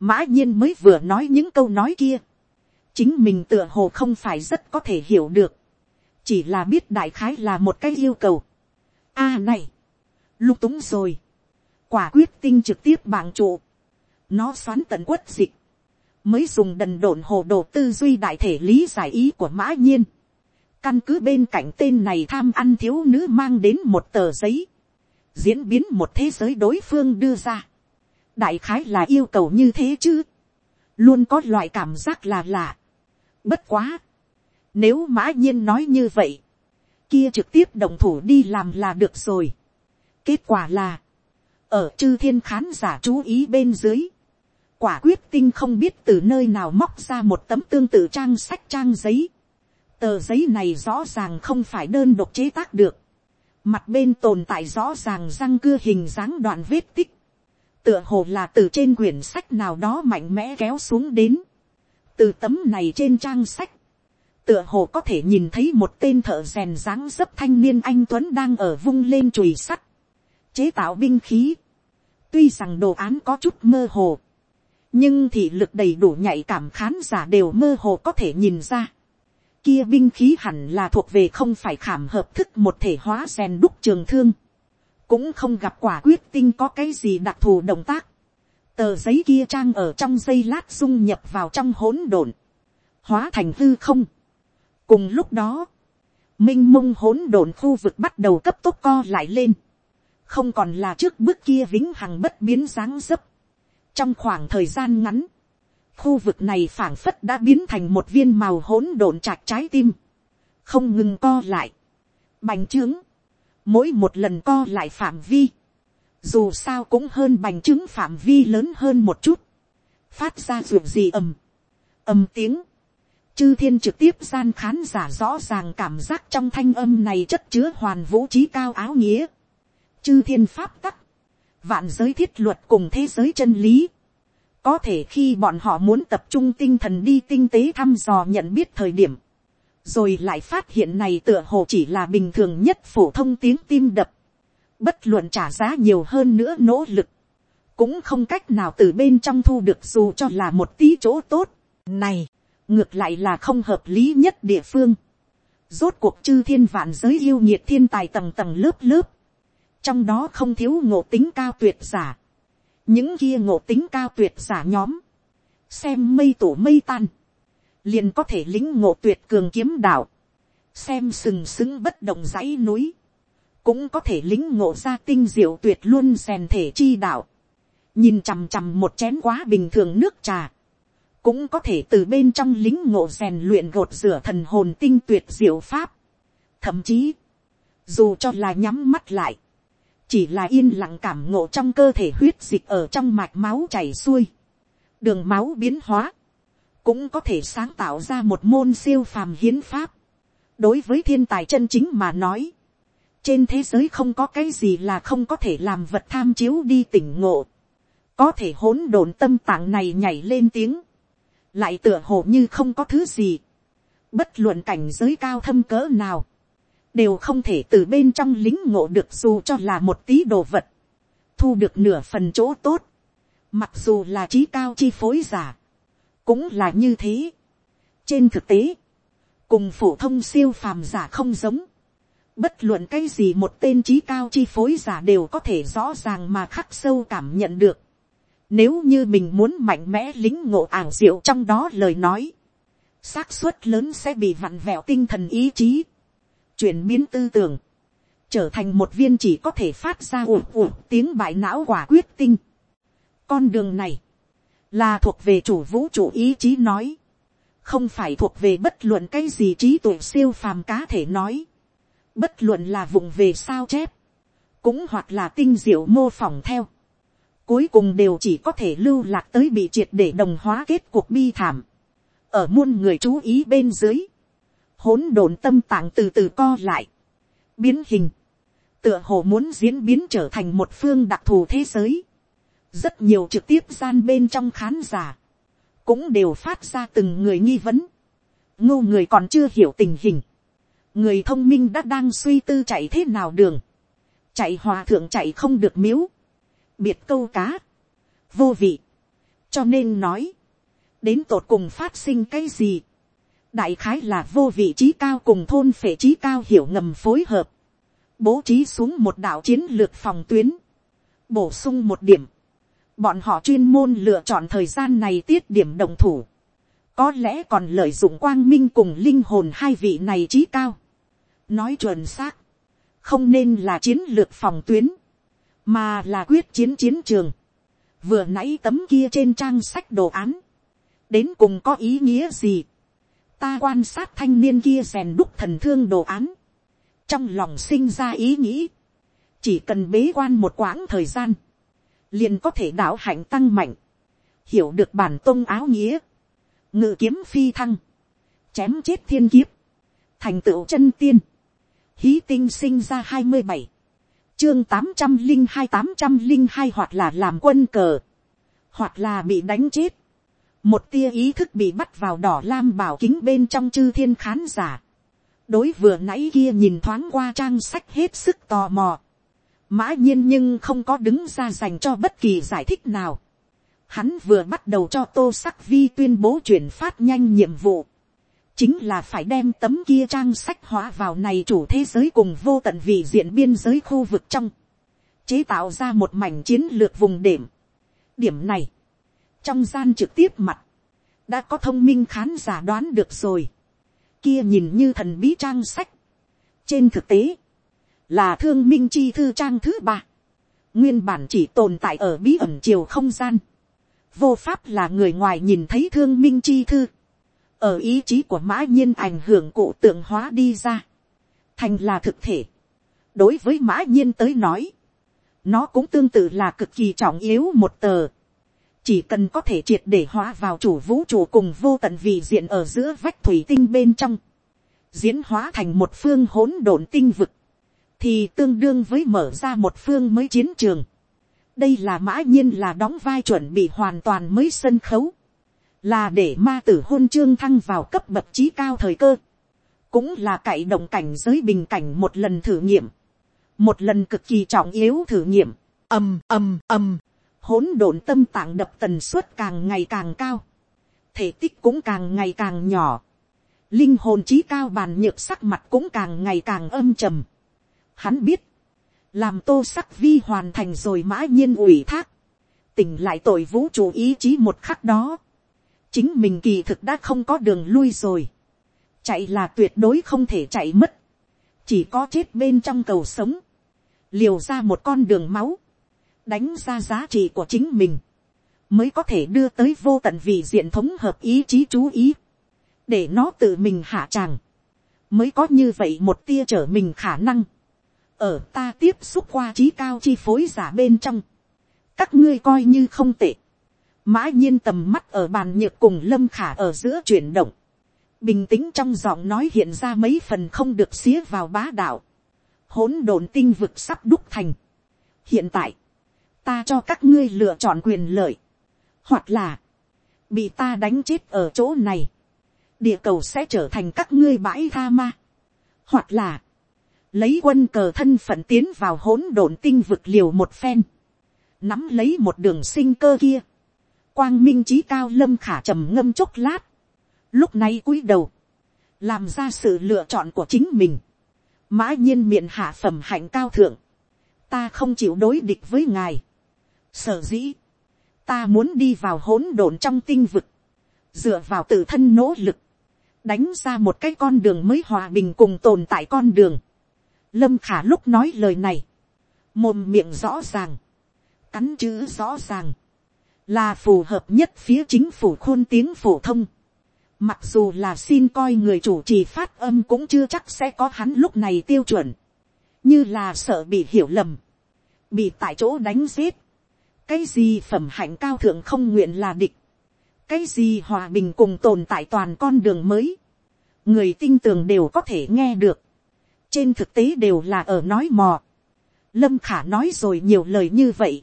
[SPEAKER 1] mã nhiên mới vừa nói những câu nói kia, chính mình tựa hồ không phải rất có thể hiểu được, chỉ là biết đại khái là một cái yêu cầu. a à này, lung túng rồi, quả quyết tinh trực tiếp bảng trụ, nó xoắn tận quất dịch, mới dùng đần độn hồ đồ tư duy đại thể lý giải ý của mã nhiên. Căn cứ bên cạnh tên này tham ăn thiếu nữ mang đến một tờ giấy, diễn biến một thế giới đối phương đưa ra đại khái là yêu cầu như thế chứ, luôn có loại cảm giác là lạ. bất quá, nếu mã nhiên nói như vậy, kia trực tiếp đồng thủ đi làm là được rồi. kết quả là, ở chư thiên khán giả chú ý bên dưới, quả quyết tinh không biết từ nơi nào móc ra một tấm tương tự trang sách trang giấy. tờ giấy này rõ ràng không phải đơn độc chế tác được. mặt bên tồn tại rõ ràng răng cưa hình dáng đoạn vết tích tựa hồ là từ trên quyển sách nào đó mạnh mẽ kéo xuống đến. từ tấm này trên trang sách, tựa hồ có thể nhìn thấy một tên thợ rèn dáng dấp thanh niên anh tuấn đang ở vung lên chùy sắt, chế tạo binh khí. tuy rằng đồ án có chút mơ hồ, nhưng thị lực đầy đủ nhạy cảm khán giả đều mơ hồ có thể nhìn ra. Kia binh khí hẳn là thuộc về không phải khảm hợp thức một thể hóa rèn đúc trường thương. Cũng không gặp quả quyết tinh có cái gì đặc thù động tác. Tờ giấy kia trang ở trong dây lát dung nhập vào trong hỗn độn. Hóa thành hư không. Cùng lúc đó, minh mông hỗn độn khu vực bắt đầu cấp tốc co lại lên. Không còn là trước bước kia vĩnh hằng bất biến dáng dấp trong khoảng thời gian ngắn, khu vực này phảng phất đã biến thành một viên màu hỗn độn chạc trái tim, không ngừng co lại, bành trướng, mỗi một lần co lại phạm vi, dù sao cũng hơn bành trướng phạm vi lớn hơn một chút, phát ra ruột gì ầm, ầm tiếng, chư thiên trực tiếp gian khán giả rõ ràng cảm giác trong thanh âm này chất chứa hoàn vũ trí cao áo nghĩa, chư thiên pháp tắc, vạn giới thiết luật cùng thế giới chân lý. Có thể khi bọn họ muốn tập trung tinh thần đi tinh tế thăm dò nhận biết thời điểm. Rồi lại phát hiện này tựa hồ chỉ là bình thường nhất phổ thông tiếng tim đập. Bất luận trả giá nhiều hơn nữa nỗ lực. Cũng không cách nào từ bên trong thu được dù cho là một tí chỗ tốt. Này, ngược lại là không hợp lý nhất địa phương. Rốt cuộc chư thiên vạn giới yêu nhiệt thiên tài tầng tầng lớp lớp trong đó không thiếu ngộ tính cao tuyệt giả, những kia ngộ tính cao tuyệt giả nhóm, xem mây tổ mây tan, liền có thể lính ngộ tuyệt cường kiếm đạo, xem sừng sững bất động dãy núi, cũng có thể lính ngộ ra tinh diệu tuyệt luôn rèn thể chi đạo, nhìn chằm chằm một chén quá bình thường nước trà, cũng có thể từ bên trong lính ngộ rèn luyện gột rửa thần hồn tinh tuyệt diệu pháp, thậm chí, dù cho là nhắm mắt lại, chỉ là yên lặng cảm ngộ trong cơ thể huyết dịch ở trong mạch máu chảy xuôi, đường máu biến hóa, cũng có thể sáng tạo ra một môn siêu phàm hiến pháp. đối với thiên tài chân chính mà nói, trên thế giới không có cái gì là không có thể làm vật tham chiếu đi tỉnh ngộ, có thể hỗn độn tâm tạng này nhảy lên tiếng, lại tựa hồ như không có thứ gì, bất luận cảnh giới cao thâm cỡ nào, đều không thể từ bên trong lính ngộ được dù cho là một tí đồ vật, thu được nửa phần chỗ tốt, mặc dù là trí cao chi phối giả, cũng là như thế. trên thực tế, cùng phổ thông siêu phàm giả không giống, bất luận cái gì một tên trí cao chi phối giả đều có thể rõ ràng mà khắc sâu cảm nhận được. Nếu như mình muốn mạnh mẽ lính ngộ ảo diệu trong đó lời nói, xác suất lớn sẽ bị vặn vẹo tinh thần ý chí chuyển biến tư tưởng, trở thành một viên chỉ có thể phát ra ủ ủ tiếng bại não quả quyết tinh. Con đường này, là thuộc về chủ vũ trụ ý chí nói, không phải thuộc về bất luận cái gì trí tuệ siêu phàm cá thể nói, bất luận là vùng về sao chép, cũng hoặc là tinh diệu mô phỏng theo, cuối cùng đều chỉ có thể lưu lạc tới bị triệt để đồng hóa kết cuộc bi thảm, ở muôn người chú ý bên dưới, hỗn độn tâm tạng từ từ co lại, biến hình, tựa hồ muốn diễn biến trở thành một phương đặc thù thế giới, rất nhiều trực tiếp gian bên trong khán giả, cũng đều phát ra từng người nghi vấn, ngô người còn chưa hiểu tình hình, người thông minh đã đang suy tư chạy thế nào đường, chạy hòa thượng chạy không được miếu, biệt câu cá, vô vị, cho nên nói, đến tột cùng phát sinh cái gì, đại khái là vô vị trí cao cùng thôn phệ trí cao hiểu ngầm phối hợp, bố trí xuống một đạo chiến lược phòng tuyến, bổ sung một điểm, bọn họ chuyên môn lựa chọn thời gian này tiết điểm đồng thủ, có lẽ còn lợi dụng quang minh cùng linh hồn hai vị này trí cao, nói chuẩn xác, không nên là chiến lược phòng tuyến, mà là quyết chiến chiến trường, vừa nãy tấm kia trên trang sách đồ án, đến cùng có ý nghĩa gì, ta quan sát thanh niên kia rèn đúc thần thương đồ án, trong lòng sinh ra ý nghĩ, chỉ cần bế quan một quãng thời gian, liền có thể đạo hạnh tăng mạnh, hiểu được bản tôn áo nghĩa, ngự kiếm phi thăng, chém chết thiên kiếp, thành tựu chân tiên, hí tinh sinh ra hai mươi bảy, chương tám trăm linh hai tám trăm linh hai hoặc là làm quân cờ, hoặc là bị đánh chết, một tia ý thức bị bắt vào đỏ lam bảo kính bên trong chư thiên khán giả. đối vừa nãy kia nhìn thoáng qua trang sách hết sức tò mò mã nhiên nhưng không có đứng ra dành cho bất kỳ giải thích nào. hắn vừa bắt đầu cho tô sắc vi tuyên bố chuyển phát nhanh nhiệm vụ. chính là phải đem tấm kia trang sách hóa vào này chủ thế giới cùng vô tận vị diện biên giới khu vực trong. chế tạo ra một mảnh chiến lược vùng đệm. điểm này trong gian trực tiếp mặt, đã có thông minh khán giả đoán được rồi. Kia nhìn như thần bí trang sách. Trên thực tế, là thương minh chi thư trang thứ ba. Nguyên bản chỉ tồn tại ở bí ẩn chiều không gian. Vô pháp là người ngoài nhìn thấy thương minh chi thư. Ở ý chí của mã nhiên ảnh hưởng cụ tượng hóa đi ra. Thành là thực thể. Đối với mã nhiên tới nói. Nó cũng tương tự là cực kỳ trọng yếu một tờ chỉ cần có thể triệt để hóa vào chủ vũ trụ cùng vô tận vị diện ở giữa vách thủy tinh bên trong, diễn hóa thành một phương hỗn độn tinh vực, thì tương đương với mở ra một phương mới chiến trường. đây là mã nhiên là đóng vai chuẩn bị hoàn toàn mới sân khấu, là để ma tử hôn chương thăng vào cấp bậc trí cao thời cơ, cũng là cậy động cảnh giới bình cảnh một lần thử nghiệm, một lần cực kỳ trọng yếu thử nghiệm, ầm ầm ầm, hỗn độn tâm tạng đập tần suất càng ngày càng cao, thể tích cũng càng ngày càng nhỏ, linh hồn trí cao bàn nhược sắc mặt cũng càng ngày càng âm trầm. Hắn biết, làm tô sắc vi hoàn thành rồi mã nhiên ủy thác, tỉnh lại tội vũ trụ ý chí một khắc đó, chính mình kỳ thực đã không có đường lui rồi, chạy là tuyệt đối không thể chạy mất, chỉ có chết bên trong cầu sống, liều ra một con đường máu, đánh ra giá trị của chính mình, mới có thể đưa tới vô tận vì diện thống hợp ý chí chú ý, để nó tự mình hạ tràng, mới có như vậy một tia trở mình khả năng, ở ta tiếp xúc qua trí cao chi phối giả bên trong, các ngươi coi như không tệ, mã nhiên tầm mắt ở bàn nhược cùng lâm khả ở giữa chuyển động, bình tĩnh trong giọng nói hiện ra mấy phần không được xía vào bá đạo, hỗn độn tinh vực sắp đúc thành. hiện tại, ta cho các ngươi lựa chọn quyền lợi, hoặc là, bị ta đánh chết ở chỗ này, địa cầu sẽ trở thành các ngươi bãi tha ma, hoặc là, lấy quân cờ thân phận tiến vào hỗn độn tinh vực liều một phen, nắm lấy một đường sinh cơ kia, quang minh trí cao lâm khả trầm ngâm chốc lát, lúc này cúi đầu, làm ra sự lựa chọn của chính mình, mã nhiên miệng hạ phẩm hạnh cao thượng, ta không chịu đối địch với ngài, Sở dĩ, ta muốn đi vào hỗn độn trong tinh vực, dựa vào tự thân nỗ lực, đánh ra một cái con đường mới hòa bình cùng tồn tại con đường. Lâm khả lúc nói lời này, mồm miệng rõ ràng, cắn chữ rõ ràng, là phù hợp nhất phía chính phủ khôn tiếng phổ thông. Mặc dù là xin coi người chủ trì phát âm cũng chưa chắc sẽ có hắn lúc này tiêu chuẩn. Như là sợ bị hiểu lầm. Bị tại chỗ đánh giết. Cái gì phẩm hạnh cao thượng không nguyện là địch, cái gì hòa bình cùng tồn tại toàn con đường mới, người tinh tường đều có thể nghe được, trên thực tế đều là ở nói mò. Lâm khả nói rồi nhiều lời như vậy,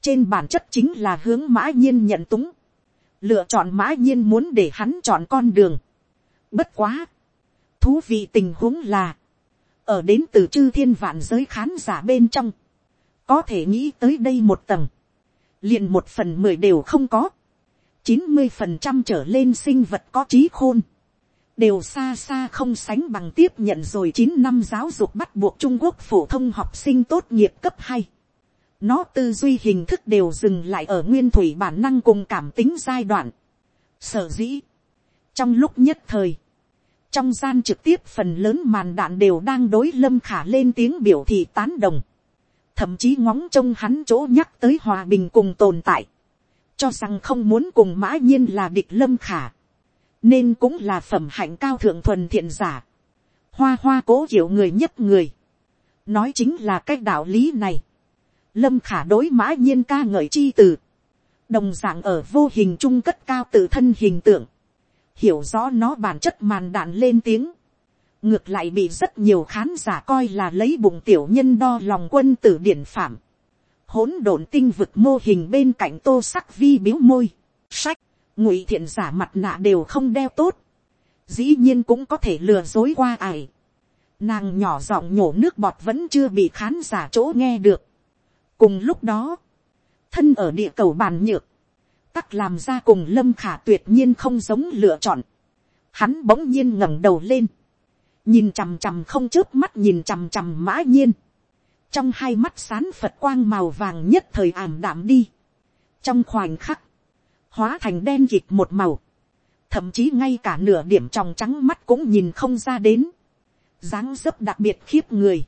[SPEAKER 1] trên bản chất chính là hướng mã nhiên nhận túng, lựa chọn mã nhiên muốn để hắn chọn con đường. Bất quá, thú vị tình huống là, ở đến từ chư thiên vạn giới khán giả bên trong, có thể nghĩ tới đây một tầng, liền một phần mười đều không có, chín mươi phần trăm trở lên sinh vật có trí khôn, đều xa xa không sánh bằng tiếp nhận rồi chín năm giáo dục bắt buộc trung quốc phổ thông học sinh tốt nghiệp cấp hai. nó tư duy hình thức đều dừng lại ở nguyên thủy bản năng cùng cảm tính giai đoạn. sở dĩ, trong lúc nhất thời, trong gian trực tiếp phần lớn màn đạn đều đang đối lâm khả lên tiếng biểu thị tán đồng, thậm chí ngóng trông hắn chỗ nhắc tới hòa bình cùng tồn tại, cho rằng không muốn cùng mã nhiên là địch lâm khả, nên cũng là phẩm hạnh cao thượng thuần thiện giả, hoa hoa cố hiểu người nhất người, nói chính là cái đạo lý này, lâm khả đối mã nhiên ca ngợi chi từ, đồng dạng ở vô hình trung cất cao tự thân hình tượng, hiểu rõ nó bản chất màn đạn lên tiếng, ngược lại bị rất nhiều khán giả coi là lấy bụng tiểu nhân đo lòng quân tử điển phạm, hỗn độn tinh vực mô hình bên cạnh tô sắc vi biếu môi, sách, ngụy thiện giả mặt nạ đều không đeo tốt, dĩ nhiên cũng có thể lừa dối qua ải. Nàng nhỏ giọng nhổ nước bọt vẫn chưa bị khán giả chỗ nghe được. cùng lúc đó, thân ở địa cầu bàn nhược, tắc làm ra cùng lâm khả tuyệt nhiên không giống lựa chọn. Hắn bỗng nhiên ngẩng đầu lên, nhìn chằm chằm không chớp mắt nhìn chằm chằm mã nhiên. trong hai mắt sán phật quang màu vàng nhất thời ảm đạm đi. trong khoảnh khắc, hóa thành đen kịt một màu, thậm chí ngay cả nửa điểm tròng trắng mắt cũng nhìn không ra đến, dáng dấp đặc biệt khiếp người,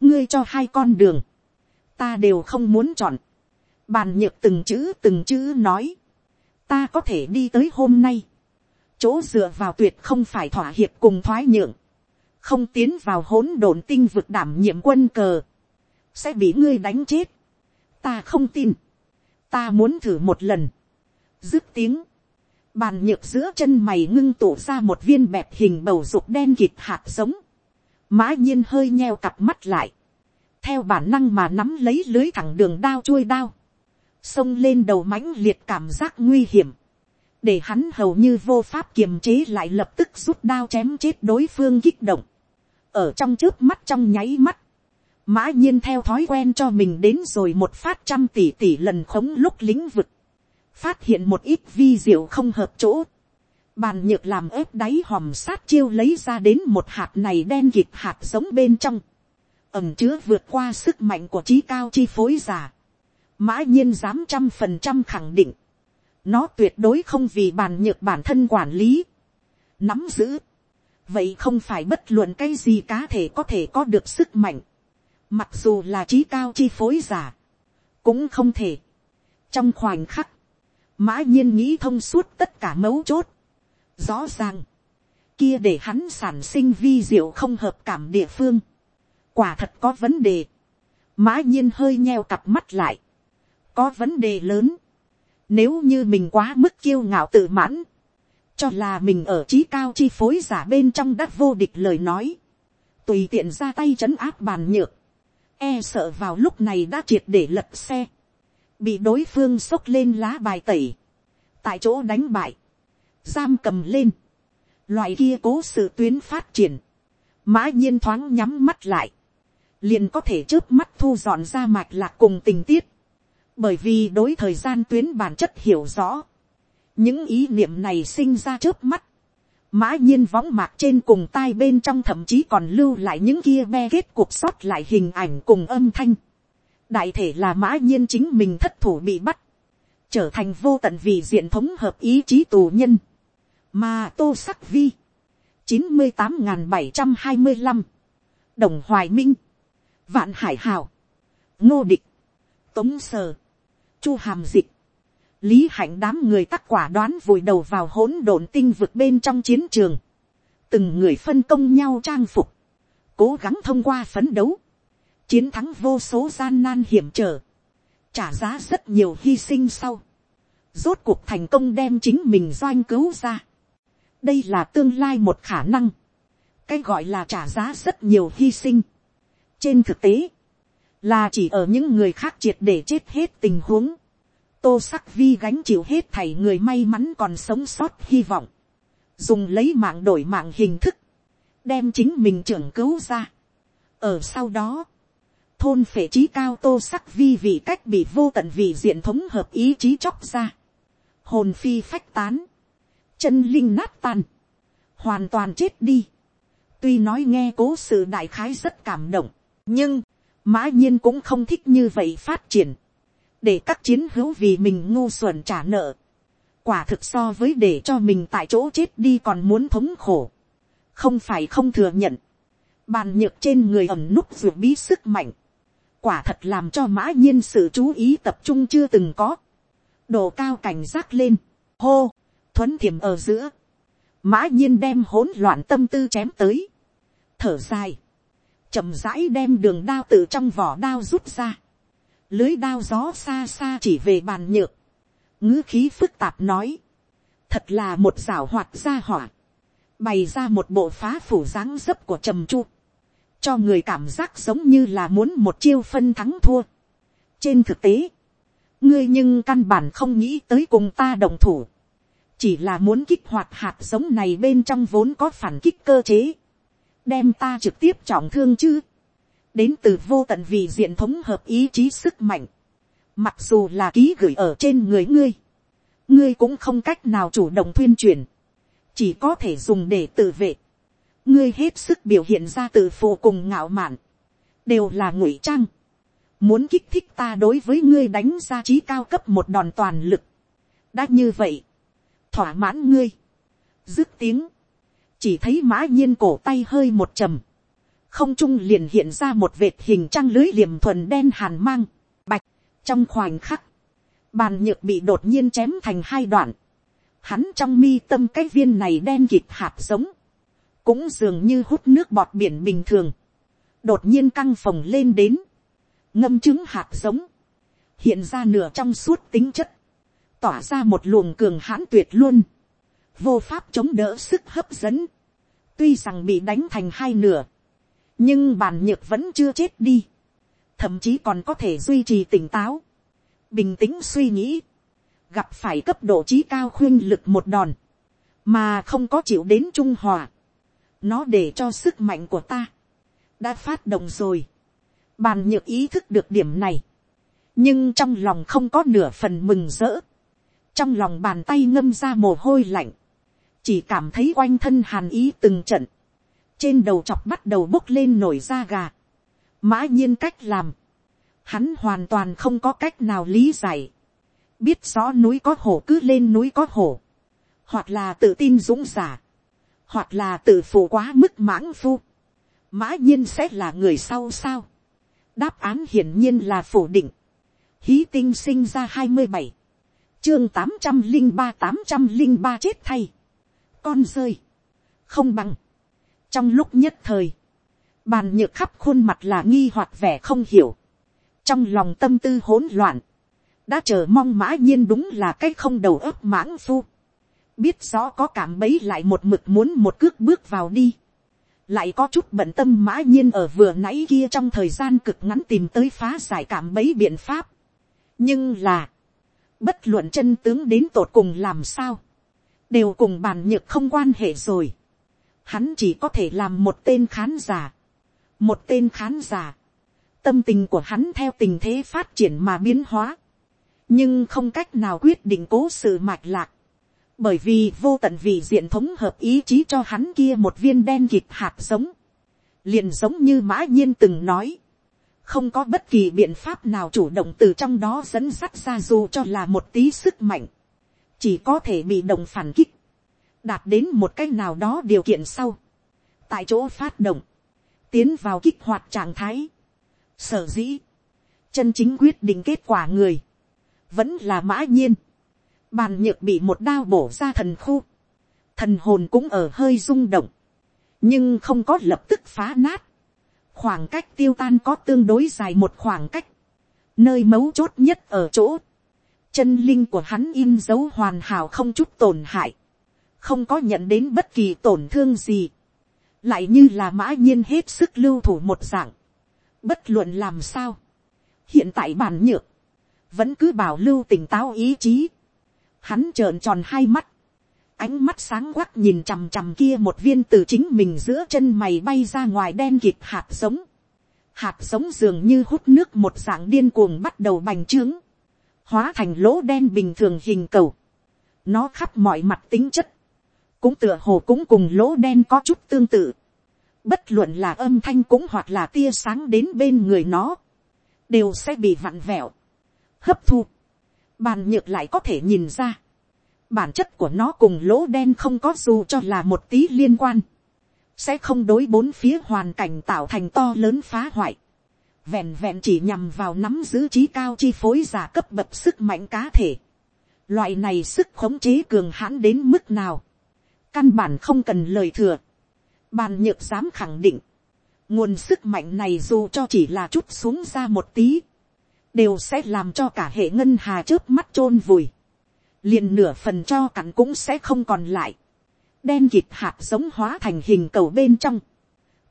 [SPEAKER 1] ngươi cho hai con đường, ta đều không muốn chọn, bàn nhược từng chữ từng chữ nói, ta có thể đi tới hôm nay, chỗ dựa vào tuyệt không phải thỏa hiệp cùng thoái nhượng, không tiến vào hỗn độn tinh vực đảm nhiệm quân cờ, sẽ bị ngươi đánh chết. ta không tin, ta muốn thử một lần, dứt tiếng, bàn nhược giữa chân mày ngưng tụ ra một viên bẹp hình bầu dục đen kịt hạt giống, mã nhiên hơi nheo cặp mắt lại, theo bản năng mà nắm lấy lưới thẳng đường đao chui đao, xông lên đầu mãnh liệt cảm giác nguy hiểm, để hắn hầu như vô pháp kiềm chế lại lập tức rút đao chém chết đối phương kích động, ở trong trước mắt trong nháy mắt, mã nhiên theo thói quen cho mình đến rồi một phát trăm tỷ tỷ lần khống lúc lĩnh vực, phát hiện một ít vi diệu không hợp chỗ, bàn nhược làm ép đáy hòm sát chiêu lấy ra đến một hạt này đen kịp hạt giống bên trong, ẩm chứa vượt qua sức mạnh của trí cao chi phối giả, mã nhiên dám trăm phần trăm khẳng định, nó tuyệt đối không vì bàn nhược bản thân quản lý, nắm giữ, vậy không phải bất luận cái gì cá thể có thể có được sức mạnh, mặc dù là trí cao chi phối giả, cũng không thể. trong khoảnh khắc, mã nhiên nghĩ thông suốt tất cả mấu chốt. rõ ràng, kia để hắn sản sinh vi diệu không hợp cảm địa phương. quả thật có vấn đề. mã nhiên hơi nheo cặp mắt lại. có vấn đề lớn. nếu như mình quá mức kiêu ngạo tự mãn, cho là mình ở trí cao chi phối giả bên trong đất vô địch lời nói, tùy tiện ra tay trấn áp bàn nhược, e sợ vào lúc này đã triệt để lật xe bị đối phương xốc lên lá bài tẩy, tại chỗ đánh bại, giam cầm lên, loại kia cố sự tuyến phát triển, mã nhiên thoáng nhắm mắt lại, liền có thể trước mắt thu dọn ra mạch lạc cùng tình tiết, bởi vì đối thời gian tuyến bản chất hiểu rõ, những ý niệm này sinh ra trước mắt, mã nhiên võng mạc trên cùng tai bên trong thậm chí còn lưu lại những kia be kết cuộc sót lại hình ảnh cùng âm thanh đại thể là mã nhiên chính mình thất thủ bị bắt, trở thành vô tận vì diện thống hợp ý chí tù nhân, mà tô sắc vi, chín mươi tám n g h n bảy trăm hai mươi năm, đồng hoài minh, vạn hải hào, ngô địch, tống sờ, chu hàm dịch, lý hạnh đám người tắc quả đoán vùi đầu vào hỗn độn tinh vực bên trong chiến trường, từng người phân công nhau trang phục, cố gắng thông qua phấn đấu, chiến thắng vô số gian nan hiểm trở, trả giá rất nhiều hy sinh sau, rốt cuộc thành công đem chính mình doanh cứu ra. đây là tương lai một khả năng, cái gọi là trả giá rất nhiều hy sinh. trên thực tế, là chỉ ở những người khác triệt để chết hết tình huống, tô sắc vi gánh chịu hết thảy người may mắn còn sống sót hy vọng, dùng lấy mạng đổi mạng hình thức, đem chính mình trưởng cứu ra. ở sau đó, thôn phệ trí cao tô sắc vi vị cách bị vô tận vị diện thống hợp ý chí chóc ra, hồn phi phách tán, chân linh nát tan, hoàn toàn chết đi. tuy nói nghe cố sự đại khái rất cảm động, nhưng, mã nhiên cũng không thích như vậy phát triển, để các chiến hữu vì mình ngu xuẩn trả nợ, quả thực so với để cho mình tại chỗ chết đi còn muốn thống khổ, không phải không thừa nhận, bàn nhược trên người ẩm núp ruột bí sức mạnh, quả thật làm cho mã nhiên sự chú ý tập trung chưa từng có, đồ cao cảnh giác lên, hô, thuấn thiểm ở giữa, mã nhiên đem hỗn loạn tâm tư chém tới, thở dài, chậm rãi đem đường đao từ trong vỏ đao rút ra, lưới đao gió xa xa chỉ về bàn nhược, ngữ khí phức tạp nói, thật là một rảo hoạt gia hỏa, bày ra một bộ phá phủ dáng dấp của trầm chu, cho người cảm giác giống như là muốn một chiêu phân thắng thua. trên thực tế, ngươi nhưng căn bản không nghĩ tới cùng ta đồng thủ, chỉ là muốn kích hoạt hạt giống này bên trong vốn có phản kích cơ chế, đem ta trực tiếp trọng thương chứ, đến từ vô tận vì diện thống hợp ý chí sức mạnh, mặc dù là ký gửi ở trên người ngươi, ngươi cũng không cách nào chủ động tuyên truyền, chỉ có thể dùng để tự vệ, ngươi hết sức biểu hiện ra tự phụ cùng ngạo mạn, đều là ngụy trang, muốn kích thích ta đối với ngươi đánh ra trí cao cấp một đòn toàn lực, đã như vậy, thỏa mãn ngươi, dứt tiếng, chỉ thấy mã nhiên cổ tay hơi một trầm, không trung liền hiện ra một vệt hình trăng lưới liềm thuần đen hàn mang, bạch, trong khoảnh khắc, bàn nhược bị đột nhiên chém thành hai đoạn, hắn trong mi tâm cái viên này đen kịp hạt giống, cũng dường như hút nước bọt biển bình thường, đột nhiên căng phồng lên đến, ngâm trứng hạt giống, hiện ra nửa trong suốt tính chất, tỏa ra một luồng cường hãn tuyệt luôn, vô pháp chống đỡ sức hấp dẫn, tuy rằng bị đánh thành hai nửa, nhưng bàn nhược vẫn chưa chết đi, thậm chí còn có thể duy trì tỉnh táo, bình tĩnh suy nghĩ, gặp phải cấp độ trí cao khuyên lực một đòn, mà không có chịu đến trung hòa, nó để cho sức mạnh của ta, đã phát động rồi, bàn nhược ý thức được điểm này, nhưng trong lòng không có nửa phần mừng rỡ, trong lòng bàn tay ngâm ra mồ hôi lạnh, chỉ cảm thấy quanh thân hàn ý từng trận, trên đầu chọc bắt đầu bốc lên nổi da gà, mã nhiên cách làm, hắn hoàn toàn không có cách nào lý giải, biết rõ núi có hổ cứ lên núi có hổ, hoặc là tự tin dũng giả, hoặc là tự phụ quá mức mãng phu, mã nhiên sẽ là người sau sao. đáp án hiển nhiên là phủ định. hí tinh sinh ra hai mươi bảy, chương tám trăm linh ba tám trăm linh ba chết thay, con rơi, không bằng, trong lúc nhất thời, bàn nhược khắp khuôn mặt là nghi hoặc vẻ không hiểu, trong lòng tâm tư hỗn loạn, đã chờ mong mã nhiên đúng là cái không đầu óc mãng phu, biết rõ có cảm bấy lại một mực muốn một cước bước vào đi, lại có chút bận tâm mã nhiên ở vừa nãy kia trong thời gian cực ngắn tìm tới phá giải cảm bấy biện pháp, nhưng là, bất luận chân tướng đến tột cùng làm sao, đều cùng bàn nhược không quan hệ rồi, hắn chỉ có thể làm một tên khán giả, một tên khán giả, tâm tình của hắn theo tình thế phát triển mà biến hóa, nhưng không cách nào quyết định cố sự mạch lạc, bởi vì vô tận vị diện thống hợp ý chí cho hắn kia một viên đen kịp hạt giống, liền giống như mã nhiên từng nói, không có bất kỳ biện pháp nào chủ động từ trong đó dẫn sắt ra dù cho là một tí sức mạnh, chỉ có thể bị động phản kích, đạt đến một cái nào đó điều kiện sau, tại chỗ phát động, tiến vào kích hoạt trạng thái, sở dĩ, chân chính quyết định kết quả người, vẫn là mã nhiên, bàn nhược bị một đao bổ ra thần khu, thần hồn cũng ở hơi rung động, nhưng không có lập tức phá nát, khoảng cách tiêu tan có tương đối dài một khoảng cách, nơi mấu chốt nhất ở chỗ, chân linh của hắn in dấu hoàn hảo không chút tổn hại, không có nhận đến bất kỳ tổn thương gì, lại như là mã nhiên hết sức lưu thủ một dạng, bất luận làm sao, hiện tại bản nhược, vẫn cứ bảo lưu tỉnh táo ý chí, hắn trợn tròn hai mắt, ánh mắt sáng quắc nhìn chằm chằm kia một viên từ chính mình giữa chân mày bay ra ngoài đen kịt hạt giống, hạt giống dường như hút nước một dạng điên cuồng bắt đầu bành trướng, hóa thành lỗ đen bình thường hình cầu, nó khắp mọi mặt tính chất, cũng tựa hồ cũng cùng lỗ đen có chút tương tự, bất luận là âm thanh cũng hoặc là tia sáng đến bên người nó, đều sẽ bị vặn vẹo, hấp thu, bàn nhược lại có thể nhìn ra, bản chất của nó cùng lỗ đen không có dù cho là một tí liên quan, sẽ không đối bốn phía hoàn cảnh tạo thành to lớn phá hoại, vẹn vẹn chỉ nhằm vào nắm giữ trí cao chi phối giả cấp bậc sức mạnh cá thể, loại này sức khống chế cường hãn đến mức nào, căn bản không cần lời thừa, bàn nhược dám khẳng định, nguồn sức mạnh này dù cho chỉ là chút xuống ra một tí, đều sẽ làm cho cả hệ ngân hà trước mắt chôn vùi, liền nửa phần cho cặn cũng sẽ không còn lại, đen kịt hạt giống hóa thành hình cầu bên trong,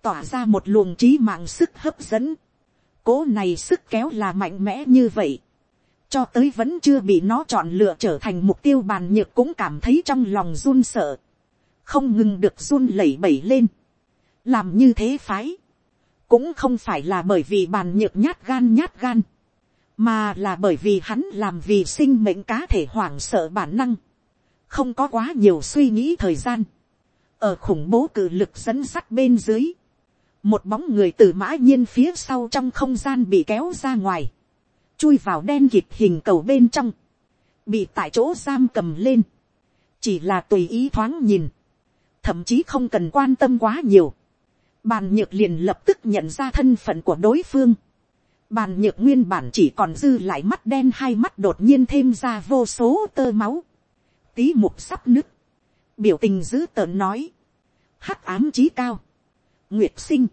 [SPEAKER 1] tỏa ra một luồng trí mạng sức hấp dẫn, cố này sức kéo là mạnh mẽ như vậy, cho tới vẫn chưa bị nó chọn lựa trở thành mục tiêu bàn nhược cũng cảm thấy trong lòng run sợ, không ngừng được run lẩy bẩy lên, làm như thế phái, cũng không phải là bởi vì bàn nhược nhát gan nhát gan, mà là bởi vì hắn làm vì sinh mệnh cá thể hoảng sợ bản năng, không có quá nhiều suy nghĩ thời gian, ở khủng bố cự lực dẫn sắt bên dưới, một bóng người từ mã nhiên phía sau trong không gian bị kéo ra ngoài, chui vào đen kịt hình cầu bên trong, bị tại chỗ giam cầm lên, chỉ là tùy ý thoáng nhìn, thậm chí không cần quan tâm quá nhiều, bàn nhược liền lập tức nhận ra thân phận của đối phương, bàn nhược nguyên bản chỉ còn dư lại mắt đen hai mắt đột nhiên thêm ra vô số tơ máu, tí mục sắp nứt, biểu tình dữ tợn nói, hắc ám trí cao, nguyệt sinh,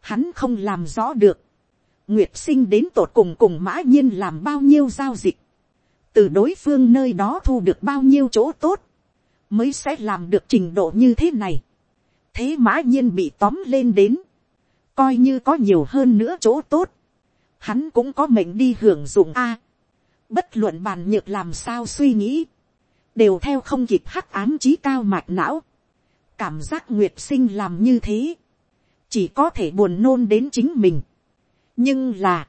[SPEAKER 1] hắn không làm rõ được, nguyệt sinh đến tột cùng cùng mã nhiên làm bao nhiêu giao dịch, từ đối phương nơi đó thu được bao nhiêu chỗ tốt, mới sẽ làm được trình độ như thế này. thế mã nhiên bị tóm lên đến, coi như có nhiều hơn nữa chỗ tốt, hắn cũng có mệnh đi hưởng dụng a. bất luận bàn nhược làm sao suy nghĩ, đều theo không kịp hắc ám trí cao mạch não, cảm giác nguyệt sinh làm như thế, chỉ có thể buồn nôn đến chính mình. nhưng là,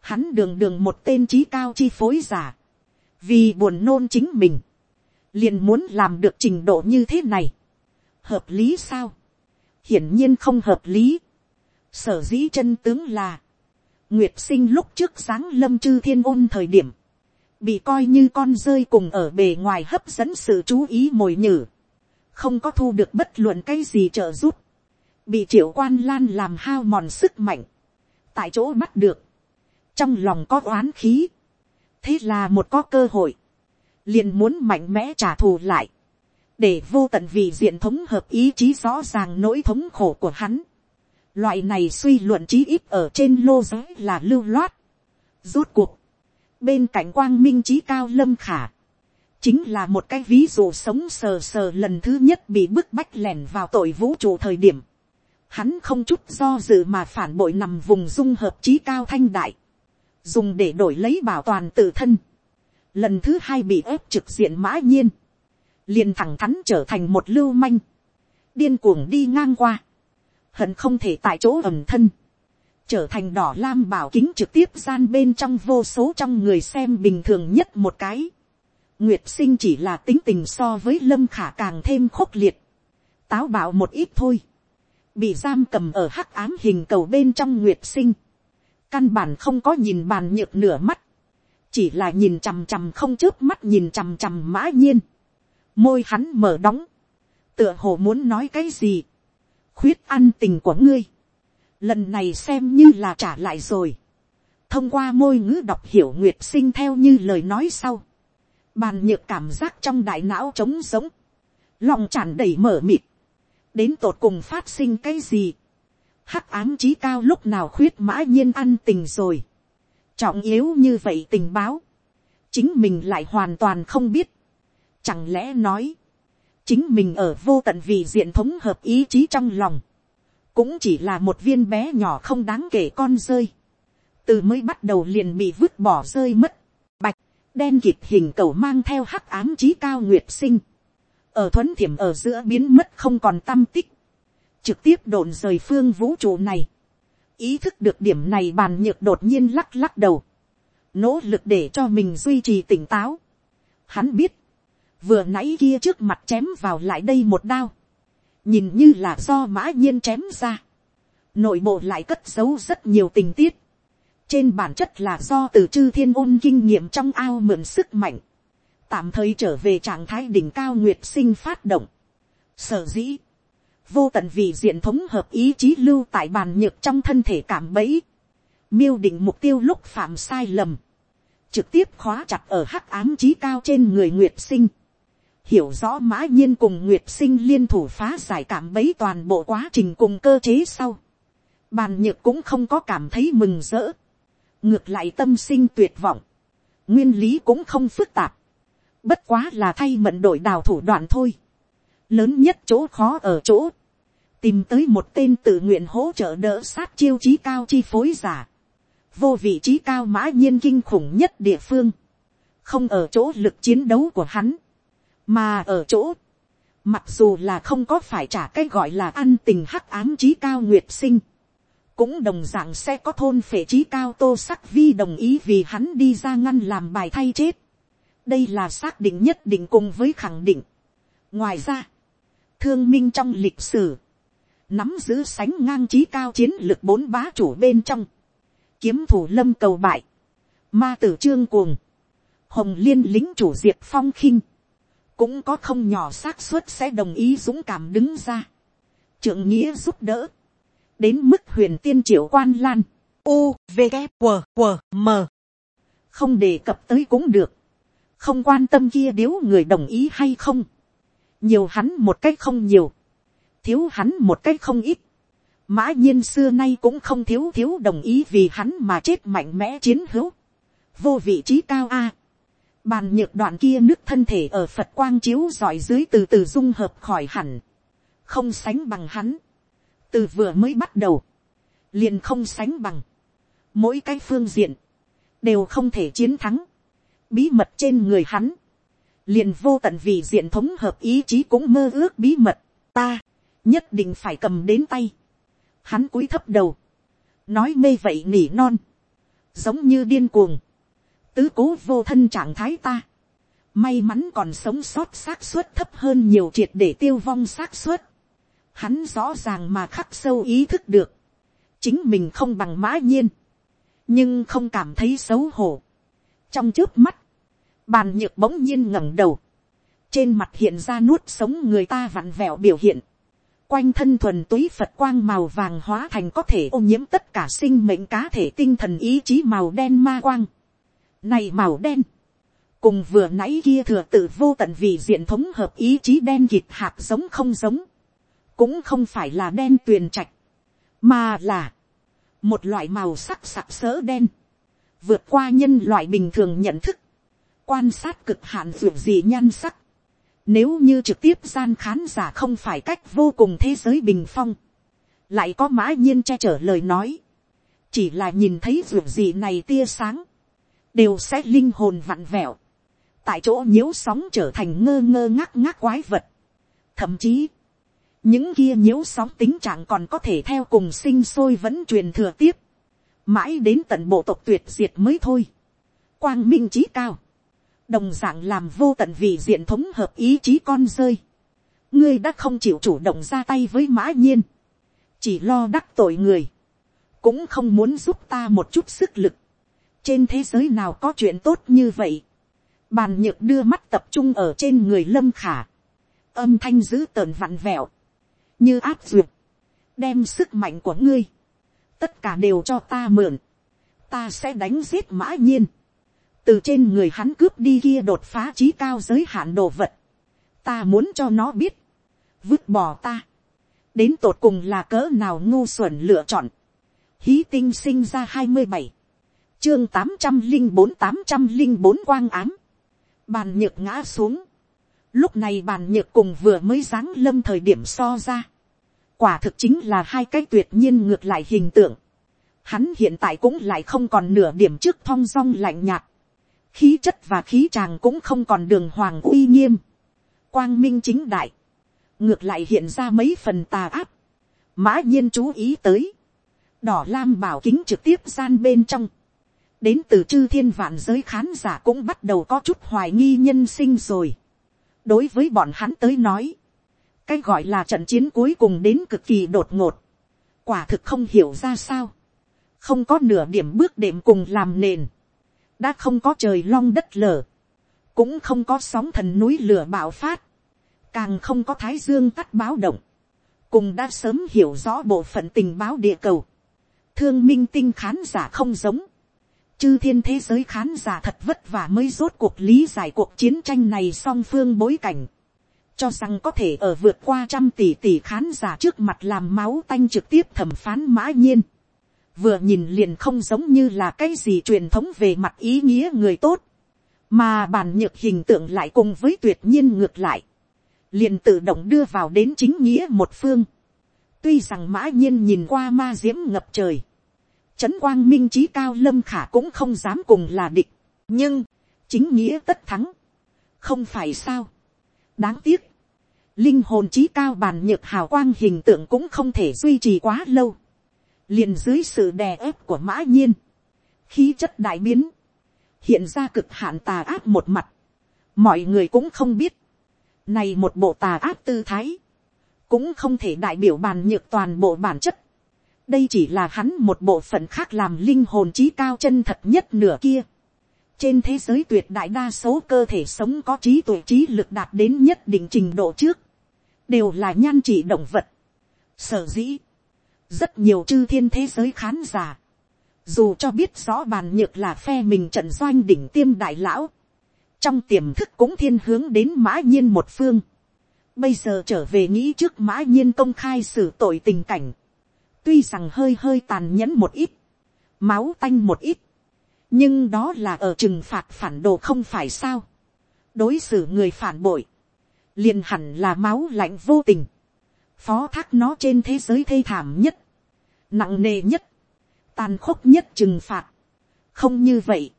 [SPEAKER 1] hắn đường đường một tên trí cao chi phối giả, vì buồn nôn chính mình, liền muốn làm được trình độ như thế này. hợp lý sao, hiển nhiên không hợp lý. sở dĩ chân tướng là, nguyệt sinh lúc trước sáng lâm chư thiên ôn thời điểm, bị coi như con rơi cùng ở bề ngoài hấp dẫn sự chú ý mồi nhử, không có thu được bất luận cái gì trợ giúp, bị triệu quan lan làm hao mòn sức mạnh, tại chỗ bắt được, trong lòng có oán khí, thế là một có cơ hội, liền muốn mạnh mẽ trả thù lại, để vô tận vì diện thống hợp ý chí rõ ràng nỗi thống khổ của hắn. Loại này suy luận chí ít ở trên lô giới là lưu loát. Rốt cuộc, bên cạnh quang minh trí cao lâm khả, chính là một cái ví dụ sống sờ sờ lần thứ nhất bị bức bách lẻn vào tội vũ trụ thời điểm. Hắn không chút do dự mà phản bội nằm vùng dung hợp trí cao thanh đại, dùng để đổi lấy bảo toàn tự thân. Lần thứ hai bị ép trực diện mã nhiên, liền thẳng thắn trở thành một lưu manh, điên cuồng đi ngang qua, hận không thể tại chỗ ẩm thân, trở thành đỏ lam bảo kính trực tiếp gian bên trong vô số trong người xem bình thường nhất một cái. Nguyệt sinh chỉ là tính tình so với lâm khả càng thêm khốc liệt, táo bạo một ít thôi, bị giam cầm ở hắc ám hình cầu bên trong nguyệt sinh, căn bản không có nhìn bàn nhược nửa mắt, chỉ là nhìn chằm chằm không chớp mắt nhìn chằm chằm mã nhiên, môi hắn mở đóng, tựa hồ muốn nói cái gì, khuyết ăn tình của ngươi, lần này xem như là trả lại rồi, thông qua môi ngữ đọc hiểu nguyệt sinh theo như lời nói sau, bàn nhược cảm giác trong đại não trống giống, lòng tràn đầy mở mịt, đến tột cùng phát sinh cái gì, hắc ám trí cao lúc nào khuyết mã nhiên ăn tình rồi, trọng yếu như vậy tình báo, chính mình lại hoàn toàn không biết. Chẳng lẽ nói, chính mình ở vô tận vì diện thống hợp ý chí trong lòng, cũng chỉ là một viên bé nhỏ không đáng kể con rơi. từ mới bắt đầu liền bị vứt bỏ rơi mất, bạch, đen kịp hình cầu mang theo hắc ám chí cao nguyệt sinh, ở thuấn thiểm ở giữa biến mất không còn tâm tích, trực tiếp đồn rời phương vũ trụ này, ý thức được điểm này bàn nhược đột nhiên lắc lắc đầu, nỗ lực để cho mình duy trì tỉnh táo. Hắn biết, vừa nãy kia trước mặt chém vào lại đây một đao, nhìn như là do mã nhiên chém ra, nội bộ lại cất giấu rất nhiều tình tiết, trên bản chất là do từ chư thiên ôn kinh nghiệm trong ao mượn sức mạnh, tạm thời trở về trạng thái đỉnh cao nguyệt sinh phát động. Sở dĩ, vô tận vì diện thống hợp ý chí lưu tại bàn nhược trong thân thể cảm bẫy, miêu định mục tiêu lúc phạm sai lầm, trực tiếp khóa chặt ở hắc ám trí cao trên người nguyệt sinh, hiểu rõ mã nhiên cùng nguyệt sinh liên thủ phá giải cảm bấy toàn bộ quá trình cùng cơ chế sau, bàn nhược cũng không có cảm thấy mừng rỡ, ngược lại tâm sinh tuyệt vọng, nguyên lý cũng không phức tạp, bất quá là thay mận đổi đào thủ đoạn thôi, lớn nhất chỗ khó ở chỗ, tìm tới một tên tự nguyện hỗ trợ đỡ sát chiêu trí cao chi phối giả, vô vị trí cao mã nhiên kinh khủng nhất địa phương, không ở chỗ lực chiến đấu của hắn, mà ở chỗ, mặc dù là không có phải trả cái gọi là ăn tình hắc ám trí cao nguyệt sinh, cũng đồng d ạ n g sẽ có thôn phệ trí cao tô sắc vi đồng ý vì hắn đi ra ngăn làm bài thay chết. đây là xác định nhất định cùng với khẳng định. ngoài ra, thương minh trong lịch sử, nắm giữ sánh ngang trí cao chiến lược bốn bá chủ bên trong, kiếm thủ lâm cầu bại, ma tử trương cuồng, hồng liên lính chủ diệp phong khinh, cũng có không nhỏ xác suất sẽ đồng ý dũng cảm đứng ra, trượng nghĩa giúp đỡ, đến mức huyền tiên triệu quan lan, u, v, g, q, q, m. không đề cập tới cũng được, không quan tâm kia điếu người đồng ý hay không, nhiều hắn một cách không nhiều, thiếu hắn một cách không ít, mã nhiên xưa nay cũng không thiếu thiếu đồng ý vì hắn mà chết mạnh mẽ chiến hữu, vô vị trí cao a, bàn nhược đoạn kia nước thân thể ở phật quang chiếu giỏi dưới từ từ dung hợp khỏi hẳn, không sánh bằng hắn, từ vừa mới bắt đầu, liền không sánh bằng, mỗi cái phương diện, đều không thể chiến thắng, bí mật trên người hắn, liền vô tận vì diện thống hợp ý chí cũng mơ ước bí mật, ta, nhất định phải cầm đến tay, hắn cúi thấp đầu, nói mê vậy nỉ non, giống như điên cuồng, tứ cố vô thân trạng thái ta, may mắn còn sống sót xác suất thấp hơn nhiều triệt để tiêu vong xác suất, hắn rõ ràng mà khắc sâu ý thức được, chính mình không bằng mã nhiên, nhưng không cảm thấy xấu hổ. trong trước mắt, bàn nhược bỗng nhiên ngẩng đầu, trên mặt hiện ra nuốt sống người ta vặn vẹo biểu hiện, quanh thân thuần túy phật quang màu vàng hóa thành có thể ô nhiễm tất cả sinh mệnh cá thể tinh thần ý chí màu đen ma quang. Này màu đen, cùng vừa nãy kia thừa tự vô tận vì diện thống hợp ý chí đen kịt hạt giống không giống. Cũng không phải là đen tuyền trạch, mà là một loại màu sắc sặc sỡ đen, vượt qua nhân loại bình thường nhận thức, quan sát cực hạn ruột gì nhan sắc, nếu như trực tiếp gian khán giả không phải cách vô cùng thế giới bình phong, lại có mã nhiên che chở lời nói, chỉ là nhìn thấy ruột gì này tia sáng, đều sẽ linh hồn vặn vẹo, tại chỗ nhiễu sóng trở thành ngơ ngơ ngác ngác quái vật, thậm chí, những kia nhiễu sóng tính trạng còn có thể theo cùng sinh sôi vẫn truyền thừa tiếp, mãi đến tận bộ tộc tuyệt diệt mới thôi. Quang minh trí cao, đồng d ạ n g làm vô tận vì diện thống hợp ý chí con rơi. ngươi đã không chịu chủ động ra tay với mã nhiên, chỉ lo đắc tội người, cũng không muốn giúp ta một chút sức lực trên thế giới nào có chuyện tốt như vậy, bàn nhược đưa mắt tập trung ở trên người lâm khả, âm thanh dữ tợn vặn vẹo, như áp duyệt, đem sức mạnh của ngươi, tất cả đều cho ta mượn, ta sẽ đánh giết mã nhiên, từ trên người hắn cướp đi kia đột phá trí cao giới hạn đồ vật, ta muốn cho nó biết, vứt bỏ ta, đến tột cùng là cỡ nào ngu xuẩn lựa chọn, hí tinh sinh ra hai mươi bảy, chương tám trăm linh bốn tám trăm linh bốn quang ám, bàn nhược ngã xuống, Lúc này bàn nhược cùng vừa mới giáng lâm thời điểm so ra. Quả thực chính là hai cái tuyệt nhiên ngược lại hình tượng. Hắn hiện tại cũng lại không còn nửa điểm trước thong dong lạnh nhạt. Khí chất và khí tràng cũng không còn đường hoàng uy nghiêm. Quang minh chính đại. Ngược lại hiện ra mấy phần tà áp. Mã nhiên chú ý tới. Đỏ lam bảo kính trực tiếp gian bên trong đến từ chư thiên vạn giới khán giả cũng bắt đầu có chút hoài nghi nhân sinh rồi. Đối với bọn hắn tới nói, cái gọi là trận chiến cuối cùng đến cực kỳ đột ngột, quả thực không hiểu ra sao, không có nửa điểm bước đệm cùng làm nền, đã không có trời long đất lở, cũng không có sóng thần núi lửa bạo phát, càng không có thái dương tắt báo động, cùng đã sớm hiểu rõ bộ phận tình báo địa cầu, thương minh tinh khán giả không giống, chư thiên thế giới khán giả thật vất vả mới rốt cuộc lý giải cuộc chiến tranh này song phương bối cảnh, cho rằng có thể ở vượt qua trăm tỷ tỷ khán giả trước mặt làm máu tanh trực tiếp thẩm phán mã nhiên, vừa nhìn liền không giống như là cái gì truyền thống về mặt ý nghĩa người tốt, mà bản nhược hình tượng lại cùng với tuyệt nhiên ngược lại, liền tự động đưa vào đến chính nghĩa một phương. tuy rằng mã nhiên nhìn qua ma diễm ngập trời, trấn quang minh trí cao lâm khả cũng không dám cùng là địch, nhưng, chính nghĩa tất thắng, không phải sao. đáng tiếc, linh hồn trí cao bàn nhược hào quang hình tượng cũng không thể duy trì quá lâu, liền dưới sự đè ép của mã nhiên, khí chất đại biến, hiện ra cực hạn tà áp một mặt, mọi người cũng không biết, này một bộ tà áp tư thái, cũng không thể đại biểu bàn nhược toàn bộ bản chất, đây chỉ là hắn một bộ phận khác làm linh hồn trí cao chân thật nhất nửa kia. trên thế giới tuyệt đại đa số cơ thể sống có trí tuệ trí lực đạt đến nhất định trình độ trước, đều là nhan trị động vật. sở dĩ, rất nhiều chư thiên thế giới khán giả, dù cho biết rõ bàn nhược là phe mình trận doanh đỉnh tiêm đại lão, trong tiềm thức cũng thiên hướng đến mã nhiên một phương. Bây giờ trở về nghĩ trước mã nhiên công khai xử tội tình cảnh. Tuy rằng hơi hơi tàn nhẫn một ít, máu tanh một ít, nhưng đó là ở trừng phạt phản đồ không phải sao. đối xử người phản bội, liền hẳn là máu lạnh vô tình, phó thác nó trên thế giới thê thảm nhất, nặng nề nhất, tàn khốc nhất trừng phạt. không như vậy,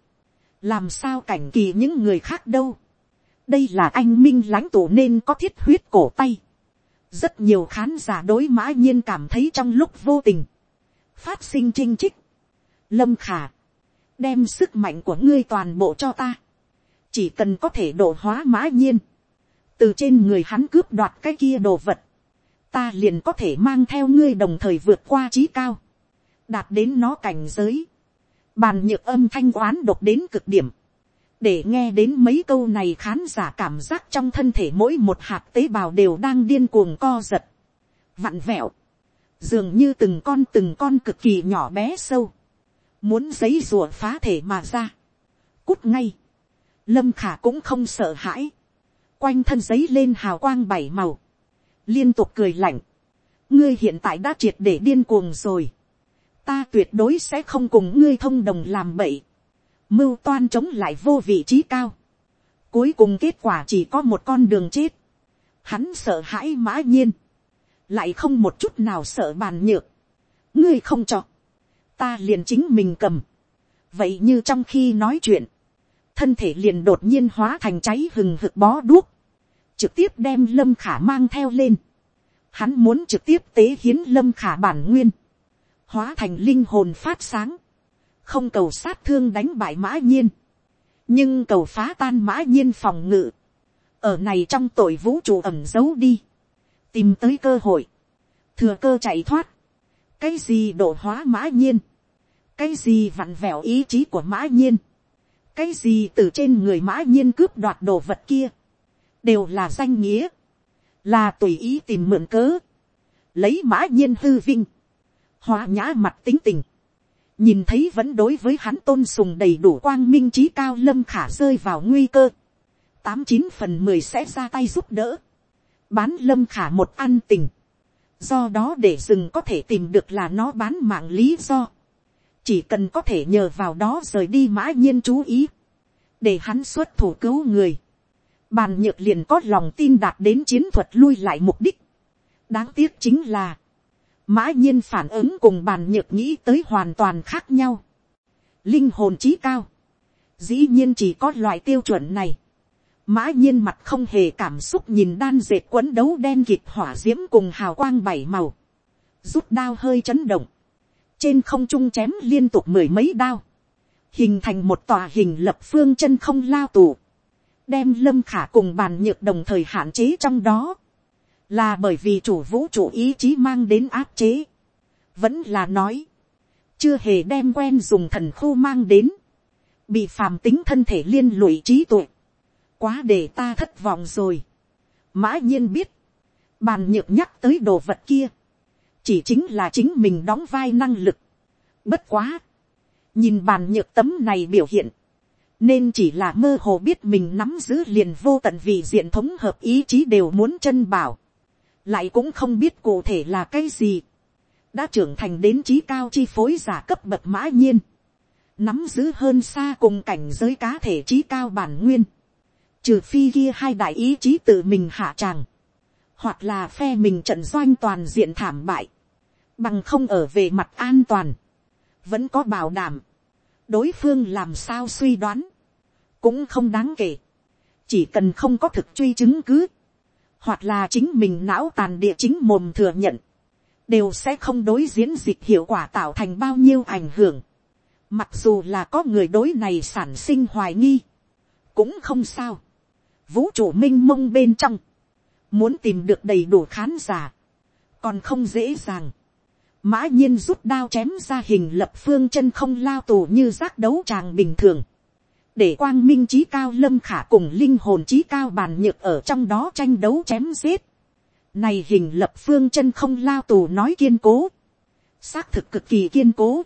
[SPEAKER 1] làm sao cảnh kỳ những người khác đâu. đây là anh minh lãnh tụ nên có thiết huyết cổ tay rất nhiều khán giả đối mã nhiên cảm thấy trong lúc vô tình, phát sinh chinh trích. lâm khả, đem sức mạnh của ngươi toàn bộ cho ta. chỉ cần có thể độ hóa mã nhiên, từ trên người hắn cướp đoạt cái kia đồ vật, ta liền có thể mang theo ngươi đồng thời vượt qua trí cao, đạt đến nó cảnh giới, bàn nhược âm thanh oán độc đến cực điểm, để nghe đến mấy câu này khán giả cảm giác trong thân thể mỗi một hạt tế bào đều đang điên cuồng co giật, vặn vẹo, dường như từng con từng con cực kỳ nhỏ bé sâu, muốn giấy rùa phá thể mà ra, cút ngay, lâm khả cũng không sợ hãi, quanh thân giấy lên hào quang bảy màu, liên tục cười lạnh, ngươi hiện tại đã triệt để điên cuồng rồi, ta tuyệt đối sẽ không cùng ngươi thông đồng làm bậy, mưu toan chống lại vô vị trí cao, cuối cùng kết quả chỉ có một con đường chết, hắn sợ hãi mã nhiên, lại không một chút nào sợ bàn nhược, ngươi không cho, ta liền chính mình cầm, vậy như trong khi nói chuyện, thân thể liền đột nhiên hóa thành cháy hừng hực bó đuốc, trực tiếp đem lâm khả mang theo lên, hắn muốn trực tiếp tế hiến lâm khả bản nguyên, hóa thành linh hồn phát sáng, không cầu sát thương đánh bại mã nhiên, nhưng cầu phá tan mã nhiên phòng ngự, ở này trong tội vũ trụ ẩm giấu đi, tìm tới cơ hội, thừa cơ chạy thoát, cái gì đổ hóa mã nhiên, cái gì vặn vẹo ý chí của mã nhiên, cái gì từ trên người mã nhiên cướp đoạt đồ vật kia, đều là danh nghĩa, là tùy ý tìm mượn cớ, lấy mã nhiên hư vinh, hóa nhã mặt tính tình, nhìn thấy vẫn đối với hắn tôn sùng đầy đủ quang minh trí cao lâm khả rơi vào nguy cơ, tám chín phần mười sẽ ra tay giúp đỡ, bán lâm khả một an tình, do đó để rừng có thể tìm được là nó bán mạng lý do, chỉ cần có thể nhờ vào đó rời đi mã nhiên chú ý, để hắn xuất thủ cứu người, bàn nhược liền có lòng tin đạt đến chiến thuật lui lại mục đích. đáng tiếc chính là, mã nhiên phản ứng cùng bàn nhược nghĩ tới hoàn toàn khác nhau. linh hồn trí cao, dĩ nhiên chỉ có loại tiêu chuẩn này. mã nhiên mặt không hề cảm xúc nhìn đan dệt quấn đấu đen kịp hỏa d i ễ m cùng hào quang bảy màu, rút đao hơi chấn động, trên không trung chém liên tục mười mấy đao, hình thành một tòa hình lập phương chân không lao tù, đem lâm khả cùng bàn nhược đồng thời hạn chế trong đó, là bởi vì chủ vũ trụ ý chí mang đến áp chế, vẫn là nói, chưa hề đem quen dùng thần khu mang đến, bị phàm tính thân thể liên lụy trí tuệ, quá để ta thất vọng rồi. mã nhiên biết, bàn nhược nhắc tới đồ vật kia, chỉ chính là chính mình đóng vai năng lực. bất quá, nhìn bàn nhược tấm này biểu hiện, nên chỉ là mơ hồ biết mình nắm giữ liền vô tận vì diện thống hợp ý chí đều muốn chân bảo, lại cũng không biết cụ thể là cái gì, đã trưởng thành đến trí cao chi phối giả cấp bậc mã nhiên, nắm giữ hơn xa cùng cảnh giới cá thể trí cao bản nguyên, trừ phi kia hai đại ý chí tự mình hạ tràng, hoặc là phe mình trận doanh toàn diện thảm bại, bằng không ở về mặt an toàn, vẫn có bảo đảm, đối phương làm sao suy đoán, cũng không đáng kể, chỉ cần không có thực truy chứng cứ, hoặc là chính mình não tàn địa chính mồm thừa nhận, đều sẽ không đối diễn dịch hiệu quả tạo thành bao nhiêu ảnh hưởng. Mặc dù là có người đối này sản sinh hoài nghi, cũng không sao. Vũ trụ minh mông bên trong, muốn tìm được đầy đủ khán giả, còn không dễ dàng. Mã nhiên rút đao chém ra hình lập phương chân không lao tù như giác đấu tràng bình thường. Để quang minh trí cao lâm khả cùng linh hồn trí cao bàn nhược ở trong đó tranh đấu chém giết. Này hình lập phương chân không lao tù nói kiên cố. Xác thực cực kỳ kiên cố.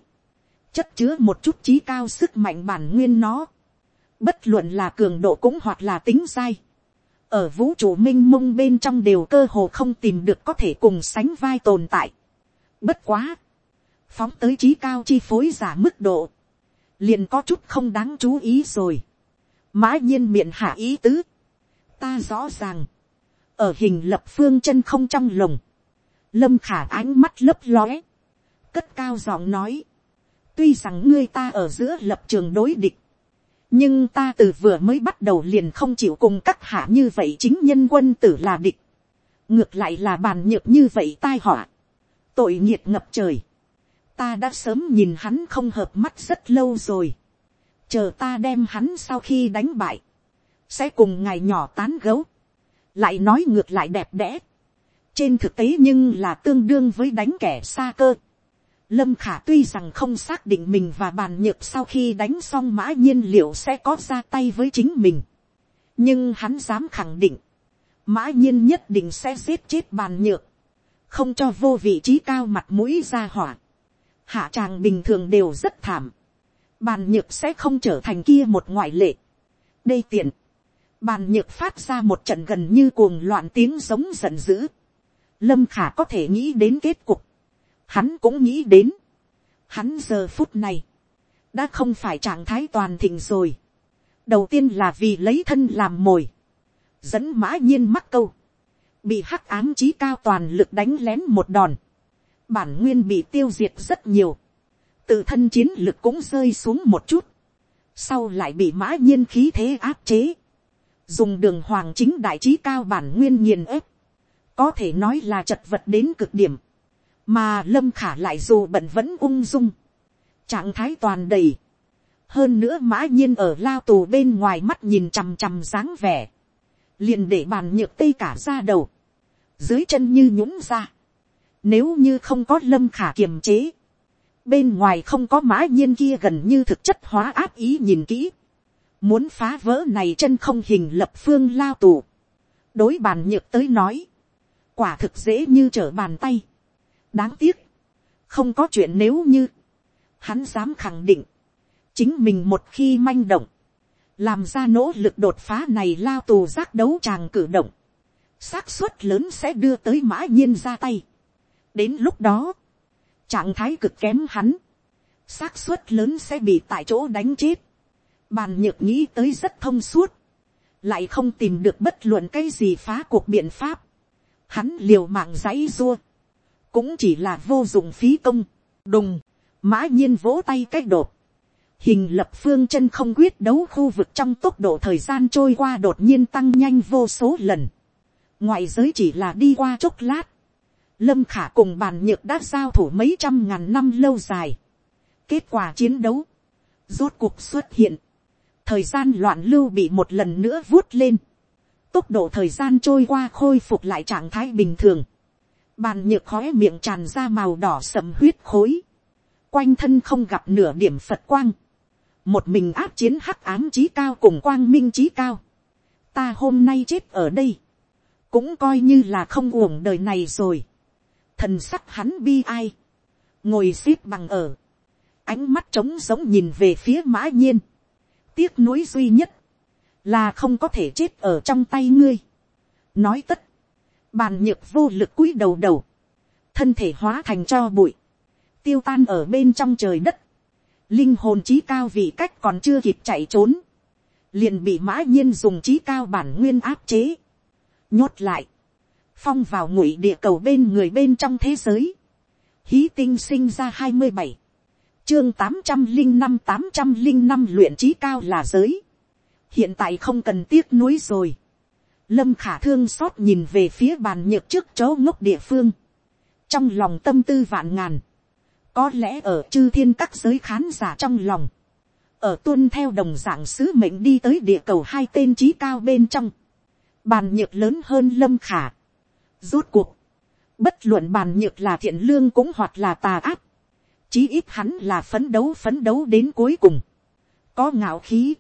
[SPEAKER 1] Chất chứa một chút trí cao sức mạnh bản nguyên nó. Bất luận là cường độ cũng hoặc là tính dai. Ở vũ trụ minh mông bên trong đều cơ hồ không tìm được có thể cùng sánh vai tồn tại. Bất quá. Phóng tới trí cao chi phối giả mức độ. Liền có chút không đáng chú ý rồi. Mã nhiên miệng hạ ý tứ. Ta rõ ràng. Ở hình lập phương chân không trong lồng, lâm khả ánh mắt lấp lóe, cất cao giọng nói, tuy rằng ngươi ta ở giữa lập trường đối địch, nhưng ta từ vừa mới bắt đầu liền không chịu cùng các hạ như vậy chính nhân quân tử là địch, ngược lại là bàn nhược như vậy tai họa, tội nghiệt ngập trời, ta đã sớm nhìn hắn không hợp mắt rất lâu rồi, chờ ta đem hắn sau khi đánh bại, sẽ cùng ngài nhỏ tán gấu, lại nói ngược lại đẹp đẽ, trên thực tế nhưng là tương đương với đánh kẻ xa cơ. Lâm khả tuy rằng không xác định mình và bàn nhược sau khi đánh xong mã nhiên liệu sẽ có ra tay với chính mình. nhưng hắn dám khẳng định, mã nhiên nhất định sẽ giết chết bàn nhược, không cho vô vị trí cao mặt mũi ra hỏa hạ tràng bình thường đều rất thảm, bàn nhược sẽ không trở thành kia một ngoại lệ. đây tiện, Bàn nhược phát ra một trận gần như cuồng loạn tiếng giống giận dữ. Lâm khả có thể nghĩ đến kết cục. Hắn cũng nghĩ đến. Hắn giờ phút này. Đã không phải trạng thái toàn thịnh rồi. Đầu tiên là vì lấy thân làm mồi. Dẫn mã nhiên mắc câu. Bị hắc ám trí cao toàn lực đánh lén một đòn. Bản nguyên bị tiêu diệt rất nhiều. Tự thân chiến lực cũng rơi xuống một chút. Sau lại bị mã nhiên khí thế áp chế. Dùng đường hoàng chính đại trí cao bản nguyên nghiền ép, có thể nói là chật vật đến cực điểm, mà lâm khả lại dù bận vẫn ung dung, trạng thái toàn đầy, hơn nữa mã nhiên ở lao tù bên ngoài mắt nhìn chằm chằm dáng vẻ, liền để bàn nhược tây cả ra đầu, dưới chân như nhũng ra, nếu như không có lâm khả kiềm chế, bên ngoài không có mã nhiên kia gần như thực chất hóa áp ý nhìn kỹ, muốn phá vỡ này chân không hình lập phương lao tù, đối bàn nhược tới nói, quả thực dễ như trở bàn tay. đáng tiếc, không có chuyện nếu như, hắn dám khẳng định, chính mình một khi manh động, làm ra nỗ lực đột phá này lao tù giác đấu tràng cử động, xác suất lớn sẽ đưa tới mã nhiên ra tay đến lúc đó, trạng thái cực kém hắn, xác suất lớn sẽ bị tại chỗ đánh chết. Bàn nhược nghĩ tới rất thông suốt. Lại không tìm được bất luận cái gì phá cuộc biện pháp. Hắn liều mạng giấy dua, Cũng chỉ là vô dụng phí công. Đùng. Mã nhiên vỗ tay cách đột. Hình lập phương chân không quyết đấu khu vực trong tốc độ thời gian trôi qua đột nhiên tăng nhanh vô số lần. Ngoại giới chỉ là đi qua chốc lát. Lâm khả cùng bàn nhược đã giao thủ mấy trăm ngàn năm lâu dài. Kết quả chiến đấu. Rốt cuộc xuất hiện. Thời gian loạn lưu bị một lần nữa vuốt lên, tốc độ thời gian trôi qua khôi phục lại trạng thái bình thường, bàn nhược khói miệng tràn ra màu đỏ sầm huyết khối, quanh thân không gặp nửa điểm phật quang, một mình áp chiến hắc ám trí cao cùng quang minh trí cao, ta hôm nay chết ở đây, cũng coi như là không uổng đời này rồi, thần sắc hắn bi ai, ngồi x ế p bằng ở, ánh mắt trống giống nhìn về phía mã nhiên, tiếc nuối duy nhất, là không có thể chết ở trong tay ngươi. nói tất, bàn nhược vô lực cúi đầu đầu, thân thể hóa thành cho bụi, tiêu tan ở bên trong trời đất, linh hồn trí cao vì cách còn chưa kịp chạy trốn, liền bị mã nhiên dùng trí cao bản nguyên áp chế, nhốt lại, phong vào ngụy địa cầu bên người bên trong thế giới, hí tinh sinh ra hai mươi bảy, chương tám trăm linh năm tám trăm linh năm luyện trí cao là giới, hiện tại không cần tiếc nuối rồi, lâm khả thương xót nhìn về phía bàn nhược trước chỗ ngốc địa phương, trong lòng tâm tư vạn ngàn, có lẽ ở chư thiên các giới khán giả trong lòng, ở tuân theo đồng dạng sứ mệnh đi tới địa cầu hai tên trí cao bên trong, bàn nhược lớn hơn lâm khả. Rốt cuộc, bất luận bàn nhược là thiện lương cũng hoặc là tà ác, chí ít hắn là phấn đấu phấn đấu đến cuối cùng, có ngạo khí,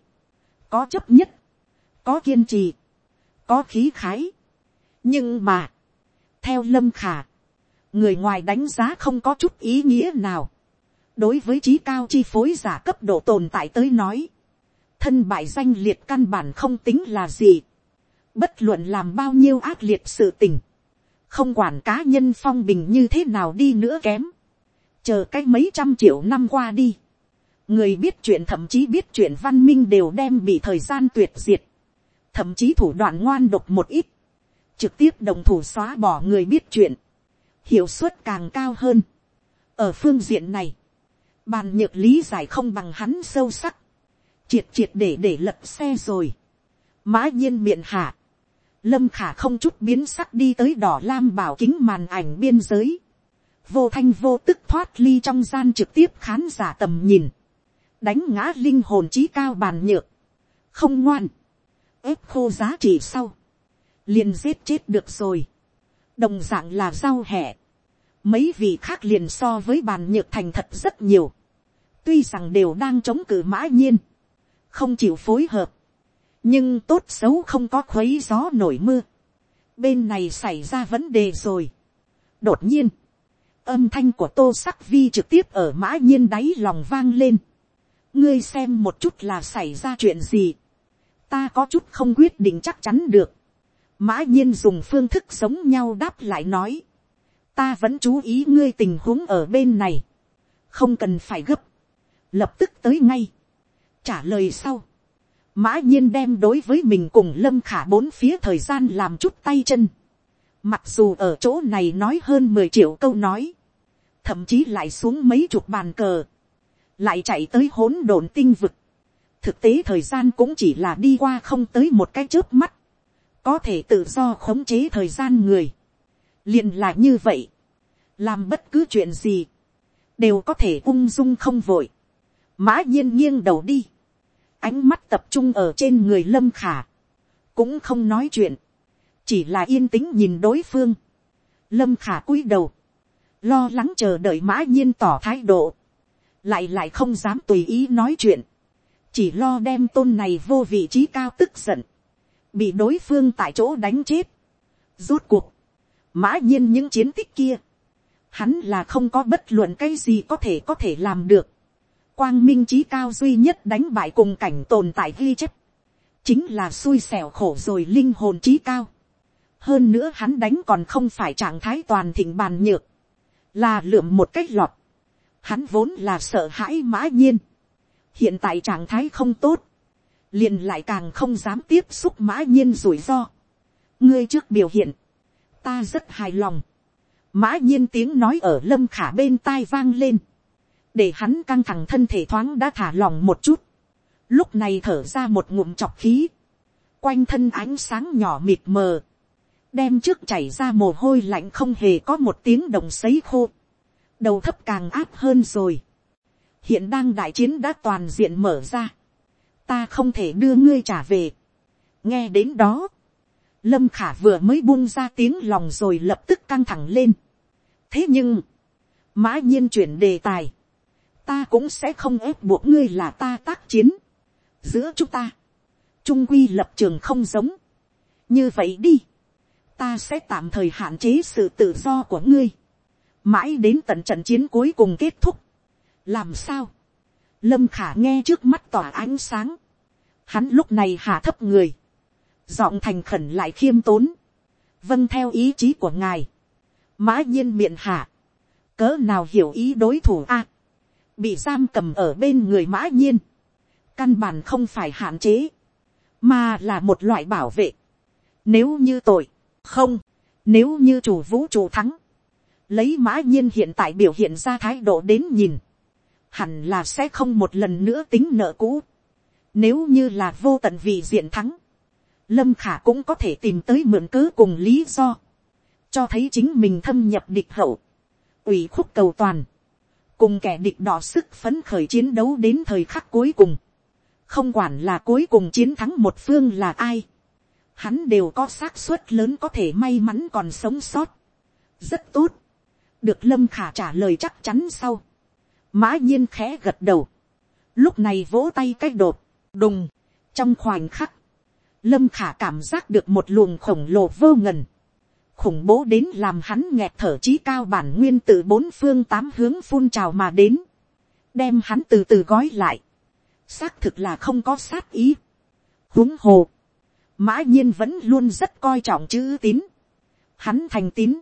[SPEAKER 1] có chấp nhất, có kiên trì, có khí khái. nhưng mà, theo lâm khả, người ngoài đánh giá không có chút ý nghĩa nào. đối với trí cao chi phối giả cấp độ tồn tại tới nói, thân bại danh liệt căn bản không tính là gì. bất luận làm bao nhiêu ác liệt sự tình, không quản cá nhân phong bình như thế nào đi nữa kém, chờ cái mấy trăm triệu năm qua đi, người biết chuyện thậm chí biết chuyện văn minh đều đem bị thời gian tuyệt diệt, thậm chí thủ đoạn ngoan độc một ít, trực tiếp đồng thủ xóa bỏ người biết chuyện, hiệu suất càng cao hơn. ở phương diện này, bàn nhược lý giải không bằng hắn sâu sắc, triệt triệt để để lật xe rồi, mã nhiên miệng hạ, lâm khả không chút biến sắc đi tới đỏ lam bảo kính màn ảnh biên giới, vô thanh vô tức thoát ly trong gian trực tiếp khán giả tầm nhìn, đánh ngã linh hồn trí cao bàn nhược, không ngoan, ép khô giá trị sau, liền giết chết được rồi, đồng d ạ n g là rau hẹ, mấy vị khác liền so với bàn nhược thành thật rất nhiều, tuy rằng đều đang chống cự mã nhiên, không chịu phối hợp, nhưng tốt xấu không có khuấy gió nổi mưa, bên này xảy ra vấn đề rồi. đột nhiên, âm thanh của tô sắc vi trực tiếp ở mã nhiên đáy lòng vang lên, ngươi xem một chút là xảy ra chuyện gì, ta có chút không quyết định chắc chắn được, mã nhiên dùng phương thức giống nhau đáp lại nói, ta vẫn chú ý ngươi tình huống ở bên này, không cần phải gấp, lập tức tới ngay, trả lời sau, mã nhiên đem đối với mình cùng lâm khả bốn phía thời gian làm chút tay chân, mặc dù ở chỗ này nói hơn mười triệu câu nói, thậm chí lại xuống mấy chục bàn cờ, lại chạy tới hỗn độn tinh vực, thực tế thời gian cũng chỉ là đi qua không tới một cái chớp mắt, có thể tự do khống chế thời gian người, liền là như vậy, làm bất cứ chuyện gì, đều có thể ung dung không vội, mã nhiên nghiêng đầu đi, ánh mắt tập trung ở trên người lâm khả, cũng không nói chuyện, chỉ là yên tĩnh nhìn đối phương, lâm khả cúi đầu, lo lắng chờ đợi mã nhiên tỏ thái độ, lại lại không dám tùy ý nói chuyện, chỉ lo đem tôn này vô vị trí cao tức giận, bị đối phương tại chỗ đánh chết. Rốt cuộc, mã nhiên những chiến tích kia, hắn là không có bất luận cái gì có thể có thể làm được. Quang minh trí cao duy nhất đánh bại cùng cảnh tồn tại ghi chép, chính là xui xẻo khổ rồi linh hồn trí cao. Hơn nữa hắn đánh còn không phải trạng thái toàn thịnh bàn nhược, là lượm một cách lọt. Hắn vốn là sợ hãi mã nhiên. Hiện tại trạng thái không tốt liền lại càng không dám tiếp xúc mã nhiên rủi ro. ngươi trước biểu hiện, ta rất hài lòng. mã nhiên tiếng nói ở lâm khả bên tai vang lên, để hắn căng thẳng thân thể thoáng đã thả lòng một chút, lúc này thở ra một ngụm chọc khí, quanh thân ánh sáng nhỏ mịt mờ, đem trước chảy ra mồ hôi lạnh không hề có một tiếng đồng sấy khô, đầu thấp càng áp hơn rồi, hiện đang đại chiến đã toàn diện mở ra, ta không thể đưa ngươi trả về. nghe đến đó, lâm khả vừa mới buông ra tiếng lòng rồi lập tức căng thẳng lên. thế nhưng, mã nhiên chuyển đề tài, ta cũng sẽ không ép buộc ngươi là ta tác chiến. giữa chúng ta, trung quy lập trường không giống. như vậy đi, ta sẽ tạm thời hạn chế sự tự do của ngươi, mãi đến tận trận chiến cuối cùng kết thúc. làm sao, lâm khả nghe trước mắt tỏa ánh sáng, hắn lúc này hạ thấp người, giọng thành khẩn lại khiêm tốn, vâng theo ý chí của ngài, mã nhiên miệng hạ, cỡ nào hiểu ý đối thủ a, bị giam cầm ở bên người mã nhiên, căn bản không phải hạn chế, mà là một loại bảo vệ. Nếu như tội, không, nếu như chủ vũ trụ thắng, lấy mã nhiên hiện tại biểu hiện ra thái độ đến nhìn, hẳn là sẽ không một lần nữa tính nợ cũ. Nếu như là vô tận vì diện thắng, lâm khả cũng có thể tìm tới mượn cớ cùng lý do, cho thấy chính mình thâm nhập địch hậu, ủy khúc cầu toàn, cùng kẻ địch đỏ sức phấn khởi chiến đấu đến thời khắc cuối cùng, không quản là cuối cùng chiến thắng một phương là ai, hắn đều có xác suất lớn có thể may mắn còn sống sót. rất tốt, được lâm khả trả lời chắc chắn sau, mã nhiên khẽ gật đầu, lúc này vỗ tay c á c h đột, đùng, trong khoảnh khắc, lâm khả cảm giác được một luồng khổng lồ vô ngần, khủng bố đến làm hắn nghẹt thở trí cao bản nguyên từ bốn phương tám hướng phun trào mà đến, đem hắn từ từ gói lại, xác thực là không có sát ý, huống hồ, mã nhiên vẫn luôn rất coi trọng chữ tín, hắn thành tín,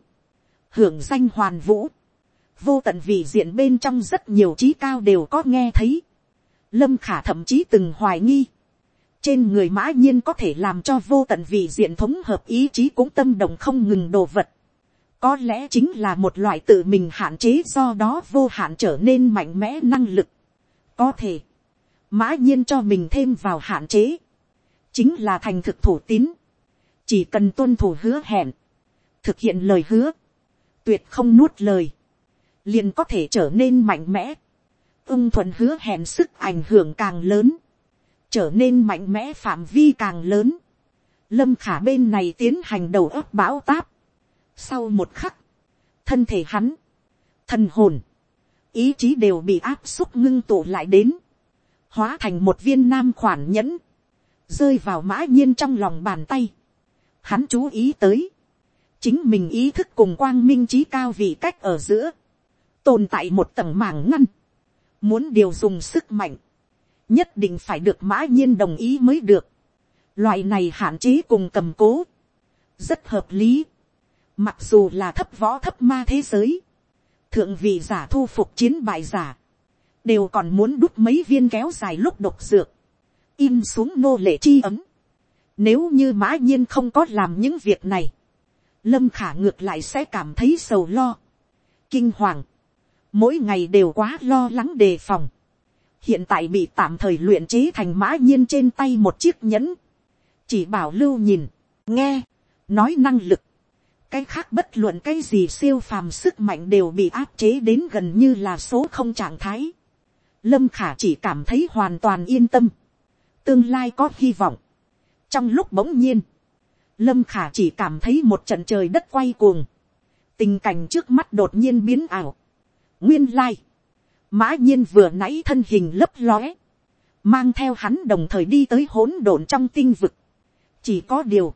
[SPEAKER 1] hưởng danh hoàn vũ, vô tận vị diện bên trong rất nhiều trí cao đều có nghe thấy. Lâm khả thậm chí từng hoài nghi. Trên người mã nhiên có thể làm cho vô tận vị diện thống hợp ý chí cũng tâm đồng không ngừng đồ vật. Có lẽ chính là một loại tự mình hạn chế do đó vô hạn trở nên mạnh mẽ năng lực. Có thể, mã nhiên cho mình thêm vào hạn chế. Chính là thành thực thủ tín. Chỉ cần tuân thủ hứa hẹn. Thực hiện lời hứa. Tuyệt không nuốt lời liền có thể trở nên mạnh mẽ. ưng thuận hứa hẹn sức ảnh hưởng càng lớn, trở nên mạnh mẽ phạm vi càng lớn. lâm khả bên này tiến hành đầu ấp bão táp. sau một khắc, thân thể hắn, thân hồn, ý chí đều bị áp xúc ngưng tụ lại đến, hóa thành một viên nam khoản nhẫn, rơi vào mã nhiên trong lòng bàn tay. Hắn chú ý tới, chính mình ý thức cùng quang minh trí cao vị cách ở giữa, tồn tại một tầng màng ngăn, muốn điều dùng sức mạnh, nhất định phải được mã nhiên đồng ý mới được. Loại này hạn chế cùng cầm cố, rất hợp lý. Mặc dù là thấp võ thấp ma thế giới, thượng vị giả thu phục chiến bại giả, đều còn muốn đút mấy viên kéo dài lúc độc dược, im xuống nô lệ chi ấm. Nếu như mã nhiên không có làm những việc này, lâm khả ngược lại sẽ cảm thấy sầu lo, kinh hoàng, mỗi ngày đều quá lo lắng đề phòng hiện tại bị tạm thời luyện chế thành mã nhiên trên tay một chiếc nhẫn. chỉ bảo lưu nhìn, nghe, nói năng lực. cái khác bất luận cái gì siêu phàm sức mạnh đều bị áp chế đến gần như là số không trạng thái. lâm khả chỉ cảm thấy hoàn toàn yên tâm. tương lai có hy vọng. trong lúc bỗng nhiên, lâm khả chỉ cảm thấy một trận trời đất quay cuồng. tình cảnh trước mắt đột nhiên biến ảo Nguyên lai. Mã nhiên vừa nãy thân hình lấp lóe. Mang theo hắn đồng thời đi tới hỗn độn trong tinh vực. Chỉ có điều.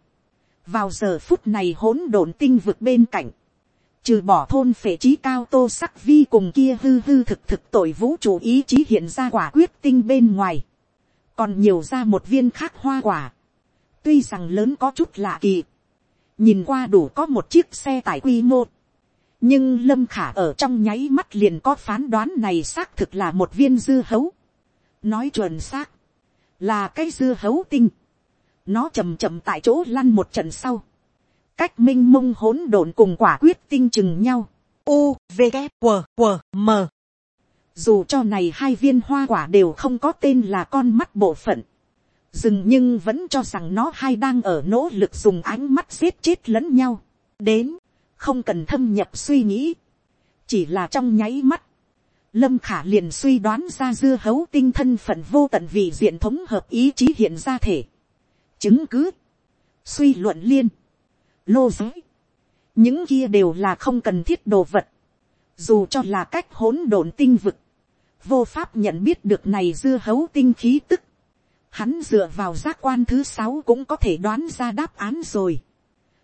[SPEAKER 1] Vào giờ phút này hỗn độn tinh vực bên cạnh. Trừ bỏ thôn phệ trí cao tô sắc vi cùng kia hư hư thực thực tội vũ trụ ý chí hiện ra quả quyết tinh bên ngoài. Còn nhiều ra một viên khác hoa quả. Tuy rằng lớn có chút lạ kỳ. Nhìn qua đủ có một chiếc xe tải quy mô nhưng lâm khả ở trong nháy mắt liền có phán đoán này xác thực là một viên dưa hấu. nói chuẩn xác, là cái dưa hấu tinh. nó chầm chậm tại chỗ lăn một trận sau. cách m i n h mông hỗn độn cùng quả quyết tinh chừng nhau. u v g q q m dù cho này hai viên hoa quả đều không có tên là con mắt bộ phận. dừng nhưng vẫn cho rằng nó hai đang ở nỗ lực dùng ánh mắt giết chết lẫn nhau. đến, không cần thâm nhập suy nghĩ, chỉ là trong nháy mắt, lâm khả liền suy đoán ra dưa hấu tinh thân phận vô tận vì diện thống hợp ý chí hiện ra thể. chứng cứ, suy luận liên, lô giới, những kia đều là không cần thiết đồ vật, dù cho là cách hỗn độn tinh vực, vô pháp nhận biết được này dưa hấu tinh khí tức, hắn dựa vào giác quan thứ sáu cũng có thể đoán ra đáp án rồi.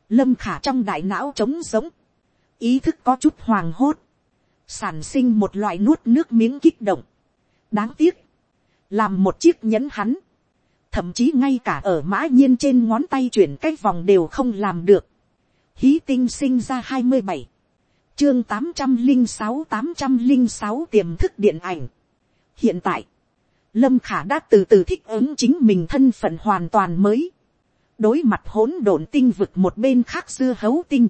[SPEAKER 1] Lâm khả trong đại não trống giống, ý thức có chút hoàng hốt, sản sinh một loại nuốt nước miếng kích động. đáng tiếc, làm một chiếc nhẫn hắn, thậm chí ngay cả ở mã nhiên trên ngón tay chuyển cái vòng đều không làm được. Hí tinh sinh ra hai mươi bảy, chương tám trăm linh sáu tám trăm linh sáu tiềm thức điện ảnh. hiện tại, lâm khả đã từ từ thích ứng chính mình thân phận hoàn toàn mới đối mặt hỗn độn tinh vực một bên khác dưa hấu tinh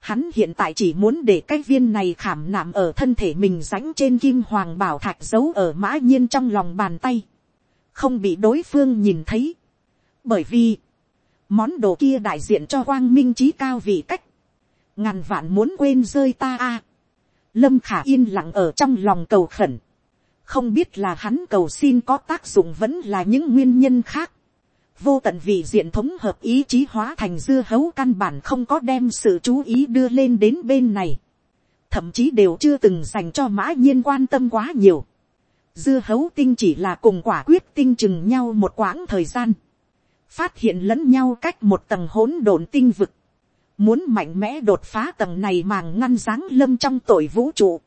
[SPEAKER 1] Hắn hiện tại chỉ muốn để cái viên này khảm nạm ở thân thể mình rãnh trên kim hoàng bảo thạch giấu ở mã nhiên trong lòng bàn tay. Không bị đối phương nhìn thấy. Bởi vì, món đồ kia đại diện cho quang minh trí cao vị cách. Ngàn vạn muốn quên rơi ta a Lâm khả yên lặng ở trong lòng cầu khẩn. Không biết là hắn cầu xin có tác dụng vẫn là những nguyên nhân khác vô tận vị diện thống hợp ý chí hóa thành dưa hấu căn bản không có đem sự chú ý đưa lên đến bên này. Thậm chí đều chưa từng dành cho mã nhiên quan tâm quá nhiều. Dưa hấu tinh chỉ là cùng quả quyết tinh chừng nhau một quãng thời gian. Phát hiện lẫn nhau cách một tầng hỗn độn tinh vực. Muốn mạnh mẽ đột phá tầng này màng ngăn dáng lâm trong tội vũ trụ.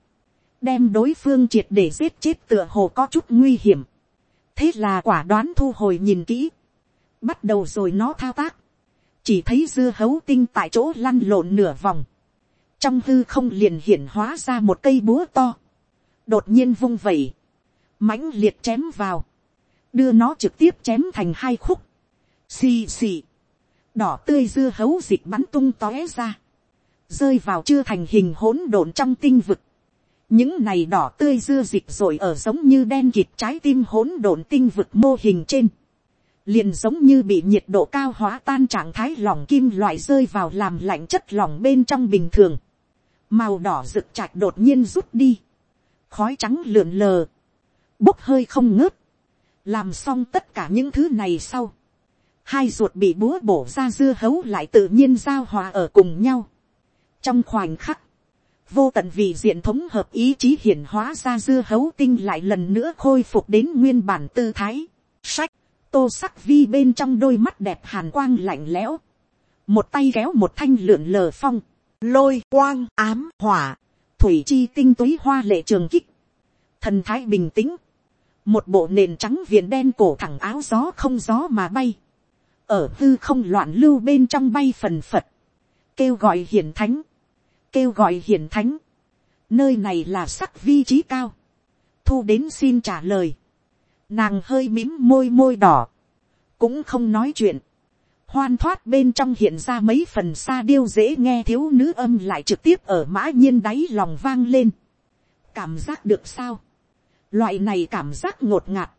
[SPEAKER 1] Đem đối phương triệt để giết chết tựa hồ có chút nguy hiểm. Thế là quả đoán thu hồi nhìn kỹ bắt đầu rồi nó thao tác, chỉ thấy dưa hấu tinh tại chỗ lăn lộn nửa vòng, trong hư không liền hiển hóa ra một cây búa to, đột nhiên vung vẩy, mãnh liệt chém vào, đưa nó trực tiếp chém thành hai khúc, xì xì, đỏ tươi dưa hấu dịch bắn tung tóe ra, rơi vào chưa thành hình hỗn độn trong tinh vực, những này đỏ tươi dưa dịch rồi ở giống như đen kịt trái tim hỗn độn tinh vực mô hình trên, liền giống như bị nhiệt độ cao hóa tan trạng thái lỏng kim loại rơi vào làm lạnh chất lỏng bên trong bình thường. Màu đỏ rực chạch đột nhiên rút đi. Khói trắng lượn lờ. Bốc hơi không ngớt. Làm xong tất cả những thứ này sau. Hai ruột bị búa bổ ra dưa hấu lại tự nhiên giao hòa ở cùng nhau. Trong khoảnh khắc. Vô tận vì diện thống hợp ý chí hiển hóa ra dưa hấu tinh lại lần nữa khôi phục đến nguyên bản tư thái. Sách tô sắc vi bên trong đôi mắt đẹp hàn quang lạnh lẽo, một tay kéo một thanh lượn lờ phong, lôi quang ám hỏa, thủy chi tinh túy hoa lệ trường kích, thần thái bình tĩnh, một bộ nền trắng viền đen cổ thẳng áo gió không gió mà bay, ở tư không loạn lưu bên trong bay phần phật, kêu gọi hiền thánh, kêu gọi hiền thánh, nơi này là sắc vi trí cao, thu đến xin trả lời, Nàng hơi mím môi môi đỏ. Cũng không nói chuyện. Hoan thoát bên trong hiện ra mấy phần xa điêu dễ nghe thiếu nữ âm lại trực tiếp ở mã nhiên đáy lòng vang lên. Cảm giác được sao? Loại này cảm giác ngột ngạt.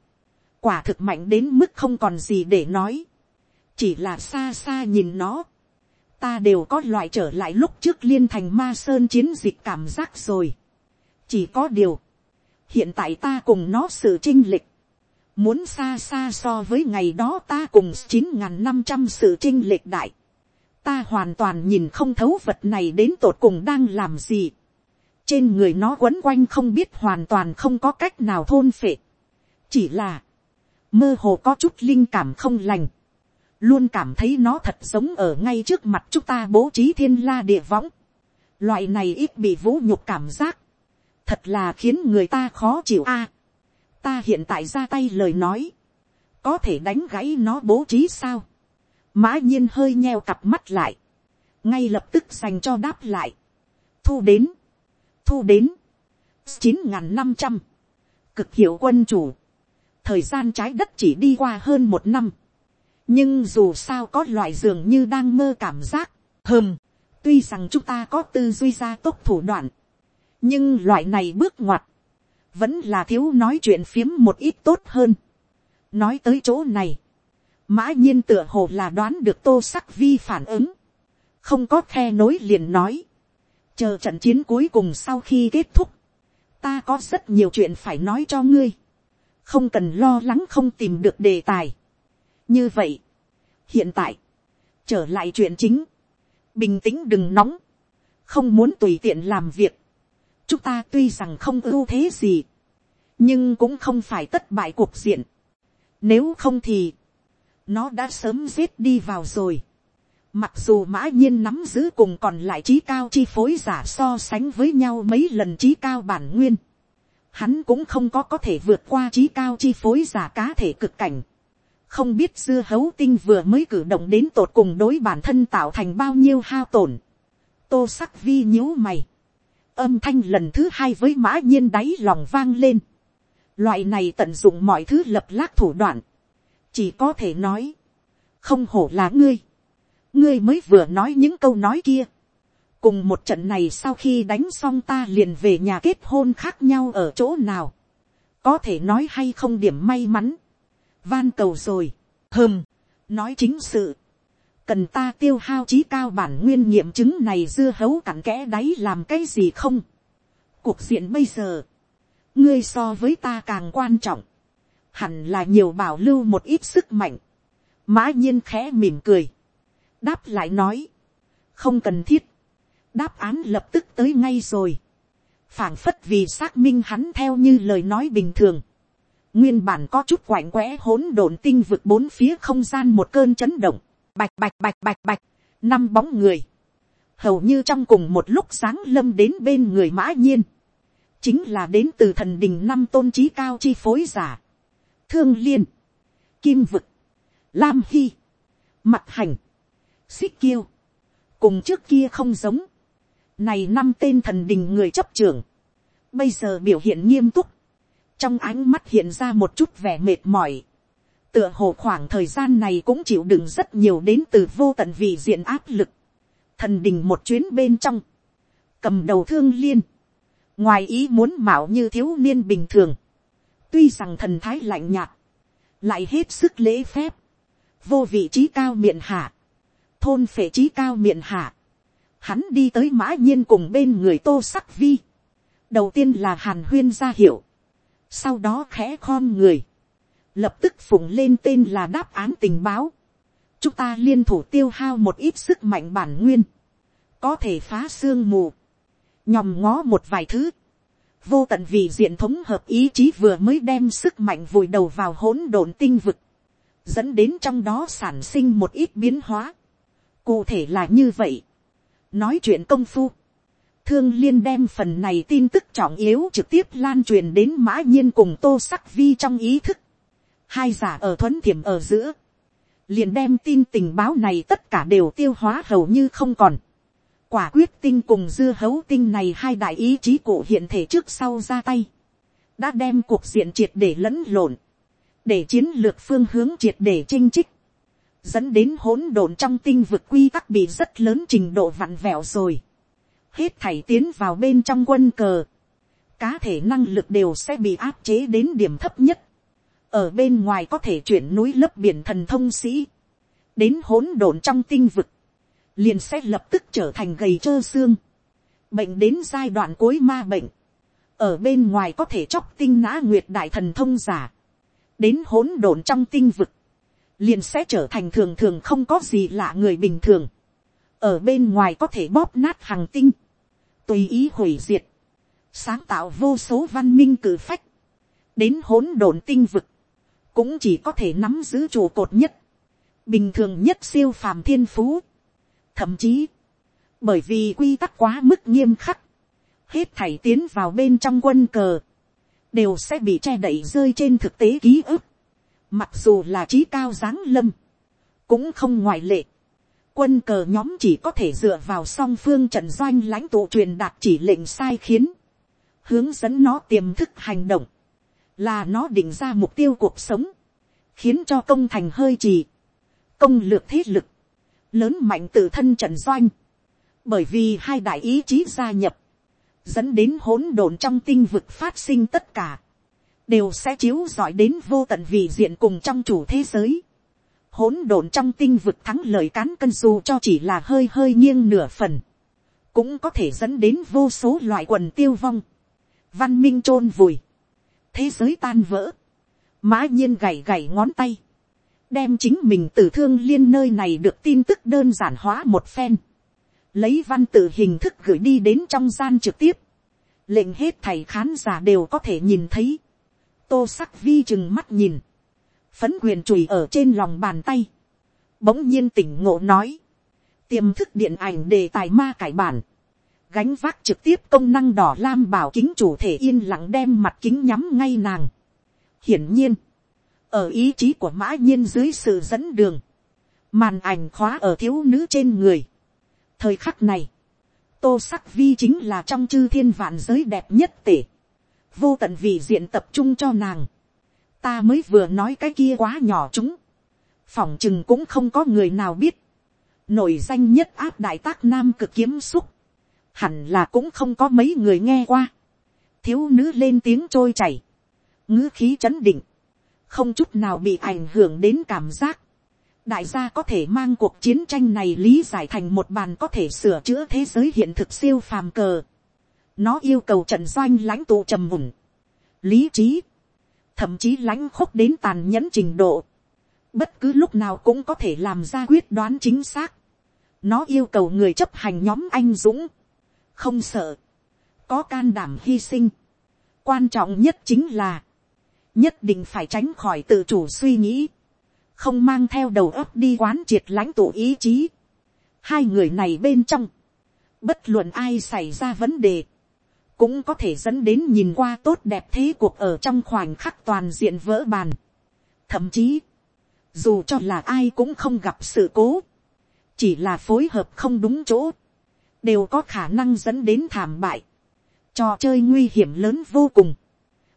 [SPEAKER 1] Quả thực mạnh đến mức không còn gì để nói. Chỉ là xa xa nhìn nó. Ta đều có loại trở lại lúc trước liên thành ma sơn chiến dịch cảm giác rồi. Chỉ có điều. Hiện tại ta cùng nó sự trinh lịch muốn xa xa so với ngày đó ta cùng chín n g h n năm trăm sự chinh lệch đại, ta hoàn toàn nhìn không thấu vật này đến tột cùng đang làm gì. trên người nó quấn quanh không biết hoàn toàn không có cách nào thôn phệ. chỉ là, mơ hồ có chút linh cảm không lành, luôn cảm thấy nó thật giống ở ngay trước mặt chúng ta bố trí thiên la địa võng. loại này ít bị vũ nhục cảm giác, thật là khiến người ta khó chịu a ta hiện tại ra tay lời nói, có thể đánh gãy nó bố trí sao. mã nhiên hơi nheo cặp mắt lại, ngay lập tức dành cho đáp lại. thu đến, thu đến, chín n g h n năm trăm, cực hiệu quân chủ, thời gian trái đất chỉ đi qua hơn một năm, nhưng dù sao có loại dường như đang mơ cảm giác, hơm, tuy rằng chúng ta có tư duy gia tốc thủ đoạn, nhưng loại này bước ngoặt, vẫn là thiếu nói chuyện phiếm một ít tốt hơn. nói tới chỗ này, mã nhiên tựa hồ là đoán được tô sắc vi phản ứng, không có khe nối liền nói, chờ trận chiến cuối cùng sau khi kết thúc, ta có rất nhiều chuyện phải nói cho ngươi, không cần lo lắng không tìm được đề tài. như vậy, hiện tại, trở lại chuyện chính, bình tĩnh đừng nóng, không muốn tùy tiện làm việc, chúng ta tuy rằng không ưu thế gì, nhưng cũng không phải tất bại cuộc diện, nếu không thì, nó đã sớm giết đi vào rồi. Mặc dù mã nhiên nắm giữ cùng còn lại trí cao chi phối giả so sánh với nhau mấy lần trí cao bản nguyên. Hắn cũng không có có thể vượt qua trí cao chi phối giả cá thể cực cảnh. Không biết dưa hấu tinh vừa mới cử động đến tột cùng đối bản thân tạo thành bao nhiêu hao tổn. Tô sắc vi nhíu mày. Âm thanh lần thứ hai với mã nhiên đáy lòng vang lên. Loại này tận dụng mọi thứ lập lác thủ đoạn. Chỉ có thể nói. Không hổ là ngươi ngươi mới vừa nói những câu nói kia. cùng một trận này sau khi đánh xong ta liền về nhà kết hôn khác nhau ở chỗ nào. có thể nói hay không điểm may mắn. van cầu rồi. hừm nói chính sự cần ta tiêu hao trí cao bản nguyên nghiệm chứng này dưa hấu cặn kẽ đáy làm cái gì không. cuộc diện bây giờ, ngươi so với ta càng quan trọng. hẳn là nhiều bảo lưu một ít sức mạnh. mã nhiên khẽ mỉm cười đáp lại nói, không cần thiết, đáp án lập tức tới ngay rồi, phảng phất vì xác minh hắn theo như lời nói bình thường, nguyên bản có chút quạnh quẽ hỗn độn tinh vực bốn phía không gian một cơn chấn động, bạch bạch bạch bạch bạch, năm bóng người, hầu như trong cùng một lúc sáng lâm đến bên người mã nhiên, chính là đến từ thần đình năm tôn trí cao chi phối giả, thương liên, kim vực, lam hy, mặt hành, xích kiêu, cùng trước kia không giống, này năm tên thần đình người chấp trưởng, bây giờ biểu hiện nghiêm túc, trong ánh mắt hiện ra một chút vẻ mệt mỏi, tựa hồ khoảng thời gian này cũng chịu đựng rất nhiều đến từ vô tận vị diện áp lực, thần đình một chuyến bên trong, cầm đầu thương liên, ngoài ý muốn mạo như thiếu niên bình thường, tuy rằng thần thái lạnh nhạt, lại hết sức lễ phép, vô vị trí cao miệng hạ, thôn phệ trí cao miệng hạ. Hắn đi tới mã nhiên cùng bên người tô sắc vi. Đầu tiên là hàn huyên ra hiệu. Sau đó khẽ khom người. Lập tức phụng lên tên là đáp án tình báo. Chúng ta liên thủ tiêu hao một ít sức mạnh bản nguyên. Có thể phá xương mù. Nhòm ngó một vài thứ. Vô tận vì diện thống hợp ý chí vừa mới đem sức mạnh vùi đầu vào hỗn độn tinh vực dẫn đến trong đó sản sinh một ít biến hóa cụ thể là như vậy. nói chuyện công phu, thương liên đem phần này tin tức trọng yếu trực tiếp lan truyền đến mã nhiên cùng tô sắc vi trong ý thức hai giả ở thuấn thiểm ở giữa, liền đem tin tình báo này tất cả đều tiêu hóa hầu như không còn. quả quyết tinh cùng dưa hấu tinh này hai đại ý chí cụ hiện thể trước sau ra tay, đã đem cuộc diện triệt để lẫn lộn, để chiến lược phương hướng triệt để chinh trích dẫn đến hỗn độn trong tinh vực quy tắc bị rất lớn trình độ vặn vẹo rồi. Hết thảy tiến vào bên trong quân cờ. Cá thể năng lực đều sẽ bị áp chế đến điểm thấp nhất. Ở bên ngoài có thể chuyển núi lấp biển thần thông sĩ. Đến hỗn độn trong tinh vực. Liền sẽ lập tức trở thành gầy trơ xương. Bệnh đến giai đoạn cuối ma bệnh. Ở bên ngoài có thể chóc tinh nã nguyệt đại thần thông giả. Đến hỗn độn trong tinh vực liền sẽ trở thành thường thường không có gì lạ người bình thường. ở bên ngoài có thể bóp nát hàng tinh, tùy ý hủy diệt, sáng tạo vô số văn minh cử phách, đến hỗn độn tinh vực, cũng chỉ có thể nắm giữ trụ cột nhất, bình thường nhất siêu phàm thiên phú. thậm chí, bởi vì quy tắc quá mức nghiêm khắc, hết thảy tiến vào bên trong quân cờ, đều sẽ bị che đậy rơi trên thực tế ký ức mặc dù là trí cao giáng lâm, cũng không ngoại lệ. Quân cờ nhóm chỉ có thể dựa vào song phương trận doanh lãnh tụ truyền đạt chỉ lệnh sai khiến, hướng dẫn nó tiềm thức hành động, là nó định ra mục tiêu cuộc sống, khiến cho công thành hơi trì, công lược thế lực, lớn mạnh tự thân trần doanh, bởi vì hai đại ý chí gia nhập, dẫn đến hỗn độn trong tinh vực phát sinh tất cả, đều sẽ chiếu giỏi đến vô tận vị diện cùng trong chủ thế giới. hỗn độn trong tinh vực thắng lợi cán cân dù cho chỉ là hơi hơi nghiêng nửa phần, cũng có thể dẫn đến vô số loại quần tiêu vong. văn minh t r ô n vùi, thế giới tan vỡ, mã nhiên gảy gảy ngón tay, đem chính mình từ thương liên nơi này được tin tức đơn giản hóa một phen, lấy văn tự hình thức gửi đi đến trong gian trực tiếp, lệnh hết thầy khán giả đều có thể nhìn thấy, tô sắc vi chừng mắt nhìn, phấn quyền chùi ở trên lòng bàn tay, bỗng nhiên tỉnh ngộ nói, tiềm thức điện ảnh đề tài ma cải bản, gánh vác trực tiếp công năng đỏ lam bảo kính chủ thể yên lặng đem mặt kính nhắm ngay nàng. hiển nhiên, ở ý chí của mã nhiên dưới sự dẫn đường, màn ảnh khóa ở thiếu nữ trên người. thời khắc này, tô sắc vi chính là trong chư thiên vạn giới đẹp nhất tể, vô tận vì diện tập trung cho nàng. ta mới vừa nói cái kia quá nhỏ chúng, phỏng chừng cũng không có người nào biết, nổi danh nhất áp đại tác nam cực kiếm xúc, hẳn là cũng không có mấy người nghe qua. thiếu nữ lên tiếng trôi chảy, ngữ khí chấn định, không chút nào bị ảnh hưởng đến cảm giác. đại gia có thể mang cuộc chiến tranh này lý giải thành một bàn có thể sửa chữa thế giới hiện thực siêu phàm cờ. nó yêu cầu trận doanh lãnh tụ trầm mùn, lý trí, thậm chí lãnh khúc đến tàn nhẫn trình độ. bất cứ lúc nào cũng có thể làm ra quyết đoán chính xác. nó yêu cầu người chấp hành nhóm anh dũng, không sợ, có can đảm hy sinh. quan trọng nhất chính là, nhất định phải tránh khỏi tự chủ suy nghĩ, không mang theo đầu óc đi quán triệt lãnh tụ ý chí. hai người này bên trong, bất luận ai xảy ra vấn đề, cũng có thể dẫn đến nhìn qua tốt đẹp thế cuộc ở trong khoảnh khắc toàn diện vỡ bàn. thậm chí, dù cho là ai cũng không gặp sự cố, chỉ là phối hợp không đúng chỗ, đều có khả năng dẫn đến thảm bại. Trò chơi nguy hiểm lớn vô cùng.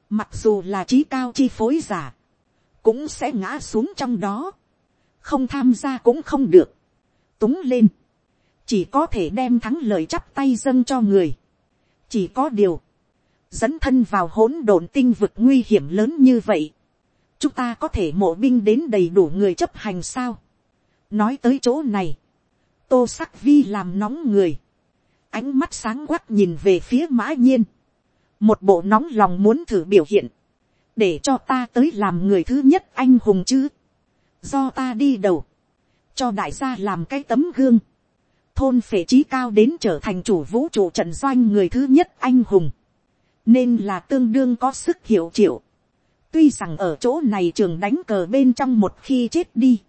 [SPEAKER 1] Mặc dù là trí cao chi phối giả, cũng sẽ ngã xuống trong đó. Không tham gia cũng không được. Túng lên. Chỉ có thể đem thắng lợi chắp tay dâng cho người. Chỉ có điều. Dẫn thân vào hỗn độn tinh vực nguy hiểm lớn như vậy. Chúng ta có thể mộ binh đến đầy đủ người chấp hành sao. Nói tới chỗ này. Tô sắc vi làm nóng người ánh mắt sáng quắc nhìn về phía mã nhiên, một bộ nóng lòng muốn thử biểu hiện, để cho ta tới làm người thứ nhất anh hùng chứ, do ta đi đầu, cho đại gia làm cái tấm gương, thôn phệ trí cao đến trở thành chủ vũ trụ trần doanh người thứ nhất anh hùng, nên là tương đương có sức hiệu triệu. tuy rằng ở chỗ này trường đánh cờ bên trong một khi chết đi,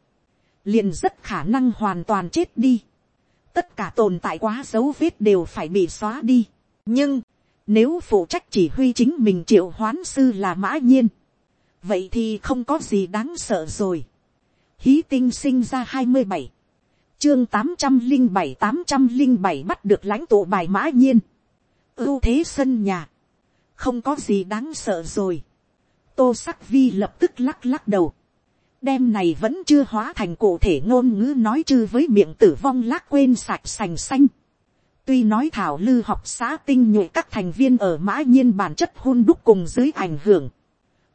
[SPEAKER 1] liền rất khả năng hoàn toàn chết đi tất cả tồn tại quá dấu vết đều phải bị xóa đi. nhưng, nếu phụ trách chỉ huy chính mình triệu hoán sư là mã nhiên, vậy thì không có gì đáng sợ rồi. hí tinh sinh ra hai mươi bảy, chương tám trăm linh bảy tám trăm linh bảy bắt được lãnh tụ bài mã nhiên. ưu thế sân nhà, không có gì đáng sợ rồi. tô sắc vi lập tức lắc lắc đầu đem này vẫn chưa hóa thành cụ thể ngôn ngữ nói chư với miệng tử vong lác quên sạch sành xanh. Tuy nói thảo lư học xã tinh nhuệ các thành viên ở mã nhiên bản chất hôn đúc cùng dưới ảnh hưởng.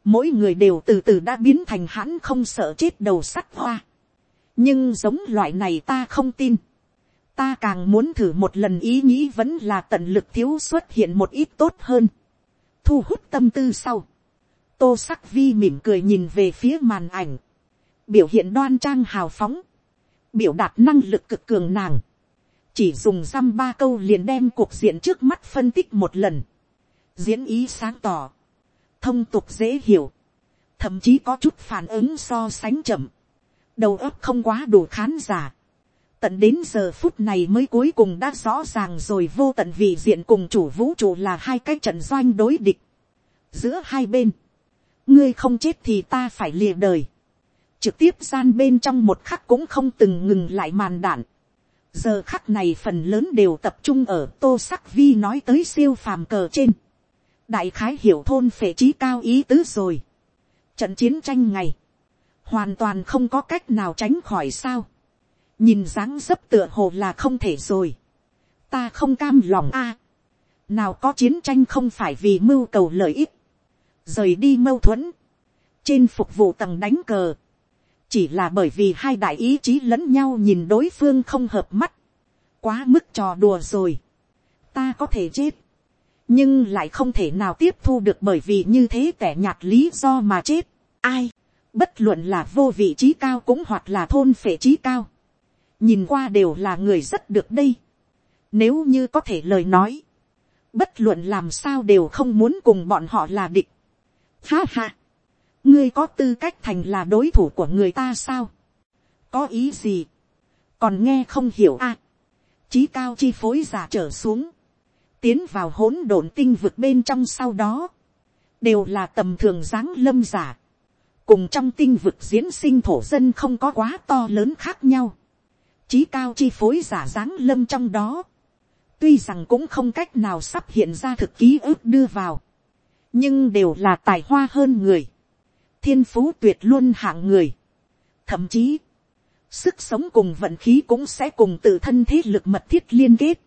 [SPEAKER 1] Mỗi người đều từ từ đã biến thành hãn không sợ chết đầu sắt hoa. Nhưng giống loại này ta không tin. Ta càng muốn thử một lần ý nghĩ vẫn là tận lực thiếu xuất hiện một ít tốt hơn. Thu hút tâm tư sau. Tô sắc vi mỉm cười nhìn về phía màn ảnh biểu hiện đoan trang hào phóng, biểu đạt năng lực cực cường nàng, chỉ dùng dăm ba câu liền đem cuộc diện trước mắt phân tích một lần, diễn ý sáng tỏ, thông tục dễ hiểu, thậm chí có chút phản ứng so sánh chậm, đầu óc không quá đủ khán giả, tận đến giờ phút này mới cuối cùng đã rõ ràng rồi vô tận vị diện cùng chủ vũ trụ là hai cái trận doanh đối địch, giữa hai bên, ngươi không chết thì ta phải lìa đời, trực tiếp gian bên trong một khắc cũng không từng ngừng lại màn đạn. giờ khắc này phần lớn đều tập trung ở tô sắc vi nói tới siêu phàm cờ trên. đại khái hiểu thôn phệ trí cao ý tứ rồi. trận chiến tranh ngày, hoàn toàn không có cách nào tránh khỏi sao. nhìn dáng dấp tựa hồ là không thể rồi. ta không cam lòng a. nào có chiến tranh không phải vì mưu cầu lợi ích. rời đi mâu thuẫn. trên phục vụ tầng đánh cờ chỉ là bởi vì hai đại ý chí lẫn nhau nhìn đối phương không hợp mắt, quá mức trò đùa rồi, ta có thể chết, nhưng lại không thể nào tiếp thu được bởi vì như thế tẻ nhạt lý do mà chết. ai, bất luận là vô vị trí cao cũng hoặc là thôn phệ trí cao, nhìn qua đều là người rất được đây. nếu như có thể lời nói, bất luận làm sao đều không muốn cùng bọn họ là địch. Ha ha, ngươi có tư cách thành là đối thủ của người ta sao, có ý gì, còn nghe không hiểu à, trí cao chi phối giả trở xuống, tiến vào hỗn độn tinh vực bên trong sau đó, đều là tầm thường dáng lâm giả, cùng trong tinh vực diễn sinh thổ dân không có quá to lớn khác nhau, trí cao chi phối giả dáng lâm trong đó, tuy rằng cũng không cách nào sắp hiện ra thực ký ức đưa vào, nhưng đều là tài hoa hơn người, thiên phú tuyệt luôn hạng người, thậm chí, sức sống cùng vận khí cũng sẽ cùng tự thân thế lực mật thiết liên kết,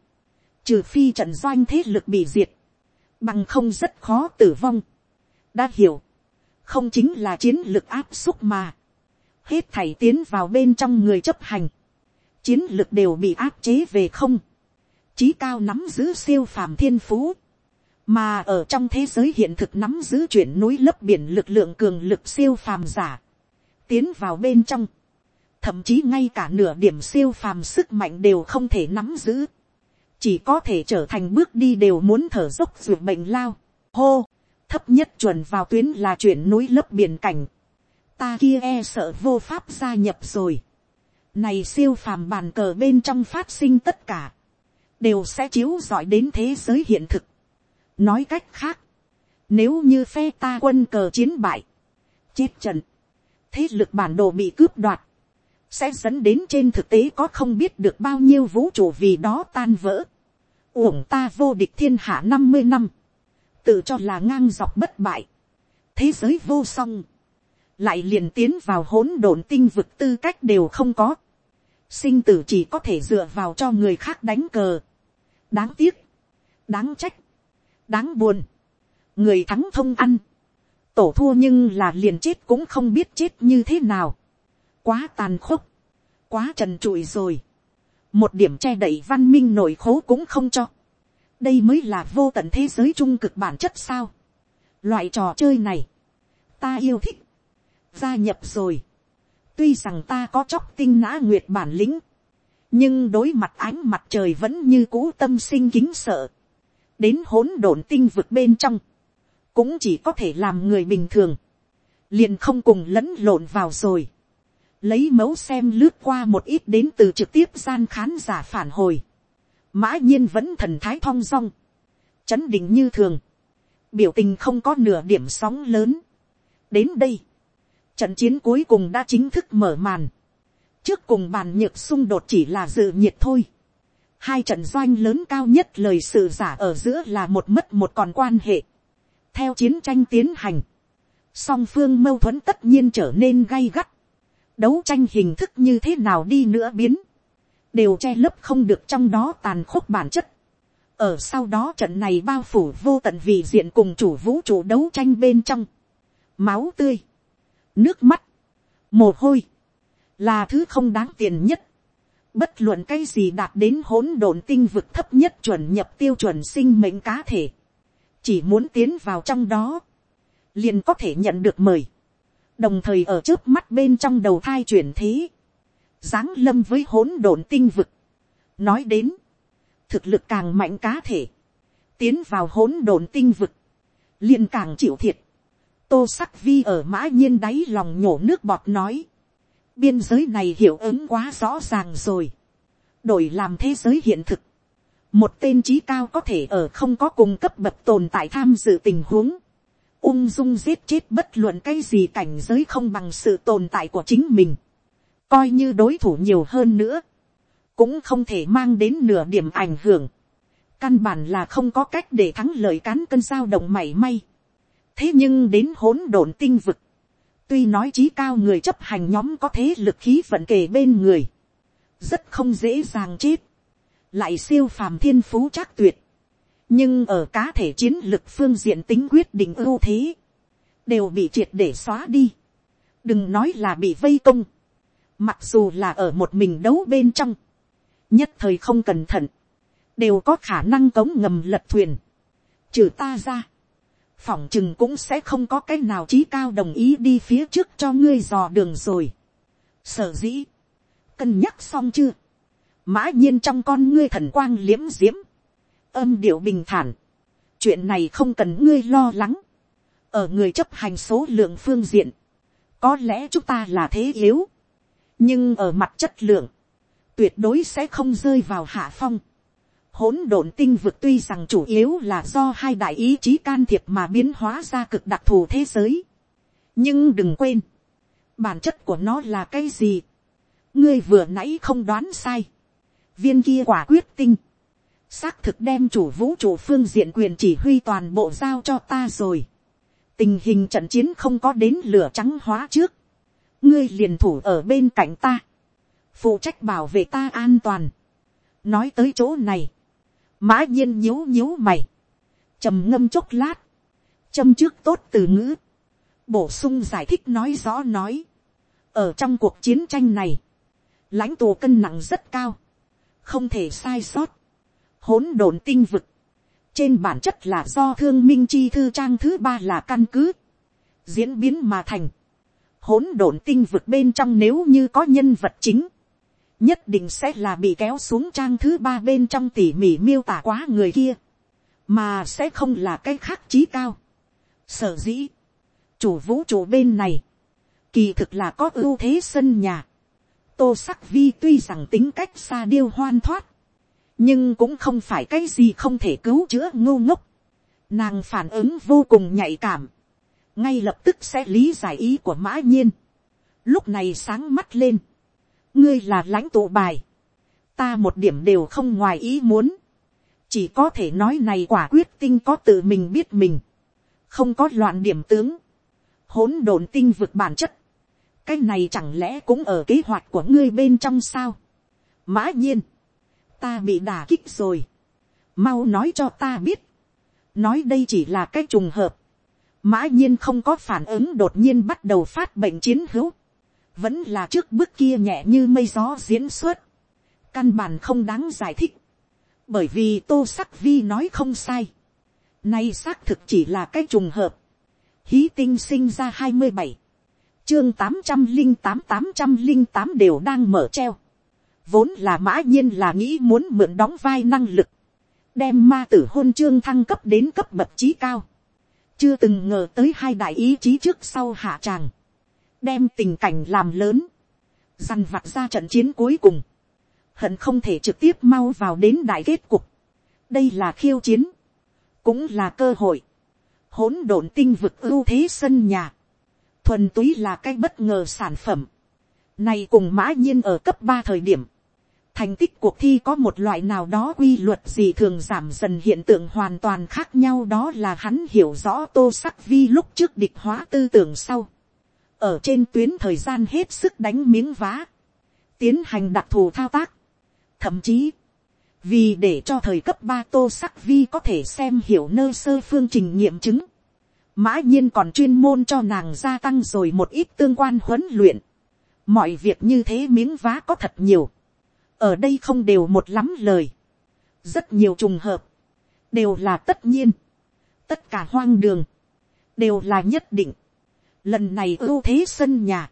[SPEAKER 1] trừ phi trận doanh thế lực bị diệt, bằng không rất khó tử vong. đã hiểu, không chính là chiến lược áp xúc mà, hết thảy tiến vào bên trong người chấp hành, chiến lược đều bị áp chế về không, trí cao nắm giữ siêu phàm thiên phú, mà ở trong thế giới hiện thực nắm giữ chuyển núi lấp biển lực lượng cường lực siêu phàm giả, tiến vào bên trong, thậm chí ngay cả nửa điểm siêu phàm sức mạnh đều không thể nắm giữ, chỉ có thể trở thành bước đi đều muốn thở dốc ruột bệnh lao, hô, thấp nhất chuẩn vào tuyến là chuyển núi lấp biển cảnh, ta kia e sợ vô pháp gia nhập rồi, này siêu phàm bàn cờ bên trong phát sinh tất cả, đều sẽ chiếu dọi đến thế giới hiện thực nói cách khác, nếu như phe ta quân cờ chiến bại, chết trận, thế lực bản đồ bị cướp đoạt, sẽ dẫn đến trên thực tế có không biết được bao nhiêu vũ trụ vì đó tan vỡ. uổng ta vô địch thiên hạ năm mươi năm, tự cho là ngang dọc bất bại, thế giới vô song, lại liền tiến vào hỗn độn tinh vực tư cách đều không có, sinh tử chỉ có thể dựa vào cho người khác đánh cờ, đáng tiếc, đáng trách, đáng buồn, người thắng thông ăn, tổ thua nhưng là liền chết cũng không biết chết như thế nào, quá tàn khốc, quá trần trụi rồi, một điểm che đậy văn minh nổi khố cũng không cho, đây mới là vô tận thế giới trung cực bản chất sao, loại trò chơi này, ta yêu thích, gia nhập rồi, tuy rằng ta có chóc tinh nã nguyệt bản lĩnh, nhưng đối mặt ánh mặt trời vẫn như cũ tâm sinh kính sợ, đến hỗn độn tinh vực bên trong, cũng chỉ có thể làm người bình thường, liền không cùng lẫn lộn vào rồi, lấy mẫu xem lướt qua một ít đến từ trực tiếp gian khán giả phản hồi, mã nhiên vẫn thần thái thong dong, chấn định như thường, biểu tình không có nửa điểm sóng lớn. đến đây, trận chiến cuối cùng đã chính thức mở màn, trước cùng bàn nhược xung đột chỉ là dự nhiệt thôi, hai trận doanh lớn cao nhất lời sự giả ở giữa là một mất một còn quan hệ, theo chiến tranh tiến hành, song phương mâu thuẫn tất nhiên trở nên gay gắt, đấu tranh hình thức như thế nào đi nữa biến, đều che lấp không được trong đó tàn khốc bản chất. ở sau đó trận này bao phủ vô tận vị diện cùng chủ vũ trụ đấu tranh bên trong, máu tươi, nước mắt, mồ hôi, là thứ không đáng tiền nhất bất luận cái gì đạt đến hỗn độn tinh vực thấp nhất chuẩn nhập tiêu chuẩn sinh mệnh cá thể, chỉ muốn tiến vào trong đó, liền có thể nhận được mời. Đồng thời ở trước mắt bên trong đầu thai chuyển thế, giáng lâm với hỗn độn tinh vực. nói đến, thực lực càng mạnh cá thể, tiến vào hỗn độn tinh vực, liền càng chịu thiệt. tô sắc vi ở mã nhiên đáy lòng nhổ nước bọt nói, biên giới này hiệu ứng quá rõ ràng rồi, đổi làm thế giới hiện thực, một tên trí cao có thể ở không có cùng cấp bậc tồn tại tham dự tình huống, ung dung giết chết bất luận cái gì cảnh giới không bằng sự tồn tại của chính mình, coi như đối thủ nhiều hơn nữa, cũng không thể mang đến nửa điểm ảnh hưởng, căn bản là không có cách để thắng lợi cán cân sao động mảy may. thế nhưng đến hỗn độn tinh vực, tuy nói trí cao người chấp hành nhóm có thế lực khí vận kề bên người, rất không dễ dàng chết, lại siêu phàm thiên phú chắc tuyệt, nhưng ở cá thể chiến lực phương diện tính quyết định ưu thế, đều bị triệt để xóa đi. đừng nói là bị vây công, mặc dù là ở một mình đấu bên trong, nhất thời không cẩn thận, đều có khả năng cống ngầm lật thuyền, trừ ta ra, phỏng chừng cũng sẽ không có cái nào trí cao đồng ý đi phía trước cho ngươi dò đường rồi. sở dĩ, cân nhắc xong chưa, mã nhiên trong con ngươi thần quang liếm diễm, âm điệu bình thản, chuyện này không cần ngươi lo lắng, ở người chấp hành số lượng phương diện, có lẽ chúng ta là thế yếu, nhưng ở mặt chất lượng, tuyệt đối sẽ không rơi vào hạ phong hỗn độn tinh vực tuy rằng chủ yếu là do hai đại ý chí can thiệp mà biến hóa ra cực đặc thù thế giới. nhưng đừng quên, bản chất của nó là cái gì. ngươi vừa nãy không đoán sai. viên kia quả quyết tinh, xác thực đem chủ vũ trụ phương diện quyền chỉ huy toàn bộ giao cho ta rồi. tình hình trận chiến không có đến lửa trắng hóa trước. ngươi liền thủ ở bên cạnh ta phụ trách bảo vệ ta an toàn. nói tới chỗ này, mã nhiên nhíu nhíu mày, trầm ngâm chốc lát, châm trước tốt từ ngữ, bổ sung giải thích nói rõ nói, ở trong cuộc chiến tranh này, lãnh tù cân nặng rất cao, không thể sai sót, hỗn độn tinh vực, trên bản chất là do thương minh chi thư trang thứ ba là căn cứ, diễn biến mà thành, hỗn độn tinh vực bên trong nếu như có nhân vật chính, nhất định sẽ là bị kéo xuống trang thứ ba bên trong tỉ mỉ miêu tả quá người kia, mà sẽ không là cái khác trí cao. Sở dĩ, chủ vũ trụ bên này, kỳ thực là có ưu thế sân nhà. Tô sắc vi tuy rằng tính cách xa điêu hoan thoát, nhưng cũng không phải cái gì không thể cứu chữa ngô ngốc. Nàng phản ứng vô cùng nhạy cảm, ngay lập tức sẽ lý giải ý của mã nhiên. Lúc này sáng mắt lên, ngươi là lãnh tụ bài, ta một điểm đều không ngoài ý muốn, chỉ có thể nói này quả quyết tinh có tự mình biết mình, không có loạn điểm tướng, hỗn độn tinh vực bản chất, cái này chẳng lẽ cũng ở kế hoạch của ngươi bên trong sao, mã nhiên, ta bị đả kích rồi, mau nói cho ta biết, nói đây chỉ là cái trùng hợp, mã nhiên không có phản ứng đột nhiên bắt đầu phát bệnh chiến hữu, vẫn là trước bước kia nhẹ như mây gió diễn xuất, căn bản không đáng giải thích, bởi vì tô sắc vi nói không sai, nay xác thực chỉ là cái trùng hợp, hí tinh sinh ra hai mươi bảy, chương tám trăm linh tám tám trăm linh tám đều đang mở treo, vốn là mã nhiên là nghĩ muốn mượn đóng vai năng lực, đem ma tử hôn chương thăng cấp đến cấp bậc trí cao, chưa từng ngờ tới hai đại ý chí trước sau hạ tràng, đem tình cảnh làm lớn, dằn vặt ra trận chiến cuối cùng, hận không thể trực tiếp mau vào đến đại kết cục. đây là khiêu chiến, cũng là cơ hội, hỗn độn tinh vực ưu thế sân nhà, thuần túy là cái bất ngờ sản phẩm, này cùng mã nhiên ở cấp ba thời điểm, thành tích cuộc thi có một loại nào đó quy luật gì thường giảm dần hiện tượng hoàn toàn khác nhau đó là hắn hiểu rõ tô sắc vi lúc trước địch hóa tư tưởng sau ở trên tuyến thời gian hết sức đánh miếng vá, tiến hành đặc thù thao tác, thậm chí, vì để cho thời cấp ba tô sắc vi có thể xem hiểu nơ sơ phương trình nghiệm chứng, mã nhiên còn chuyên môn cho nàng gia tăng rồi một ít tương quan huấn luyện, mọi việc như thế miếng vá có thật nhiều, ở đây không đều một lắm lời, rất nhiều trùng hợp, đều là tất nhiên, tất cả hoang đường, đều là nhất định, lần này ưu thế sân nhà,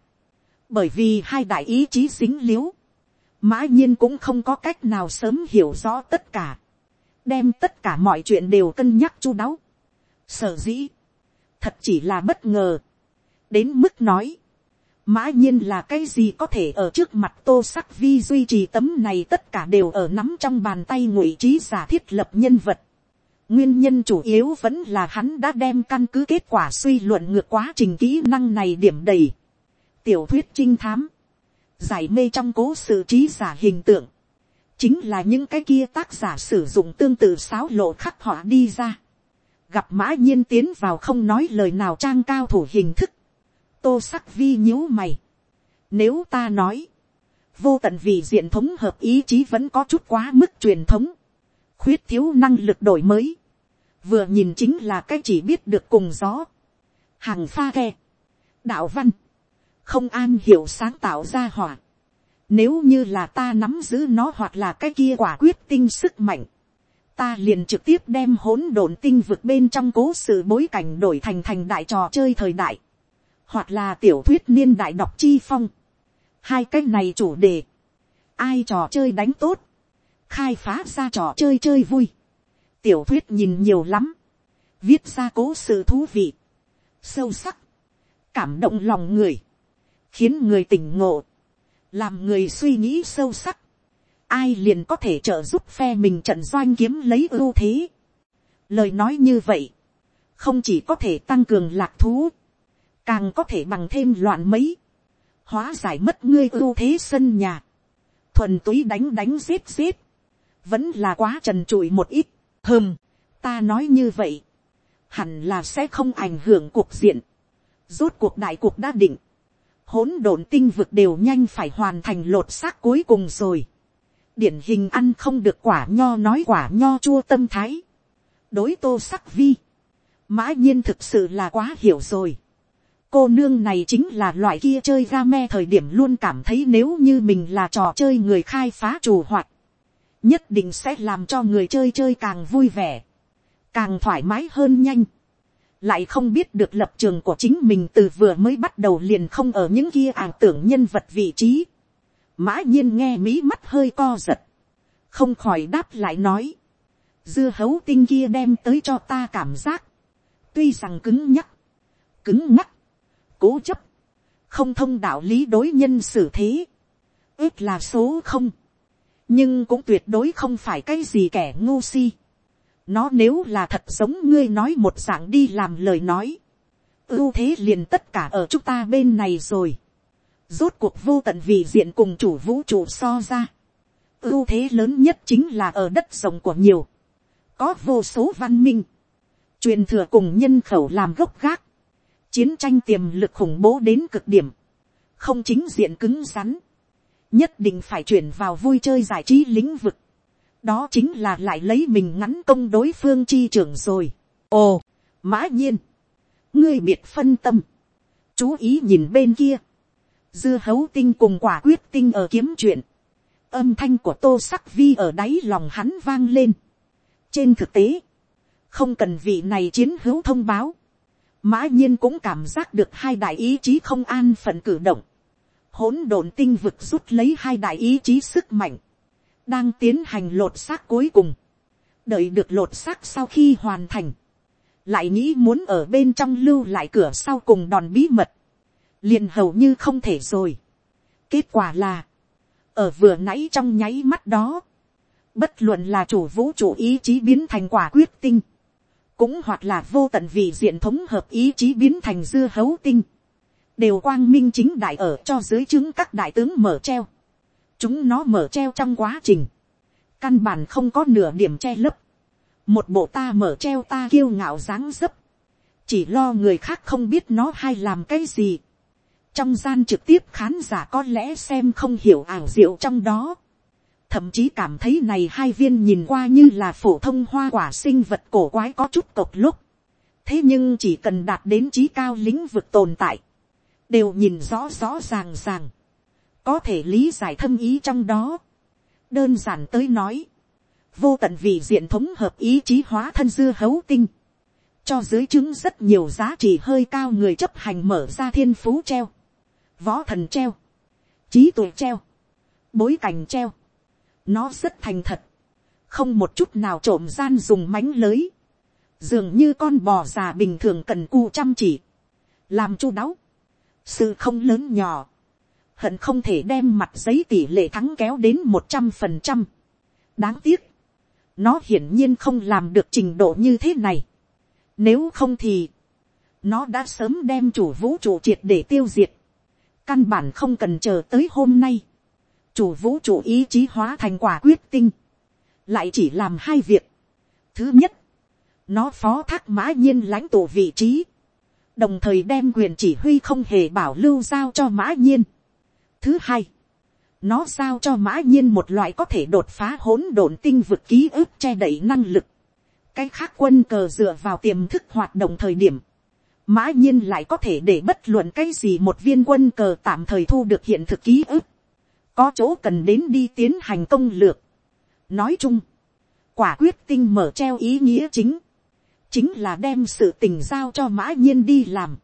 [SPEAKER 1] bởi vì hai đại ý chí dính l i ễ u mã nhiên cũng không có cách nào sớm hiểu rõ tất cả, đem tất cả mọi chuyện đều cân nhắc chu đáo. Sở dĩ, thật chỉ là bất ngờ, đến mức nói, mã nhiên là cái gì có thể ở trước mặt tô sắc vi duy trì tấm này tất cả đều ở nắm trong bàn tay ngụy trí giả thiết lập nhân vật. Nguyên nhân chủ yếu vẫn là hắn đã đem căn cứ kết quả suy luận ngược quá trình kỹ năng này điểm đầy. Tiểu thuyết trinh thám. Giải mê trong cố sự trí giả hình tượng. Chính là những cái kia tác giả sử dụng tương tự sáo lộ khắc họa đi ra. Gặp mã nhiên tiến vào không nói lời nào trang cao thủ hình thức. Tô sắc vi nhíu mày. Nếu ta nói. Vô tận vì diện thống hợp ý chí vẫn có chút quá mức truyền thống khuyết thiếu năng lực đổi mới, vừa nhìn chính là cái chỉ biết được cùng gió, hàng pha ghe, đạo văn, không an hiểu sáng tạo ra hỏa, nếu như là ta nắm giữ nó hoặc là cái kia quả quyết tinh sức mạnh, ta liền trực tiếp đem hỗn độn tinh vực bên trong cố sự bối cảnh đổi thành thành đại trò chơi thời đại, hoặc là tiểu thuyết niên đại đọc chi phong. hai cái này chủ đề, ai trò chơi đánh tốt, khai phá ra trò chơi chơi vui, tiểu thuyết nhìn nhiều lắm, viết ra cố sự thú vị, sâu sắc, cảm động lòng người, khiến người tỉnh ngộ, làm người suy nghĩ sâu sắc, ai liền có thể trợ giúp phe mình trận doanh kiếm lấy ưu thế. Lời nói như vậy, không chỉ có thể tăng cường lạc thú, càng có thể bằng thêm loạn mấy, hóa giải mất ngươi ưu thế sân nhà, thuần túy đánh đánh giết giết, vẫn là quá trần trụi một ít, hơm, ta nói như vậy, hẳn là sẽ không ảnh hưởng cuộc diện, rốt cuộc đại cuộc đã định, hỗn độn tinh vực đều nhanh phải hoàn thành lột xác cuối cùng rồi, điển hình ăn không được quả nho nói quả nho chua tâm thái, đối tô sắc vi, mã nhiên thực sự là quá hiểu rồi, cô nương này chính là loại kia chơi ga me thời điểm luôn cảm thấy nếu như mình là trò chơi người khai phá chủ hoạt, nhất định sẽ làm cho người chơi chơi càng vui vẻ, càng thoải mái hơn nhanh, lại không biết được lập trường của chính mình từ vừa mới bắt đầu liền không ở những kia ảo tưởng nhân vật vị trí. mã nhiên nghe mí mắt hơi co giật, không khỏi đáp lại nói, dưa hấu tinh kia đem tới cho ta cảm giác, tuy rằng cứng nhắc, cứng ngắc, cố chấp, không thông đạo lý đối nhân xử thế, ước là số không, nhưng cũng tuyệt đối không phải cái gì kẻ ngu si. nó nếu là thật giống ngươi nói một dạng đi làm lời nói, ưu thế liền tất cả ở chúng ta bên này rồi. rốt cuộc vô tận vì diện cùng chủ vũ trụ so ra. ưu thế lớn nhất chính là ở đất rộng của nhiều. có vô số văn minh. truyền thừa cùng nhân khẩu làm gốc gác chiến tranh tiềm lực khủng bố đến cực điểm, không chính diện cứng rắn, nhất định phải chuyển vào vui chơi giải trí lĩnh vực, đó chính là lại lấy mình ngắn công đối phương chi trưởng rồi. ồ, mã nhiên, ngươi biệt phân tâm, chú ý nhìn bên kia, dưa hấu tinh cùng quả quyết tinh ở kiếm chuyện, âm thanh của tô sắc vi ở đáy lòng hắn vang lên. trên thực tế, không cần vị này chiến hữu thông báo, mã nhiên cũng cảm giác được hai đại ý chí không an phận cử động, hỗn độn tinh vực rút lấy hai đại ý chí sức mạnh, đang tiến hành lột xác cuối cùng, đợi được lột xác sau khi hoàn thành, lại nghĩ muốn ở bên trong lưu lại cửa sau cùng đòn bí mật, liền hầu như không thể rồi. kết quả là, ở vừa nãy trong nháy mắt đó, bất luận là chủ vũ trụ ý chí biến thành quả quyết tinh, cũng hoặc là vô tận vì diện thống hợp ý chí biến thành dưa hấu tinh, đều quang minh chính đại ở cho dưới chứng các đại tướng mở treo. chúng nó mở treo trong quá trình, căn bản không có nửa điểm che lấp, một bộ ta mở treo ta kiêu ngạo dáng dấp, chỉ lo người khác không biết nó hay làm cái gì. trong gian trực tiếp khán giả có lẽ xem không hiểu ảo diệu trong đó, thậm chí cảm thấy này hai viên nhìn qua như là phổ thông hoa quả sinh vật cổ quái có chút cộc lúc. thế nhưng chỉ cần đạt đến trí cao lĩnh vực tồn tại, đều nhìn rõ rõ ràng ràng, có thể lý giải thâm ý trong đó. đơn giản tới nói, vô tận vì diện thống hợp ý chí hóa thân dưa hấu tinh, cho dưới chứng rất nhiều giá trị hơi cao người chấp hành mở ra thiên phú treo, võ thần treo, trí tuệ treo, bối cảnh treo, nó rất thành thật. Không một chút nào trộm gian dùng mánh lới. Dường như con bò già bình thường cần cu chăm chỉ. Làm chu đáo. Sự không lớn nhỏ. Hận không thể đem mặt giấy tỷ lệ thắng kéo đến một trăm phần trăm. Đáng tiếc. Nó hiển nhiên không làm được trình độ như thế này. Nếu không thì. Nó đã sớm đem chủ vũ trụ triệt để tiêu diệt. Căn bản không cần chờ tới hôm nay chủ vũ trụ ý chí hóa thành quả quyết tinh, lại chỉ làm hai việc. Thứ nhất, nó phó thác mã nhiên lãnh tụ vị trí, đồng thời đem quyền chỉ huy không hề bảo lưu giao cho mã nhiên. Thứ hai, nó giao cho mã nhiên một loại có thể đột phá hỗn độn tinh vực ký ức che đậy năng lực. cái khác quân cờ dựa vào tiềm thức hoạt động thời điểm, mã nhiên lại có thể để bất luận cái gì một viên quân cờ tạm thời thu được hiện thực ký ức có chỗ cần đến đi tiến hành công lược. nói chung, quả quyết tinh mở treo ý nghĩa chính, chính là đem sự tình giao cho mã nhiên đi làm,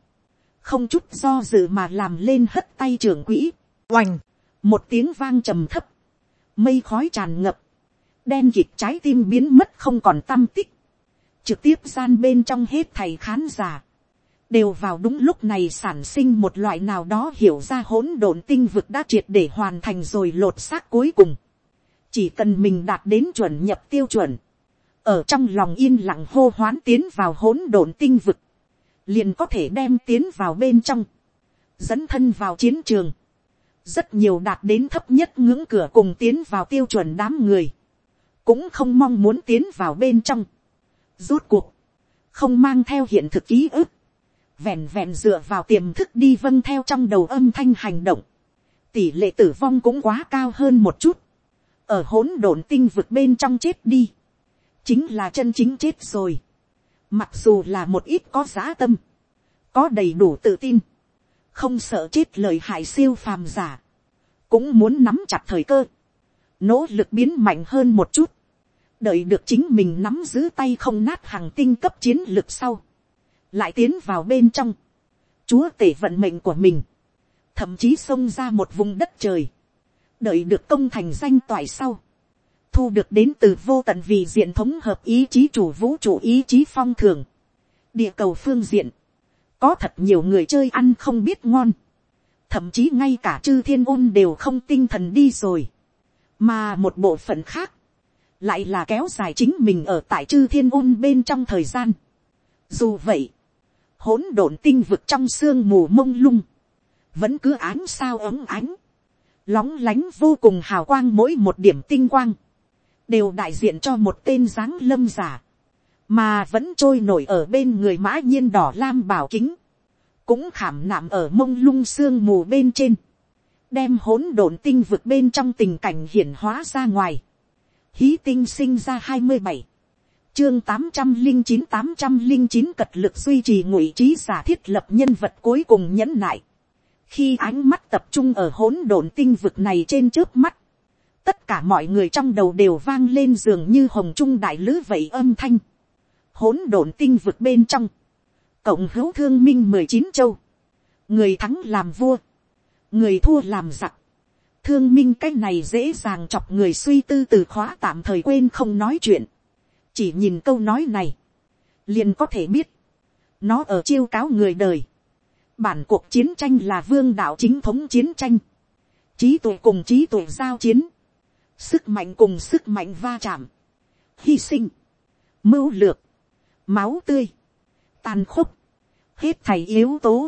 [SPEAKER 1] không chút do dự mà làm lên hất tay trưởng quỹ, oành, một tiếng vang trầm thấp, mây khói tràn ngập, đen kịt trái tim biến mất không còn tâm tích, trực tiếp gian bên trong hết thầy khán giả, đều vào đúng lúc này sản sinh một loại nào đó hiểu ra hỗn độn tinh vực đã triệt để hoàn thành rồi lột xác cuối cùng. chỉ cần mình đạt đến chuẩn nhập tiêu chuẩn, ở trong lòng yên lặng hô hoán tiến vào hỗn độn tinh vực, liền có thể đem tiến vào bên trong, dẫn thân vào chiến trường, rất nhiều đạt đến thấp nhất ngưỡng cửa cùng tiến vào tiêu chuẩn đám người, cũng không mong muốn tiến vào bên trong, rút cuộc, không mang theo hiện thực ký ức, vẹn vẹn dựa vào tiềm thức đi vâng theo trong đầu âm thanh hành động, tỷ lệ tử vong cũng quá cao hơn một chút, ở hỗn độn tinh vực bên trong chết đi, chính là chân chính chết rồi, mặc dù là một ít có giá tâm, có đầy đủ tự tin, không sợ chết lời hại siêu phàm giả, cũng muốn nắm chặt thời cơ, nỗ lực biến mạnh hơn một chút, đợi được chính mình nắm giữ tay không nát hàng tinh cấp chiến lược sau, lại tiến vào bên trong, chúa tể vận mệnh của mình, thậm chí xông ra một vùng đất trời, đợi được công thành danh toại sau, thu được đến từ vô tận vì diện thống hợp ý chí chủ vũ trụ ý chí phong thường, địa cầu phương diện, có thật nhiều người chơi ăn không biết ngon, thậm chí ngay cả chư thiên ôn đều không tinh thần đi rồi, mà một bộ phận khác, lại là kéo dài chính mình ở tại chư thiên ôn bên trong thời gian. Dù vậy, hỗn độn tinh vực trong sương mù mông lung, vẫn cứ ánh sao ấm ánh, lóng lánh vô cùng hào quang mỗi một điểm tinh quang, đều đại diện cho một tên dáng lâm giả, mà vẫn trôi nổi ở bên người mã nhiên đỏ lam bảo kính, cũng khảm nạm ở mông lung sương mù bên trên, đem hỗn độn tinh vực bên trong tình cảnh hiển hóa ra ngoài, hí tinh sinh ra hai mươi bảy, chương tám trăm linh chín tám trăm linh chín cật lực duy trì ngụy trí giả thiết lập nhân vật cuối cùng nhẫn nại. khi ánh mắt tập trung ở hỗn độn tinh vực này trên trước mắt, tất cả mọi người trong đầu đều vang lên giường như hồng trung đại lứ vậy âm thanh. hỗn độn tinh vực bên trong, cộng hữu thương minh mười chín châu, người thắng làm vua, người thua làm giặc, thương minh cái này dễ dàng chọc người suy tư từ khóa tạm thời quên không nói chuyện, chỉ nhìn câu nói này, liền có thể biết, nó ở chiêu cáo người đời, bản cuộc chiến tranh là vương đạo chính thống chiến tranh, trí tuệ cùng trí tuệ giao chiến, sức mạnh cùng sức mạnh va chạm, hy sinh, mưu lược, máu tươi, tàn khốc, hết thầy yếu tố,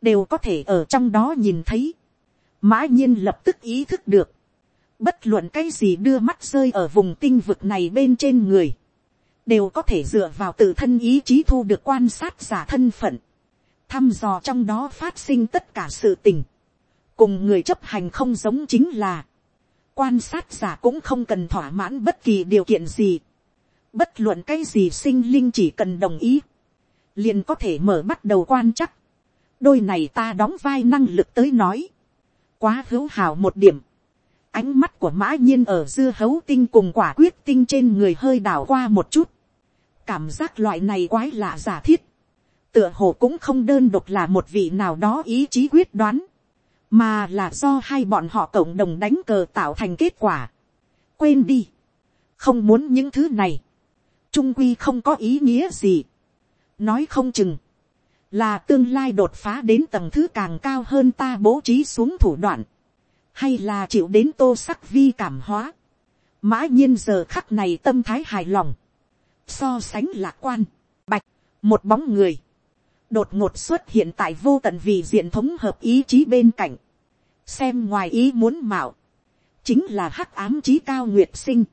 [SPEAKER 1] đều có thể ở trong đó nhìn thấy. Mã nhiên lập tức ý thức được, bất luận cái gì đưa mắt rơi ở vùng tinh vực này bên trên người, đều có thể dựa vào tự thân ý chí thu được quan sát giả thân phận, thăm dò trong đó phát sinh tất cả sự tình, cùng người chấp hành không giống chính là, quan sát giả cũng không cần thỏa mãn bất kỳ điều kiện gì, bất luận cái gì sinh linh chỉ cần đồng ý, liền có thể mở bắt đầu quan chắc, đôi này ta đóng vai năng lực tới nói, quá hữu hảo một điểm, ánh mắt của mã nhiên ở dưa hấu tinh cùng quả quyết tinh trên người hơi đảo qua một chút, cảm giác loại này quái lạ giả thiết, tựa hồ cũng không đơn độc là một vị nào đó ý chí quyết đoán, mà là do hai bọn họ cộng đồng đánh cờ tạo thành kết quả. quên đi, không muốn những thứ này, trung quy không có ý nghĩa gì, nói không chừng, là tương lai đột phá đến tầng thứ càng cao hơn ta bố trí xuống thủ đoạn, hay là chịu đến tô sắc vi cảm hóa. mã nhiên giờ khắc này tâm thái hài lòng, so sánh lạc quan, bạch, một bóng người, đột ngột xuất hiện tại vô tận vì diện thống hợp ý chí bên cạnh, xem ngoài ý muốn mạo, chính là hắc ám chí cao nguyệt sinh,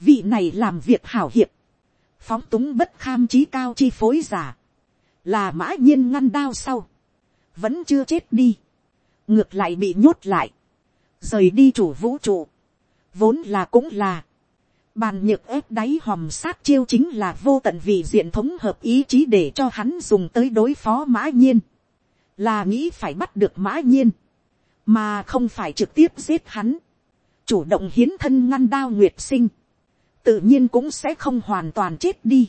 [SPEAKER 1] vị này làm việc hảo hiệp, phóng túng bất kham chí cao chi phối giả, là mã nhiên ngăn đao sau, vẫn chưa chết đi, ngược lại bị nhốt lại, rời đi chủ vũ trụ, vốn là cũng là, bàn nhược ép đáy hòm sát chiêu chính là vô tận vì diện thống hợp ý chí để cho hắn dùng tới đối phó mã nhiên, là nghĩ phải bắt được mã nhiên, mà không phải trực tiếp giết hắn, chủ động hiến thân ngăn đao nguyệt sinh, tự nhiên cũng sẽ không hoàn toàn chết đi,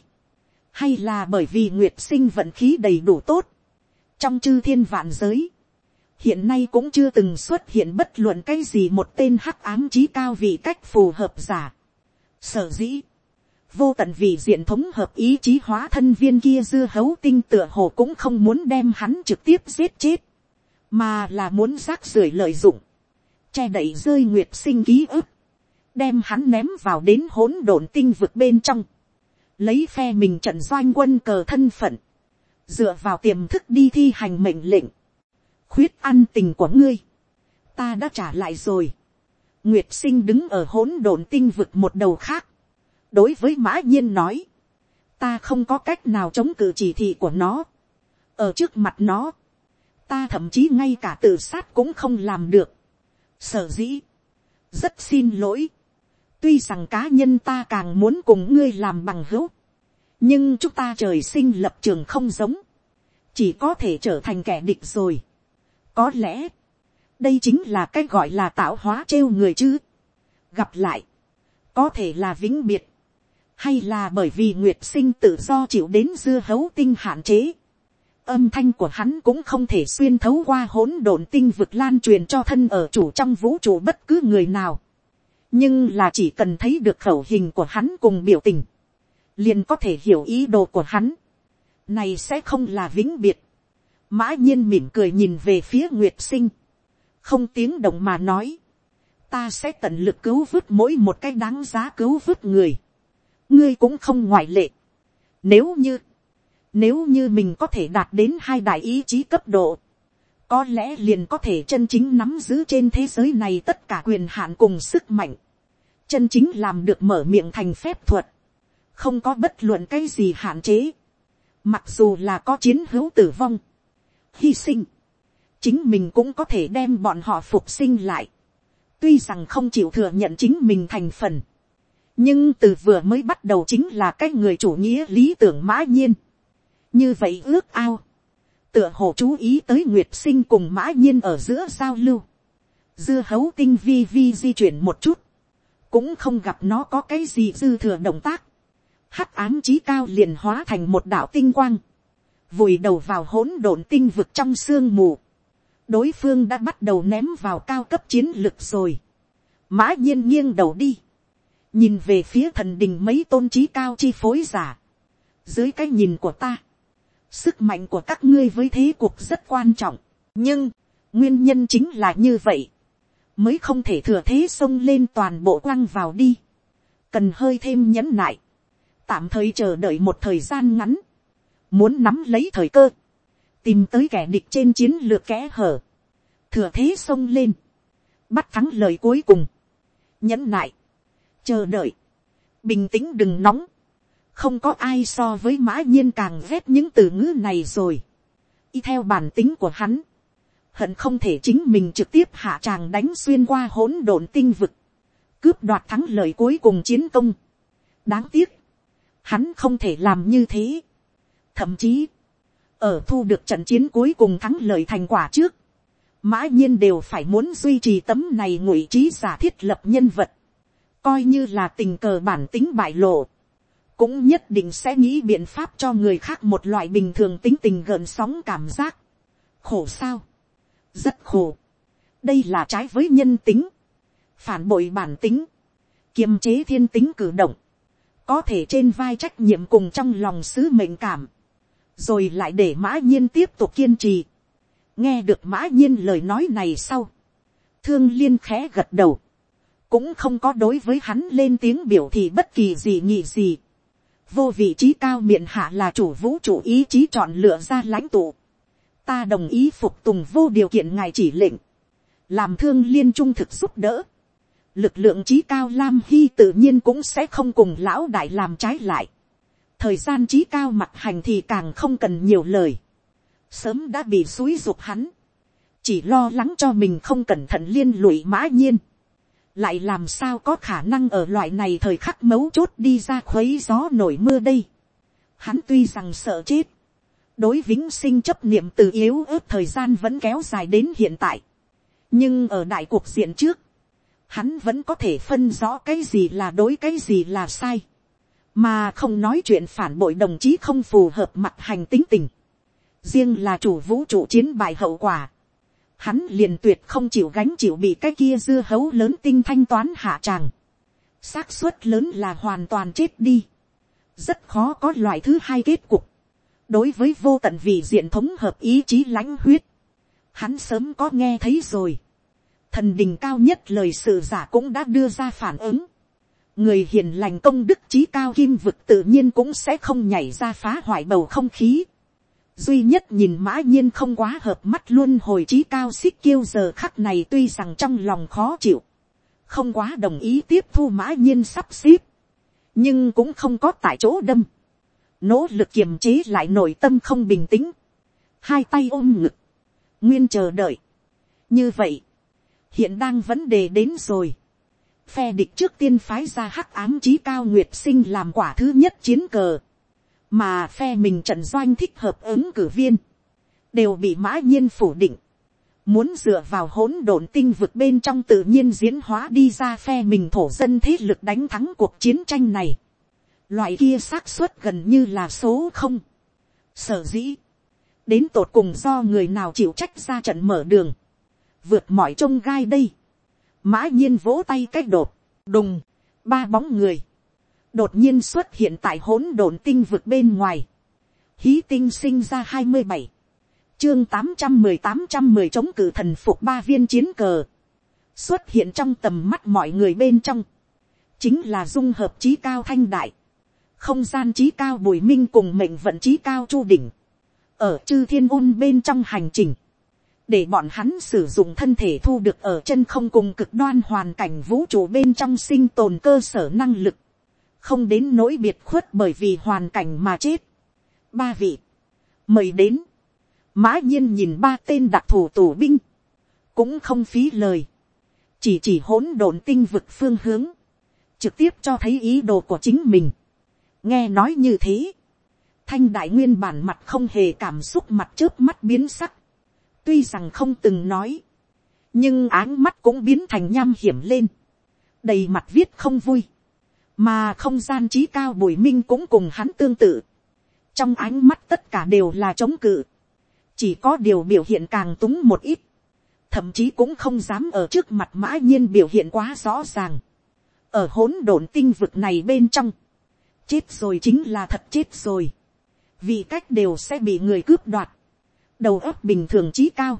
[SPEAKER 1] hay là bởi vì nguyệt sinh vận khí đầy đủ tốt, trong chư thiên vạn giới, hiện nay cũng chưa từng xuất hiện bất luận cái gì một tên hắc ám trí cao vì cách phù hợp giả. Sở dĩ, vô tận vì diện thống hợp ý chí hóa thân viên kia dưa hấu tinh tựa hồ cũng không muốn đem hắn trực tiếp giết chết, mà là muốn rác rưởi lợi dụng, che đậy rơi nguyệt sinh ký ức, đem hắn ném vào đến hỗn độn tinh vực bên trong, lấy phe mình trận doanh quân cờ thân phận, dựa vào tiềm thức đi thi hành mệnh lệnh, khuyết ăn tình của ngươi, ta đã trả lại rồi. Nguyệt sinh đứng ở hỗn độn tinh vực một đầu khác, đối với mã nhiên nói, ta không có cách nào chống cự chỉ thị của nó, ở trước mặt nó, ta thậm chí ngay cả tự sát cũng không làm được. Sở dĩ, rất xin lỗi, tuy rằng cá nhân ta càng muốn cùng ngươi làm bằng hữu, nhưng chúng ta trời sinh lập trường không giống, chỉ có thể trở thành kẻ địch rồi. có lẽ, đây chính là cái gọi là tạo hóa trêu người chứ. gặp lại, có thể là vĩnh biệt, hay là bởi vì nguyệt sinh tự do chịu đến dưa hấu tinh hạn chế. âm thanh của hắn cũng không thể xuyên thấu qua hỗn độn tinh vực lan truyền cho thân ở chủ trong vũ trụ bất cứ người nào. nhưng là chỉ cần thấy được khẩu hình của hắn cùng biểu tình, liền có thể hiểu ý đồ của hắn. này sẽ không là vĩnh biệt. mã nhiên mỉm cười nhìn về phía nguyệt sinh, không tiếng động mà nói, ta sẽ tận lực cứu vớt mỗi một cái đáng giá cứu vớt người ngươi cũng không ngoại lệ. Nếu như, nếu như mình có thể đạt đến hai đại ý chí cấp độ, có lẽ liền có thể chân chính nắm giữ trên thế giới này tất cả quyền hạn cùng sức mạnh. Chân chính làm được mở miệng thành phép thuật. Không có bất luận cái gì hạn chế. Mặc dù là có chiến hữu tử vong. Hy sinh. Chính mình cũng có thể đem bọn họ phục sinh lại. Tuy rằng không chịu thừa nhận chính mình thành phần nhưng từ vừa mới bắt đầu chính là cái người chủ nghĩa lý tưởng mã nhiên. như vậy ước ao, tựa hồ chú ý tới nguyệt sinh cùng mã nhiên ở giữa giao lưu, dưa hấu tinh vi vi di chuyển một chút, cũng không gặp nó có cái gì dư thừa động tác, hắc ám trí cao liền hóa thành một đạo tinh quang, vùi đầu vào hỗn độn tinh vực trong sương mù, đối phương đã bắt đầu ném vào cao cấp chiến lược rồi, mã nhiên nghiêng đầu đi, nhìn về phía thần đình mấy tôn trí cao chi phối giả, dưới cái nhìn của ta, sức mạnh của các ngươi với thế cuộc rất quan trọng, nhưng, nguyên nhân chính là như vậy, mới không thể thừa thế xông lên toàn bộ quăng vào đi, cần hơi thêm nhẫn nại, tạm thời chờ đợi một thời gian ngắn, muốn nắm lấy thời cơ, tìm tới kẻ địch trên chiến lược kẽ hở, thừa thế xông lên, bắt thắng lời cuối cùng, nhẫn nại, chờ đợi, bình tĩnh đừng nóng, không có ai so với mã nhiên càng ghét những từ ngữ này rồi, y theo bản tính của hắn, hận không thể chính mình trực tiếp hạ tràng đánh xuyên qua hỗn độn tinh vực, cướp đoạt thắng lợi cuối cùng chiến công. đáng tiếc, hắn không thể làm như thế. thậm chí, ở thu được trận chiến cuối cùng thắng lợi thành quả trước, mã nhiên đều phải muốn duy trì tấm này ngụy trí giả thiết lập nhân vật. Coi như là tình cờ bản tính bại lộ, cũng nhất định sẽ nghĩ biện pháp cho người khác một loại bình thường tính tình gợn sóng cảm giác. khổ sao, rất khổ. đây là trái với nhân tính, phản bội bản tính, kiềm chế thiên tính cử động, có thể trên vai trách nhiệm cùng trong lòng sứ mệnh cảm, rồi lại để mã nhiên tiếp tục kiên trì. nghe được mã nhiên lời nói này sau, thương liên khẽ gật đầu, cũng không có đối với hắn lên tiếng biểu thị bất kỳ gì nhị gì. vô vị trí cao miệng hạ là chủ vũ chủ ý chí chọn lựa ra lãnh tụ. ta đồng ý phục tùng vô điều kiện ngài chỉ lệnh, làm thương liên trung thực giúp đỡ. lực lượng trí cao lam hy tự nhiên cũng sẽ không cùng lão đại làm trái lại thời gian trí cao mặt hành thì càng không cần nhiều lời. sớm đã bị xúi dục hắn. chỉ lo lắng cho mình không cẩn thận liên lụy mã nhiên lại làm sao có khả năng ở loại này thời khắc mấu chốt đi ra khuấy gió nổi mưa đây. Hắn tuy rằng sợ chết, đối vĩnh sinh chấp niệm từ yếu ớt thời gian vẫn kéo dài đến hiện tại. nhưng ở đại cuộc diện trước, hắn vẫn có thể phân rõ cái gì là đối cái gì là sai, mà không nói chuyện phản bội đồng chí không phù hợp mặt hành tính tình, riêng là chủ vũ trụ chiến bại hậu quả, hắn liền tuyệt không chịu gánh chịu bị cái kia dưa hấu lớn tinh thanh toán hạ tràng, xác suất lớn là hoàn toàn chết đi, rất khó có loại thứ hai kết cục, đối với vô tận vì diện thống hợp ý chí lãnh huyết, hắn sớm có nghe thấy rồi, thần đình cao nhất lời sự giả cũng đã đưa ra phản ứng, người hiền lành công đức trí cao kim vực tự nhiên cũng sẽ không nhảy ra phá hoại bầu không khí, duy nhất nhìn mã nhiên không quá hợp mắt luôn hồi trí cao xích kiêu giờ khắc này tuy rằng trong lòng khó chịu, không quá đồng ý tiếp thu mã nhiên sắp xếp, nhưng cũng không có tại chỗ đâm, nỗ lực kiềm chế lại nội tâm không bình tĩnh, hai tay ôm ngực, nguyên chờ đợi. như vậy, hiện đang vấn đề đến rồi phe địch trước tiên phái ra hắc ám trí cao nguyệt sinh làm quả thứ nhất chiến cờ, mà phe mình trận doanh thích hợp ứng cử viên, đều bị mã nhiên phủ định. Muốn dựa vào hỗn độn tinh vực bên trong tự nhiên diễn hóa đi ra phe mình thổ dân thế lực đánh thắng cuộc chiến tranh này loại kia xác suất gần như là số không. Sở dĩ, đến tột cùng do người nào chịu trách ra trận mở đường, vượt mọi trông gai đây. Mã nhiên vỗ tay cách đột, đùng, ba bóng người, đột nhiên xuất hiện tại hỗn độn tinh vực bên ngoài. Hí tinh sinh ra hai mươi bảy, chương tám trăm mười tám trăm mười chống cử thần phục ba viên chiến cờ, xuất hiện trong tầm mắt mọi người bên trong, chính là dung hợp trí cao thanh đại, không gian trí cao bùi minh cùng mệnh vận trí cao chu đỉnh, ở chư thiên ôn bên trong hành trình, để bọn hắn sử dụng thân thể thu được ở chân không cùng cực đoan hoàn cảnh vũ trụ bên trong sinh tồn cơ sở năng lực, không đến nỗi biệt khuất bởi vì hoàn cảnh mà chết. ba vị, mời đến, mã nhiên nhìn ba tên đặc thù tù binh, cũng không phí lời, chỉ chỉ hỗn độn tinh vực phương hướng, trực tiếp cho thấy ý đồ của chính mình. Nghe nói như thế, thanh đại nguyên bản mặt không hề cảm xúc mặt trước mắt biến sắc, tuy rằng không từng nói, nhưng áng mắt cũng biến thành nham hiểm lên, đầy mặt viết không vui, mà không gian trí cao bùi minh cũng cùng hắn tương tự, trong ánh mắt tất cả đều là chống cự, chỉ có điều biểu hiện càng túng một ít, thậm chí cũng không dám ở trước mặt mã nhiên biểu hiện quá rõ ràng, ở hỗn độn tinh vực này bên trong, chết rồi chính là thật chết rồi, vì cách đều sẽ bị người cướp đoạt, đầu óc bình thường trí cao,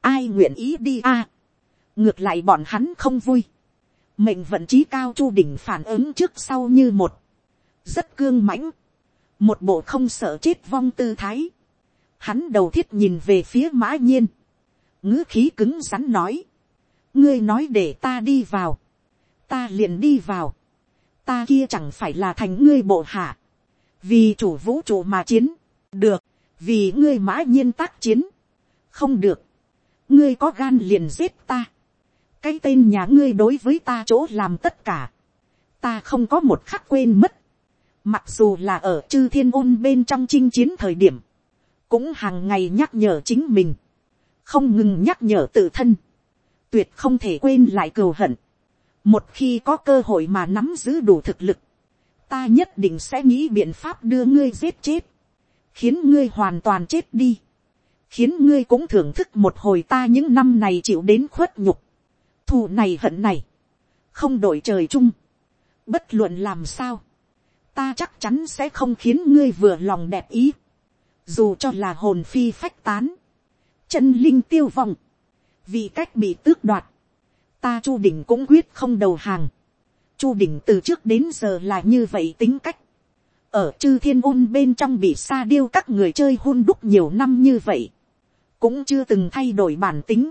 [SPEAKER 1] ai nguyện ý đi a, ngược lại bọn hắn không vui, mệnh vận trí cao chu đỉnh phản ứng trước sau như một, rất cương mãnh, một bộ không sợ chết vong tư thái, hắn đầu thiết nhìn về phía mã nhiên, ngữ khí cứng rắn nói, ngươi nói để ta đi vào, ta liền đi vào, ta kia chẳng phải là thành ngươi bộ hạ, vì chủ vũ trụ mà chiến, được, vì ngươi mã nhiên tác chiến, không được, ngươi có gan liền giết ta, cái tên nhà ngươi đối với ta chỗ làm tất cả, ta không có một khắc quên mất, mặc dù là ở chư thiên ôn bên trong chinh chiến thời điểm, cũng hàng ngày nhắc nhở chính mình, không ngừng nhắc nhở tự thân, tuyệt không thể quên lại cừu hận, một khi có cơ hội mà nắm giữ đủ thực lực, ta nhất định sẽ nghĩ biện pháp đưa ngươi giết chết, khiến ngươi hoàn toàn chết đi, khiến ngươi cũng thưởng thức một hồi ta những năm này chịu đến khuất nhục, thù này hận này, không đổi trời chung, bất luận làm sao, ta chắc chắn sẽ không khiến ngươi vừa lòng đẹp ý, dù cho là hồn phi phách tán, chân linh tiêu vong, vì cách bị tước đoạt, ta chu đỉnh cũng quyết không đầu hàng. chu đỉnh từ trước đến giờ là như vậy tính cách ở chư thiên ôn bên trong bị sa điêu các người chơi hôn đúc nhiều năm như vậy. cũng chưa từng thay đổi bản tính.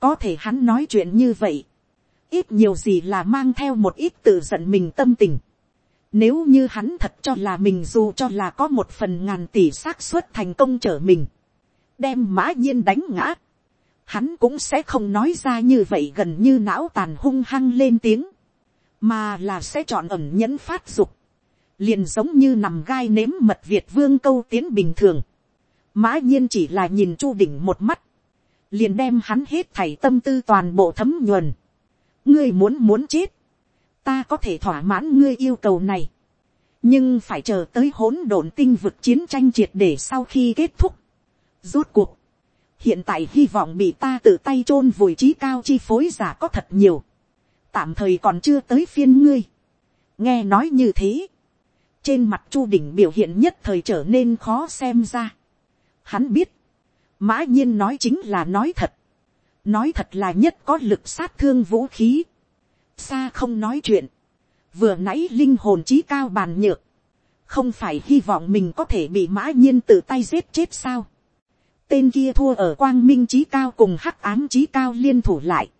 [SPEAKER 1] có thể hắn nói chuyện như vậy. ít nhiều gì là mang theo một ít tự giận mình tâm tình. Nếu như hắn thật cho là mình dù cho là có một phần ngàn tỷ xác suất thành công trở mình. Đem mã nhiên đánh ngã hắn cũng sẽ không nói ra như vậy gần như não tàn hung hăng lên tiếng, mà là sẽ chọn ẩm nhẫn phát dục, liền giống như nằm gai nếm mật việt vương câu tiến bình thường, mã nhiên chỉ là nhìn chu đỉnh một mắt, liền đem hắn hết thảy tâm tư toàn bộ thấm nhuần, ngươi muốn muốn chết, ta có thể thỏa mãn ngươi yêu cầu này, nhưng phải chờ tới hỗn độn tinh vực chiến tranh triệt để sau khi kết thúc. Rốt cuộc, hiện tại hy vọng bị ta tự tay chôn vùi trí cao chi phối giả có thật nhiều, tạm thời còn chưa tới phiên ngươi. nghe nói như thế, trên mặt chu đỉnh biểu hiện nhất thời trở nên khó xem ra. Hắn biết, mã nhiên nói chính là nói thật, nói thật là nhất có lực sát thương vũ khí, xa không nói chuyện, vừa nãy linh hồn trí cao bàn nhược, không phải hy vọng mình có thể bị mã nhiên tự tay giết chết sao. tên kia thua ở quang minh trí cao cùng hắc ám trí cao liên thủ lại,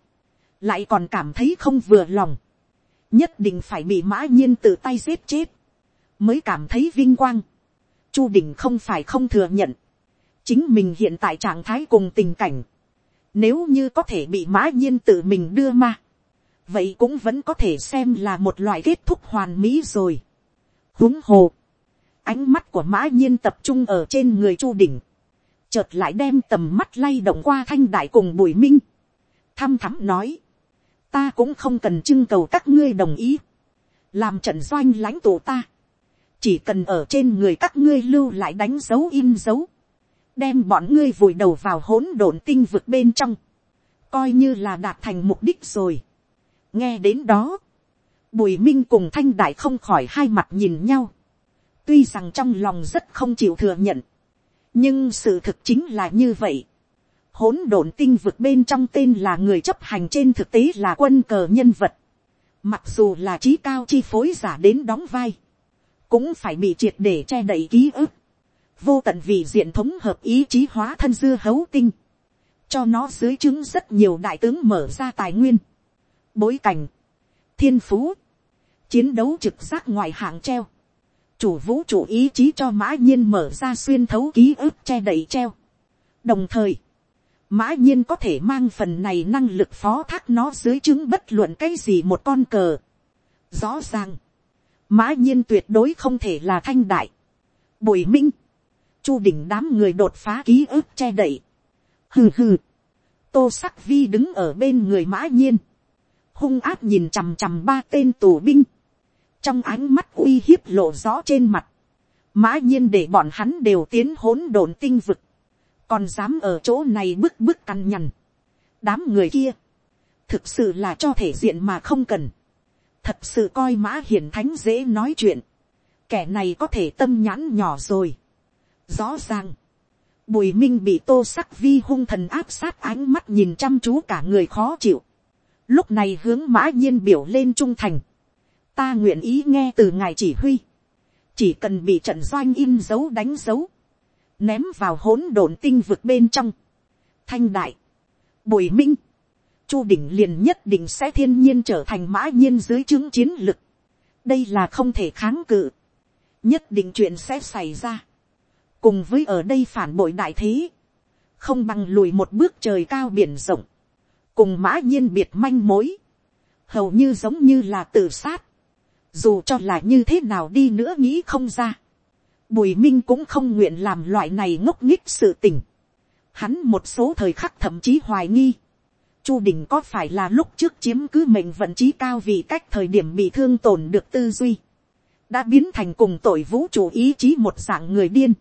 [SPEAKER 1] lại còn cảm thấy không vừa lòng, nhất định phải bị mã nhiên tự tay giết chết, mới cảm thấy vinh quang. chu đỉnh không phải không thừa nhận, chính mình hiện tại trạng thái cùng tình cảnh, nếu như có thể bị mã nhiên tự mình đưa ma, vậy cũng vẫn có thể xem là một loại kết thúc hoàn mỹ rồi. huống hồ, ánh mắt của mã nhiên tập trung ở trên người chu đỉnh, chợt lại đem tầm mắt lay động qua thanh đại cùng bùi minh, thăm thắm nói, ta cũng không cần trưng cầu các ngươi đồng ý, làm trận doanh lãnh tụ ta, chỉ cần ở trên người các ngươi lưu lại đánh dấu in dấu, đem bọn ngươi vùi đầu vào hỗn độn tinh vực bên trong, coi như là đạt thành mục đích rồi. Nghe đến đó, bùi minh cùng thanh đại không khỏi hai mặt nhìn nhau, tuy rằng trong lòng rất không chịu thừa nhận, nhưng sự thực chính là như vậy. hỗn độn tinh vực bên trong tên là người chấp hành trên thực tế là quân cờ nhân vật, mặc dù là trí cao chi phối giả đến đóng vai, cũng phải bị triệt để che đậy ký ức, vô tận vì diện thống hợp ý chí hóa thân dưa hấu tinh, cho nó dưới chứng rất nhiều đại tướng mở ra tài nguyên, bối cảnh, thiên phú, chiến đấu trực giác ngoài hạng treo, chủ vũ trụ ý chí cho mã nhiên mở ra xuyên thấu ký ức che đậy treo. đồng thời, mã nhiên có thể mang phần này năng lực phó thác nó dưới chứng bất luận cái gì một con cờ. rõ ràng, mã nhiên tuyệt đối không thể là thanh đại, bùi minh, chu đỉnh đám người đột phá ký ức che đậy. hừ hừ, tô sắc vi đứng ở bên người mã nhiên, hung áp nhìn chằm chằm ba tên tù binh, trong ánh mắt uy hiếp lộ rõ trên mặt, mã nhiên để bọn hắn đều tiến hỗn độn tinh vực, còn dám ở chỗ này bức bức cằn nhằn. đám người kia, thực sự là cho thể diện mà không cần, thật sự coi mã hiền thánh dễ nói chuyện, kẻ này có thể tâm nhãn nhỏ rồi. rõ ràng, bùi minh bị tô sắc vi hung thần áp sát ánh mắt nhìn chăm chú cả người khó chịu, lúc này hướng mã nhiên biểu lên trung thành, ta nguyện ý nghe từ ngài chỉ huy, chỉ cần bị trận doanh in dấu đánh dấu, ném vào hỗn độn tinh vực bên trong, thanh đại, bùi minh, chu đỉnh liền nhất định sẽ thiên nhiên trở thành mã nhiên dưới chứng chiến lực, đây là không thể kháng cự, nhất định chuyện sẽ xảy ra, cùng với ở đây phản bội đại thế, không bằng lùi một bước trời cao biển rộng, cùng mã nhiên biệt manh mối, hầu như giống như là tự sát, dù cho là như thế nào đi nữa nghĩ không ra, bùi minh cũng không nguyện làm loại này ngốc nghích sự tình, hắn một số thời khắc thậm chí hoài nghi, chu đình có phải là lúc trước chiếm cứ mệnh vận trí cao vì cách thời điểm bị thương tổn được tư duy, đã biến thành cùng tội vũ trụ ý chí một dạng người điên,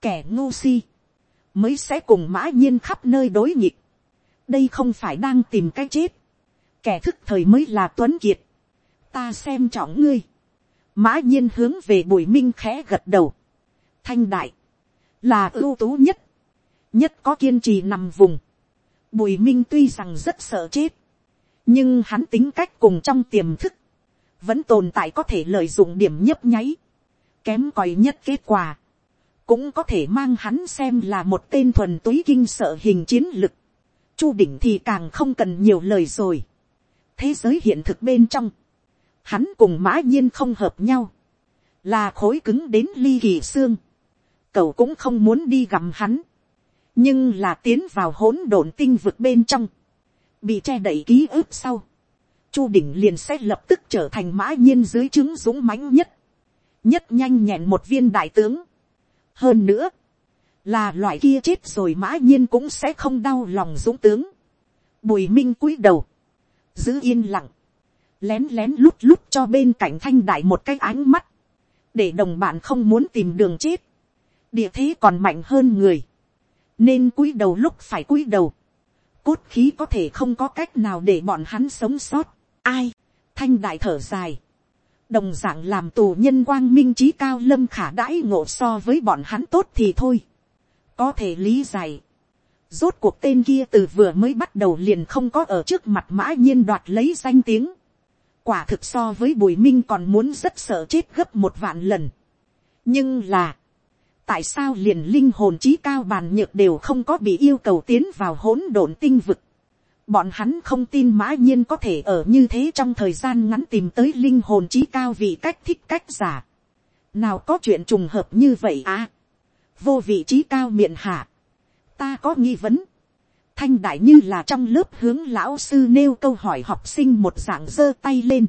[SPEAKER 1] kẻ ngu si, mới sẽ cùng mã nhiên khắp nơi đối nghịch, đây không phải đang tìm cái chết, kẻ thức thời mới là tuấn kiệt, ta xem trọng ngươi, mã nhiên hướng về bùi minh khẽ gật đầu, thanh đại, là ưu tú nhất, nhất có kiên trì nằm vùng, bùi minh tuy rằng rất sợ chết, nhưng hắn tính cách cùng trong tiềm thức, vẫn tồn tại có thể lợi dụng điểm nhấp nháy, kém còi nhất kết quả, cũng có thể mang hắn xem là một tên thuần túy kinh sợ hình chiến lực, chu đỉnh thì càng không cần nhiều lời rồi. thế giới hiện thực bên trong, hắn cùng mã nhiên không hợp nhau, là khối cứng đến ly kỳ xương, cậu cũng không muốn đi gặm hắn, nhưng là tiến vào hỗn độn tinh vực bên trong, bị che đậy ký ức sau, chu đỉnh liền sẽ lập tức trở thành mã nhiên dưới trứng dũng mãnh nhất, nhất nhanh nhẹn một viên đại tướng. hơn nữa, là loại kia chết rồi mã nhiên cũng sẽ không đau lòng dũng tướng. bùi minh cúi đầu, giữ yên lặng, lén lén lút lút cho bên cạnh thanh đại một cái ánh mắt, để đồng bạn không muốn tìm đường chết, địa thế còn mạnh hơn người, nên cúi đầu lúc phải cúi đầu, cốt khí có thể không có cách nào để bọn hắn sống sót, ai, thanh đại thở dài, đồng d ạ n g làm tù nhân quang minh trí cao lâm khả đãi ngộ so với bọn hắn tốt thì thôi, có thể lý giải, rốt cuộc tên kia từ vừa mới bắt đầu liền không có ở trước mặt mã nhiên đoạt lấy danh tiếng, quả thực so với bùi minh còn muốn rất sợ chết gấp một vạn lần, nhưng là, tại sao liền linh hồn trí cao bàn nhược đều không có bị yêu cầu tiến vào hỗn độn tinh vực. Bọn hắn không tin mã nhiên có thể ở như thế trong thời gian ngắn tìm tới linh hồn trí cao vì cách thích cách giả. Nào có chuyện trùng hợp như vậy à? Vô vị trí cao miệng hạ. Ta có nghi vấn. Thanh đại như là trong lớp hướng lão sư nêu câu hỏi học sinh một dạng giơ tay lên.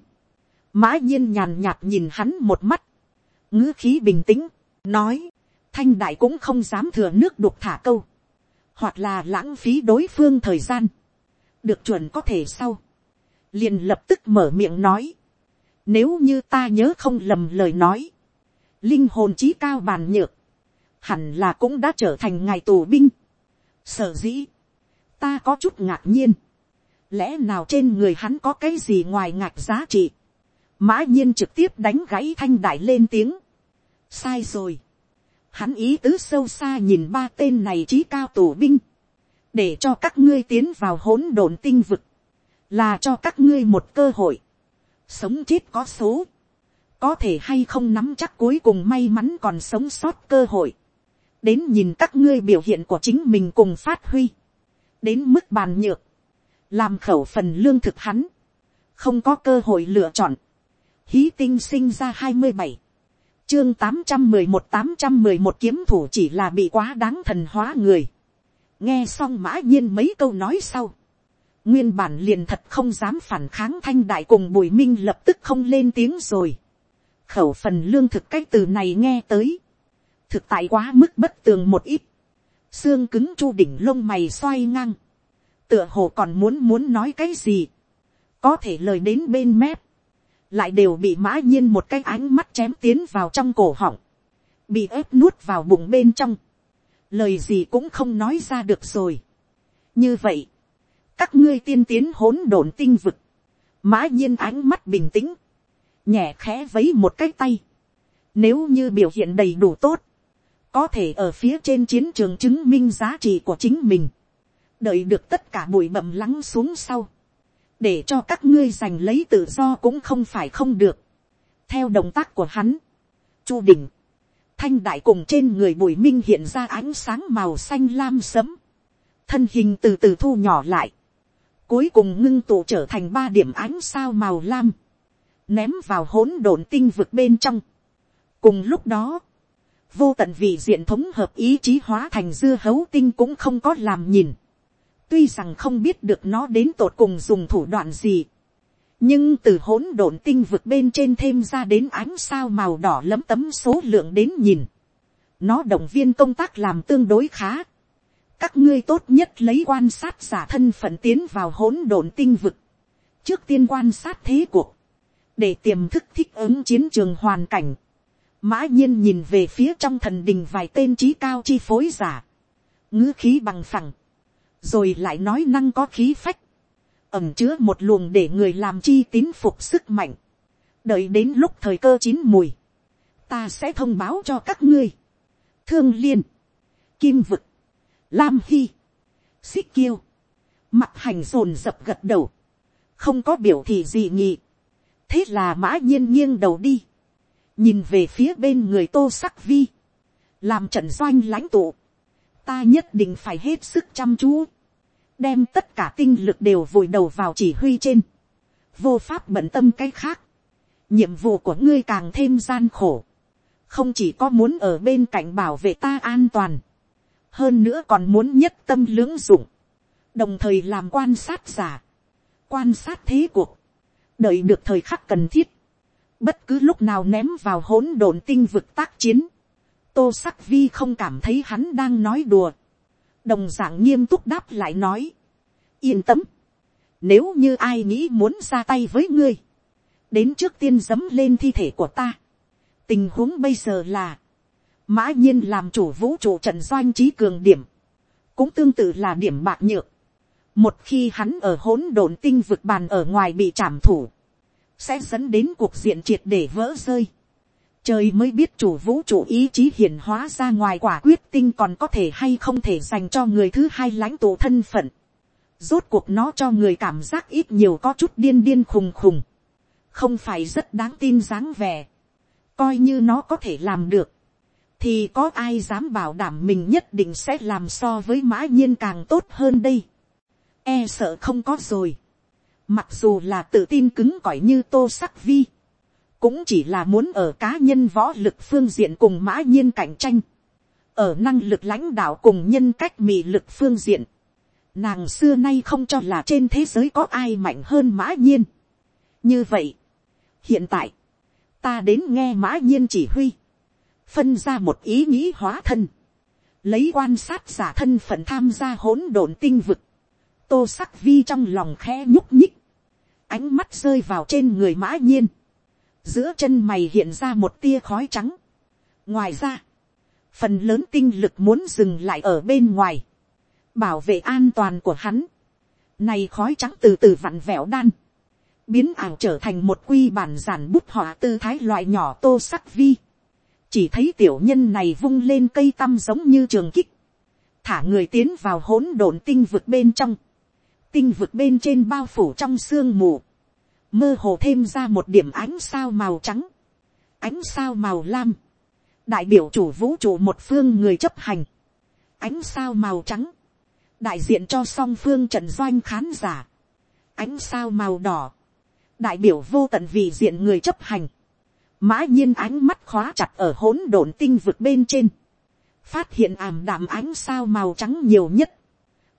[SPEAKER 1] Mã nhiên nhàn nhạt nhìn hắn một mắt. ngữ khí bình tĩnh, nói thanh đại cũng không dám thừa nước đục thả câu, hoặc là lãng phí đối phương thời gian, được chuẩn có thể sau, liền lập tức mở miệng nói, nếu như ta nhớ không lầm lời nói, linh hồn trí cao bàn nhược, hẳn là cũng đã trở thành ngài tù binh. Sở dĩ, ta có chút ngạc nhiên, lẽ nào trên người hắn có cái gì ngoài ngạc giá trị, mã nhiên trực tiếp đánh gãy thanh đại lên tiếng, sai rồi, Hắn ý tứ sâu xa nhìn ba tên này trí cao tù binh. Để cho các ngươi tiến vào hỗn độn tinh vực. Là cho các ngươi một cơ hội. Sống chết có số. Có thể hay không nắm chắc cuối cùng may mắn còn sống sót cơ hội. Đến nhìn các ngươi biểu hiện của chính mình cùng phát huy. Đến mức bàn nhược. Làm khẩu phần lương thực hắn. Không có cơ hội lựa chọn. Hí tinh sinh ra hai mươi bảy chương tám trăm mười một tám trăm mười một kiếm thủ chỉ là bị quá đáng thần hóa người. nghe xong mã nhiên mấy câu nói sau. nguyên bản liền thật không dám phản kháng thanh đại cùng bùi minh lập tức không lên tiếng rồi. khẩu phần lương thực cái từ này nghe tới. thực tại quá mức bất tường một ít. xương cứng chu đỉnh lông mày xoay ngang. tựa hồ còn muốn muốn nói cái gì. có thể lời đến bên mép lại đều bị mã nhiên một cái ánh mắt chém tiến vào trong cổ họng, bị ép nuốt vào bụng bên trong, lời gì cũng không nói ra được rồi. như vậy, các ngươi tiên tiến hỗn độn tinh vực, mã nhiên ánh mắt bình tĩnh, nhẹ khẽ vấy một cái tay, nếu như biểu hiện đầy đủ tốt, có thể ở phía trên chiến trường chứng minh giá trị của chính mình, đợi được tất cả bụi bậm lắng xuống sau, để cho các ngươi giành lấy tự do cũng không phải không được. theo động tác của hắn, chu đình, thanh đại cùng trên người bùi minh hiện ra ánh sáng màu xanh lam sấm, thân hình từ từ thu nhỏ lại, cuối cùng ngưng tụ trở thành ba điểm ánh sao màu lam, ném vào hỗn độn tinh vực bên trong. cùng lúc đó, vô tận vị diện thống hợp ý chí hóa thành dưa hấu tinh cũng không có làm nhìn, tuy rằng không biết được nó đến tột cùng dùng thủ đoạn gì, nhưng từ hỗn độn tinh vực bên trên thêm ra đến ánh sao màu đỏ lấm tấm số lượng đến nhìn, nó động viên công tác làm tương đối khá. các ngươi tốt nhất lấy quan sát giả thân phận tiến vào hỗn độn tinh vực, trước tiên quan sát thế cuộc, để tiềm thức thích ứng chiến trường hoàn cảnh, mã nhiên nhìn về phía trong thần đình vài tên trí cao chi phối giả, ngữ khí bằng phẳng, rồi lại nói năng có khí phách, ẩm chứa một luồng để người làm chi tín phục sức mạnh, đợi đến lúc thời cơ chín mùi, ta sẽ thông báo cho các ngươi, thương liên, kim vực, lam hy, xích kiêu, mặt hành dồn dập gật đầu, không có biểu thị gì nhị, thế là mã nhiên nghiêng đầu đi, nhìn về phía bên người tô sắc vi, làm trận doanh lãnh tụ, ta nhất định phải hết sức chăm chú, đem tất cả tinh lực đều vùi đầu vào chỉ huy trên, vô pháp bận tâm cái khác, nhiệm vụ của ngươi càng thêm gian khổ, không chỉ có muốn ở bên cạnh bảo vệ ta an toàn, hơn nữa còn muốn nhất tâm lưỡng dụng, đồng thời làm quan sát giả, quan sát thế cuộc, đợi được thời khắc cần thiết, bất cứ lúc nào ném vào hỗn độn tinh vực tác chiến, tô sắc vi không cảm thấy hắn đang nói đùa, đồng d ạ n g nghiêm túc đáp lại nói, yên tâm, Nếu như ai nghĩ muốn ra tay với ngươi. Đến trước tiên dấm lên thi thể của ta. Tình huống bây giờ là. Mã nhiên làm chủ vũ trụ trận doanh trí cường điểm. Cũng tương tự là điểm bạc nhược. Một khi hắn ở hỗn độn tinh vực bàn ở ngoài bị trảm thủ. Sẽ dẫn đến cuộc diện triệt để vỡ rơi. Trời mới biết chủ vũ trụ ý chí hiển hóa ra ngoài quả quyết tinh còn có thể hay không thể dành cho người thứ hai lãnh tụ thân phận. Rốt cuộc nó cho người cảm giác ít nhiều có chút điên điên khùng khùng. Không phải rất đáng tin dáng vẻ. Coi như nó có thể làm được. Thì có ai dám bảo đảm mình nhất định sẽ làm so với mã nhiên càng tốt hơn đây. E sợ không có rồi. Mặc dù là tự tin cứng cỏi như tô sắc vi cũng chỉ là muốn ở cá nhân võ lực phương diện cùng mã nhiên cạnh tranh, ở năng lực lãnh đạo cùng nhân cách mị lực phương diện, nàng xưa nay không cho là trên thế giới có ai mạnh hơn mã nhiên. như vậy, hiện tại, ta đến nghe mã nhiên chỉ huy, phân ra một ý nghĩ hóa thân, lấy quan sát giả thân phận tham gia hỗn độn tinh vực, tô sắc vi trong lòng khe nhúc nhích, ánh mắt rơi vào trên người mã nhiên, giữa chân mày hiện ra một tia khói trắng. ngoài ra, phần lớn tinh lực muốn dừng lại ở bên ngoài, bảo vệ an toàn của hắn. này khói trắng từ từ vặn vẹo đan, biến ảo trở thành một quy bản giản bút họa tư thái loại nhỏ tô sắc vi. chỉ thấy tiểu nhân này vung lên cây tăm giống như trường kích, thả người tiến vào hỗn độn tinh vực bên trong, tinh vực bên trên bao phủ trong sương mù, mơ hồ thêm ra một điểm ánh sao màu trắng, ánh sao màu lam, đại biểu chủ vũ trụ một phương người chấp hành, ánh sao màu trắng, đại diện cho song phương trận doanh khán giả, ánh sao màu đỏ, đại biểu vô tận vì diện người chấp hành, mã nhiên ánh mắt khóa chặt ở hỗn độn tinh vực bên trên, phát hiện ảm đạm ánh sao màu trắng nhiều nhất,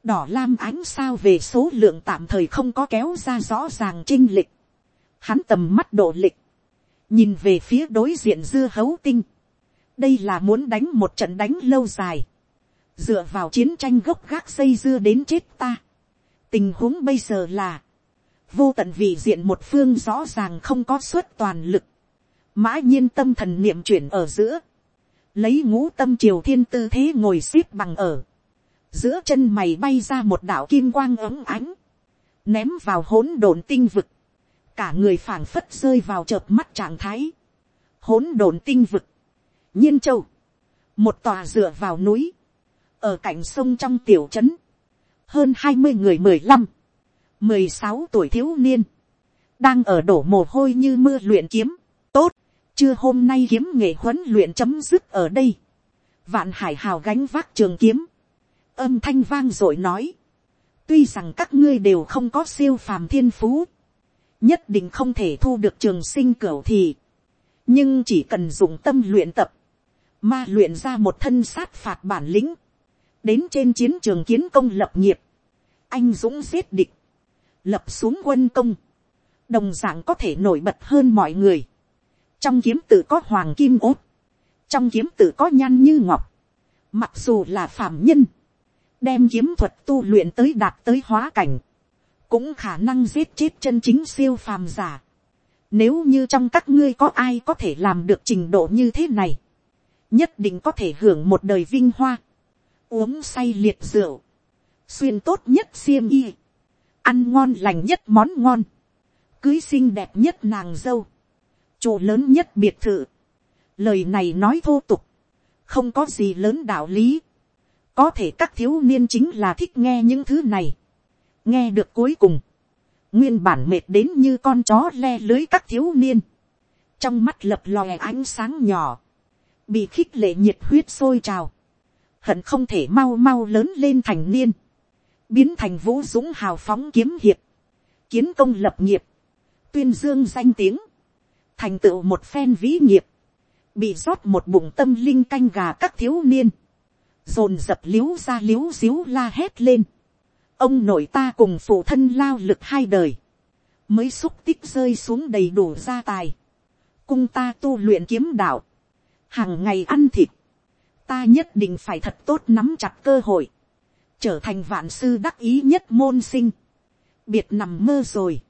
[SPEAKER 1] đỏ lam ánh sao về số lượng tạm thời không có kéo ra rõ ràng trinh lịch, hắn tầm mắt độ lịch, nhìn về phía đối diện dưa hấu tinh, đây là muốn đánh một trận đánh lâu dài, dựa vào chiến tranh gốc gác xây dưa đến chết ta. tình huống bây giờ là, vô tận vị diện một phương rõ ràng không có suất toàn lực, mã nhiên tâm thần niệm chuyển ở giữa, lấy ngũ tâm triều thiên tư thế ngồi x ế p bằng ở, giữa chân mày bay ra một đạo kim quang ấm ánh, ném vào hỗn độn tinh vực, cả người phảng phất rơi vào chợp mắt trạng thái, hỗn độn tinh vực, nhiên châu, một tòa dựa vào núi, ở cạnh sông trong tiểu trấn, hơn hai mươi người mười lăm, mười sáu tuổi thiếu niên, đang ở đổ mồ hôi như mưa luyện kiếm, tốt, chưa hôm nay kiếm nghệ huấn luyện chấm dứt ở đây, vạn hải hào gánh vác trường kiếm, âm thanh vang r ộ i nói, tuy rằng các ngươi đều không có siêu phàm thiên phú, nhất định không thể thu được trường sinh cửu thì, nhưng chỉ cần dùng tâm luyện tập, ma luyện ra một thân sát phạt bản lĩnh, đến trên chiến trường kiến công lập nghiệp, anh dũng giết địch, lập xuống quân công, đồng d ạ n g có thể nổi bật hơn mọi người, trong kiếm tự có hoàng kim ốt, trong kiếm tự có nhan như ngọc, mặc dù là phạm nhân, đem kiếm thuật tu luyện tới đạt tới hóa cảnh, cũng khả năng giết chết chân chính siêu phàm giả. Nếu như trong các ngươi có ai có thể làm được trình độ như thế này, nhất định có thể hưởng một đời vinh hoa, uống say liệt rượu, xuyên tốt nhất xiêm y, ăn ngon lành nhất món ngon, cưới xinh đẹp nhất nàng dâu, chủ lớn nhất biệt thự. Lời này nói thô tục, không có gì lớn đạo lý. Có thể các thiếu niên chính là thích nghe những thứ này nghe được cuối cùng, nguyên bản mệt đến như con chó le lưới các thiếu niên, trong mắt lập lòe ánh sáng nhỏ, bị khích lệ nhiệt huyết sôi trào, hận không thể mau mau lớn lên thành niên, biến thành vũ dũng hào phóng kiếm hiệp, kiến công lập nghiệp, tuyên dương danh tiếng, thành tựu một phen vĩ nghiệp, bị rót một bụng tâm linh canh gà các thiếu niên, dồn dập l i ế u ra l i ế u xíu la hét lên, ông nội ta cùng phụ thân lao lực hai đời, mới xúc tích rơi xuống đầy đủ gia tài, cung ta tu luyện kiếm đạo, hàng ngày ăn thịt, ta nhất định phải thật tốt nắm chặt cơ hội, trở thành vạn sư đắc ý nhất môn sinh, biệt nằm mơ rồi,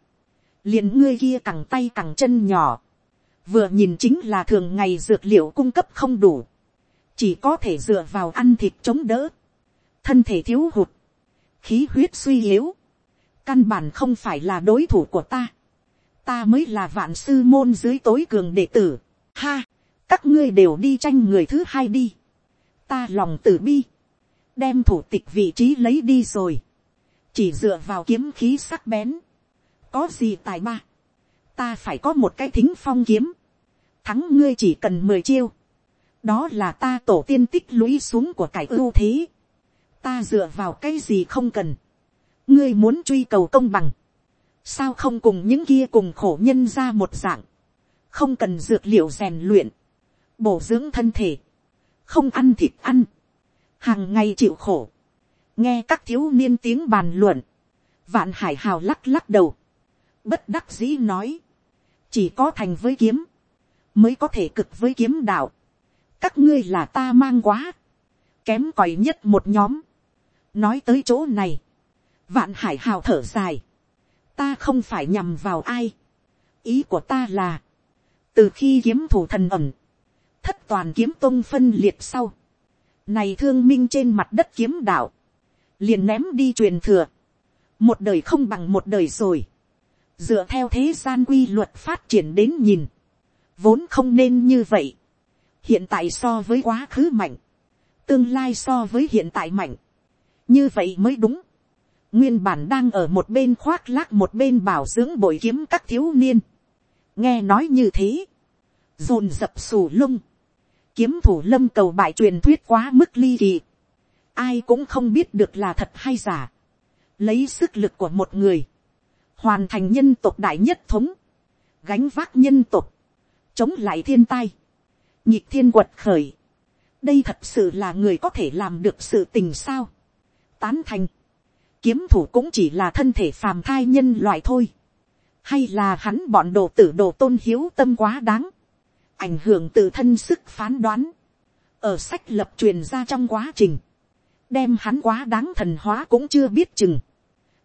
[SPEAKER 1] liền ngươi kia cẳng tay cẳng chân nhỏ, vừa nhìn chính là thường ngày dược liệu cung cấp không đủ, chỉ có thể dựa vào ăn thịt chống đỡ, thân thể thiếu hụt, khí huyết suy yếu, căn bản không phải là đối thủ của ta, ta mới là vạn sư môn dưới tối cường đệ tử, ha, các ngươi đều đi tranh người thứ hai đi, ta lòng tử bi, đem thủ tịch vị trí lấy đi rồi, chỉ dựa vào kiếm khí sắc bén, có gì tài ba, ta phải có một cái thính phong kiếm, thắng ngươi chỉ cần mười chiêu, đó là ta tổ tiên tích lũy xuống của cải ưu thế, ta dựa vào cái gì không cần, ngươi muốn truy cầu công bằng, sao không cùng những kia cùng khổ nhân ra một dạng, không cần dược liệu rèn luyện, bổ dưỡng thân thể, không ăn thịt ăn, hàng ngày chịu khổ, nghe các thiếu niên tiếng bàn luận, vạn hải hào lắc lắc đầu, bất đắc dĩ nói, chỉ có thành với kiếm, mới có thể cực với kiếm đạo, các ngươi là ta mang quá, kém còi nhất một nhóm, nói tới chỗ này, vạn hải hào thở dài, ta không phải nhằm vào ai, ý của ta là, từ khi kiếm thủ thần ẩm, thất toàn kiếm tông phân liệt sau, này thương minh trên mặt đất kiếm đạo, liền ném đi truyền thừa, một đời không bằng một đời rồi, dựa theo thế gian quy luật phát triển đến nhìn, vốn không nên như vậy, hiện tại so với quá khứ mạnh, tương lai so với hiện tại mạnh, như vậy mới đúng, nguyên bản đang ở một bên khoác lác một bên bảo dưỡng bội kiếm các thiếu niên, nghe nói như thế, dồn dập sù lung, kiếm thủ lâm cầu bại truyền thuyết quá mức ly kỳ, ai cũng không biết được là thật hay giả, lấy sức lực của một người, hoàn thành nhân tộc đại nhất thống, gánh vác nhân tộc, chống lại thiên tai, nhịp thiên quật khởi, đây thật sự là người có thể làm được sự tình sao, tán thành, kiếm thủ cũng chỉ là thân thể phàm thai nhân loại thôi, hay là hắn bọn đồ tử đồ tôn hiếu tâm quá đáng, ảnh hưởng từ thân sức phán đoán, ở sách lập truyền ra trong quá trình, đem hắn quá đáng thần hóa cũng chưa biết chừng,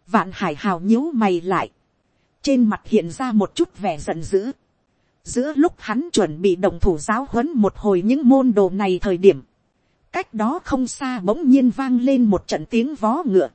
[SPEAKER 1] vạn hải hào nhíu mày lại, trên mặt hiện ra một chút vẻ giận dữ, giữa lúc hắn chuẩn bị đồng thủ giáo huấn một hồi những môn đồ này thời điểm, cách đó không xa bỗng nhiên vang lên một trận tiếng vó ngựa,